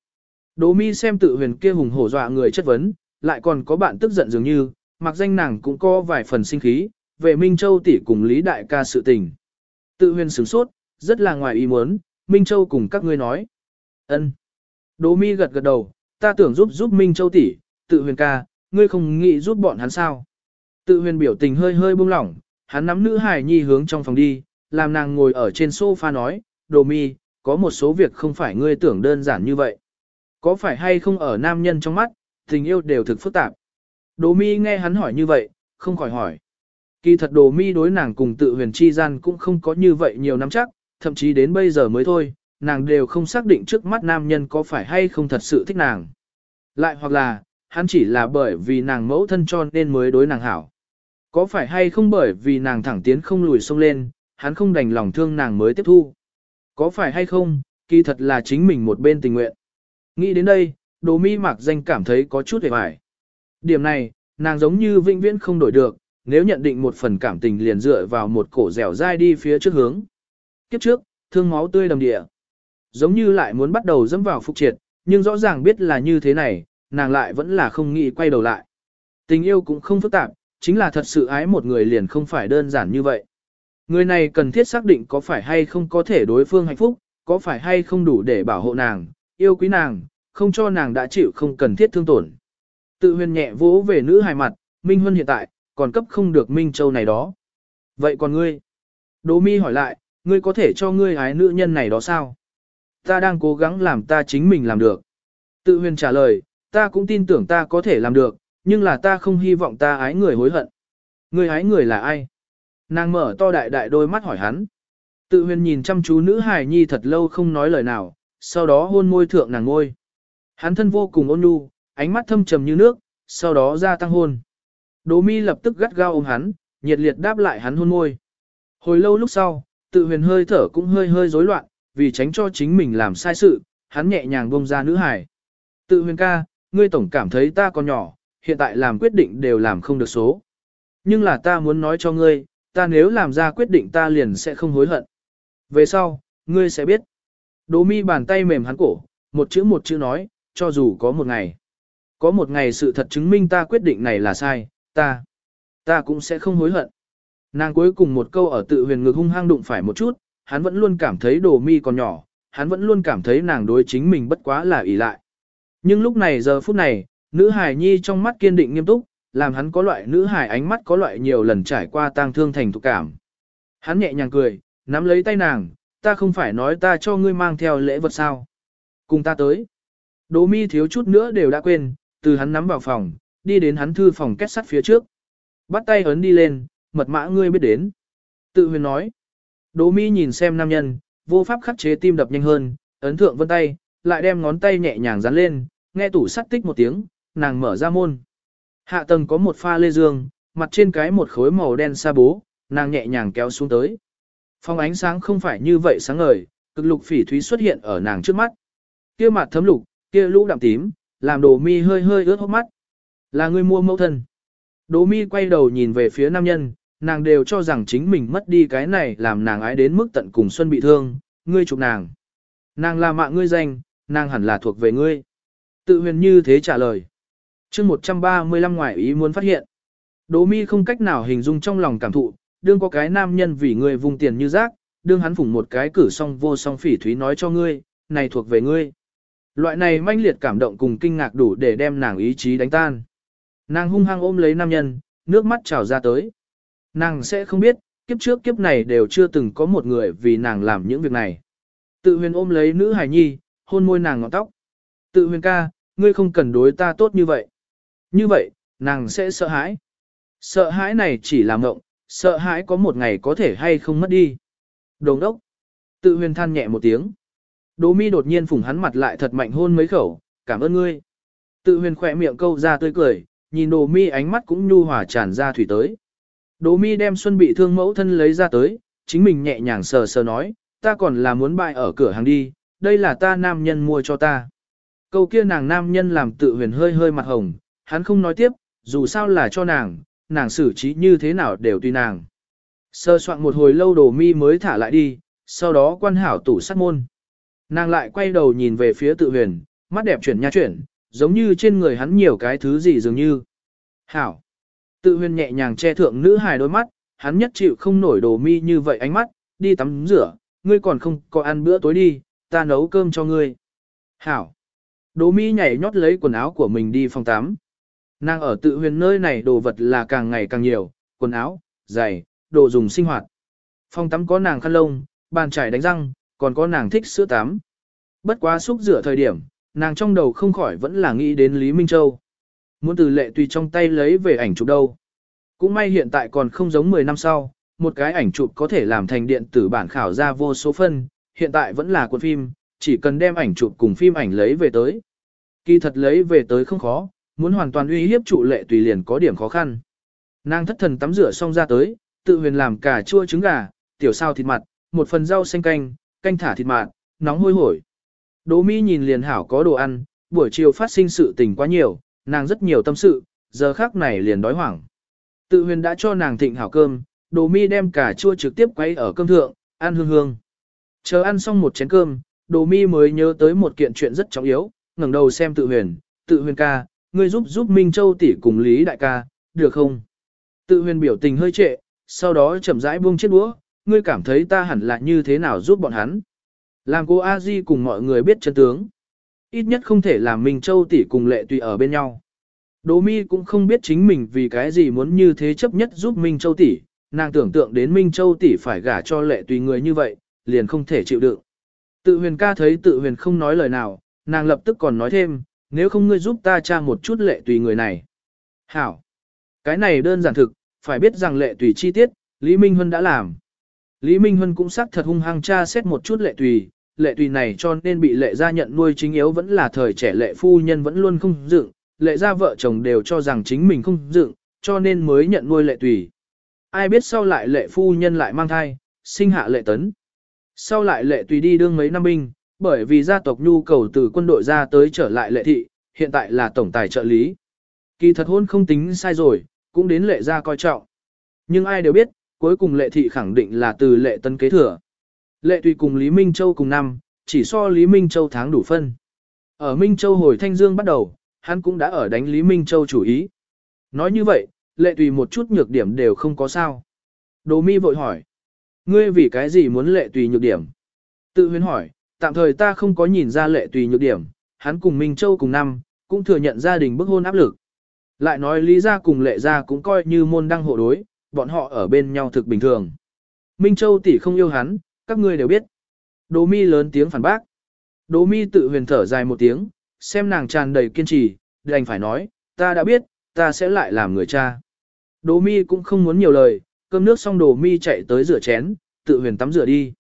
Đỗ mi xem tự huyền kia hùng hổ dọa người chất vấn, lại còn có bạn tức giận dường như, mặc danh nàng cũng có vài phần sinh khí, về Minh Châu tỷ cùng Lý Đại ca sự tình. Tự huyền sửng sốt, rất là ngoài ý muốn, Minh Châu cùng các ngươi nói. ân. Đỗ mi gật gật đầu, ta tưởng giúp giúp Minh Châu tỷ, tự huyền ca, ngươi không nghĩ giúp bọn hắn sao. Tự huyền biểu tình hơi hơi buông lỏng, hắn nắm nữ hài nhi hướng trong phòng đi, làm nàng ngồi ở trên sofa nói, đồ mi, có một số việc không phải ngươi tưởng đơn giản như vậy. Có phải hay không ở nam nhân trong mắt, tình yêu đều thực phức tạp. Đồ mi nghe hắn hỏi như vậy, không khỏi hỏi. Kỳ thật đồ mi đối nàng cùng tự huyền chi gian cũng không có như vậy nhiều năm chắc, thậm chí đến bây giờ mới thôi, nàng đều không xác định trước mắt nam nhân có phải hay không thật sự thích nàng. Lại hoặc là, hắn chỉ là bởi vì nàng mẫu thân cho nên mới đối nàng hảo. Có phải hay không bởi vì nàng thẳng tiến không lùi sông lên, hắn không đành lòng thương nàng mới tiếp thu. Có phải hay không, kỳ thật là chính mình một bên tình nguyện. Nghĩ đến đây, đồ mi mạc danh cảm thấy có chút hề vải. Điểm này, nàng giống như vĩnh viễn không đổi được, nếu nhận định một phần cảm tình liền dựa vào một cổ dẻo dai đi phía trước hướng. Kiếp trước, thương máu tươi đầm địa. Giống như lại muốn bắt đầu dẫm vào phục triệt, nhưng rõ ràng biết là như thế này, nàng lại vẫn là không nghĩ quay đầu lại. Tình yêu cũng không phức tạp, chính là thật sự ái một người liền không phải đơn giản như vậy. Người này cần thiết xác định có phải hay không có thể đối phương hạnh phúc, có phải hay không đủ để bảo hộ nàng, yêu quý nàng, không cho nàng đã chịu không cần thiết thương tổn. Tự huyền nhẹ vỗ về nữ hài mặt, Minh Huân hiện tại, còn cấp không được Minh Châu này đó. Vậy còn ngươi? Đỗ mi hỏi lại, ngươi có thể cho ngươi ái nữ nhân này đó sao? Ta đang cố gắng làm ta chính mình làm được. Tự huyền trả lời, ta cũng tin tưởng ta có thể làm được, nhưng là ta không hy vọng ta ái người hối hận. Ngươi ái người là ai? Nàng mở to đại đại đôi mắt hỏi hắn. Tự huyền nhìn chăm chú nữ hài nhi thật lâu không nói lời nào, sau đó hôn môi thượng nàng ngôi. Hắn thân vô cùng ôn nhu, ánh mắt thâm trầm như nước, sau đó ra tăng hôn. Đỗ mi lập tức gắt gao ôm hắn, nhiệt liệt đáp lại hắn hôn môi. Hồi lâu lúc sau, tự huyền hơi thở cũng hơi hơi rối loạn, vì tránh cho chính mình làm sai sự, hắn nhẹ nhàng buông ra nữ hải. Tự huyền ca, ngươi tổng cảm thấy ta còn nhỏ, hiện tại làm quyết định đều làm không được số. Nhưng là ta muốn nói cho ngươi, ta nếu làm ra quyết định ta liền sẽ không hối hận. Về sau, ngươi sẽ biết. Đỗ mi bàn tay mềm hắn cổ, một chữ một chữ nói, cho dù có một ngày. Có một ngày sự thật chứng minh ta quyết định này là sai, ta, ta cũng sẽ không hối hận. Nàng cuối cùng một câu ở tự huyền ngực hung hăng đụng phải một chút, hắn vẫn luôn cảm thấy đồ mi còn nhỏ, hắn vẫn luôn cảm thấy nàng đối chính mình bất quá là ỷ lại. Nhưng lúc này giờ phút này, nữ hài nhi trong mắt kiên định nghiêm túc, làm hắn có loại nữ hài ánh mắt có loại nhiều lần trải qua tang thương thành thục cảm. Hắn nhẹ nhàng cười, nắm lấy tay nàng, ta không phải nói ta cho ngươi mang theo lễ vật sao. Cùng ta tới. Đỗ mi thiếu chút nữa đều đã quên, từ hắn nắm vào phòng, đi đến hắn thư phòng kết sắt phía trước. Bắt tay ấn đi lên, mật mã ngươi biết đến. Tự huyền nói. Đỗ mi nhìn xem nam nhân, vô pháp khắc chế tim đập nhanh hơn, ấn thượng vân tay, lại đem ngón tay nhẹ nhàng dán lên, nghe tủ sắt tích một tiếng, nàng mở ra môn. Hạ tầng có một pha lê dương, mặt trên cái một khối màu đen sa bố, nàng nhẹ nhàng kéo xuống tới. Phong ánh sáng không phải như vậy sáng ngời, cực lục phỉ thúy xuất hiện ở nàng trước mắt. Kia mặt thấm lục, kia lũ đậm tím, làm đồ mi hơi hơi ướt hốc mắt. Là người mua mẫu thân. Đồ mi quay đầu nhìn về phía nam nhân, nàng đều cho rằng chính mình mất đi cái này làm nàng ái đến mức tận cùng xuân bị thương, ngươi chụp nàng. Nàng là mạng ngươi danh, nàng hẳn là thuộc về ngươi. Tự huyền như thế trả lời chương 135 ngoại ý muốn phát hiện. Đỗ mi không cách nào hình dung trong lòng cảm thụ, đương có cái nam nhân vì người vùng tiền như rác, đương hắn phủng một cái cử song vô song phỉ thúy nói cho ngươi, này thuộc về ngươi. Loại này manh liệt cảm động cùng kinh ngạc đủ để đem nàng ý chí đánh tan. Nàng hung hăng ôm lấy nam nhân, nước mắt trào ra tới. Nàng sẽ không biết, kiếp trước kiếp này đều chưa từng có một người vì nàng làm những việc này. Tự huyền ôm lấy nữ hài nhi, hôn môi nàng ngọn tóc. Tự huyền ca, ngươi không cần đối ta tốt như vậy. Như vậy, nàng sẽ sợ hãi. Sợ hãi này chỉ là mộng, sợ hãi có một ngày có thể hay không mất đi. Đồng đốc. Tự huyền than nhẹ một tiếng. Đỗ mi đột nhiên phủng hắn mặt lại thật mạnh hôn mấy khẩu, cảm ơn ngươi. Tự huyền khỏe miệng câu ra tươi cười, nhìn đồ mi ánh mắt cũng nhu hòa tràn ra thủy tới. Đỗ mi đem xuân bị thương mẫu thân lấy ra tới, chính mình nhẹ nhàng sờ sờ nói, ta còn là muốn bại ở cửa hàng đi, đây là ta nam nhân mua cho ta. Câu kia nàng nam nhân làm tự huyền hơi hơi mặt hồng, hắn không nói tiếp, dù sao là cho nàng, nàng xử trí như thế nào đều tùy nàng. Sơ soạn một hồi lâu đồ mi mới thả lại đi, sau đó quan hảo tủ sắt môn. Nàng lại quay đầu nhìn về phía tự huyền, mắt đẹp chuyển nha chuyển, giống như trên người hắn nhiều cái thứ gì dường như. Hảo. Tự huyền nhẹ nhàng che thượng nữ hài đôi mắt, hắn nhất chịu không nổi đồ mi như vậy ánh mắt, đi tắm rửa, ngươi còn không có ăn bữa tối đi, ta nấu cơm cho ngươi. Hảo. Đồ mi nhảy nhót lấy quần áo của mình đi phòng tắm. Nàng ở tự huyền nơi này đồ vật là càng ngày càng nhiều, quần áo, giày, đồ dùng sinh hoạt. Phòng tắm có nàng khăn lông, bàn chải đánh răng, còn có nàng thích sữa tắm. Bất quá xúc rửa thời điểm, nàng trong đầu không khỏi vẫn là nghĩ đến Lý Minh Châu. Muốn từ lệ tùy trong tay lấy về ảnh chụp đâu. Cũng may hiện tại còn không giống 10 năm sau, một cái ảnh chụp có thể làm thành điện tử bản khảo ra vô số phân, hiện tại vẫn là cuộn phim, chỉ cần đem ảnh chụp cùng phim ảnh lấy về tới. Kỳ thật lấy về tới không khó, muốn hoàn toàn uy hiếp trụ lệ tùy liền có điểm khó khăn. Nàng thất thần tắm rửa xong ra tới, tự huyền làm cả chua trứng gà, tiểu sao thịt mặt, một phần rau xanh canh, canh thả thịt mạt, nóng hôi hổi. Đỗ Mi nhìn liền hảo có đồ ăn, buổi chiều phát sinh sự tình quá nhiều, nàng rất nhiều tâm sự, giờ khác này liền đói hoảng. Tự huyền đã cho nàng thịnh hảo cơm, Đỗ Mi đem cả chua trực tiếp quay ở cơm thượng, ăn hương hương. Chờ ăn xong một chén cơm, Đỗ Mi mới nhớ tới một kiện chuyện rất trọng yếu, ngẩng đầu xem tự huyền, tự huyền ca, ngươi giúp giúp Minh Châu tỷ cùng Lý đại ca, được không? Tự huyền biểu tình hơi trệ, sau đó chậm rãi buông chiếc đũa, ngươi cảm thấy ta hẳn là như thế nào giúp bọn hắn. Làm cô A Di cùng mọi người biết chân tướng. Ít nhất không thể làm Minh Châu tỷ cùng lệ tùy ở bên nhau. Đỗ mi cũng không biết chính mình vì cái gì muốn như thế chấp nhất giúp Minh Châu tỷ, nàng tưởng tượng đến Minh Châu tỷ phải gả cho lệ tùy người như vậy, liền không thể chịu đựng. Tự huyền ca thấy tự huyền không nói lời nào, nàng lập tức còn nói thêm, nếu không ngươi giúp ta tra một chút lệ tùy người này. Hảo! Cái này đơn giản thực, phải biết rằng lệ tùy chi tiết, Lý Minh Huân đã làm. Lý Minh Huân cũng xác thật hung hăng tra xét một chút lệ tùy, lệ tùy này cho nên bị lệ gia nhận nuôi chính yếu vẫn là thời trẻ lệ phu nhân vẫn luôn không dựng, lệ gia vợ chồng đều cho rằng chính mình không dựng, cho nên mới nhận nuôi lệ tùy. Ai biết sau lại lệ phu nhân lại mang thai, sinh hạ lệ tấn. Sau lại lệ tùy đi đương mấy năm binh, bởi vì gia tộc nhu cầu từ quân đội ra tới trở lại lệ thị, hiện tại là tổng tài trợ lý. Kỳ thật hôn không tính sai rồi, cũng đến lệ gia coi trọng. Nhưng ai đều biết, cuối cùng lệ thị khẳng định là từ lệ tân kế thừa. Lệ tùy cùng Lý Minh Châu cùng năm, chỉ so Lý Minh Châu tháng đủ phân. Ở Minh Châu hồi Thanh Dương bắt đầu, hắn cũng đã ở đánh Lý Minh Châu chủ ý. Nói như vậy, lệ tùy một chút nhược điểm đều không có sao. Đồ mi vội hỏi. Ngươi vì cái gì muốn lệ tùy nhược điểm? Tự huyên hỏi, tạm thời ta không có nhìn ra lệ tùy nhược điểm, hắn cùng Minh Châu cùng năm, cũng thừa nhận gia đình bức hôn áp lực. Lại nói Lý gia cùng lệ gia cũng coi như môn đăng hộ đối, bọn họ ở bên nhau thực bình thường. Minh Châu tỷ không yêu hắn, các ngươi đều biết. Đỗ mi lớn tiếng phản bác. Đỗ mi tự huyền thở dài một tiếng, xem nàng tràn đầy kiên trì, đành phải nói, ta đã biết, ta sẽ lại làm người cha. Đỗ mi cũng không muốn nhiều lời, cơm nước xong Đỗ mi chạy tới rửa chén, tự huyền tắm rửa đi.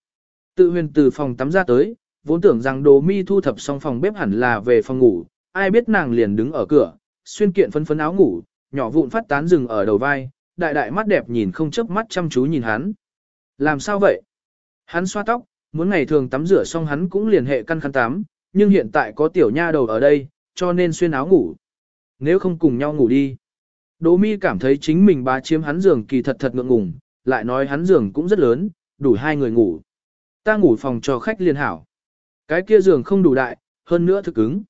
Tự huyền từ phòng tắm ra tới, vốn tưởng rằng Đỗ mi thu thập xong phòng bếp hẳn là về phòng ngủ, ai biết nàng liền đứng ở cửa, xuyên kiện phấn phấn áo ngủ, nhỏ vụn phát tán rừng ở đầu vai, đại đại mắt đẹp nhìn không chớp mắt chăm chú nhìn hắn. Làm sao vậy? Hắn xoa tóc, muốn ngày thường tắm rửa xong hắn cũng liền hệ căn khăn tắm, nhưng hiện tại có tiểu nha đầu ở đây, cho nên xuyên áo ngủ. Nếu không cùng nhau ngủ đi. Đỗ mi cảm thấy chính mình bá chiếm hắn giường kỳ thật thật ngượng ngùng, lại nói hắn giường cũng rất lớn, đủ hai người ngủ. Ta ngủ phòng cho khách liên hảo. Cái kia giường không đủ đại, hơn nữa thực ứng.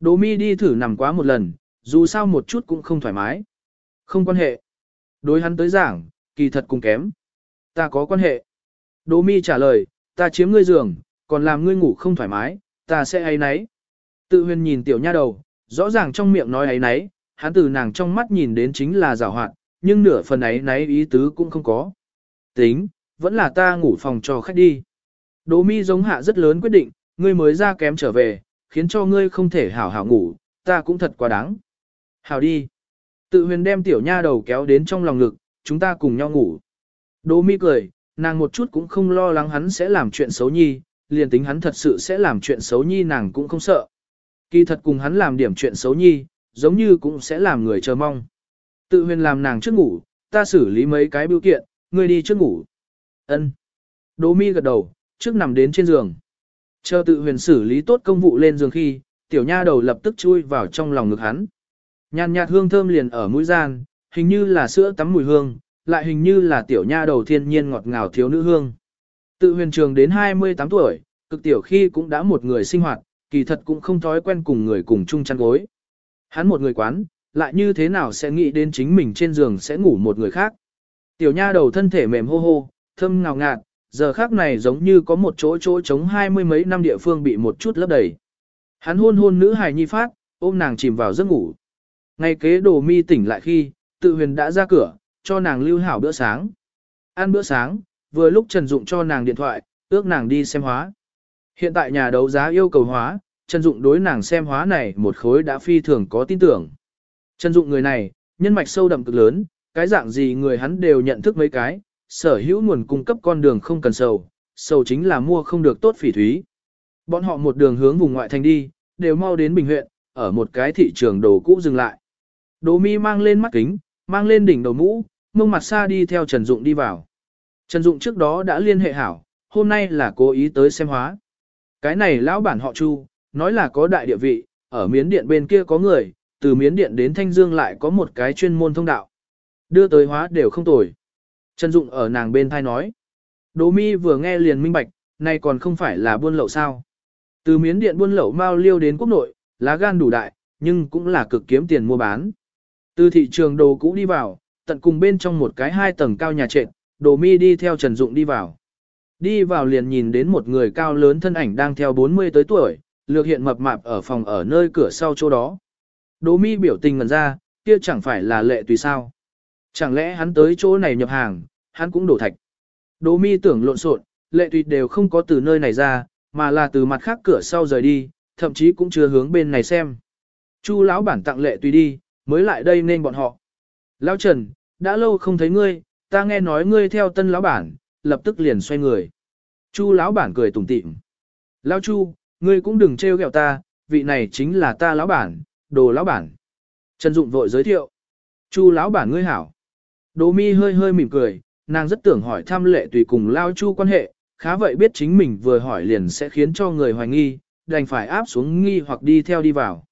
Đỗ mi đi thử nằm quá một lần, dù sao một chút cũng không thoải mái. Không quan hệ. Đối hắn tới giảng, kỳ thật cùng kém. Ta có quan hệ. Đỗ mi trả lời, ta chiếm ngươi giường, còn làm ngươi ngủ không thoải mái, ta sẽ ấy nấy. Tự huyền nhìn tiểu nha đầu, rõ ràng trong miệng nói ấy nấy, hắn từ nàng trong mắt nhìn đến chính là rào hoạt, nhưng nửa phần ấy nấy ý tứ cũng không có. Tính, vẫn là ta ngủ phòng cho khách đi. Đỗ mi giống hạ rất lớn quyết định, ngươi mới ra kém trở về, khiến cho ngươi không thể hảo hảo ngủ, ta cũng thật quá đáng. Hảo đi. Tự huyền đem tiểu nha đầu kéo đến trong lòng ngực, chúng ta cùng nhau ngủ. Đỗ mi cười, nàng một chút cũng không lo lắng hắn sẽ làm chuyện xấu nhi, liền tính hắn thật sự sẽ làm chuyện xấu nhi nàng cũng không sợ. Kỳ thật cùng hắn làm điểm chuyện xấu nhi, giống như cũng sẽ làm người chờ mong. Tự huyền làm nàng trước ngủ, ta xử lý mấy cái biểu kiện, ngươi đi trước ngủ. Ân. Đỗ mi gật đầu, trước nằm đến trên giường. Chờ tự huyền xử lý tốt công vụ lên giường khi, tiểu nha đầu lập tức chui vào trong lòng ngực hắn. Nhàn nhạt hương thơm liền ở mũi gian, hình như là sữa tắm mùi hương, lại hình như là tiểu nha đầu thiên nhiên ngọt ngào thiếu nữ hương. Tự huyền trường đến 28 tuổi, cực tiểu khi cũng đã một người sinh hoạt, kỳ thật cũng không thói quen cùng người cùng chung chăn gối. Hắn một người quán, lại như thế nào sẽ nghĩ đến chính mình trên giường sẽ ngủ một người khác. Tiểu nha đầu thân thể mềm hô hô, thơm ngào ngạt, giờ khác này giống như có một chỗ chỗ trống hai mươi mấy năm địa phương bị một chút lấp đầy. Hắn hôn hôn nữ hài nhi phát, ôm nàng chìm vào giấc ngủ. Ngay kế đồ mi tỉnh lại khi, tự huyền đã ra cửa, cho nàng lưu hảo bữa sáng. Ăn bữa sáng, vừa lúc Trần Dụng cho nàng điện thoại, ước nàng đi xem hóa. Hiện tại nhà đấu giá yêu cầu hóa, Trần Dụng đối nàng xem hóa này một khối đã phi thường có tin tưởng. Trần Dụng người này, nhân mạch sâu đậm cực lớn, cái dạng gì người hắn đều nhận thức mấy cái, sở hữu nguồn cung cấp con đường không cần sầu, sầu chính là mua không được tốt phỉ thúy. Bọn họ một đường hướng vùng ngoại thành đi, đều mau đến Bình huyện, ở một cái thị trường đồ cũ dừng lại. Đồ mi mang lên mắt kính, mang lên đỉnh đầu mũ, mông mặt xa đi theo Trần Dụng đi vào. Trần Dụng trước đó đã liên hệ hảo, hôm nay là cố ý tới xem hóa. Cái này lão bản họ Chu, nói là có đại địa vị, ở miến điện bên kia có người, từ miến điện đến Thanh Dương lại có một cái chuyên môn thông đạo. Đưa tới hóa đều không tồi. Trần Dụng ở nàng bên thai nói. Đỗ mi vừa nghe liền minh bạch, nay còn không phải là buôn lậu sao. Từ miến điện buôn lậu mau liêu đến quốc nội, lá gan đủ đại, nhưng cũng là cực kiếm tiền mua bán. Từ thị trường đồ cũ đi vào, tận cùng bên trong một cái hai tầng cao nhà trệt, đồ mi đi theo Trần Dụng đi vào. Đi vào liền nhìn đến một người cao lớn thân ảnh đang theo 40 tới tuổi, lược hiện mập mạp ở phòng ở nơi cửa sau chỗ đó. Đỗ mi biểu tình ngần ra, kia chẳng phải là lệ tùy sao. Chẳng lẽ hắn tới chỗ này nhập hàng, hắn cũng đổ thạch. Đỗ mi tưởng lộn xộn, lệ tùy đều không có từ nơi này ra, mà là từ mặt khác cửa sau rời đi, thậm chí cũng chưa hướng bên này xem. Chu lão bản tặng lệ tùy đi, mới lại đây nên bọn họ. Lão Trần, đã lâu không thấy ngươi, ta nghe nói ngươi theo tân lão bản, lập tức liền xoay người. Chu lão bản cười tủm tỉm. Lão Chu, ngươi cũng đừng trêu ghẹo ta, vị này chính là ta lão bản, đồ lão bản. Trần Dụng vội giới thiệu. Chu lão bản ngươi hảo. Đỗ mi hơi hơi mỉm cười, nàng rất tưởng hỏi thăm lệ tùy cùng Lão Chu quan hệ, khá vậy biết chính mình vừa hỏi liền sẽ khiến cho người hoài nghi, đành phải áp xuống nghi hoặc đi theo đi vào.